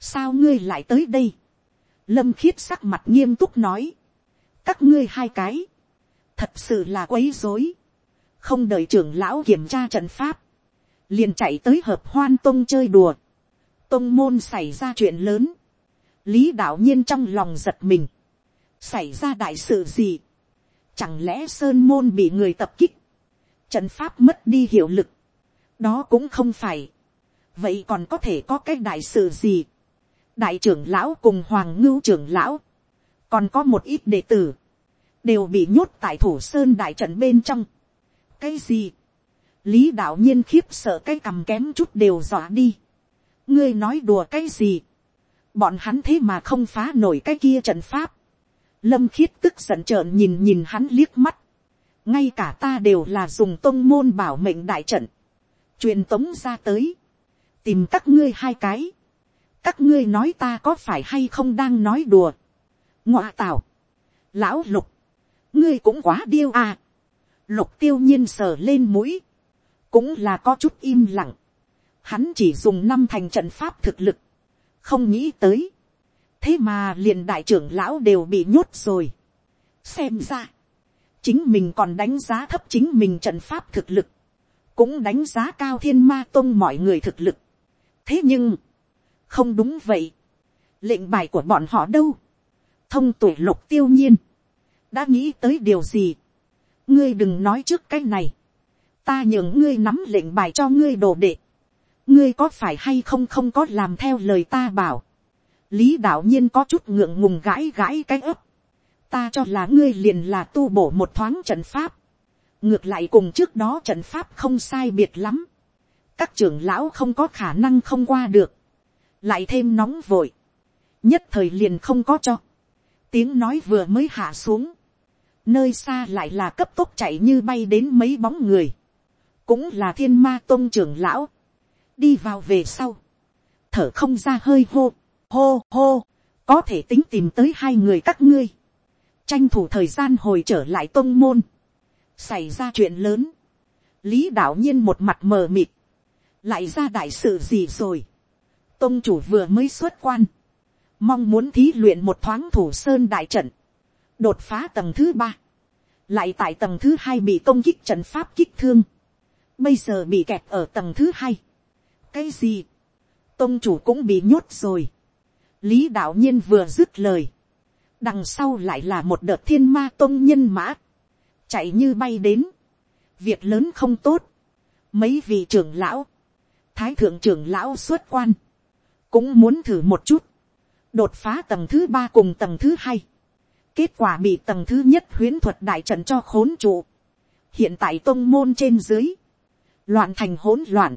sao ngươi lại tới đây, lâm khiết sắc mặt nghiêm túc nói, các ngươi hai cái, thật sự là quấy rối, không đợi trưởng lão kiểm tra trận pháp, liền chạy tới hợp hoan tông chơi đùa, tông môn xảy ra chuyện lớn, lý đạo nhiên trong lòng giật mình, xảy ra đại sự gì, chẳng lẽ sơn môn bị người tập kích, trận pháp mất đi hiệu lực, đó cũng không phải, vậy còn có thể có cái đại sự gì, đại trưởng lão cùng hoàng ngưu trưởng lão, còn có một ít đệ tử, đều bị nhốt tại thủ sơn đại trận bên trong. cái gì, lý đạo nhiên khiếp sợ cái cầm kém chút đều dọa đi. ngươi nói đùa cái gì, bọn hắn thế mà không phá nổi cái kia trận pháp. lâm khiết tức giận trợn nhìn nhìn hắn liếc mắt. ngay cả ta đều là dùng tôn môn bảo mệnh đại trận. truyền tống ra tới. tìm các ngươi hai cái. các ngươi nói ta có phải hay không đang nói đùa. ngoạ tảo. lão lục. ngươi cũng quá điêu à. lục tiêu nhiên sờ lên mũi cũng là có chút im lặng. hắn chỉ dùng năm thành trận pháp thực lực. Không nghĩ tới, thế mà liền đại trưởng lão đều bị nhốt rồi. xem ra, chính mình còn đánh giá thấp chính mình trận pháp thực lực, cũng đánh giá cao thiên ma tông mọi người thực lực. thế nhưng, không đúng vậy, lệnh bài của bọn họ đâu, thông tuổi lục tiêu nhiên, đã nghĩ tới điều gì, ngươi đừng nói trước cái này, ta nhường ngươi nắm lệnh bài cho ngươi đồ đệ, ngươi có phải hay không không có làm theo lời ta bảo. lý đạo nhiên có chút ngượng ngùng gãi gãi cái ấp. ta cho là ngươi liền là tu bổ một thoáng trận pháp. ngược lại cùng trước đó trận pháp không sai biệt lắm. các trưởng lão không có khả năng không qua được. lại thêm nóng vội. nhất thời liền không có cho. tiếng nói vừa mới hạ xuống. nơi xa lại là cấp tốc chạy như bay đến mấy bóng người cũng là thiên ma tôn trưởng lão. Đi vào về sau, thở không ra hơi hô, hô hô, có thể tính tìm tới hai người các ngươi, tranh thủ thời gian hồi trở lại tôn môn, xảy ra chuyện lớn, lý đạo nhiên một mặt mờ mịt, lại ra đại sự gì rồi, tôn chủ vừa mới xuất quan, mong muốn thí luyện một thoáng thủ sơn đại trận, đột phá tầng thứ ba, lại tại tầng thứ hai bị công kích trận pháp kích thương, bây giờ bị kẹt ở tầng thứ hai, cái gì, tôn chủ cũng bị nhốt rồi. lý đạo nhiên vừa dứt lời, đằng sau lại là một đợt thiên ma tôn nhân mã, chạy như bay đến, việc lớn không tốt, mấy vị trưởng lão, thái thượng trưởng lão xuất quan, cũng muốn thử một chút, đột phá tầng thứ ba cùng tầng thứ hai, kết quả bị tầng thứ nhất huyến thuật đại trận cho khốn trụ, hiện tại tôn môn trên dưới, loạn thành hỗn loạn,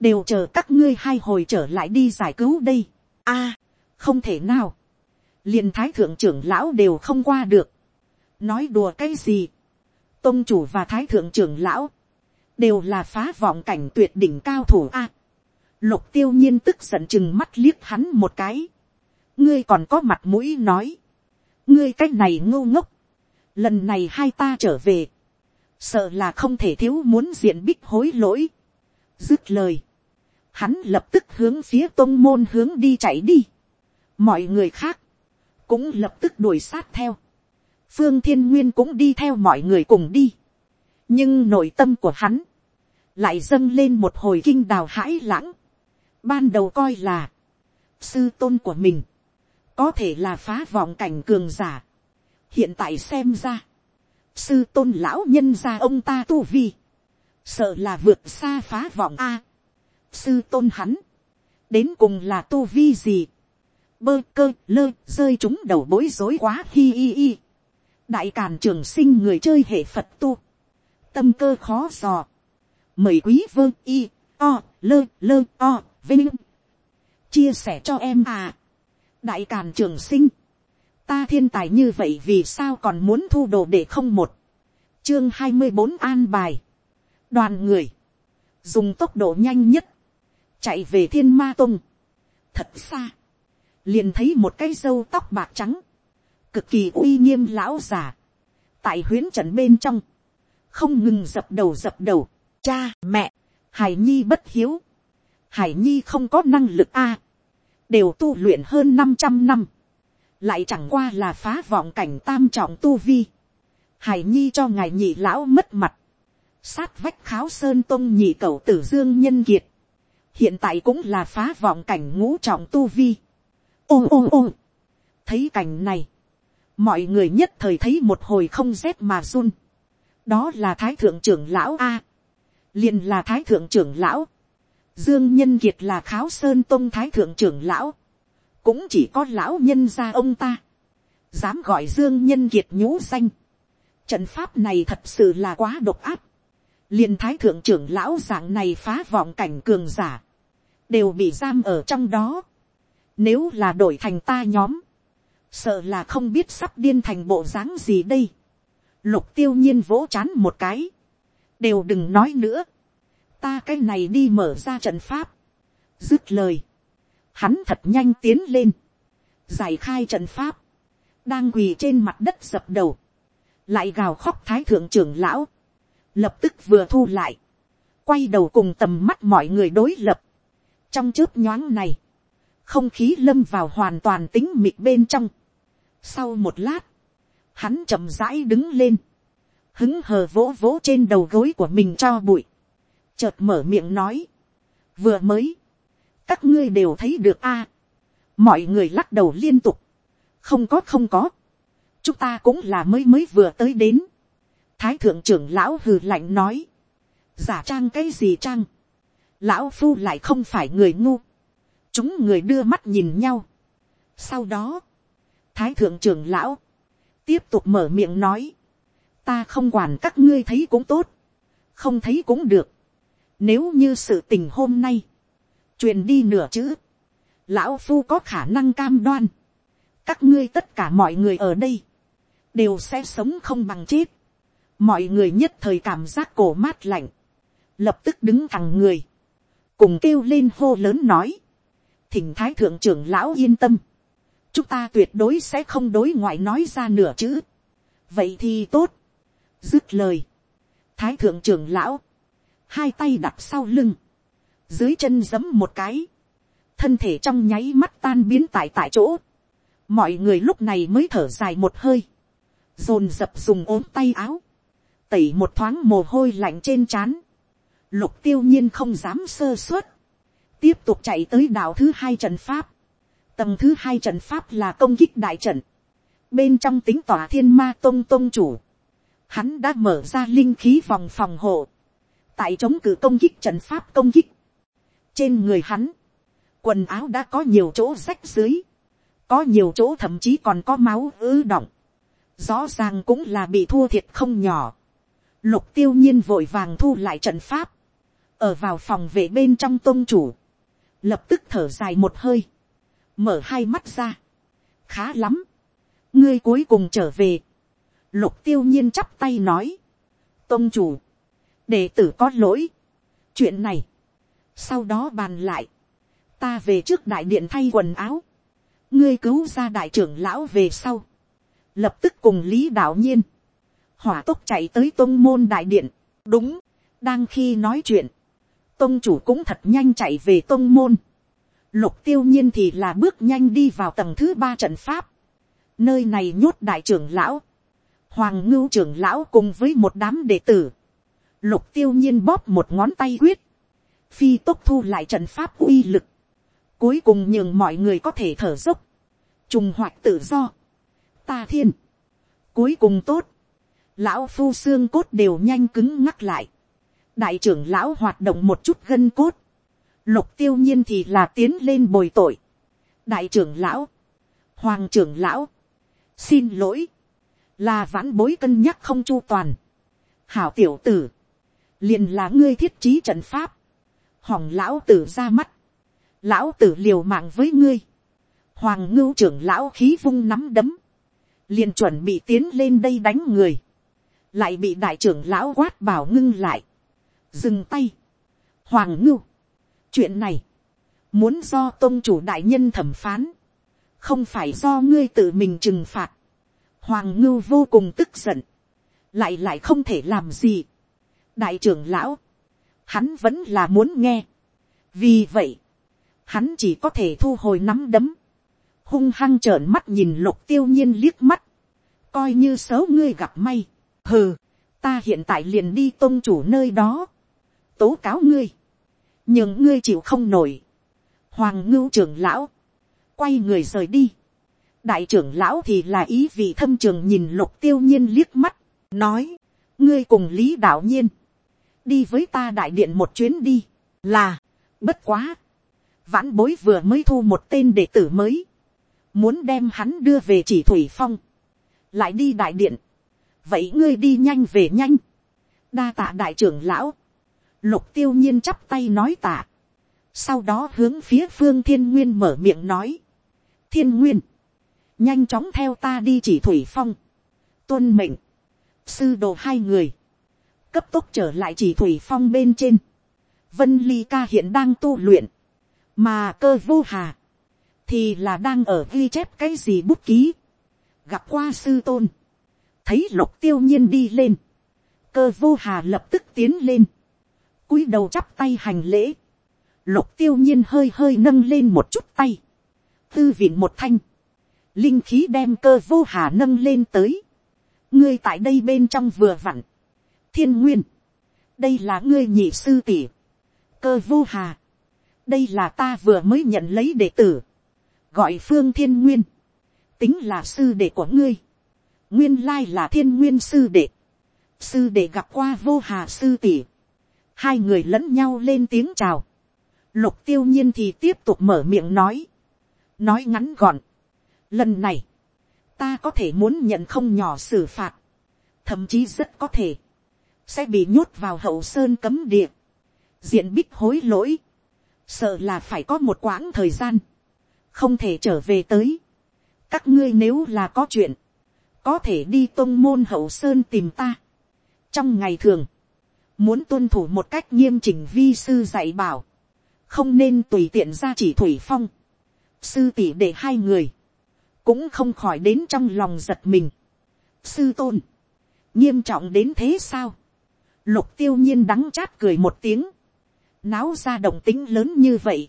đều chờ các ngươi hai hồi trở lại đi giải cứu đây. a, không thể nào, liền thái thượng trưởng lão đều không qua được, nói đùa cái gì, tôn chủ và thái thượng trưởng lão, đều là phá vọng cảnh tuyệt đỉnh cao thủ a. lục tiêu nhiên tức giận chừng mắt liếc hắn một cái, ngươi còn có mặt mũi nói, ngươi cái này ngô ngốc, lần này hai ta trở về, sợ là không thể thiếu muốn diện bích hối lỗi, dứt lời, hắn lập tức hướng phía tôn môn hướng đi chạy đi. mọi người khác, cũng lập tức đuổi sát theo. phương thiên nguyên cũng đi theo mọi người cùng đi. nhưng nội tâm của hắn, lại dâng lên một hồi kinh đào hãi lãng. ban đầu coi là, sư tôn của mình, có thể là phá vọng cảnh cường giả. hiện tại xem ra, sư tôn lão nhân gia ông ta tu vi, sợ là vượt xa phá vọng a. Sư tôn hắn, đến cùng là tu vi gì, bơ cơ lơ rơi chúng đầu bối rối quá hi hi hi. đại càn trường sinh người chơi hệ phật tu, tâm cơ khó dò, mời quý vơ y o lơ lơ o vinh. Chia sẻ cho em à. đại càn trường sinh, ta thiên tài như vậy vì sao còn muốn thu đồ để không một, chương hai mươi bốn an bài, đoàn người, dùng tốc độ nhanh nhất, chạy về thiên ma tung thật xa, liền thấy một cái râu tóc bạc trắng, cực kỳ uy nghiêm lão già, tại huyến trận bên trong, không ngừng dập đầu dập đầu, cha mẹ, hải nhi bất hiếu, hải nhi không có năng lực a, đều tu luyện hơn năm trăm năm, lại chẳng qua là phá vọng cảnh tam trọng tu vi, hải nhi cho ngài nhị lão mất mặt, sát vách kháo sơn tông nhị cầu tử dương nhân kiệt, hiện tại cũng là phá vọng cảnh ngũ trọng tu vi. ô ô ô, thấy cảnh này, mọi người nhất thời thấy một hồi không rét mà run, đó là thái thượng trưởng lão a, liền là thái thượng trưởng lão, dương nhân kiệt là kháo sơn tông thái thượng trưởng lão, cũng chỉ có lão nhân gia ông ta, dám gọi dương nhân kiệt nhũ danh, trận pháp này thật sự là quá độc áp, liền thái thượng trưởng lão dạng này phá vọng cảnh cường giả, đều bị giam ở trong đó. Nếu là đổi thành ta nhóm, sợ là không biết sắp điên thành bộ dáng gì đây. Lục tiêu nhiên vỗ chán một cái, đều đừng nói nữa, ta cái này đi mở ra trận pháp, dứt lời, hắn thật nhanh tiến lên, giải khai trận pháp, đang quỳ trên mặt đất dập đầu, lại gào khóc thái thượng trưởng lão, lập tức vừa thu lại, quay đầu cùng tầm mắt mọi người đối lập, trong chớp nhoáng này, không khí lâm vào hoàn toàn tính mịt bên trong. Sau một lát, hắn chậm rãi đứng lên, hứng hờ vỗ vỗ trên đầu gối của mình cho bụi, chợt mở miệng nói, vừa mới, các ngươi đều thấy được a, mọi người lắc đầu liên tục, không có không có, chúng ta cũng là mới mới vừa tới đến, thái thượng trưởng lão hừ lạnh nói, giả trang cái gì trang, lão phu lại không phải người ngu, chúng người đưa mắt nhìn nhau. sau đó, thái thượng trưởng lão, tiếp tục mở miệng nói, ta không quản các ngươi thấy cũng tốt, không thấy cũng được, nếu như sự tình hôm nay, truyền đi nửa chữ, lão phu có khả năng cam đoan, các ngươi tất cả mọi người ở đây, đều sẽ sống không bằng chết, mọi người nhất thời cảm giác cổ mát lạnh, lập tức đứng thẳng người, cùng kêu lên hô lớn nói, thỉnh thái thượng trưởng lão yên tâm, chúng ta tuyệt đối sẽ không đối ngoại nói ra nửa chữ, vậy thì tốt, dứt lời, thái thượng trưởng lão, hai tay đặt sau lưng, dưới chân giấm một cái, thân thể trong nháy mắt tan biến tại tại chỗ, mọi người lúc này mới thở dài một hơi, dồn dập dùng ốm tay áo, tẩy một thoáng mồ hôi lạnh trên trán, lục tiêu nhiên không dám sơ suất, tiếp tục chạy tới đảo thứ hai trận pháp, tầng thứ hai trận pháp là công kích đại trận, bên trong tính tỏa thiên ma tông tông chủ, hắn đã mở ra linh khí vòng phòng hộ, tại chống cử công kích trận pháp công kích, trên người hắn, quần áo đã có nhiều chỗ rách dưới, có nhiều chỗ thậm chí còn có máu ứ động, rõ ràng cũng là bị thua thiệt không nhỏ. Lục tiêu nhiên vội vàng thu lại trận pháp, ở vào phòng vệ bên trong tôn chủ, lập tức thở dài một hơi, mở hai mắt ra, khá lắm, ngươi cuối cùng trở về, lục tiêu nhiên chắp tay nói, tôn chủ, đệ tử có lỗi, chuyện này, sau đó bàn lại, ta về trước đại điện thay quần áo, ngươi cứu ra đại trưởng lão về sau, lập tức cùng lý đạo nhiên, hỏa tốc chạy tới tôn môn đại điện, đúng, đang khi nói chuyện, tôn chủ cũng thật nhanh chạy về tôn môn. Lục tiêu nhiên thì là bước nhanh đi vào tầng thứ ba trận pháp. Nơi này nhốt đại trưởng lão. Hoàng ngưu trưởng lão cùng với một đám đệ tử. Lục tiêu nhiên bóp một ngón tay quyết. Phi tốc thu lại trận pháp uy lực. Cuối cùng nhường mọi người có thể thở dốc. Trùng hoạt tự do. Ta thiên. Cuối cùng tốt. Lão phu xương cốt đều nhanh cứng ngắc lại đại trưởng lão hoạt động một chút gân cốt, lục tiêu nhiên thì là tiến lên bồi tội, đại trưởng lão, hoàng trưởng lão, xin lỗi, là vãn bối cân nhắc không chu toàn, hảo tiểu tử, liền là ngươi thiết trí trận pháp, hỏng lão tử ra mắt, lão tử liều mạng với ngươi, hoàng ngưu trưởng lão khí vung nắm đấm, liền chuẩn bị tiến lên đây đánh người, lại bị đại trưởng lão quát bảo ngưng lại, dừng tay. Hoàng ngưu, chuyện này, muốn do tôn chủ đại nhân thẩm phán, không phải do ngươi tự mình trừng phạt. Hoàng ngưu vô cùng tức giận, lại lại không thể làm gì. đại trưởng lão, hắn vẫn là muốn nghe. vì vậy, hắn chỉ có thể thu hồi nắm đấm. hung hăng trợn mắt nhìn lục tiêu nhiên liếc mắt, coi như xấu ngươi gặp may, hừ, ta hiện tại liền đi tôn chủ nơi đó, tố cáo ngươi, nhưng ngươi chịu không nổi, hoàng ngưu trưởng lão, quay người rời đi, đại trưởng lão thì là ý vị thâm trường nhìn lục tiêu nhiên liếc mắt, nói, ngươi cùng lý đạo nhiên, đi với ta đại điện một chuyến đi, là, bất quá, vãn bối vừa mới thu một tên đệ tử mới, muốn đem hắn đưa về chỉ thủy phong, lại đi đại điện, vậy ngươi đi nhanh về nhanh, đa tạ đại trưởng lão, lục tiêu nhiên chắp tay nói tạ, sau đó hướng phía phương thiên nguyên mở miệng nói, thiên nguyên, nhanh chóng theo ta đi chỉ thủy phong, tuân mệnh, sư đồ hai người, cấp tốc trở lại chỉ thủy phong bên trên, vân ly ca hiện đang tu luyện, mà cơ vô hà, thì là đang ở ghi chép cái gì bút ký, gặp qua sư tôn, thấy lục tiêu nhiên đi lên, cơ vô hà lập tức tiến lên, cúi đầu chắp tay hành lễ, lục tiêu nhiên hơi hơi nâng lên một chút tay, tư viện một thanh, linh khí đem cơ vô hà nâng lên tới, ngươi tại đây bên trong vừa vặn, thiên nguyên, đây là ngươi nhị sư tỷ, cơ vô hà, đây là ta vừa mới nhận lấy đệ tử, gọi phương thiên nguyên, tính là sư đệ của ngươi, nguyên lai là thiên nguyên sư đệ, sư đệ gặp qua vô hà sư tỷ, hai người lẫn nhau lên tiếng chào, lục tiêu nhiên thì tiếp tục mở miệng nói, nói ngắn gọn, lần này, ta có thể muốn nhận không nhỏ xử phạt, thậm chí rất có thể, sẽ bị nhốt vào hậu sơn cấm địa, diện bích hối lỗi, sợ là phải có một quãng thời gian, không thể trở về tới. các ngươi nếu là có chuyện, có thể đi tôn môn hậu sơn tìm ta. trong ngày thường, muốn tuân thủ một cách nghiêm chỉnh vi sư dạy bảo, không nên tùy tiện ra chỉ thủy phong, sư tỷ để hai người, cũng không khỏi đến trong lòng giật mình. sư tôn, nghiêm trọng đến thế sao, lục tiêu nhiên đắng chát cười một tiếng, náo ra động tính lớn như vậy,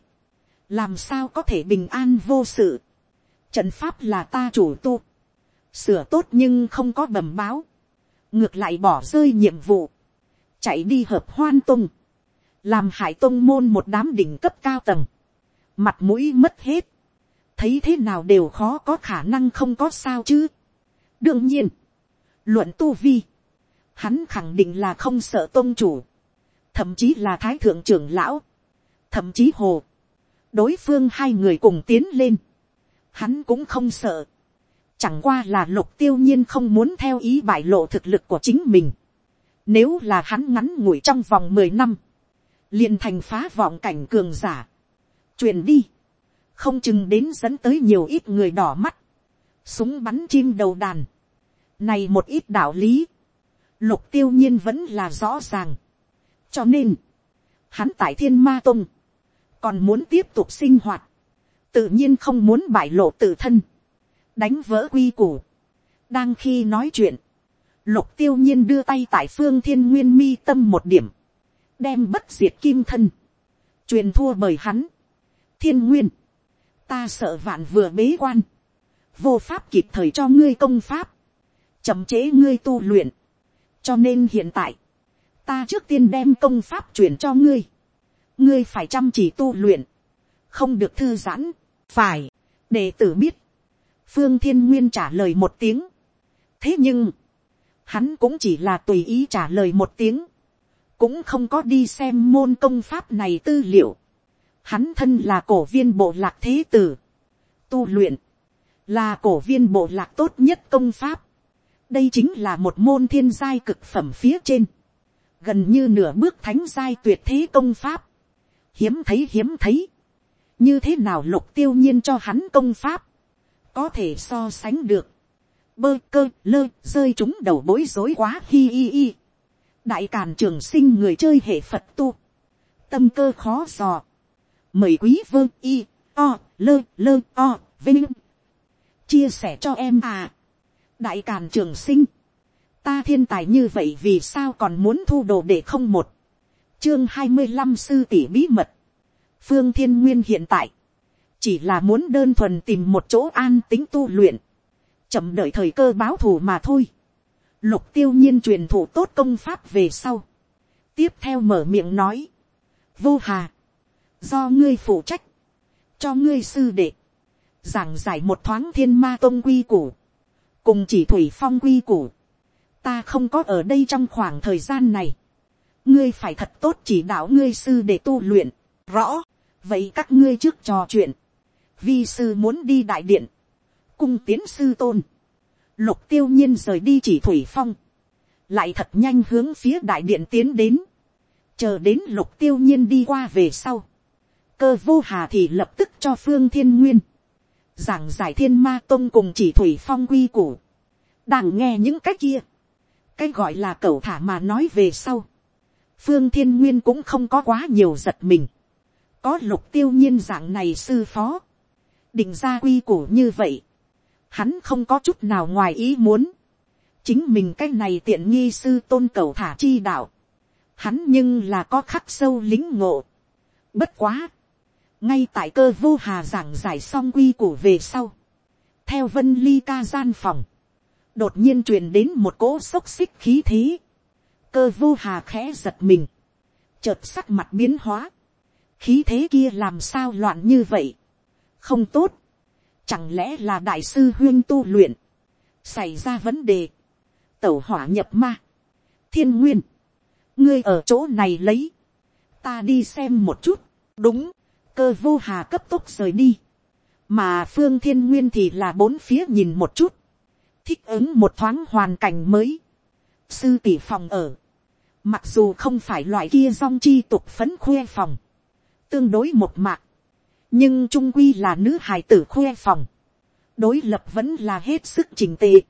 làm sao có thể bình an vô sự, trận pháp là ta chủ tu, sửa tốt nhưng không có bẩm báo, ngược lại bỏ rơi nhiệm vụ, chạy đi hợp hoan tung, làm hải tung môn một đám đỉnh cấp cao tầng, mặt mũi mất hết, thấy thế nào đều khó có khả năng không có sao chứ. đương nhiên, luận tu vi, hắn khẳng định là không sợ tôn chủ, thậm chí là thái thượng trưởng lão, thậm chí hồ, đối phương hai người cùng tiến lên, hắn cũng không sợ, chẳng qua là lục tiêu nhiên không muốn theo ý bại lộ thực lực của chính mình, nếu là hắn ngắn ngủi trong vòng mười năm, liền thành phá vọng cảnh cường giả, truyền đi, không chừng đến dẫn tới nhiều ít người đỏ mắt, súng bắn chim đầu đàn, này một ít đạo lý, lục tiêu nhiên vẫn là rõ ràng, cho nên, hắn tại thiên ma tông, còn muốn tiếp tục sinh hoạt, tự nhiên không muốn bại lộ tự thân, đánh vỡ quy củ. đang khi nói chuyện, lục tiêu nhiên đưa tay tại phương thiên nguyên mi tâm một điểm, đem bất diệt kim thân, truyền thua bởi hắn, thiên nguyên, ta sợ vạn vừa bế quan, vô pháp kịp thời cho ngươi công pháp, chậm chế ngươi tu luyện, cho nên hiện tại, ta trước tiên đem công pháp chuyển cho ngươi, ngươi phải chăm chỉ tu luyện, không được thư giãn, phải, để tử biết, phương thiên nguyên trả lời một tiếng, thế nhưng, hắn cũng chỉ là tùy ý trả lời một tiếng, cũng không có đi xem môn công pháp này tư liệu, hắn thân là cổ viên bộ lạc thế tử, tu luyện, là cổ viên bộ lạc tốt nhất công pháp, đây chính là một môn thiên giai cực phẩm phía trên, gần như nửa bước thánh giai tuyệt thế công pháp, hiếm thấy hiếm thấy, như thế nào lục tiêu nhiên cho hắn công pháp, có thể so sánh được, bơ cơ lơ rơi chúng đầu bối rối quá hi hi hi, đại càn trường sinh người chơi hệ phật tu, tâm cơ khó dò, mời quý vơ y o lơ lơ o vinh. Chia sẻ cho em à đại càn trường sinh ta thiên tài như vậy vì sao còn muốn thu đồ để không một chương hai mươi năm sư tỷ bí mật phương thiên nguyên hiện tại chỉ là muốn đơn thuần tìm một chỗ an tính tu luyện, chậm đợi thời cơ báo thù mà thôi. Lục tiêu nhiên truyền thụ tốt công pháp về sau. Tiếp theo mở miệng nói. Vô hà. Do ngươi phụ trách. Cho ngươi sư đệ. Giảng giải một thoáng thiên ma tông quy củ. Cùng chỉ thủy phong quy củ. Ta không có ở đây trong khoảng thời gian này. Ngươi phải thật tốt chỉ đạo ngươi sư để tu luyện. Rõ. Vậy các ngươi trước trò chuyện. Vi sư muốn đi đại điện. Cung tiến sư tôn Lục tiêu nhiên rời đi chỉ thủy phong. Lại thật nhanh hướng phía đại điện tiến đến. Chờ đến lục tiêu nhiên đi qua về sau. Cơ vô hà thì lập tức cho phương thiên nguyên. Giảng giải thiên ma tôn cùng chỉ thủy phong quy củ. Đang nghe những cách kia. Cái gọi là cẩu thả mà nói về sau. Phương thiên nguyên cũng không có quá nhiều giật mình. Có lục tiêu nhiên dạng này sư phó. Định ra quy củ như vậy hắn không có chút nào ngoài ý muốn, chính mình cái này tiện nghi sư tôn cầu thả chi đạo, hắn nhưng là có khắc sâu lính ngộ. Bất quá, ngay tại cơ vô hà giảng giải xong quy củ về sau, theo vân ly ca gian phòng, đột nhiên truyền đến một cỗ xốc xích khí thế, cơ vô hà khẽ giật mình, chợt sắc mặt biến hóa, khí thế kia làm sao loạn như vậy, không tốt, Chẳng lẽ là đại sư huyên tu luyện. Xảy ra vấn đề. Tẩu hỏa nhập ma. Thiên nguyên. Ngươi ở chỗ này lấy. Ta đi xem một chút. Đúng. Cơ vô hà cấp tốc rời đi. Mà phương thiên nguyên thì là bốn phía nhìn một chút. Thích ứng một thoáng hoàn cảnh mới. Sư tỷ phòng ở. Mặc dù không phải loại kia song chi tục phấn khoe phòng. Tương đối một mạc nhưng trung quy là nữ hài tử khoe phòng, đối lập vẫn là hết sức trình tệ,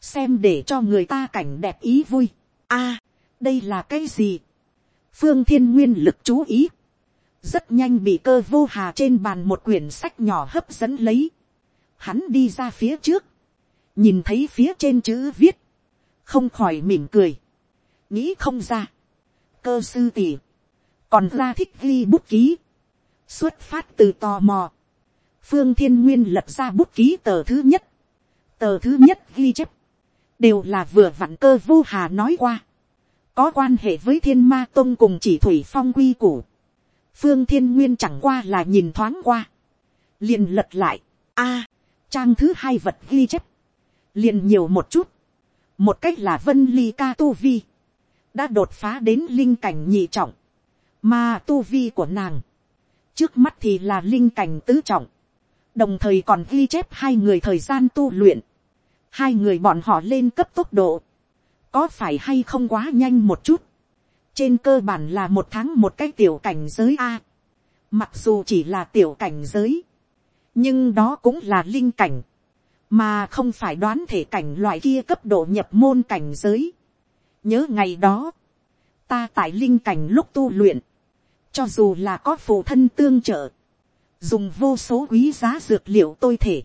xem để cho người ta cảnh đẹp ý vui. a, à, đây là cái gì, phương thiên nguyên lực chú ý, rất nhanh bị cơ vô hà trên bàn một quyển sách nhỏ hấp dẫn lấy, hắn đi ra phía trước, nhìn thấy phía trên chữ viết, không khỏi mỉm cười, nghĩ không ra, cơ sư tỷ, còn ra thích ghi bút ký, xuất phát từ tò mò, phương thiên nguyên lập ra bút ký tờ thứ nhất, tờ thứ nhất ghi chép, đều là vừa vặn cơ vô hà nói qua, có quan hệ với thiên ma tôn cùng chỉ thủy phong quy củ, phương thiên nguyên chẳng qua là nhìn thoáng qua, liền lật lại, a, trang thứ hai vật ghi chép, liền nhiều một chút, một cách là vân ly ca tu vi, đã đột phá đến linh cảnh nhị trọng, mà tu vi của nàng, trước mắt thì là linh cảnh tứ trọng, đồng thời còn ghi chép hai người thời gian tu luyện, hai người bọn họ lên cấp tốc độ, có phải hay không quá nhanh một chút, trên cơ bản là một tháng một cái tiểu cảnh giới a, mặc dù chỉ là tiểu cảnh giới, nhưng đó cũng là linh cảnh, mà không phải đoán thể cảnh loại kia cấp độ nhập môn cảnh giới. nhớ ngày đó, ta tại linh cảnh lúc tu luyện, cho dù là có phụ thân tương trợ, dùng vô số quý giá dược liệu tôi thể,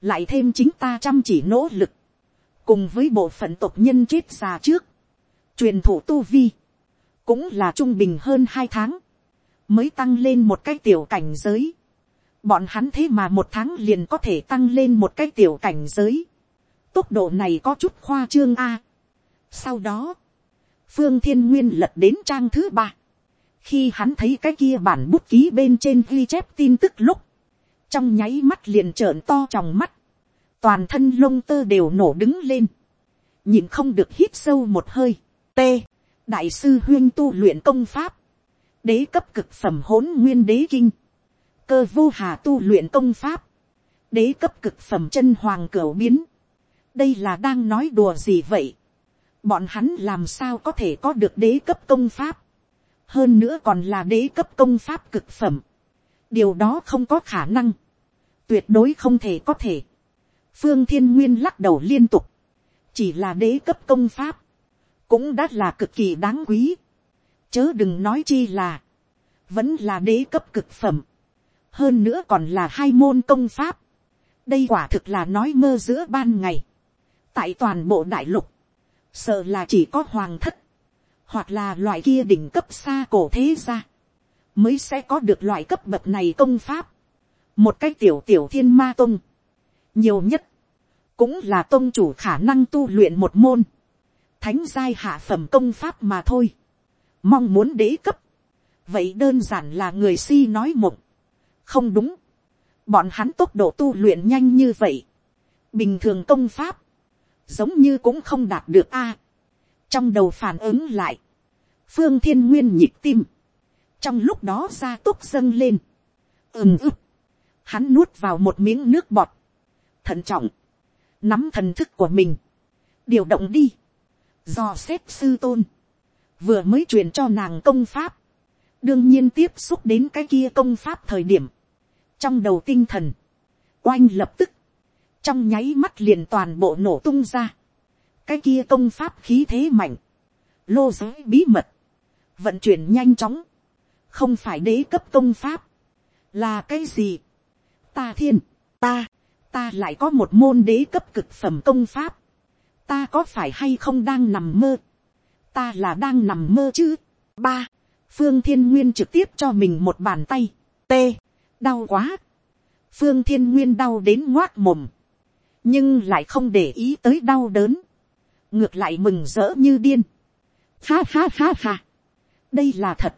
lại thêm chính ta chăm chỉ nỗ lực, cùng với bộ phận tộc nhân chết già trước, truyền thủ tu vi, cũng là trung bình hơn hai tháng, mới tăng lên một cái tiểu cảnh giới. Bọn hắn thế mà một tháng liền có thể tăng lên một cái tiểu cảnh giới. Tốc độ này có chút khoa trương a. Sau đó, phương thiên nguyên lật đến trang thứ ba khi hắn thấy cái kia bản bút ký bên trên ghi chép tin tức lúc, trong nháy mắt liền trợn to tròng mắt, toàn thân lông tơ đều nổ đứng lên, nhìn không được hít sâu một hơi, t, đại sư huyên tu luyện công pháp, đế cấp cực phẩm hỗn nguyên đế kinh, cơ vô hà tu luyện công pháp, đế cấp cực phẩm chân hoàng cửu biến, đây là đang nói đùa gì vậy, bọn hắn làm sao có thể có được đế cấp công pháp, hơn nữa còn là đế cấp công pháp cực phẩm. điều đó không có khả năng, tuyệt đối không thể có thể. phương thiên nguyên lắc đầu liên tục, chỉ là đế cấp công pháp, cũng đã là cực kỳ đáng quý. chớ đừng nói chi là, vẫn là đế cấp cực phẩm, hơn nữa còn là hai môn công pháp. đây quả thực là nói mơ giữa ban ngày, tại toàn bộ đại lục, sợ là chỉ có hoàng thất, hoặc là loại kia đỉnh cấp xa cổ thế gia mới sẽ có được loại cấp bậc này công pháp. một cái tiểu tiểu thiên ma tông, nhiều nhất, cũng là tông chủ khả năng tu luyện một môn, thánh giai hạ phẩm công pháp mà thôi, mong muốn đế cấp, vậy đơn giản là người si nói mộng, không đúng, bọn hắn tốc độ tu luyện nhanh như vậy, bình thường công pháp, giống như cũng không đạt được a, trong đầu phản ứng lại, phương thiên nguyên nhịp tim, trong lúc đó ra tốc dâng lên, ừm ức, hắn nuốt vào một miếng nước bọt, thận trọng, nắm thần thức của mình, điều động đi, do xếp sư tôn, vừa mới truyền cho nàng công pháp, đương nhiên tiếp xúc đến cái kia công pháp thời điểm, trong đầu tinh thần, oanh lập tức, trong nháy mắt liền toàn bộ nổ tung ra, cái kia công pháp khí thế mạnh, lô giới bí mật, vận chuyển nhanh chóng, không phải đế cấp công pháp, là cái gì, ta thiên, ta, ta lại có một môn đế cấp cực phẩm công pháp, ta có phải hay không đang nằm mơ, ta là đang nằm mơ chứ, ba, phương thiên nguyên trực tiếp cho mình một bàn tay, t, đau quá, phương thiên nguyên đau đến ngoác mồm, nhưng lại không để ý tới đau đớn, ngược lại mừng rỡ như điên, ha ha ha ha, đây là thật,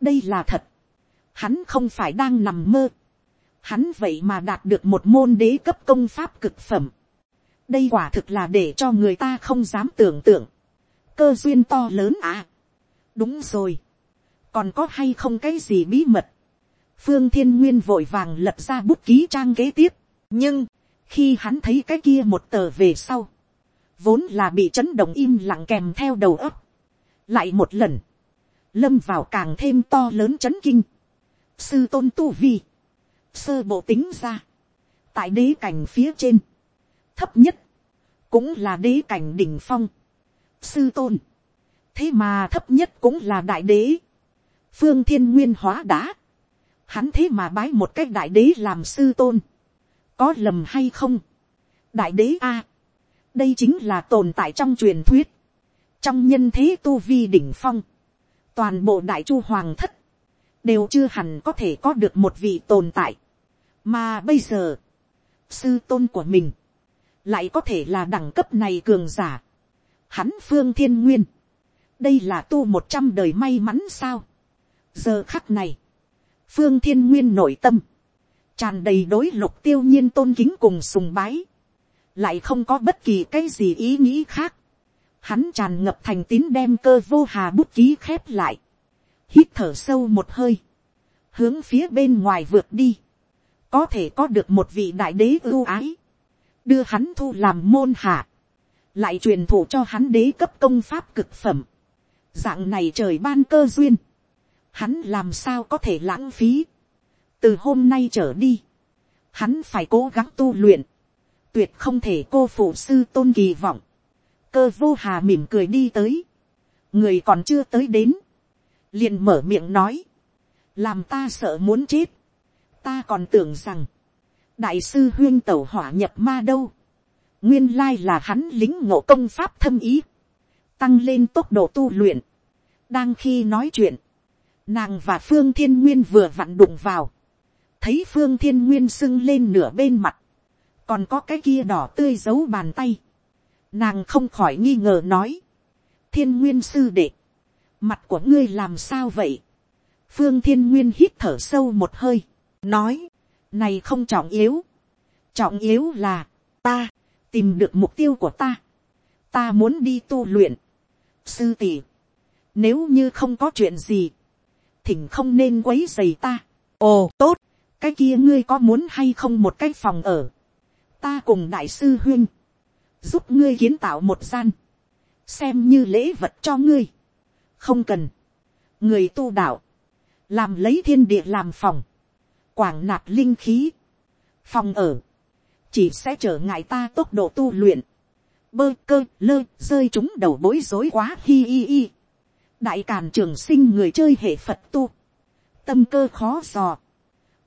đây là thật, hắn không phải đang nằm mơ, hắn vậy mà đạt được một môn đế cấp công pháp cực phẩm, đây quả thực là để cho người ta không dám tưởng tượng, cơ duyên to lớn à, đúng rồi, còn có hay không cái gì bí mật, phương thiên nguyên vội vàng lập ra bút ký trang kế tiếp, nhưng, khi hắn thấy cái kia một tờ về sau, vốn là bị chấn động im lặng kèm theo đầu ấp, lại một lần, lâm vào càng thêm to lớn chấn kinh, sư tôn tu vi, sơ bộ tính ra, tại đế cảnh phía trên, thấp nhất, cũng là đế cảnh đỉnh phong, sư tôn, thế mà thấp nhất cũng là đại đế, phương thiên nguyên hóa đá, hắn thế mà bái một cách đại đế làm sư tôn, có lầm hay không, đại đế a, đây chính là tồn tại trong truyền thuyết, trong nhân thế tu vi đỉnh phong, toàn bộ đại chu hoàng thất, đều chưa hẳn có thể có được một vị tồn tại, mà bây giờ, sư tôn của mình, lại có thể là đẳng cấp này cường giả, hắn phương thiên nguyên, đây là tu một trăm đời may mắn sao, giờ khắc này, phương thiên nguyên nội tâm, tràn đầy đối lục tiêu nhiên tôn kính cùng sùng bái, lại không có bất kỳ cái gì ý nghĩ khác, hắn tràn ngập thành tín đem cơ vô hà bút ký khép lại, hít thở sâu một hơi, hướng phía bên ngoài vượt đi, có thể có được một vị đại đế ưu ái, đưa hắn thu làm môn hạ, lại truyền thụ cho hắn đế cấp công pháp cực phẩm, dạng này trời ban cơ duyên, hắn làm sao có thể lãng phí, từ hôm nay trở đi, hắn phải cố gắng tu luyện, tuyệt không thể cô phụ sư tôn kỳ vọng, cơ vô hà mỉm cười đi tới, người còn chưa tới đến, liền mở miệng nói, làm ta sợ muốn chết, ta còn tưởng rằng, đại sư huyên tẩu hỏa nhập ma đâu, nguyên lai là hắn lính ngộ công pháp thâm ý, tăng lên tốc độ tu luyện, đang khi nói chuyện, nàng và phương thiên nguyên vừa vặn đụng vào, thấy phương thiên nguyên sưng lên nửa bên mặt, còn có cái kia đỏ tươi giấu bàn tay, nàng không khỏi nghi ngờ nói, thiên nguyên sư đệ, mặt của ngươi làm sao vậy, phương thiên nguyên hít thở sâu một hơi, nói, này không trọng yếu, trọng yếu là, ta, tìm được mục tiêu của ta, ta muốn đi tu luyện, sư tỷ, nếu như không có chuyện gì, thỉnh không nên quấy dày ta, ồ tốt, cái kia ngươi có muốn hay không một cái phòng ở, ta cùng đại sư huyên, giúp ngươi kiến tạo một gian, xem như lễ vật cho ngươi, không cần, người tu đạo, làm lấy thiên địa làm phòng, quảng nạp linh khí, phòng ở, chỉ sẽ trở ngại ta tốc độ tu luyện, bơ cơ lơ rơi chúng đầu bối rối quá hi hi hi. đại càn trường sinh người chơi hệ phật tu, tâm cơ khó dò,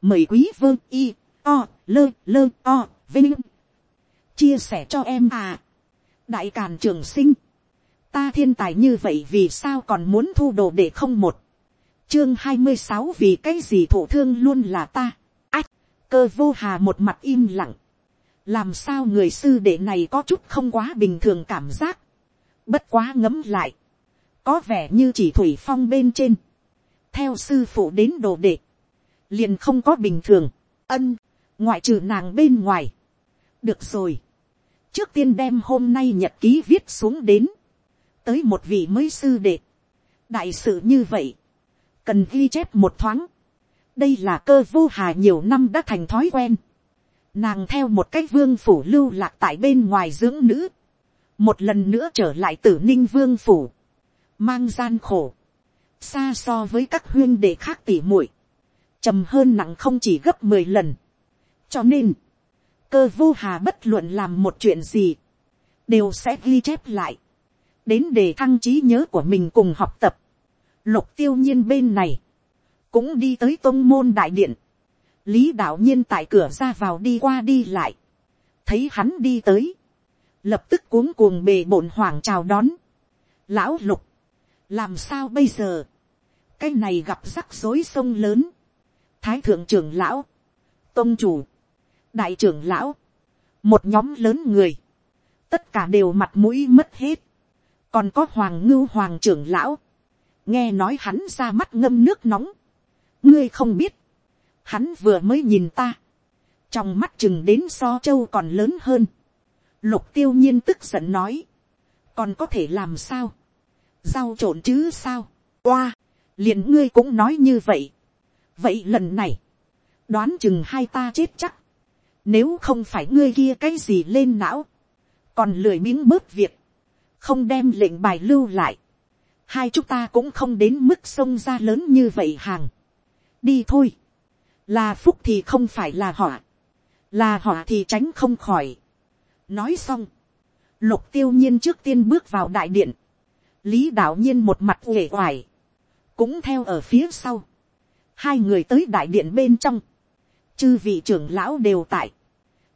mời quý vơ y o lơ lơ o vinh. Chia sẻ cho em à. đại càn trường sinh, ta thiên tài như vậy vì sao còn muốn thu đồ để không một, chương hai mươi sáu vì cái gì thổ thương luôn là ta. Ách, cơ vô hà một mặt im lặng, làm sao người sư đệ này có chút không quá bình thường cảm giác, bất quá ngấm lại, có vẻ như chỉ thủy phong bên trên, theo sư phụ đến đồ đệ, liền không có bình thường, ân, ngoại trừ nàng bên ngoài, được rồi, trước tiên đem hôm nay nhật ký viết xuống đến, tới một vị mới sư đệ, đại sự như vậy, cần ghi chép một thoáng, đây là cơ vô hà nhiều năm đã thành thói quen, nàng theo một cách vương phủ lưu lạc tại bên ngoài dưỡng nữ, một lần nữa trở lại tử ninh vương phủ, mang gian khổ, xa so với các huyên đệ khác tỉ muội, trầm hơn nặng không chỉ gấp mười lần. cho nên, cơ vô hà bất luận làm một chuyện gì, đều sẽ ghi chép lại, đến để thăng trí nhớ của mình cùng học tập lục tiêu nhiên bên này, cũng đi tới tôn môn đại điện, lý đạo nhiên tại cửa ra vào đi qua đi lại, thấy hắn đi tới, lập tức cuống cuồng bề bổn hoàng chào đón. lão lục, làm sao bây giờ, cái này gặp rắc rối sông lớn, thái thượng trưởng lão, tôn chủ, đại trưởng lão, một nhóm lớn người, tất cả đều mặt mũi mất hết, còn có hoàng ngưu hoàng trưởng lão, nghe nói hắn ra mắt ngâm nước nóng, ngươi không biết, hắn vừa mới nhìn ta, trong mắt chừng đến so châu còn lớn hơn, lục tiêu nhiên tức giận nói, còn có thể làm sao, rau trộn chứ sao, oa, liền ngươi cũng nói như vậy, vậy lần này, đoán chừng hai ta chết chắc, nếu không phải ngươi kia cái gì lên não, còn lười miếng bớt việc, không đem lệnh bài lưu lại, hai chúng ta cũng không đến mức sông ra lớn như vậy hàng. đi thôi, là phúc thì không phải là họ, là họ thì tránh không khỏi. nói xong, lục tiêu nhiên trước tiên bước vào đại điện, lý đạo nhiên một mặt uể oải, cũng theo ở phía sau, hai người tới đại điện bên trong, chư vị trưởng lão đều tại,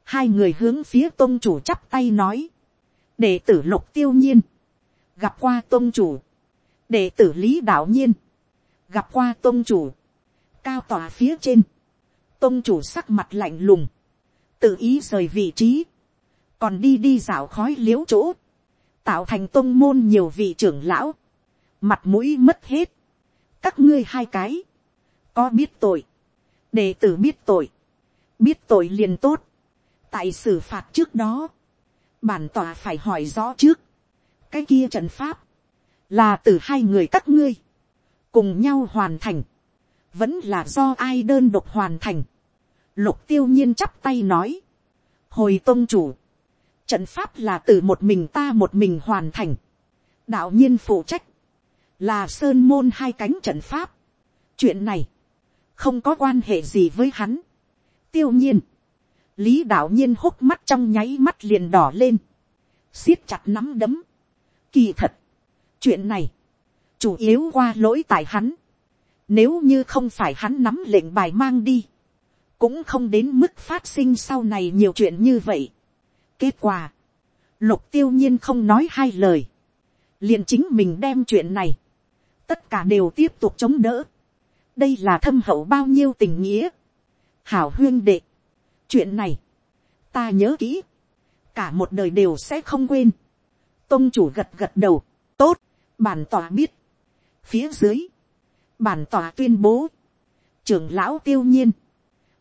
hai người hướng phía tôn chủ chắp tay nói, đệ tử lục tiêu nhiên, gặp qua tôn chủ, đệ tử lý đạo nhiên, gặp qua tôn chủ, cao tòa phía trên, tôn chủ sắc mặt lạnh lùng, tự ý rời vị trí, còn đi đi dạo khói l i ễ u chỗ, tạo thành tôn môn nhiều vị trưởng lão, mặt mũi mất hết, các ngươi hai cái, có biết tội, đệ tử biết tội, biết tội liền tốt, tại xử phạt trước đó, bản tòa phải hỏi rõ trước, cái kia trận pháp, là từ hai người các ngươi, cùng nhau hoàn thành, vẫn là do ai đơn độc hoàn thành, Lục tiêu nhiên chắp tay nói. Hồi tôn chủ. Trận pháp là từ một mình ta một mình hoàn thành. Đạo nhiên phụ trách. Là sơn môn hai cánh trận pháp. Chuyện này. Không có quan hệ gì với hắn. Tiêu nhiên. Lý đạo nhiên hốc mắt trong nháy mắt liền đỏ lên. siết chặt nắm đấm. Kỳ thật. Chuyện này. Chủ yếu qua lỗi tại hắn. Nếu như không phải hắn nắm lệnh bài mang đi cũng không đến mức phát sinh sau này nhiều chuyện như vậy. kết quả, lục tiêu nhiên không nói hai lời, liền chính mình đem chuyện này, tất cả đều tiếp tục chống đỡ. đây là thâm hậu bao nhiêu tình nghĩa. hảo huyên đệ, chuyện này, ta nhớ kỹ, cả một đời đều sẽ không quên. tôn chủ gật gật đầu, tốt, bản tòa biết. phía dưới, bản tòa tuyên bố, trưởng lão tiêu nhiên,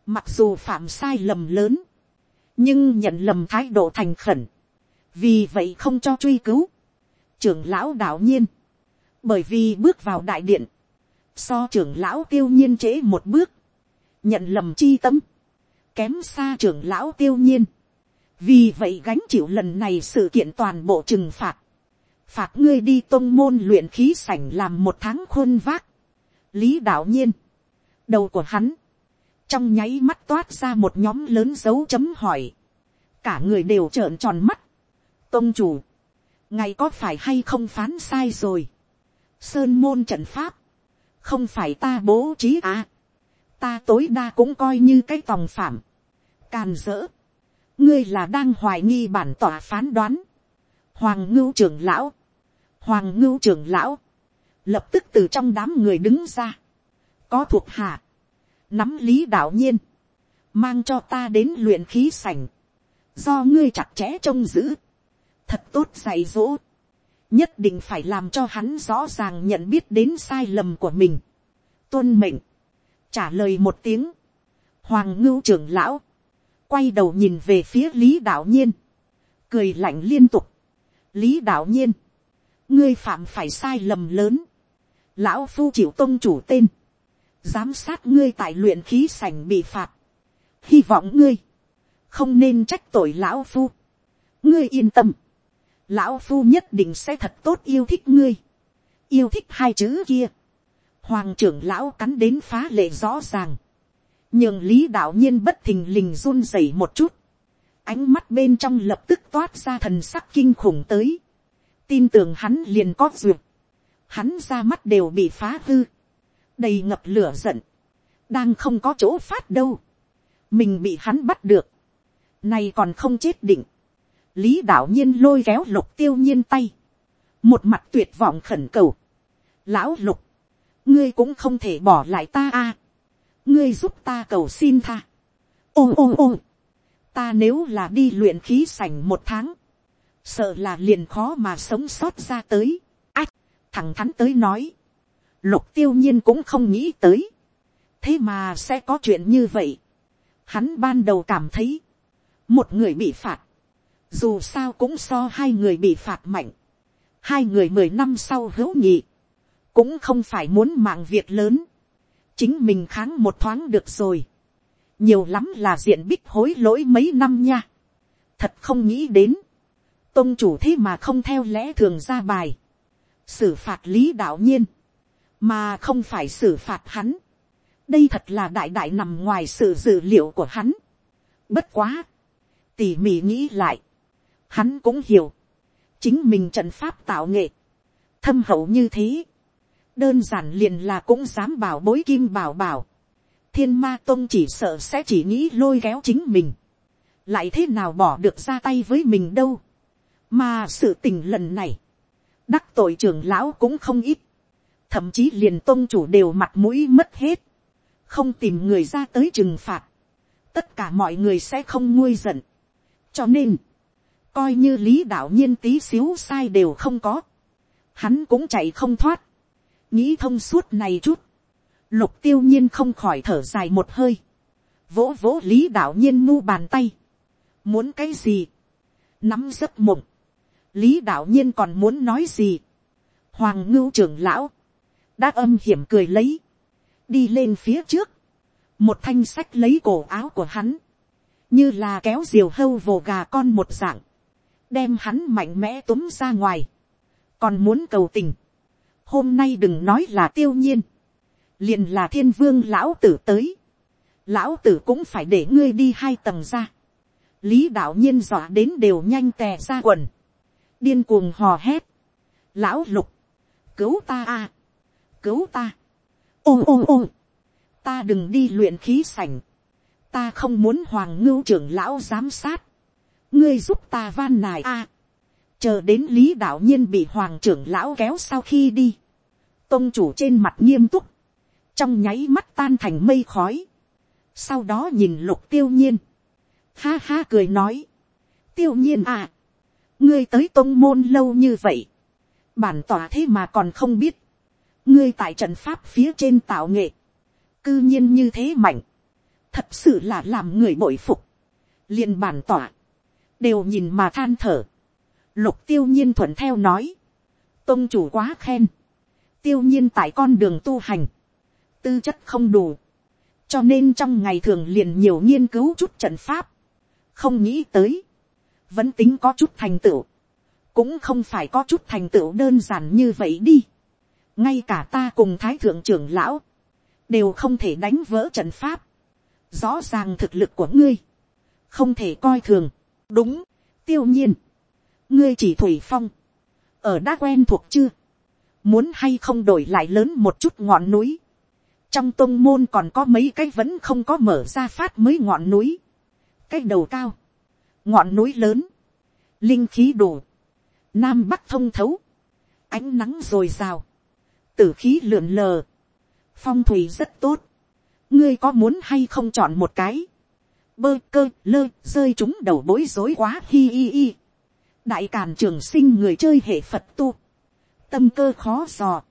mặc dù phạm sai lầm lớn, nhưng nhận lầm thái độ thành khẩn, vì vậy không cho truy cứu, trưởng lão đạo nhiên, bởi vì bước vào đại điện, so trưởng lão tiêu nhiên trễ một bước, nhận lầm chi tâm, kém xa trưởng lão tiêu nhiên, vì vậy gánh chịu lần này sự kiện toàn bộ trừng phạt, phạt ngươi đi tôn môn luyện khí sảnh làm một tháng khuôn vác, lý đạo nhiên, đầu của hắn, trong nháy mắt toát ra một nhóm lớn dấu chấm hỏi, cả người đều trợn tròn mắt, tôn chủ, ngày có phải hay không phán sai rồi, sơn môn trận pháp, không phải ta bố trí à, ta tối đa cũng coi như cái tòng phạm, càn dỡ, ngươi là đang hoài nghi bản tỏa phán đoán, hoàng ngưu trưởng lão, hoàng ngưu trưởng lão, lập tức từ trong đám người đứng ra, có thuộc hạ, nắm lý đạo nhiên, mang cho ta đến luyện khí sảnh, do ngươi chặt chẽ trông giữ, thật tốt dạy dỗ, nhất định phải làm cho hắn rõ ràng nhận biết đến sai lầm của mình. tuân mệnh, trả lời một tiếng, hoàng ngưu trưởng lão, quay đầu nhìn về phía lý đạo nhiên, cười lạnh liên tục, lý đạo nhiên, ngươi phạm phải sai lầm lớn, lão phu chịu tôn chủ tên, giám sát ngươi tại luyện khí sảnh bị phạt, hy vọng ngươi, không nên trách tội lão phu, ngươi yên tâm, lão phu nhất định sẽ thật tốt yêu thích ngươi, yêu thích hai chữ kia, hoàng trưởng lão cắn đến phá lệ rõ ràng, nhường lý đạo nhiên bất thình lình run rẩy một chút, ánh mắt bên trong lập tức toát ra thần sắc kinh khủng tới, tin tưởng hắn liền có duyệt, hắn ra mắt đều bị phá hư, đầy ngập lửa giận, đang không có chỗ phát đâu, mình bị hắn bắt được, nay còn không chết định, lý đạo nhiên lôi kéo lục tiêu nhiên tay, một mặt tuyệt vọng khẩn cầu, lão lục, ngươi cũng không thể bỏ lại ta a, ngươi giúp ta cầu xin tha, ô ô ô, ta nếu là đi luyện khí sảnh một tháng, sợ là liền khó mà sống sót ra tới, ách, thẳng thắn tới nói, lục tiêu nhiên cũng không nghĩ tới, thế mà sẽ có chuyện như vậy, hắn ban đầu cảm thấy, một người bị phạt, dù sao cũng so hai người bị phạt mạnh, hai người mười năm sau hữu nhị, cũng không phải muốn mạng việc lớn, chính mình kháng một thoáng được rồi, nhiều lắm là diện bích hối lỗi mấy năm nha, thật không nghĩ đến, tôn chủ thế mà không theo lẽ thường ra bài, xử phạt lý đạo nhiên, mà không phải xử phạt hắn, đây thật là đại đại nằm ngoài sự dự liệu của hắn. Bất quá, tỉ mỉ nghĩ lại, hắn cũng hiểu, chính mình trận pháp tạo nghệ, thâm hậu như thế, đơn giản liền là cũng dám bảo bối kim bảo bảo, thiên ma tông chỉ sợ sẽ chỉ nghĩ lôi kéo chính mình, lại thế nào bỏ được ra tay với mình đâu, mà sự tình lần này, đắc tội trưởng lão cũng không ít, thậm chí liền tôn chủ đều mặt mũi mất hết, không tìm người ra tới trừng phạt, tất cả mọi người sẽ không nguôi giận. cho nên, coi như lý đạo nhiên tí xíu sai đều không có, hắn cũng chạy không thoát, nghĩ thông suốt này chút, lục tiêu nhiên không khỏi thở dài một hơi, vỗ vỗ lý đạo nhiên mu bàn tay, muốn cái gì, nắm giấc mộng, lý đạo nhiên còn muốn nói gì, hoàng ngưu trưởng lão, đã âm hiểm cười lấy, đi lên phía trước, một thanh sách lấy cổ áo của hắn, như là kéo diều hâu vồ gà con một dạng, đem hắn mạnh mẽ túm ra ngoài, còn muốn cầu tình, hôm nay đừng nói là tiêu nhiên, liền là thiên vương lão tử tới, lão tử cũng phải để ngươi đi hai tầng ra, lý đạo nhiên dọa đến đều nhanh tè ra quần, điên cuồng hò hét, lão lục, cứu ta a, cứu ta, ôm ôm ôm. Ta đừng đi luyện khí sảnh, ta không muốn hoàng ngưu trưởng lão giám sát, ngươi giúp ta van nài a, chờ đến lý đạo nhiên bị hoàng trưởng lão kéo sau khi đi, tôn chủ trên mặt nghiêm túc, trong nháy mắt tan thành mây khói, sau đó nhìn lục tiêu nhiên, ha ha cười nói, tiêu nhiên à, ngươi tới tôn môn lâu như vậy, bản tỏa thế mà còn không biết, ngươi tại trận pháp phía trên tạo nghệ, cư nhiên như thế mạnh, thật sự là làm người bội phục, liền bản tỏa, đều nhìn mà than thở, lục tiêu nhiên thuận theo nói, tôn chủ quá khen, tiêu nhiên tại con đường tu hành, tư chất không đủ, cho nên trong ngày thường liền nhiều nghiên cứu chút trận pháp, không nghĩ tới, vẫn tính có chút thành tựu, cũng không phải có chút thành tựu đơn giản như vậy đi ngay cả ta cùng thái thượng trưởng lão, đều không thể đánh vỡ trận pháp. rõ ràng thực lực của ngươi, không thể coi thường. đúng, tiêu nhiên, ngươi chỉ thủy phong, ở đã quen thuộc chưa, muốn hay không đổi lại lớn một chút ngọn núi. trong tôn môn còn có mấy cái vẫn không có mở ra phát mới ngọn núi. cái đầu cao, ngọn núi lớn, linh khí đủ, nam bắc thông thấu, ánh nắng r ồ i r à o tử khí lượn lờ, phong thủy rất tốt, ngươi có muốn hay không chọn một cái, bơ cơ lơ rơi chúng đầu bối rối quá hi hi hi. đại càn trường sinh người chơi hệ phật tu. tâm cơ khó dò.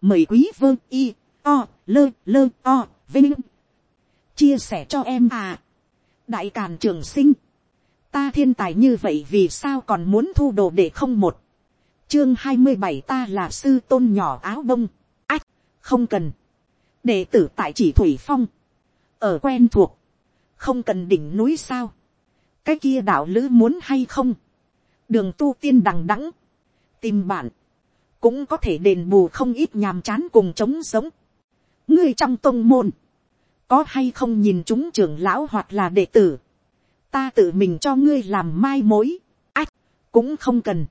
mời quý vơ y o lơ lơ o vinh. chia sẻ cho em à. đại càn trường sinh ta thiên tài như vậy vì sao còn muốn thu đồ để không một. chương hai mươi bảy ta là sư tôn nhỏ áo bông. ách, không cần. đệ tử tại chỉ thủy phong. ở quen thuộc không cần đỉnh núi sao, cái kia đạo lữ muốn hay không, đường tu tiên đằng đẵng, tìm bạn, cũng có thể đền bù không ít nhàm chán cùng trống sống. ngươi trong tôn môn, có hay không nhìn chúng trưởng lão hoặc là đệ tử, ta tự mình cho ngươi làm mai mối, ách, cũng không cần,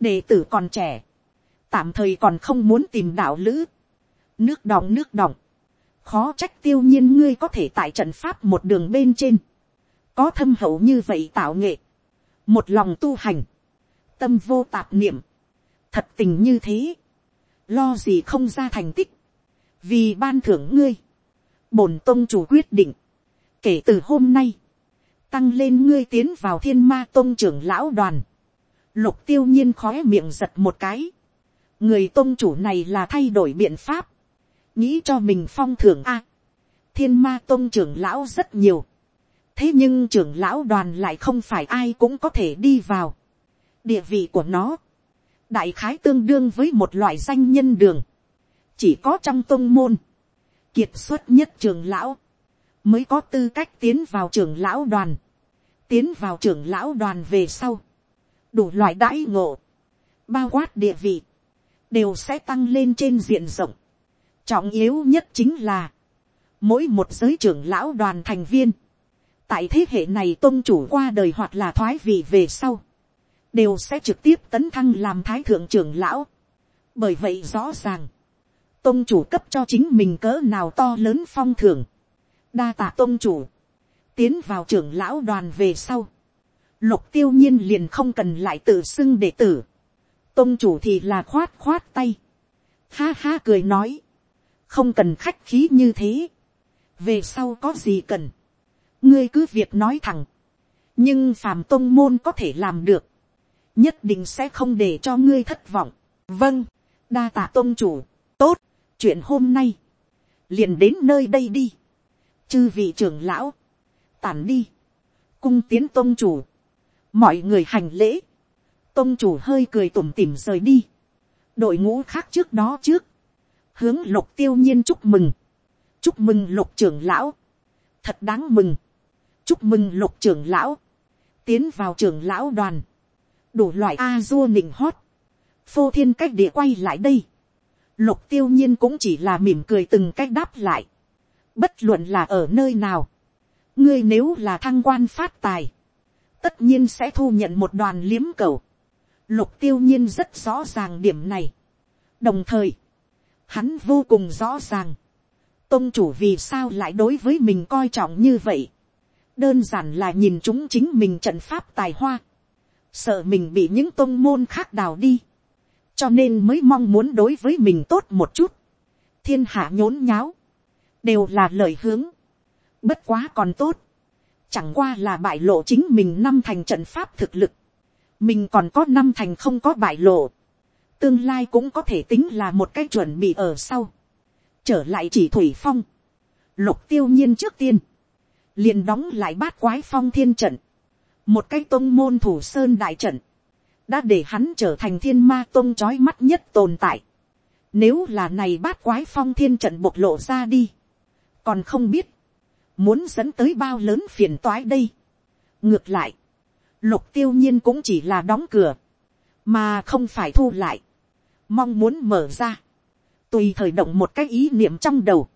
đệ tử còn trẻ, tạm thời còn không muốn tìm đạo lữ, nước đọng nước đọng, khó trách tiêu nhiên ngươi có thể tại trận pháp một đường bên trên, có thâm hậu như vậy tạo nghệ, một lòng tu hành, tâm vô tạp niệm, thật tình như thế, lo gì không ra thành tích, vì ban thưởng ngươi, bổn tông chủ quyết định, kể từ hôm nay, tăng lên ngươi tiến vào thiên ma tông trưởng lão đoàn, lục tiêu nhiên khói miệng giật một cái, người tông chủ này là thay đổi biện pháp, nghĩ cho mình phong thưởng a. thiên ma tôn trưởng lão rất nhiều. thế nhưng trưởng lão đoàn lại không phải ai cũng có thể đi vào. địa vị của nó, đại khái tương đương với một loại danh nhân đường. chỉ có trong tôn môn, kiệt xuất nhất trưởng lão, mới có tư cách tiến vào trưởng lão đoàn. tiến vào trưởng lão đoàn về sau. đủ loại đãi ngộ, bao quát địa vị, đều sẽ tăng lên trên diện rộng. Trọng yếu nhất chính là, mỗi một giới trưởng lão đoàn thành viên, tại thế hệ này tôn chủ qua đời hoặc là thoái vị về sau, đều sẽ trực tiếp tấn thăng làm thái thượng trưởng lão. bởi vậy rõ ràng, tôn chủ cấp cho chính mình cỡ nào to lớn phong thưởng, đa tạ tôn chủ, tiến vào trưởng lão đoàn về sau, lục tiêu nhiên liền không cần lại tự xưng đệ tử, tôn chủ thì là khoát khoát tay, ha ha cười nói, không cần khách khí như thế, về sau có gì cần, ngươi cứ việc nói thẳng, nhưng phàm tôn môn có thể làm được, nhất định sẽ không để cho ngươi thất vọng. vâng, đa tạ tôn chủ, tốt, chuyện hôm nay, liền đến nơi đây đi, chư vị trưởng lão, tản đi, cung tiến tôn chủ, mọi người hành lễ, tôn chủ hơi cười tủm tỉm rời đi, đội ngũ khác trước đó trước, hướng lục tiêu nhiên chúc mừng, chúc mừng lục trưởng lão, thật đáng mừng, chúc mừng lục trưởng lão, tiến vào trưởng lão đoàn, đủ loại a dua nịnh hót, phô thiên cách địa quay lại đây, lục tiêu nhiên cũng chỉ là mỉm cười từng cách đáp lại, bất luận là ở nơi nào, ngươi nếu là thăng quan phát tài, tất nhiên sẽ thu nhận một đoàn liếm cầu, lục tiêu nhiên rất rõ ràng điểm này, đồng thời, Hắn vô cùng rõ ràng. Tông chủ vì sao lại đối với mình coi trọng như vậy. Đơn giản là nhìn chúng chính mình trận pháp tài hoa. Sợ mình bị những tông môn khác đào đi. Cho nên mới mong muốn đối với mình tốt một chút. Thiên hạ nhốn nháo. Đều là lời hướng. Bất quá còn tốt. Chẳng qua là bại lộ chính mình năm thành trận pháp thực lực. Mình còn có năm thành không có bại lộ tương lai cũng có thể tính là một cái chuẩn bị ở sau. trở lại chỉ thủy phong, lục tiêu nhiên trước tiên, liền đóng lại bát quái phong thiên trận, một cái tôn môn thủ sơn đại trận, đã để hắn trở thành thiên ma tôn trói mắt nhất tồn tại. Nếu là này bát quái phong thiên trận bộc lộ ra đi, còn không biết, muốn dẫn tới bao lớn phiền toái đây. ngược lại, lục tiêu nhiên cũng chỉ là đóng cửa, mà không phải thu lại. Mong muốn mở ra, tùy thời động một cái ý niệm trong đầu,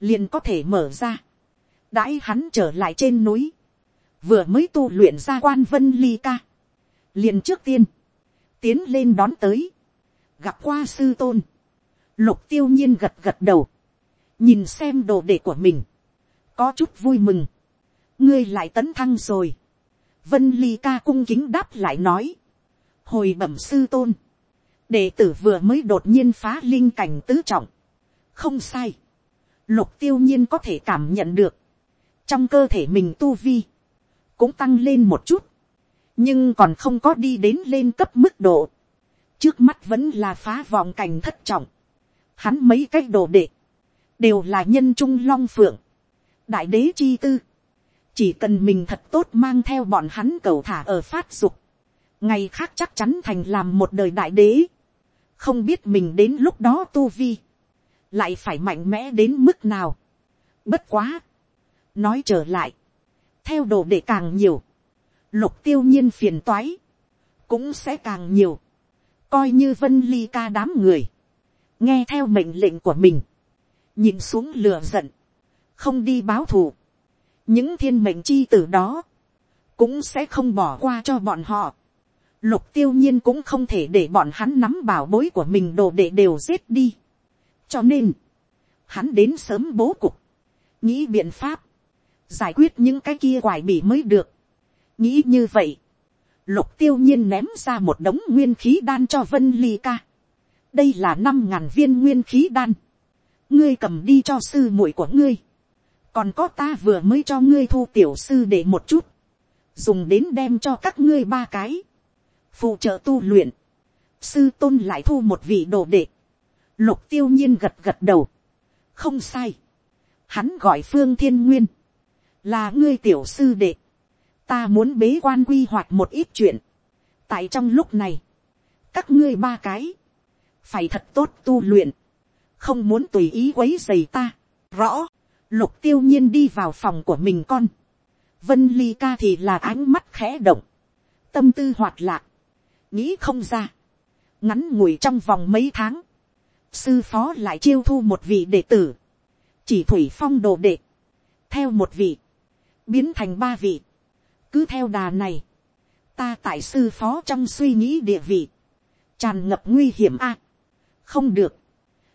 liền có thể mở ra, đãi hắn trở lại trên núi, vừa mới tu luyện ra quan vân ly ca, liền trước tiên, tiến lên đón tới, gặp qua sư tôn, lục tiêu nhiên gật gật đầu, nhìn xem đồ đệ của mình, có chút vui mừng, ngươi lại tấn thăng rồi, vân ly ca cung kính đáp lại nói, hồi bẩm sư tôn, đệ tử vừa mới đột nhiên phá linh cảnh tứ trọng. không sai. lục tiêu nhiên có thể cảm nhận được. trong cơ thể mình tu vi, cũng tăng lên một chút, nhưng còn không có đi đến lên cấp mức độ, trước mắt vẫn là phá vọng cảnh thất trọng, hắn mấy cái đồ đệ, đều là nhân trung long phượng, đại đế chi tư, chỉ cần mình thật tốt mang theo bọn hắn cầu thả ở phát dục, ngày khác chắc chắn thành làm một đời đại đế, không biết mình đến lúc đó tu vi, lại phải mạnh mẽ đến mức nào. Bất quá, nói trở lại, theo đồ để càng nhiều, lục tiêu nhiên phiền toái, cũng sẽ càng nhiều, coi như vân ly ca đám người, nghe theo mệnh lệnh của mình, nhìn xuống lửa giận, không đi báo thù, những thiên mệnh chi tử đó, cũng sẽ không bỏ qua cho bọn họ. Lục tiêu nhiên cũng không thể để bọn hắn nắm bảo bối của mình đồ để đều giết đi. Cho nên, hắn đến sớm bố cục, nghĩ biện pháp, giải quyết những cái kia hoài bỉ mới được. nghĩ như vậy, lục tiêu nhiên ném ra một đống nguyên khí đan cho vân ly ca. đây là năm ngàn viên nguyên khí đan ngươi cầm đi cho sư muội của ngươi. còn có ta vừa mới cho ngươi thu tiểu sư để một chút. dùng đến đem cho các ngươi ba cái. phụ trợ tu luyện. sư tôn lại thu một vị đồ đệ. lục tiêu nhiên gật gật đầu. không sai. hắn gọi phương thiên nguyên. là ngươi tiểu sư đệ ta muốn bế quan quy hoạch một ít chuyện. tại trong lúc này, các ngươi ba cái, phải thật tốt tu luyện, không muốn tùy ý quấy dày ta. rõ, lục tiêu nhiên đi vào phòng của mình con. vân ly ca thì là ánh mắt khẽ động, tâm tư hoạt lạc, nghĩ không ra, ngắn ngủi trong vòng mấy tháng, sư phó lại chiêu thu một vị đệ tử, chỉ thủy phong đồ đệ, theo một vị, biến thành ba vị, cứ theo đà này, ta tại sư phó trong suy nghĩ địa vị, tràn ngập nguy hiểm a. không được,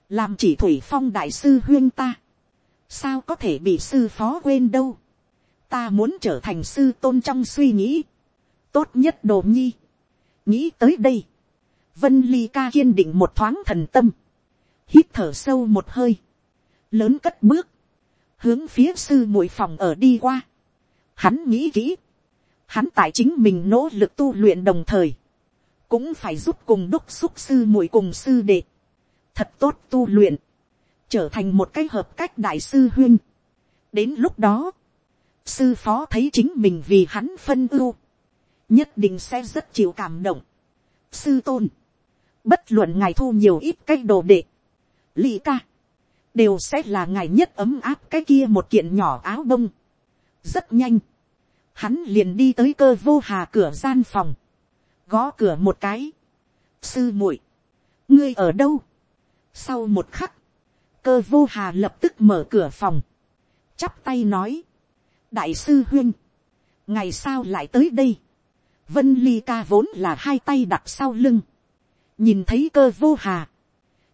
làm chỉ thủy phong đại sư huyên ta, sao có thể bị sư phó quên đâu, ta muốn trở thành sư tôn trong suy nghĩ, tốt nhất đồ nhi, nghĩ tới đây, vân ly ca kiên định một thoáng thần tâm, hít thở sâu một hơi, lớn cất bước, hướng phía sư muội phòng ở đi qua, hắn nghĩ kỹ, hắn tại chính mình nỗ lực tu luyện đồng thời, cũng phải giúp cùng đúc xúc sư muội cùng sư đệ, thật tốt tu luyện, trở thành một cái hợp cách đại sư huyên. đến lúc đó, sư phó thấy chính mình vì hắn phân ưu, nhất định sẽ rất chịu cảm động. sư tôn, bất luận ngài thu nhiều ít cái đồ đệ, lì ca, đều sẽ là ngài nhất ấm áp cái kia một kiện nhỏ áo bông. rất nhanh, hắn liền đi tới cơ vô hà cửa gian phòng, gõ cửa một cái, sư muội, ngươi ở đâu, sau một khắc, cơ vô hà lập tức mở cửa phòng, chắp tay nói, đại sư huyên, ngày sao lại tới đây, vân ly ca vốn là hai tay đặt sau lưng, nhìn thấy cơ vô hà,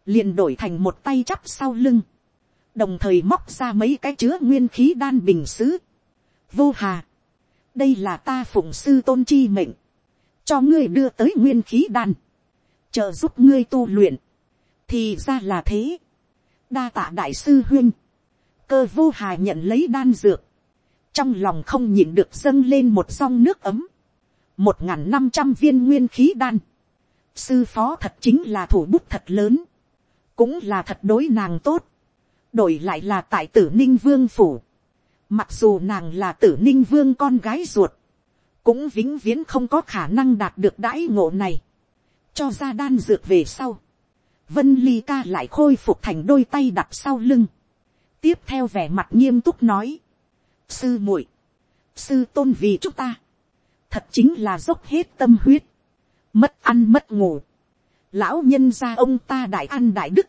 liền đổi thành một tay chắp sau lưng, đồng thời móc ra mấy cái chứa nguyên khí đan bình xứ. vô hà, đây là ta phụng sư tôn chi mệnh, cho ngươi đưa tới nguyên khí đan, trợ giúp ngươi tu luyện, thì ra là thế, đa tạ đại sư huyên, cơ vô hà nhận lấy đan dược, trong lòng không nhịn được dâng lên một song nước ấm, một n g h n năm trăm viên nguyên khí đan, sư phó thật chính là thủ bút thật lớn, cũng là thật đối nàng tốt, đổi lại là tại tử ninh vương phủ, Mặc dù nàng là tử ninh vương con gái ruột. Cũng vĩnh viễn không có khả năng đạt được đãi ngộ này. Cho ra đan dược về sau. Vân Ly ca lại khôi phục thành đôi tay đặt sau lưng. Tiếp theo vẻ mặt nghiêm túc nói. Sư muội Sư tôn vì chúng ta. Thật chính là dốc hết tâm huyết. Mất ăn mất ngủ. Lão nhân gia ông ta đại ăn đại đức.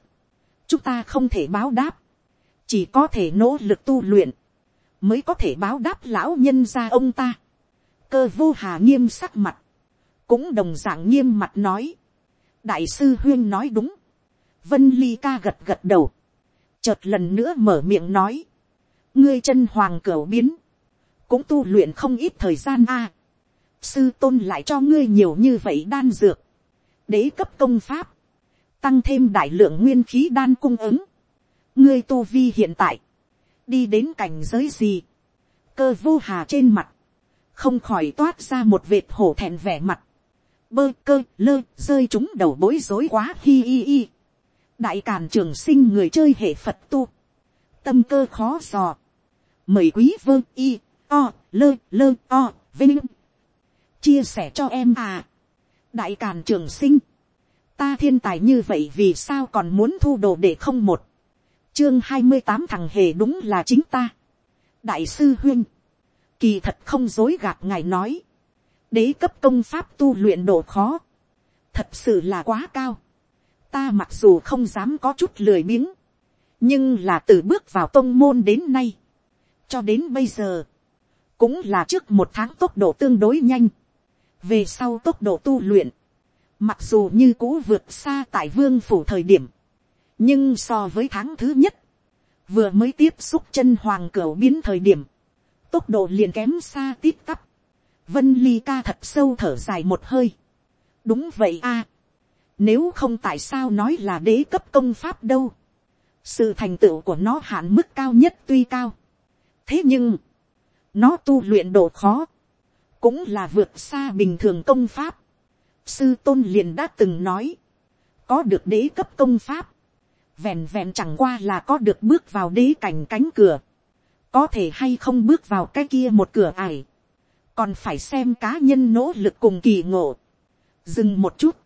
Chúng ta không thể báo đáp. Chỉ có thể nỗ lực tu luyện mới có thể báo đáp lão nhân gia ông ta. cơ vô hà nghiêm sắc mặt, cũng đồng dạng nghiêm mặt nói. đại sư huyên nói đúng, vân ly ca gật gật đầu, chợt lần nữa mở miệng nói, ngươi chân hoàng cửu biến, cũng tu luyện không ít thời gian a. sư tôn lại cho ngươi nhiều như vậy đan dược, đế cấp công pháp, tăng thêm đại lượng nguyên khí đan cung ứng, ngươi tu vi hiện tại, đi đến cảnh giới gì, cơ vô hà trên mặt, không khỏi toát ra một vệt hổ thẹn vẻ mặt, bơ cơ lơ rơi chúng đầu bối rối quá hi hi hi đại càn trường sinh người chơi hệ phật tu, tâm cơ khó dò, mời quý vương y o lơ lơ o vinh. Chia sẻ cho em à. đại càn trường sinh, ta thiên tài như vậy vì sao còn muốn thu đồ để không một, chương hai mươi tám thằng hề đúng là chính ta. đại sư huyên, kỳ thật không dối gạt ngài nói, đế cấp công pháp tu luyện độ khó, thật sự là quá cao ta mặc dù không dám có chút lười biếng, nhưng là từ bước vào tông môn đến nay, cho đến bây giờ, cũng là trước một tháng tốc độ tương đối nhanh, về sau tốc độ tu luyện, mặc dù như cũ vượt xa tại vương phủ thời điểm, nhưng so với tháng thứ nhất, vừa mới tiếp xúc chân hoàng cửa biến thời điểm, tốc độ liền kém xa tít tắp, vân ly ca thật sâu thở dài một hơi, đúng vậy a, nếu không tại sao nói là đế cấp công pháp đâu, sự thành tựu của nó hạn mức cao nhất tuy cao, thế nhưng, nó tu luyện độ khó, cũng là vượt xa bình thường công pháp. Sư tôn liền đã từng nói, có được đế cấp công pháp, vẹn vẹn chẳng qua là có được bước vào đế cảnh cánh cửa, có thể hay không bước vào cái kia một cửa ải, còn phải xem cá nhân nỗ lực cùng kỳ ngộ. Dừng một chút,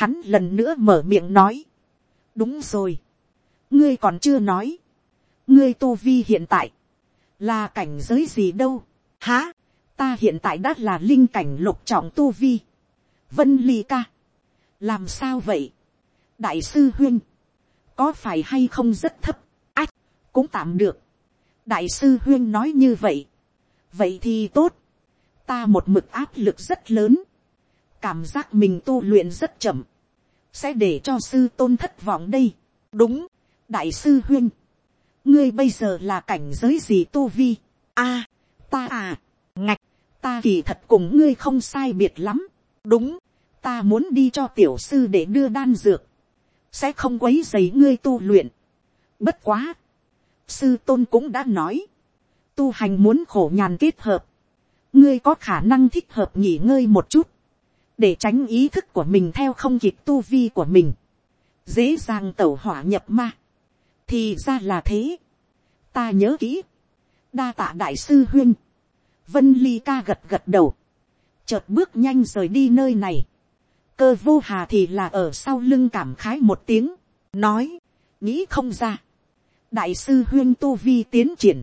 hắn lần nữa mở miệng nói, đúng rồi, ngươi còn chưa nói, ngươi tu vi hiện tại, là cảnh giới gì đâu, hả? Ta hiện tại đã là linh cảnh lục trọng tu vi, vân ly ca, làm sao vậy, đại sư huyên, có phải hay không rất thấp, ách, cũng tạm được, đại sư huyên nói như vậy, vậy thì tốt, ta một mực áp lực rất lớn, cảm giác mình tu luyện rất chậm, sẽ để cho sư tôn thất vọng đây. đúng, đại sư huyên, ngươi bây giờ là cảnh giới gì tu vi, a, ta à, ngạch, ta kỳ thật cùng ngươi không sai biệt lắm, đúng, ta muốn đi cho tiểu sư để đưa đan dược, sẽ không quấy dày ngươi tu luyện. Bất quá, sư tôn cũng đã nói, tu hành muốn khổ nhàn kết hợp, ngươi có khả năng thích hợp nghỉ ngơi một chút, để tránh ý thức của mình theo không kịp tu vi của mình, dễ dàng tẩu hỏa nhập ma, thì ra là thế, ta nhớ kỹ, đa tạ đại sư huyên, vân ly ca gật gật đầu, chợt bước nhanh rời đi nơi này, cơ vô hà thì là ở sau lưng cảm khái một tiếng, nói, nghĩ không ra, đại sư huyên tu vi tiến triển,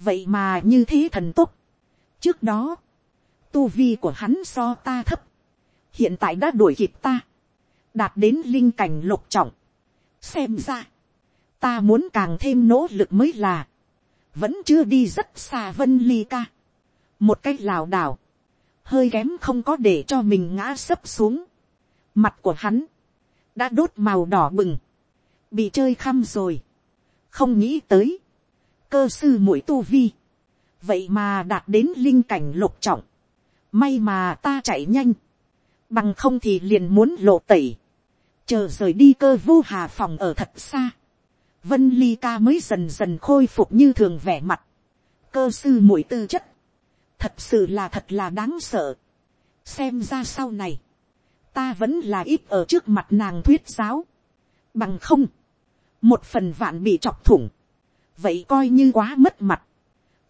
vậy mà như thế thần tốc, trước đó, tu vi của hắn so ta thấp, hiện tại đã đuổi kịp ta, đạt đến linh cảnh lục trọng, xem ra, ta muốn càng thêm nỗ lực mới là, vẫn chưa đi rất xa vân ly ca, một cách lảo đảo, hơi kém không có để cho mình ngã sấp xuống, mặt của hắn, đã đốt màu đỏ bừng, bị chơi khăm rồi, không nghĩ tới, cơ sư mũi tu vi, vậy mà đạt đến linh cảnh lục trọng, may mà ta chạy nhanh, bằng không thì liền muốn lộ tẩy, chờ rời đi cơ vô hà phòng ở thật xa, vân ly ca mới dần dần khôi phục như thường vẻ mặt, cơ sư mũi tư chất, thật sự là thật là đáng sợ, xem ra sau này, ta vẫn là ít ở trước mặt nàng thuyết giáo, bằng không, một phần vạn bị chọc thủng, vậy coi như quá mất mặt,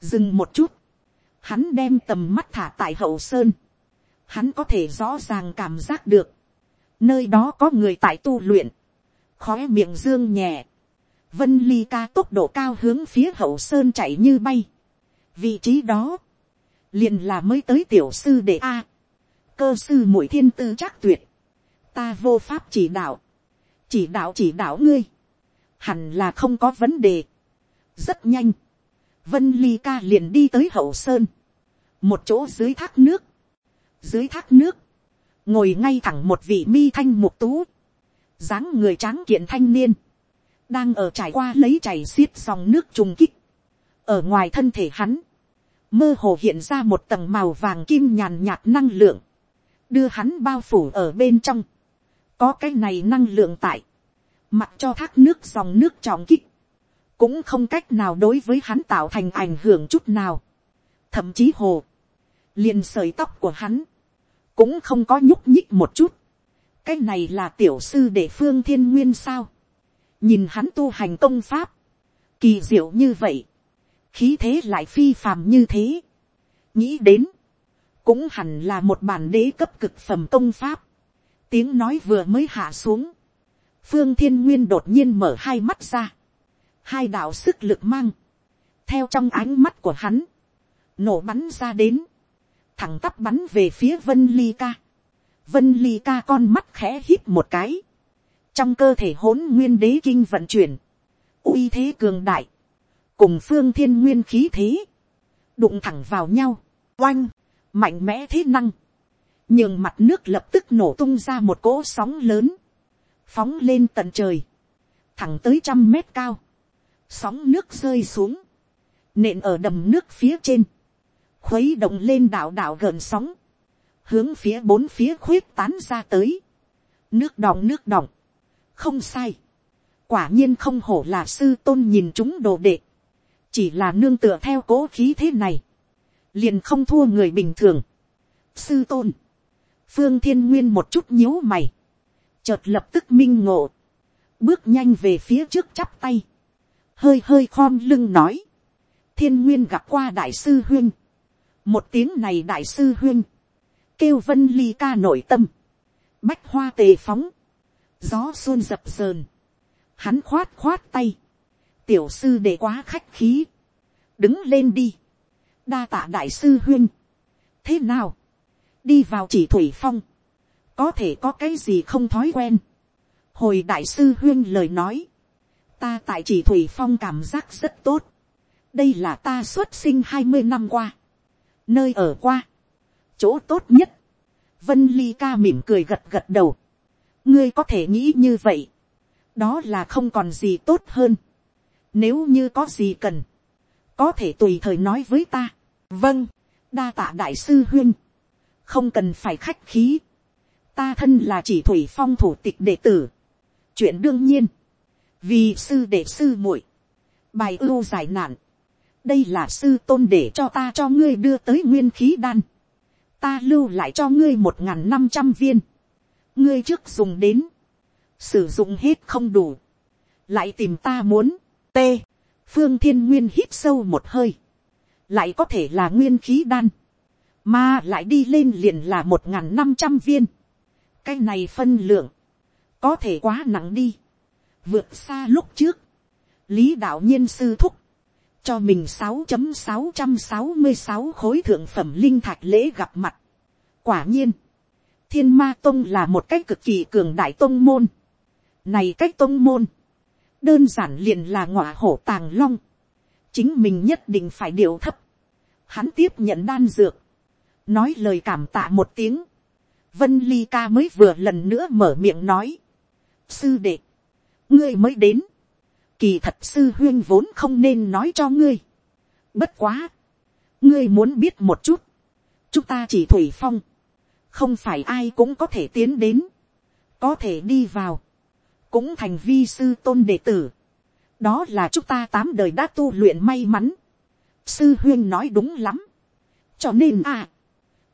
dừng một chút, hắn đem tầm mắt thả tại hậu sơn, hắn có thể rõ ràng cảm giác được, nơi đó có người tại tu luyện, khói miệng dương nhẹ, vân ly ca tốc độ cao hướng phía hậu sơn chạy như bay, vị trí đó, liền là mới tới tiểu sư đệ a, cơ sư mũi thiên tư chắc tuyệt, ta vô pháp chỉ đạo, chỉ đạo chỉ đạo ngươi, hẳn là không có vấn đề, rất nhanh, vân ly ca liền đi tới hậu sơn, một chỗ dưới thác nước, dưới thác nước, ngồi ngay thẳng một vị mi thanh mục tú, dáng người tráng kiện thanh niên, đang ở trải qua lấy chảy xiết dòng nước trùng kích, ở ngoài thân thể hắn, mơ hồ hiện ra một tầng màu vàng kim nhàn nhạt năng lượng, đưa hắn bao phủ ở bên trong, có cái này năng lượng tại, mặc cho thác nước dòng nước trọng kích, cũng không cách nào đối với hắn tạo thành ảnh hưởng chút nào. thậm chí hồ, liền sợi tóc của hắn, cũng không có nhúc nhích một chút, cái này là tiểu sư để phương thiên nguyên sao, nhìn hắn tu hành công pháp, kỳ diệu như vậy, khí thế lại phi phàm như thế, nghĩ đến, cũng hẳn là một bản đế cấp cực phẩm công pháp, tiếng nói vừa mới hạ xuống, phương thiên nguyên đột nhiên mở hai mắt ra, hai đạo sức lực mang, theo trong ánh mắt của hắn, nổ bắn ra đến, thẳng tắp bắn về phía vân ly ca. vân ly ca con mắt khẽ hít một cái, trong cơ thể hỗn nguyên đế kinh vận chuyển, uy thế cường đại, cùng phương thiên nguyên khí thế, đụng thẳng vào nhau, oanh, mạnh mẽ thế năng, nhường mặt nước lập tức nổ tung ra một cỗ sóng lớn, phóng lên tận trời, thẳng tới trăm mét cao, sóng nước rơi xuống, nện ở đầm nước phía trên, khuấy động lên đảo đảo gợn sóng, hướng phía bốn phía khuyết tán ra tới, nước đọng nước đọng, không sai, quả nhiên không hổ là sư tôn nhìn chúng đồ đệ, chỉ là nương tựa theo cố khí thế này, liền không thua người bình thường. sư tôn, phương thiên nguyên một chút nhíu mày, chợt lập tức minh ngộ, bước nhanh về phía trước chắp tay, hơi hơi khom lưng nói, thiên nguyên gặp qua đại sư huyên, một tiếng này đại sư huyên, kêu vân ly ca nội tâm, bách hoa tề phóng, gió xuân dập sờn, hắn khoát khoát tay, tiểu sư để quá khách khí, đứng lên đi, đa tạ đại sư huyên, thế nào, đi vào chỉ thủy phong, có thể có cái gì không thói quen, hồi đại sư huyên lời nói, ta tại chỉ thủy phong cảm giác rất tốt, đây là ta xuất sinh hai mươi năm qua, nơi ở qua, chỗ tốt nhất, vân ly ca mỉm cười gật gật đầu, ngươi có thể nghĩ như vậy, đó là không còn gì tốt hơn, nếu như có gì cần, có thể tùy thời nói với ta, vâng, đa tạ đại sư huyên, không cần phải khách khí, ta thân là chỉ thủy phong thủ tịch đệ tử, chuyện đương nhiên, vì sư đệ sư muội, bài ưu giải nạn, đây là sư tôn để cho ta cho ngươi đưa tới nguyên khí đan, ta lưu lại cho ngươi một n g h n năm trăm viên, ngươi trước dùng đến, sử dụng hết không đủ, lại tìm ta muốn, t, phương thiên nguyên hít sâu một hơi, lại có thể là nguyên khí đan, mà lại đi lên liền là một n g h n năm trăm viên, cái này phân lượng, có thể quá nặng đi, vượt xa lúc trước, lý đạo nhiên sư thúc, cho mình sáu chấm sáu trăm sáu mươi sáu khối thượng phẩm linh thạch lễ gặp mặt. Quả nhiên, thiên ma tông là một cách cực kỳ cường đại tông môn. Này cách tông môn, đơn giản liền là ngọa hổ tàng long. Chính mình nhất định phải điều thấp. Hắn tiếp nhận đan dược, nói lời cảm tạ một tiếng. Vân Ly ca mới vừa lần nữa mở miệng nói. Sư đệ, ngươi mới đến kỳ thật sư huyên vốn không nên nói cho ngươi. bất quá, ngươi muốn biết một chút, chúng ta chỉ thủy phong, không phải ai cũng có thể tiến đến, có thể đi vào, cũng thành vi sư tôn đệ tử. đó là chúng ta tám đời đã tu luyện may mắn. sư huyên nói đúng lắm. cho nên à,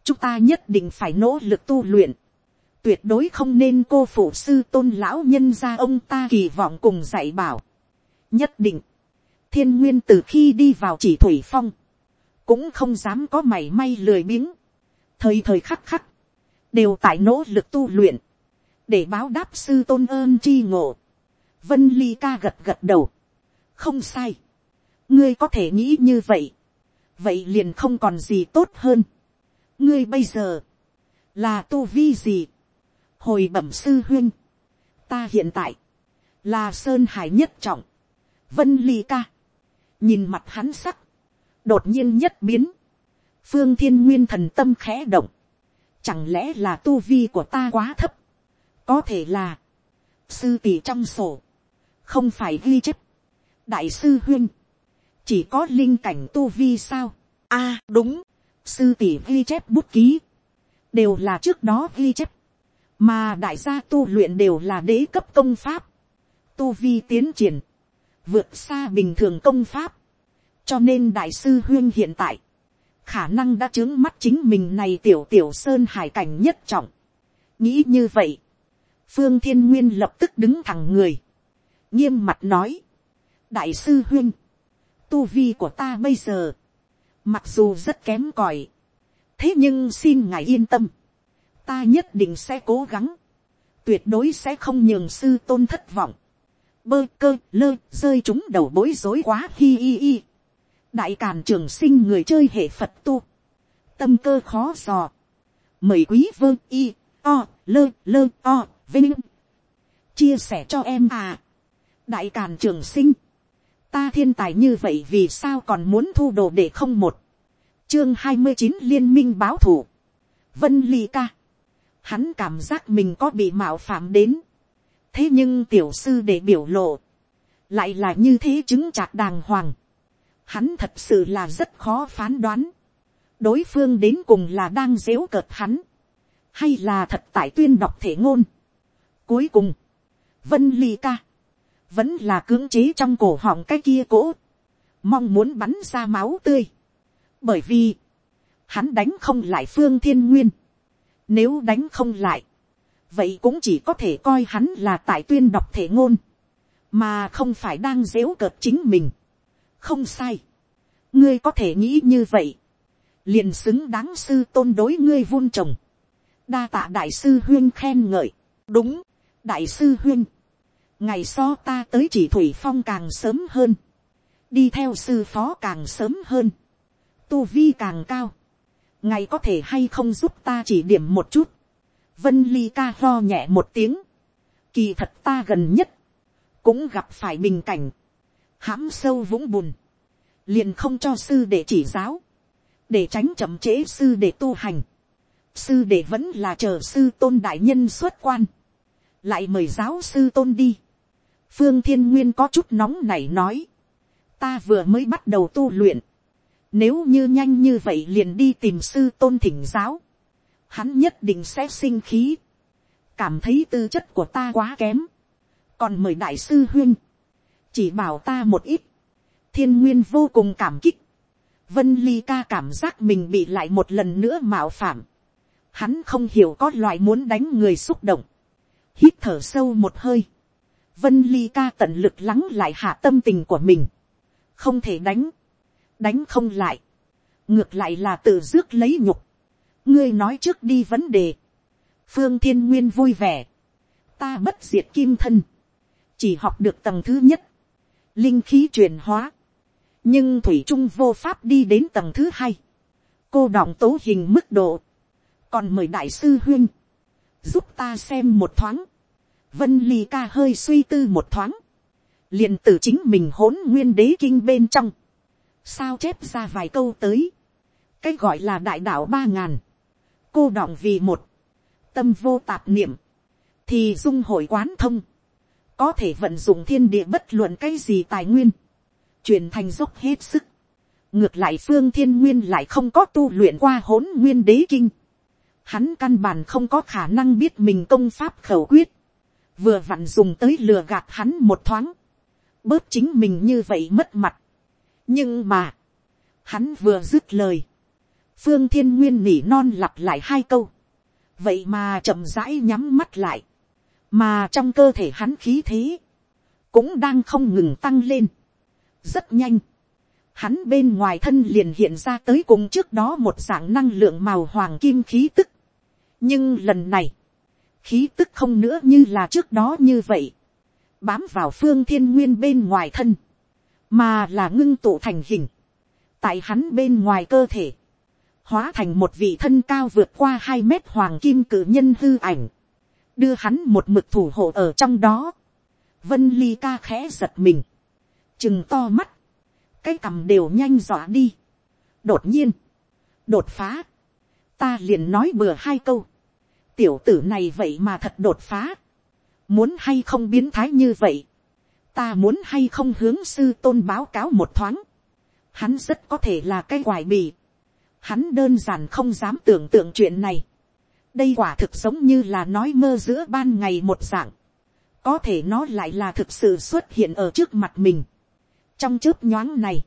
chúng ta nhất định phải nỗ lực tu luyện. tuyệt đối không nên cô phụ sư tôn lão nhân ra ông ta kỳ vọng cùng dạy bảo nhất định, thiên nguyên từ khi đi vào chỉ thủy phong, cũng không dám có mảy may lười biếng, thời thời khắc khắc, đều tại nỗ lực tu luyện, để báo đáp sư tôn ơn chi ngộ. Vân ly ca gật gật đầu, không sai, ngươi có thể nghĩ như vậy, vậy liền không còn gì tốt hơn. ngươi bây giờ, là tu vi gì, hồi bẩm sư huyên, ta hiện tại, là sơn hải nhất trọng, vân ly ca, nhìn mặt hắn sắc, đột nhiên nhất biến, phương thiên nguyên thần tâm khẽ động, chẳng lẽ là tu vi của ta quá thấp, có thể là, sư tỷ trong sổ, không phải ghi chép, đại sư huyên, chỉ có linh cảnh tu vi sao, a đúng, sư tỷ ghi chép bút ký, đều là trước đó ghi chép, mà đại gia tu luyện đều là đế cấp công pháp, tu vi tiến triển, vượt xa bình thường công pháp, cho nên đại sư huyên hiện tại, khả năng đã trướng mắt chính mình này tiểu tiểu sơn hải cảnh nhất trọng. nghĩ như vậy, phương thiên nguyên lập tức đứng thẳng người, nghiêm mặt nói, đại sư huyên, tu vi của ta bây giờ, mặc dù rất kém còi, thế nhưng xin ngài yên tâm, ta nhất định sẽ cố gắng, tuyệt đối sẽ không nhường sư tôn thất vọng, bơ cơ lơ rơi chúng đầu bối rối quá hi hi hi. đại càn trường sinh người chơi hệ phật tu, tâm cơ khó dò, mời quý vơ y o lơ lơ o vinh. Chia sẻ cho em à. đại càn trường sinh, ta thiên tài như vậy vì sao còn muốn thu đồ để không một, chương hai mươi chín liên minh báo thủ, vân ly ca, hắn cảm giác mình có bị mạo phạm đến, thế nhưng tiểu sư để biểu lộ, lại là như thế chứng chạc đàng hoàng, hắn thật sự là rất khó phán đoán, đối phương đến cùng là đang dếu cợt hắn, hay là thật tại tuyên đọc thể ngôn. Cuối cùng, vân ly ca, vẫn là cưỡng chế trong cổ họng cái kia cỗ, mong muốn bắn ra máu tươi, bởi vì, hắn đánh không lại phương thiên nguyên, nếu đánh không lại, vậy cũng chỉ có thể coi hắn là tại tuyên đọc thể ngôn, mà không phải đang dếu cợt chính mình. không sai, ngươi có thể nghĩ như vậy, liền xứng đáng sư tôn đối ngươi vun trồng, đa tạ đại sư huyên khen ngợi, đúng, đại sư huyên, ngày so ta tới chỉ thủy phong càng sớm hơn, đi theo sư phó càng sớm hơn, tu vi càng cao, ngày có thể hay không giúp ta chỉ điểm một chút, vân ly ca ho nhẹ một tiếng, kỳ thật ta gần nhất, cũng gặp phải bình cảnh, hãm sâu vũng bùn, liền không cho sư để chỉ giáo, để tránh chậm trễ sư để tu hành, sư để vẫn là chờ sư tôn đại nhân xuất quan, lại mời giáo sư tôn đi, phương thiên nguyên có chút nóng này nói, ta vừa mới bắt đầu tu luyện, nếu như nhanh như vậy liền đi tìm sư tôn thỉnh giáo, hắn nhất định sẽ sinh khí, cảm thấy tư chất của ta quá kém, còn mời đại sư huyên, chỉ bảo ta một ít, thiên nguyên vô cùng cảm kích, vân ly ca cảm giác mình bị lại một lần nữa mạo phạm, hắn không hiểu có loại muốn đánh người xúc động, hít thở sâu một hơi, vân ly ca tận lực lắng lại hạ tâm tình của mình, không thể đánh, đánh không lại, ngược lại là tự rước lấy nhục, ngươi nói trước đi vấn đề, phương thiên nguyên vui vẻ, ta bất diệt kim thân, chỉ học được tầng thứ nhất, linh khí truyền hóa, nhưng thủy trung vô pháp đi đến tầng thứ hai, cô đọng tố hình mức độ, còn mời đại sư huyên, giúp ta xem một thoáng, vân ly ca hơi suy tư một thoáng, liền từ chính mình hỗn nguyên đế kinh bên trong, sao chép ra vài câu tới, cái gọi là đại đạo ba ngàn, cô đọng vì một, tâm vô tạp niệm, thì dung hội quán thông, có thể vận dụng thiên địa bất luận cái gì tài nguyên, truyền thành dốc hết sức. ngược lại phương thiên nguyên lại không có tu luyện qua hỗn nguyên đế kinh. hắn căn bản không có khả năng biết mình công pháp khẩu quyết, vừa vặn dùng tới lừa gạt hắn một thoáng, bớt chính mình như vậy mất mặt. nhưng mà, hắn vừa dứt lời, phương thiên nguyên nỉ non lặp lại hai câu, vậy mà chậm rãi nhắm mắt lại, mà trong cơ thể hắn khí thế, cũng đang không ngừng tăng lên, rất nhanh, hắn bên ngoài thân liền hiện ra tới cùng trước đó một dạng năng lượng màu hoàng kim khí tức, nhưng lần này, khí tức không nữa như là trước đó như vậy, bám vào phương thiên nguyên bên ngoài thân, mà là ngưng tụ thành hình, tại hắn bên ngoài cơ thể, hóa thành một vị thân cao vượt qua hai mét hoàng kim cử nhân hư ảnh, đưa hắn một mực thủ hộ ở trong đó. Vân ly ca khẽ giật mình, chừng to mắt, cái cằm đều nhanh dọa đi. đột nhiên, đột phá, ta liền nói bừa hai câu, tiểu tử này vậy mà thật đột phá, muốn hay không biến thái như vậy, ta muốn hay không hướng sư tôn báo cáo một thoáng, hắn rất có thể là cái quài bì, hắn đơn giản không dám tưởng tượng chuyện này, đây quả thực giống như là nói mơ giữa ban ngày một dạng, có thể nó lại là thực sự xuất hiện ở trước mặt mình. trong chớp nhoáng này,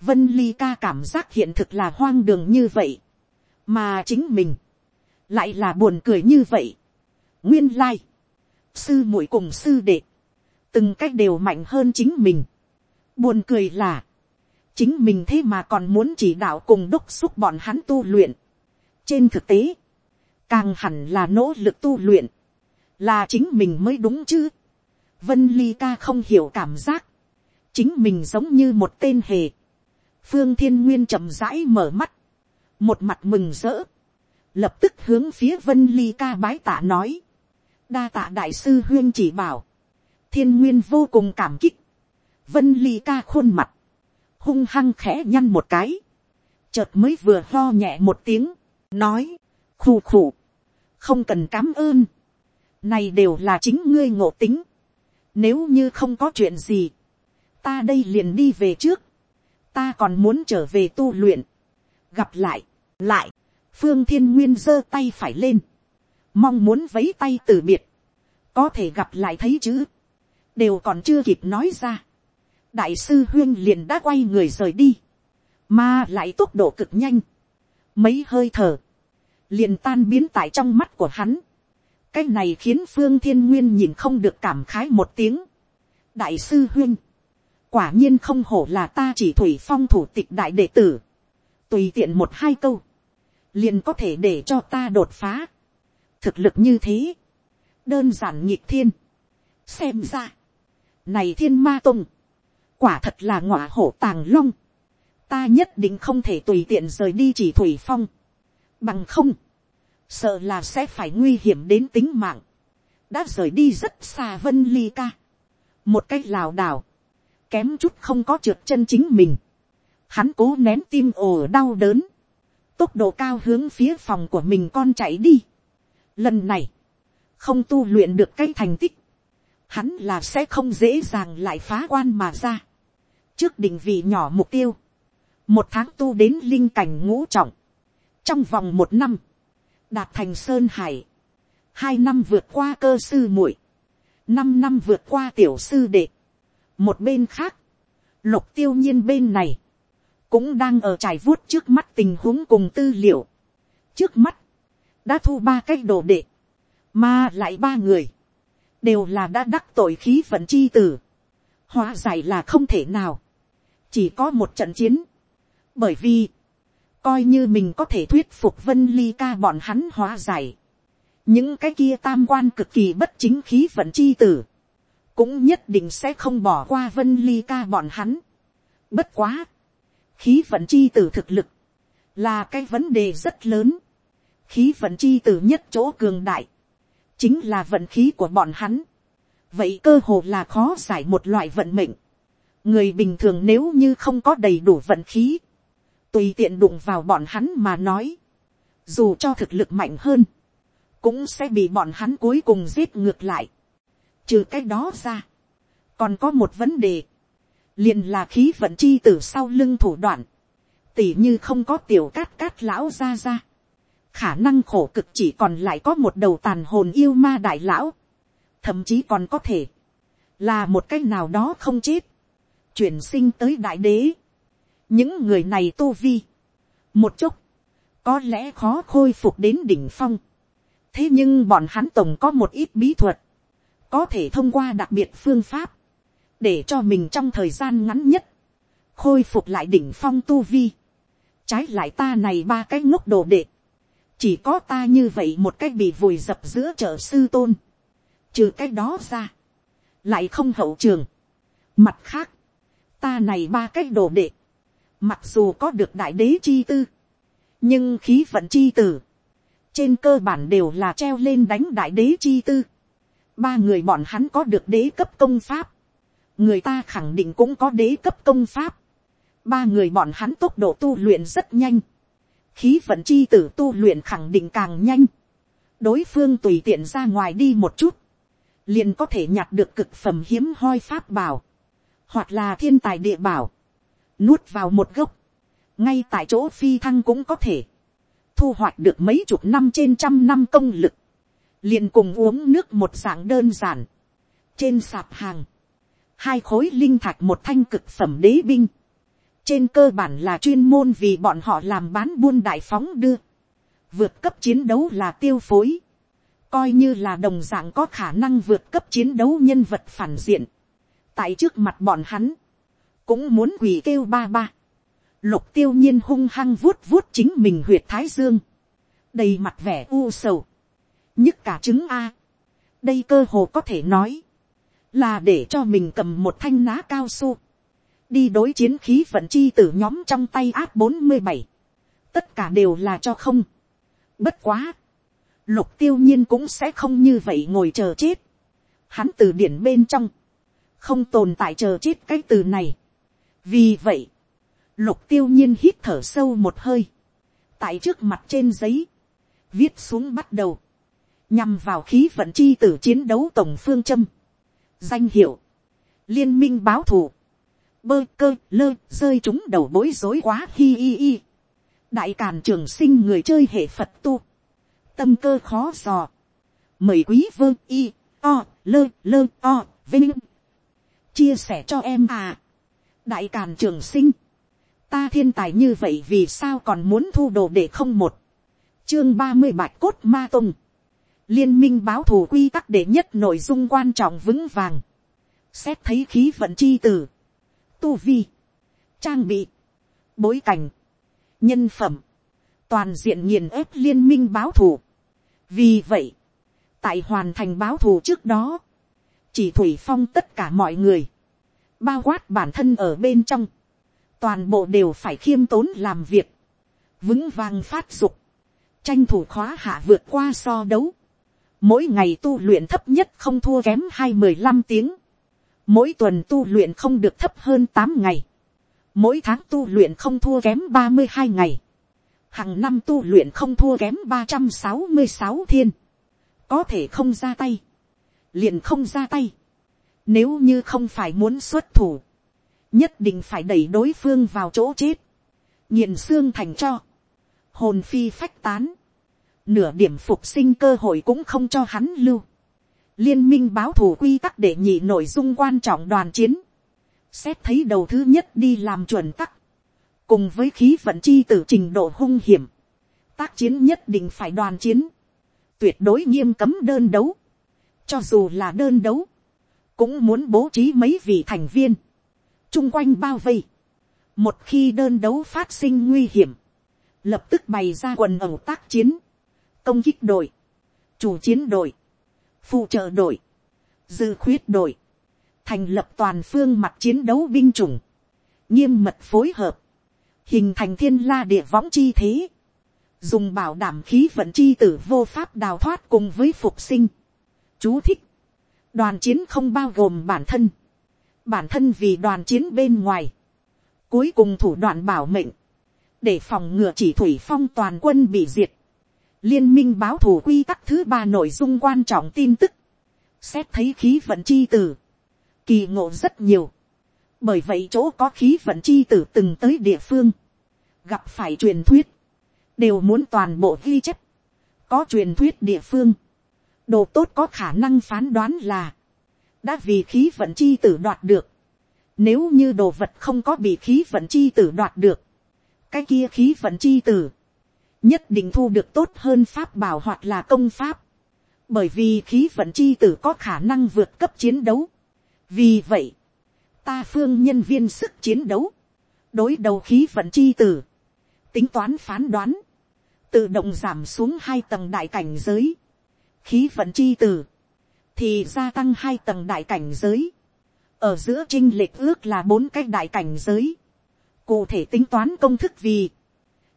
Vân Ly ca cảm giác hiện thực là hoang đường như vậy. Mà chính mình. Lại là buồn cười như vậy. Nguyên lai. Sư muội cùng sư đệ. Từng cách đều mạnh hơn chính mình. Buồn cười là. Chính mình thế mà còn muốn chỉ đạo cùng đốc xúc bọn hắn tu luyện. Trên thực tế. Càng hẳn là nỗ lực tu luyện. Là chính mình mới đúng chứ. Vân Ly ca không hiểu cảm giác. Chính mình giống như một tên hề phương thiên nguyên chậm rãi mở mắt, một mặt mừng rỡ, lập tức hướng phía vân ly ca bái tạ nói, đa tạ đại sư huyên chỉ bảo, thiên nguyên vô cùng cảm kích, vân ly ca khuôn mặt, hung hăng khẽ nhăn một cái, chợt mới vừa lo nhẹ một tiếng, nói, khù khù, không cần cám ơn, này đều là chính ngươi ngộ tính, nếu như không có chuyện gì, ta đây liền đi về trước, ta còn muốn trở về tu luyện, gặp lại, lại, phương thiên nguyên giơ tay phải lên, mong muốn vấy tay từ biệt, có thể gặp lại thấy chứ, đều còn chưa kịp nói ra, đại sư huyên liền đã quay người rời đi, mà lại tốc độ cực nhanh, mấy hơi thở, liền tan biến tại trong mắt của hắn, cái này khiến phương thiên nguyên nhìn không được cảm khái một tiếng, đại sư huyên, quả nhiên không hổ là ta chỉ thủy phong thủ tịch đại đệ tử, tùy tiện một hai câu, liền có thể để cho ta đột phá, thực lực như thế, đơn giản nhịp thiên, xem ra, này thiên ma tùng, quả thật là ngọa hổ tàng long, ta nhất định không thể tùy tiện rời đi chỉ thủy phong, bằng không, sợ là sẽ phải nguy hiểm đến tính mạng, đã rời đi rất xa vân ly ca, một cách lảo đảo, kém chút không có trượt chân chính mình. Hắn cố nén tim ồ đau đớn. Tốc độ cao hướng phía phòng của mình con chạy đi. Lần này, không tu luyện được cái thành tích. Hắn là sẽ không dễ dàng lại phá quan mà ra. Trước định vị nhỏ mục tiêu. Một tháng tu đến linh cảnh ngũ trọng. Trong vòng một năm, đạt thành Sơn Hải. Hai năm vượt qua cơ sư muội năm năm vượt qua tiểu sư đệ một bên khác, lục tiêu nhiên bên này, cũng đang ở trải vuốt trước mắt tình huống cùng tư liệu. Trước mắt, đã thu ba cái đồ đệ, mà lại ba người, đều là đã đắc tội khí vận chi tử. Hóa giải là không thể nào, chỉ có một trận chiến. Bởi vì, coi như mình có thể thuyết phục vân ly ca bọn hắn hóa giải. những cái kia tam quan cực kỳ bất chính khí vận chi tử, cũng nhất định sẽ không bỏ qua vân ly ca bọn hắn. Bất quá, khí vận chi tử thực lực, là cái vấn đề rất lớn. khí vận chi tử nhất chỗ cường đại, chính là vận khí của bọn hắn. vậy cơ hồ là khó giải một loại vận mệnh người bình thường nếu như không có đầy đủ vận khí, tùy tiện đụng vào bọn hắn mà nói, dù cho thực lực mạnh hơn, cũng sẽ bị bọn hắn cuối cùng giết ngược lại. Trừ cái đó ra. Còn có một vấn đề. liền là khí vận chi từ sau lưng thủ đoạn. Tỉ như không có tiểu cát cát lão ra ra. Khả năng khổ cực chỉ còn lại có một đầu tàn hồn yêu ma đại lão. Thậm chí còn có thể. Là một cái nào đó không chết. Chuyển sinh tới đại đế. Những người này tu vi. Một chút. Có lẽ khó khôi phục đến đỉnh phong thế nhưng bọn hắn tổng có một ít bí thuật, có thể thông qua đặc biệt phương pháp, để cho mình trong thời gian ngắn nhất, khôi phục lại đỉnh phong tu vi. Trái lại ta này ba cái ngốc đồ đệ, chỉ có ta như vậy một cách bị vùi dập giữa chợ sư tôn, trừ cái đó ra, lại không hậu trường. Mặt khác, ta này ba cái đồ đệ, mặc dù có được đại đế chi tư, nhưng khí vận chi tử, trên cơ bản đều là treo lên đánh đại đế chi tư. Ba người bọn hắn có được đế cấp công pháp, người ta khẳng định cũng có đế cấp công pháp, ba người bọn hắn tốc độ tu luyện rất nhanh, khí vận chi tử tu luyện khẳng định càng nhanh, đối phương tùy tiện ra ngoài đi một chút, liền có thể nhặt được cực phẩm hiếm hoi pháp bảo, hoặc là thiên tài địa bảo, nuốt vào một gốc, ngay tại chỗ phi thăng cũng có thể, thu hoạch được mấy chục năm trên trăm năm công lực, liền cùng uống nước một dạng đơn giản. Trên sạp hàng, hai khối linh thạch một thanh cực phẩm đế binh, trên cơ bản là chuyên môn vì bọn họ làm bán buôn đại phóng đưa, vượt cấp chiến đấu là tiêu phối, coi như là đồng dạng có khả năng vượt cấp chiến đấu nhân vật phản diện, tại trước mặt bọn hắn, cũng muốn quỳ kêu ba ba, lục tiêu nhiên hung hăng vuốt vuốt chính mình huyệt thái dương, đầy mặt vẻ u sầu, nhức cả trứng a, đây cơ hồ có thể nói, là để cho mình cầm một thanh ná cao su, đi đối chiến khí vận chi t nhóm trong tay áp bốn mươi bảy, tất cả đều là cho không. Bất quá, lục tiêu nhiên cũng sẽ không như vậy ngồi chờ chết. Hắn từ điển bên trong, không tồn tại chờ chết cái từ này. vì vậy, lục tiêu nhiên hít thở sâu một hơi, tại trước mặt trên giấy, viết xuống bắt đầu, nhằm vào khí vận chi tử chiến đấu tổng phương châm, danh hiệu, liên minh báo thù, bơ cơ lơ rơi chúng đầu bối rối quá hi hi hi. đại càn trường sinh người chơi hệ phật tu, tâm cơ khó dò, mời quý vơ y o lơ lơ o vinh chia sẻ cho em à. đại càn trường sinh, ta thiên tài như vậy vì sao còn muốn thu đồ để không một, chương ba mươi bạch cốt ma tùng, liên minh báo thù quy tắc để nhất nội dung quan trọng vững vàng, xét thấy khí vận chi tử, tu vi, trang bị, bối cảnh, nhân phẩm, toàn diện nghiền ép liên minh báo thù. vì vậy, tại hoàn thành báo thù trước đó, chỉ thủy phong tất cả mọi người, bao quát bản thân ở bên trong, toàn bộ đều phải khiêm tốn làm việc, vững vàng phát dục, tranh thủ khóa hạ vượt qua so đấu, mỗi ngày tu luyện thấp nhất không thua kém hai mười lăm tiếng, mỗi tuần tu luyện không được thấp hơn tám ngày, mỗi tháng tu luyện không thua kém ba mươi hai ngày, hàng năm tu luyện không thua kém ba trăm sáu mươi sáu thiên, có thể không ra tay, liền không ra tay, nếu như không phải muốn xuất thủ, nhất định phải đẩy đối phương vào chỗ chết, nghiền xương thành cho, hồn phi phách tán, nửa điểm phục sinh cơ hội cũng không cho hắn lưu, liên minh báo thủ quy tắc để nhị nội dung quan trọng đoàn chiến, xét thấy đầu thứ nhất đi làm chuẩn tắc, cùng với khí vận chi từ trình độ hung hiểm, tác chiến nhất định phải đoàn chiến, tuyệt đối nghiêm cấm đơn đấu, cho dù là đơn đấu, cũng muốn bố trí mấy vị thành viên, chung quanh bao vây, một khi đơn đấu phát sinh nguy hiểm, lập tức bày ra quần ẩu tác chiến, công kích đội, chủ chiến đội, phụ trợ đội, dư khuyết đội, thành lập toàn phương mặt chiến đấu binh chủng, nghiêm mật phối hợp, hình thành thiên la địa võng chi thế, dùng bảo đảm khí vận chi tử vô pháp đào thoát cùng với phục sinh. Chú thích, đoàn chiến không bao gồm bản thân, bản thân vì đoàn chiến bên ngoài, cuối cùng thủ đoạn bảo mệnh, để phòng ngừa chỉ thủy phong toàn quân bị diệt, liên minh báo thủ quy tắc thứ ba nội dung quan trọng tin tức, xét thấy khí vận chi tử, kỳ ngộ rất nhiều, bởi vậy chỗ có khí vận chi tử từng tới địa phương, gặp phải truyền thuyết, đều muốn toàn bộ ghi chép, có truyền thuyết địa phương, đồ tốt có khả năng phán đoán là, đã vì khí vận chi tử đoạt được, nếu như đồ vật không có bị khí vận chi tử đoạt được, cái kia khí vận chi tử, nhất định thu được tốt hơn pháp bảo hoặc là công pháp, bởi vì khí vận chi tử có khả năng vượt cấp chiến đấu. vì vậy, ta phương nhân viên sức chiến đấu, đối đầu khí vận chi tử, tính toán phán đoán, tự động giảm xuống hai tầng đại cảnh giới, khí vận chi tử, thì gia tăng hai tầng đại cảnh giới, ở giữa trinh lệch ước là bốn cái đại cảnh giới, cụ thể tính toán công thức vì,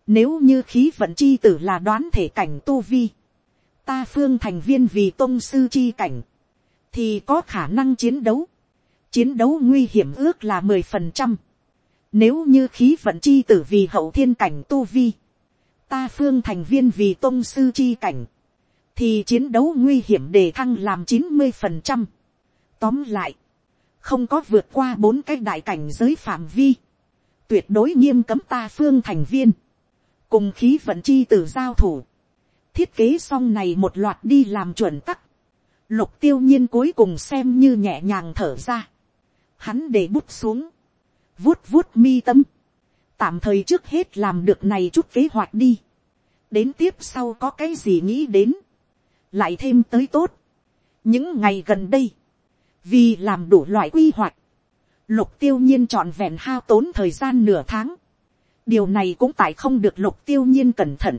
nếu như khí vận chi tử là đoán thể cảnh tu vi. Ta phương thành viên vì tôn sư chi cảnh. Thì có khả năng chiến đấu. Chiến đấu nguy hiểm ước là mười phần trăm. Nếu như khí vận chi tử vì hậu thiên cảnh tu vi. Ta phương thành viên vì tôn sư chi cảnh. Thì chiến đấu nguy hiểm đề thăng làm chín mươi phần trăm. Tóm lại. Không có vượt qua bốn cái đại cảnh giới phạm vi. Tuyệt đối nghiêm cấm ta phương thành viên. Cùng khí vận chi từ giao thủ, thiết kế xong này một loạt đi làm chuẩn tắc, lục tiêu nhiên cuối cùng xem như nhẹ nhàng thở ra, hắn để bút xuống, vuốt vuốt mi tâm, tạm thời trước hết làm được này chút kế hoạch đi, đến tiếp sau có cái gì nghĩ đến, lại thêm tới tốt, những ngày gần đây, vì làm đủ loại quy hoạch, lục tiêu nhiên trọn vẹn hao tốn thời gian nửa tháng, điều này cũng tại không được lục tiêu nhiên cẩn thận,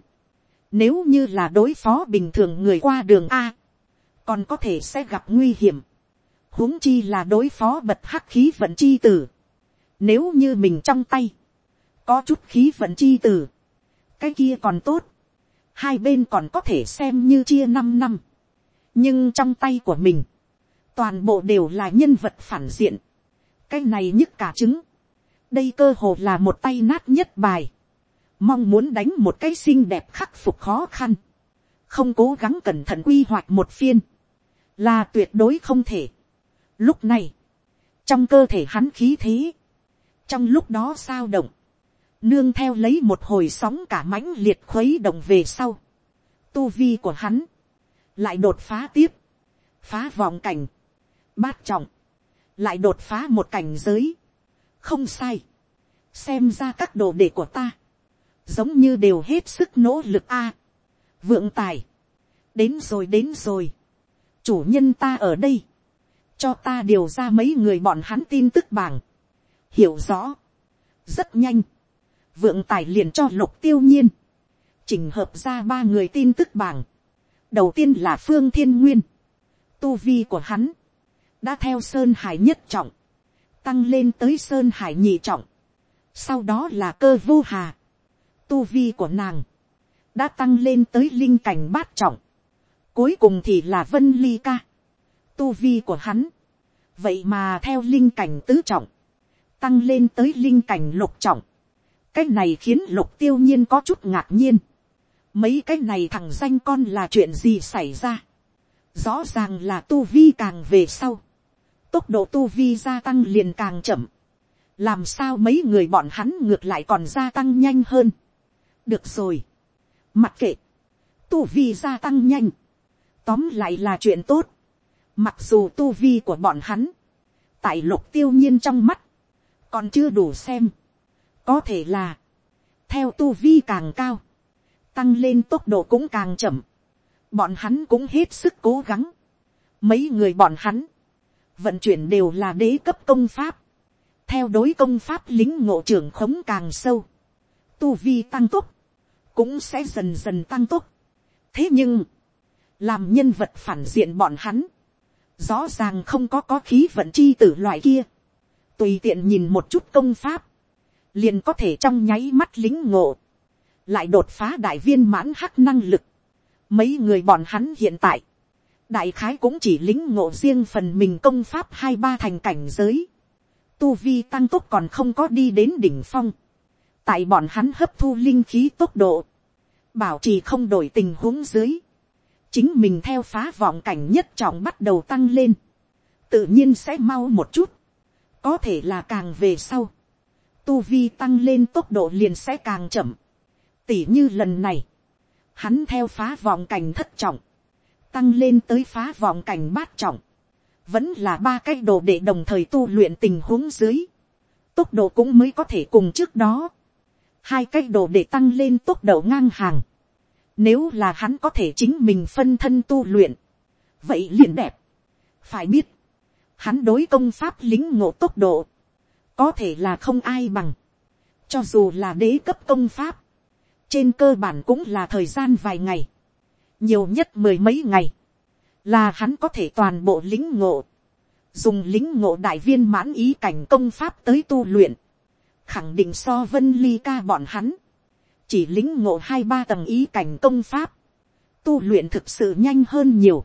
nếu như là đối phó bình thường người qua đường A, còn có thể sẽ gặp nguy hiểm, huống chi là đối phó bật hắc khí vận chi tử, nếu như mình trong tay, có chút khí vận chi tử, cái kia còn tốt, hai bên còn có thể xem như chia năm năm, nhưng trong tay của mình, toàn bộ đều là nhân vật phản diện, cái này nhức cả trứng, đây cơ hồ là một tay nát nhất bài, mong muốn đánh một cái xinh đẹp khắc phục khó khăn, không cố gắng cẩn thận quy hoạch một phiên, là tuyệt đối không thể. Lúc này, trong cơ thể hắn khí thế, trong lúc đó sao động, nương theo lấy một hồi sóng cả mãnh liệt khuấy động về sau, tu vi của hắn, lại đột phá tiếp, phá vòng cảnh, bát trọng, lại đột phá một cảnh giới, không sai, xem ra các đồ đệ của ta, giống như đều hết sức nỗ lực a, vượng tài, đến rồi đến rồi, chủ nhân ta ở đây, cho ta điều ra mấy người bọn hắn tin tức bảng, hiểu rõ, rất nhanh, vượng tài liền cho lục tiêu nhiên, chỉnh hợp ra ba người tin tức bảng, đầu tiên là phương thiên nguyên, tu vi của hắn, đã theo sơn hải nhất trọng, tăng lên tới sơn hải nhị trọng, sau đó là cơ vô hà, tu vi của nàng, đã tăng lên tới linh cảnh bát trọng, cuối cùng thì là vân ly ca, tu vi của hắn, vậy mà theo linh cảnh tứ trọng, tăng lên tới linh cảnh lục trọng, cái này khiến lục tiêu nhiên có chút ngạc nhiên, mấy cái này thằng danh con là chuyện gì xảy ra, rõ ràng là tu vi càng về sau, tốc độ tu vi gia tăng liền càng chậm, làm sao mấy người bọn hắn ngược lại còn gia tăng nhanh hơn. được rồi, mặc kệ, tu vi gia tăng nhanh, tóm lại là chuyện tốt, mặc dù tu vi của bọn hắn, tại lục tiêu nhiên trong mắt, còn chưa đủ xem, có thể là, theo tu vi càng cao, tăng lên tốc độ cũng càng chậm, bọn hắn cũng hết sức cố gắng, mấy người bọn hắn, vận chuyển đều là đế cấp công pháp, theo đối công pháp lính ngộ trưởng khống càng sâu, tu vi tăng tốc, cũng sẽ dần dần tăng tốc. thế nhưng, làm nhân vật phản diện bọn hắn, rõ ràng không có có khí vận chi tử loại kia, tùy tiện nhìn một chút công pháp, liền có thể trong nháy mắt lính ngộ, lại đột phá đại viên mãn hắc năng lực. Mấy người bọn hắn hiện tại, đại khái cũng chỉ lính ngộ riêng phần mình công pháp hai ba thành cảnh giới. Tu vi tăng tốc còn không có đi đến đỉnh phong. Tại bọn hắn hấp thu linh khí tốc độ. Bảo trì không đổi tình huống dưới. Chính mình theo phá vọng cảnh nhất trọng bắt đầu tăng lên. Tự nhiên sẽ mau một chút. Có thể là càng về sau. Tu vi tăng lên tốc độ liền sẽ càng chậm. Tỉ như lần này. Hắn theo phá vọng cảnh thất trọng tăng lên tới phá vọng cảnh bát trọng, vẫn là ba cái đồ để đồng thời tu luyện tình huống dưới, tốc độ cũng mới có thể cùng trước đó, hai cái đồ để tăng lên tốc độ ngang hàng, nếu là hắn có thể chính mình phân thân tu luyện, vậy liền đẹp, phải biết, hắn đối công pháp lính ngộ tốc độ, có thể là không ai bằng, cho dù là đế cấp công pháp, trên cơ bản cũng là thời gian vài ngày, nhiều nhất mười mấy ngày, là hắn có thể toàn bộ lính ngộ, dùng lính ngộ đại viên mãn ý cảnh công pháp tới tu luyện, khẳng định so vân ly ca bọn hắn, chỉ lính ngộ hai ba tầng ý cảnh công pháp, tu luyện thực sự nhanh hơn nhiều.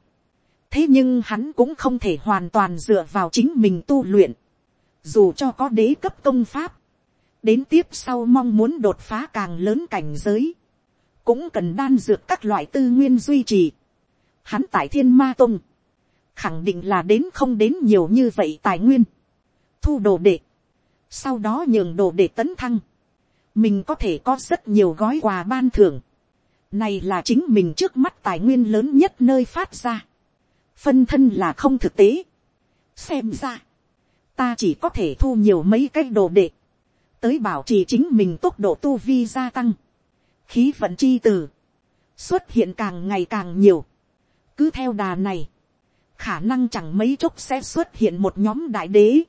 thế nhưng hắn cũng không thể hoàn toàn dựa vào chính mình tu luyện, dù cho có đế cấp công pháp, đến tiếp sau mong muốn đột phá càng lớn cảnh giới, cũng cần đan dược các loại tư nguyên duy trì. Hắn tại thiên ma tông, khẳng định là đến không đến nhiều như vậy tài nguyên, thu đồ đệ, sau đó nhường đồ đệ tấn thăng, mình có thể có rất nhiều gói quà ban thưởng, này là chính mình trước mắt tài nguyên lớn nhất nơi phát ra, phân thân là không thực tế, xem ra, ta chỉ có thể thu nhiều mấy cái đồ đệ, tới bảo trì chính mình tốc độ tu vi gia tăng, khí vận chi từ, xuất hiện càng ngày càng nhiều, cứ theo đà này, khả năng chẳng mấy chốc sẽ xuất hiện một nhóm đại đế.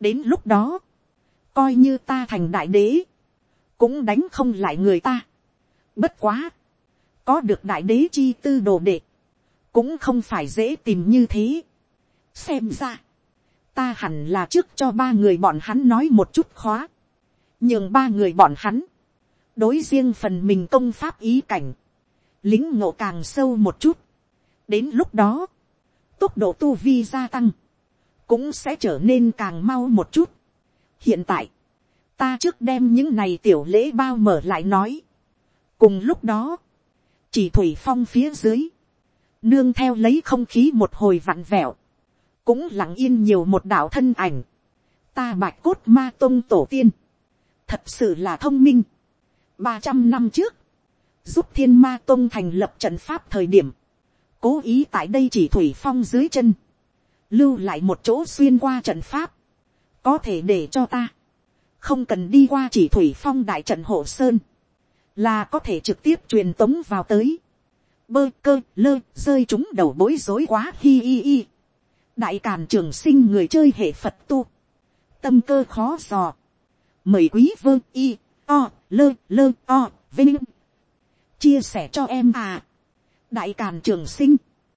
đến lúc đó, coi như ta thành đại đế, cũng đánh không lại người ta. bất quá, có được đại đế chi tư đồ đệ, cũng không phải dễ tìm như thế. xem ra, ta hẳn là trước cho ba người bọn hắn nói một chút khóa, nhường ba người bọn hắn, đối riêng phần mình công pháp ý cảnh, lính ngộ càng sâu một chút. đến lúc đó, tốc độ tu vi gia tăng, cũng sẽ trở nên càng mau một chút. hiện tại, ta trước đem những này tiểu lễ bao mở lại nói. cùng lúc đó, chỉ thủy phong phía dưới, nương theo lấy không khí một hồi vặn vẹo, cũng lặng yên nhiều một đạo thân ảnh, ta bạch cốt ma tôn tổ tiên, thật sự là thông minh. ba trăm năm trước, giúp thiên ma tôn thành lập trận pháp thời điểm, cố ý tại đây chỉ thủy phong dưới chân, lưu lại một chỗ xuyên qua trận pháp, có thể để cho ta, không cần đi qua chỉ thủy phong đại trận hộ sơn, là có thể trực tiếp truyền tống vào tới, bơ cơ lơ rơi chúng đầu bối rối quá hi hi hi đại càn trường sinh người chơi hệ phật tu, tâm cơ khó dò, mời quý vương y o lơ lơ o vinh. Chia sẻ cho em à. Đại càn trường sinh.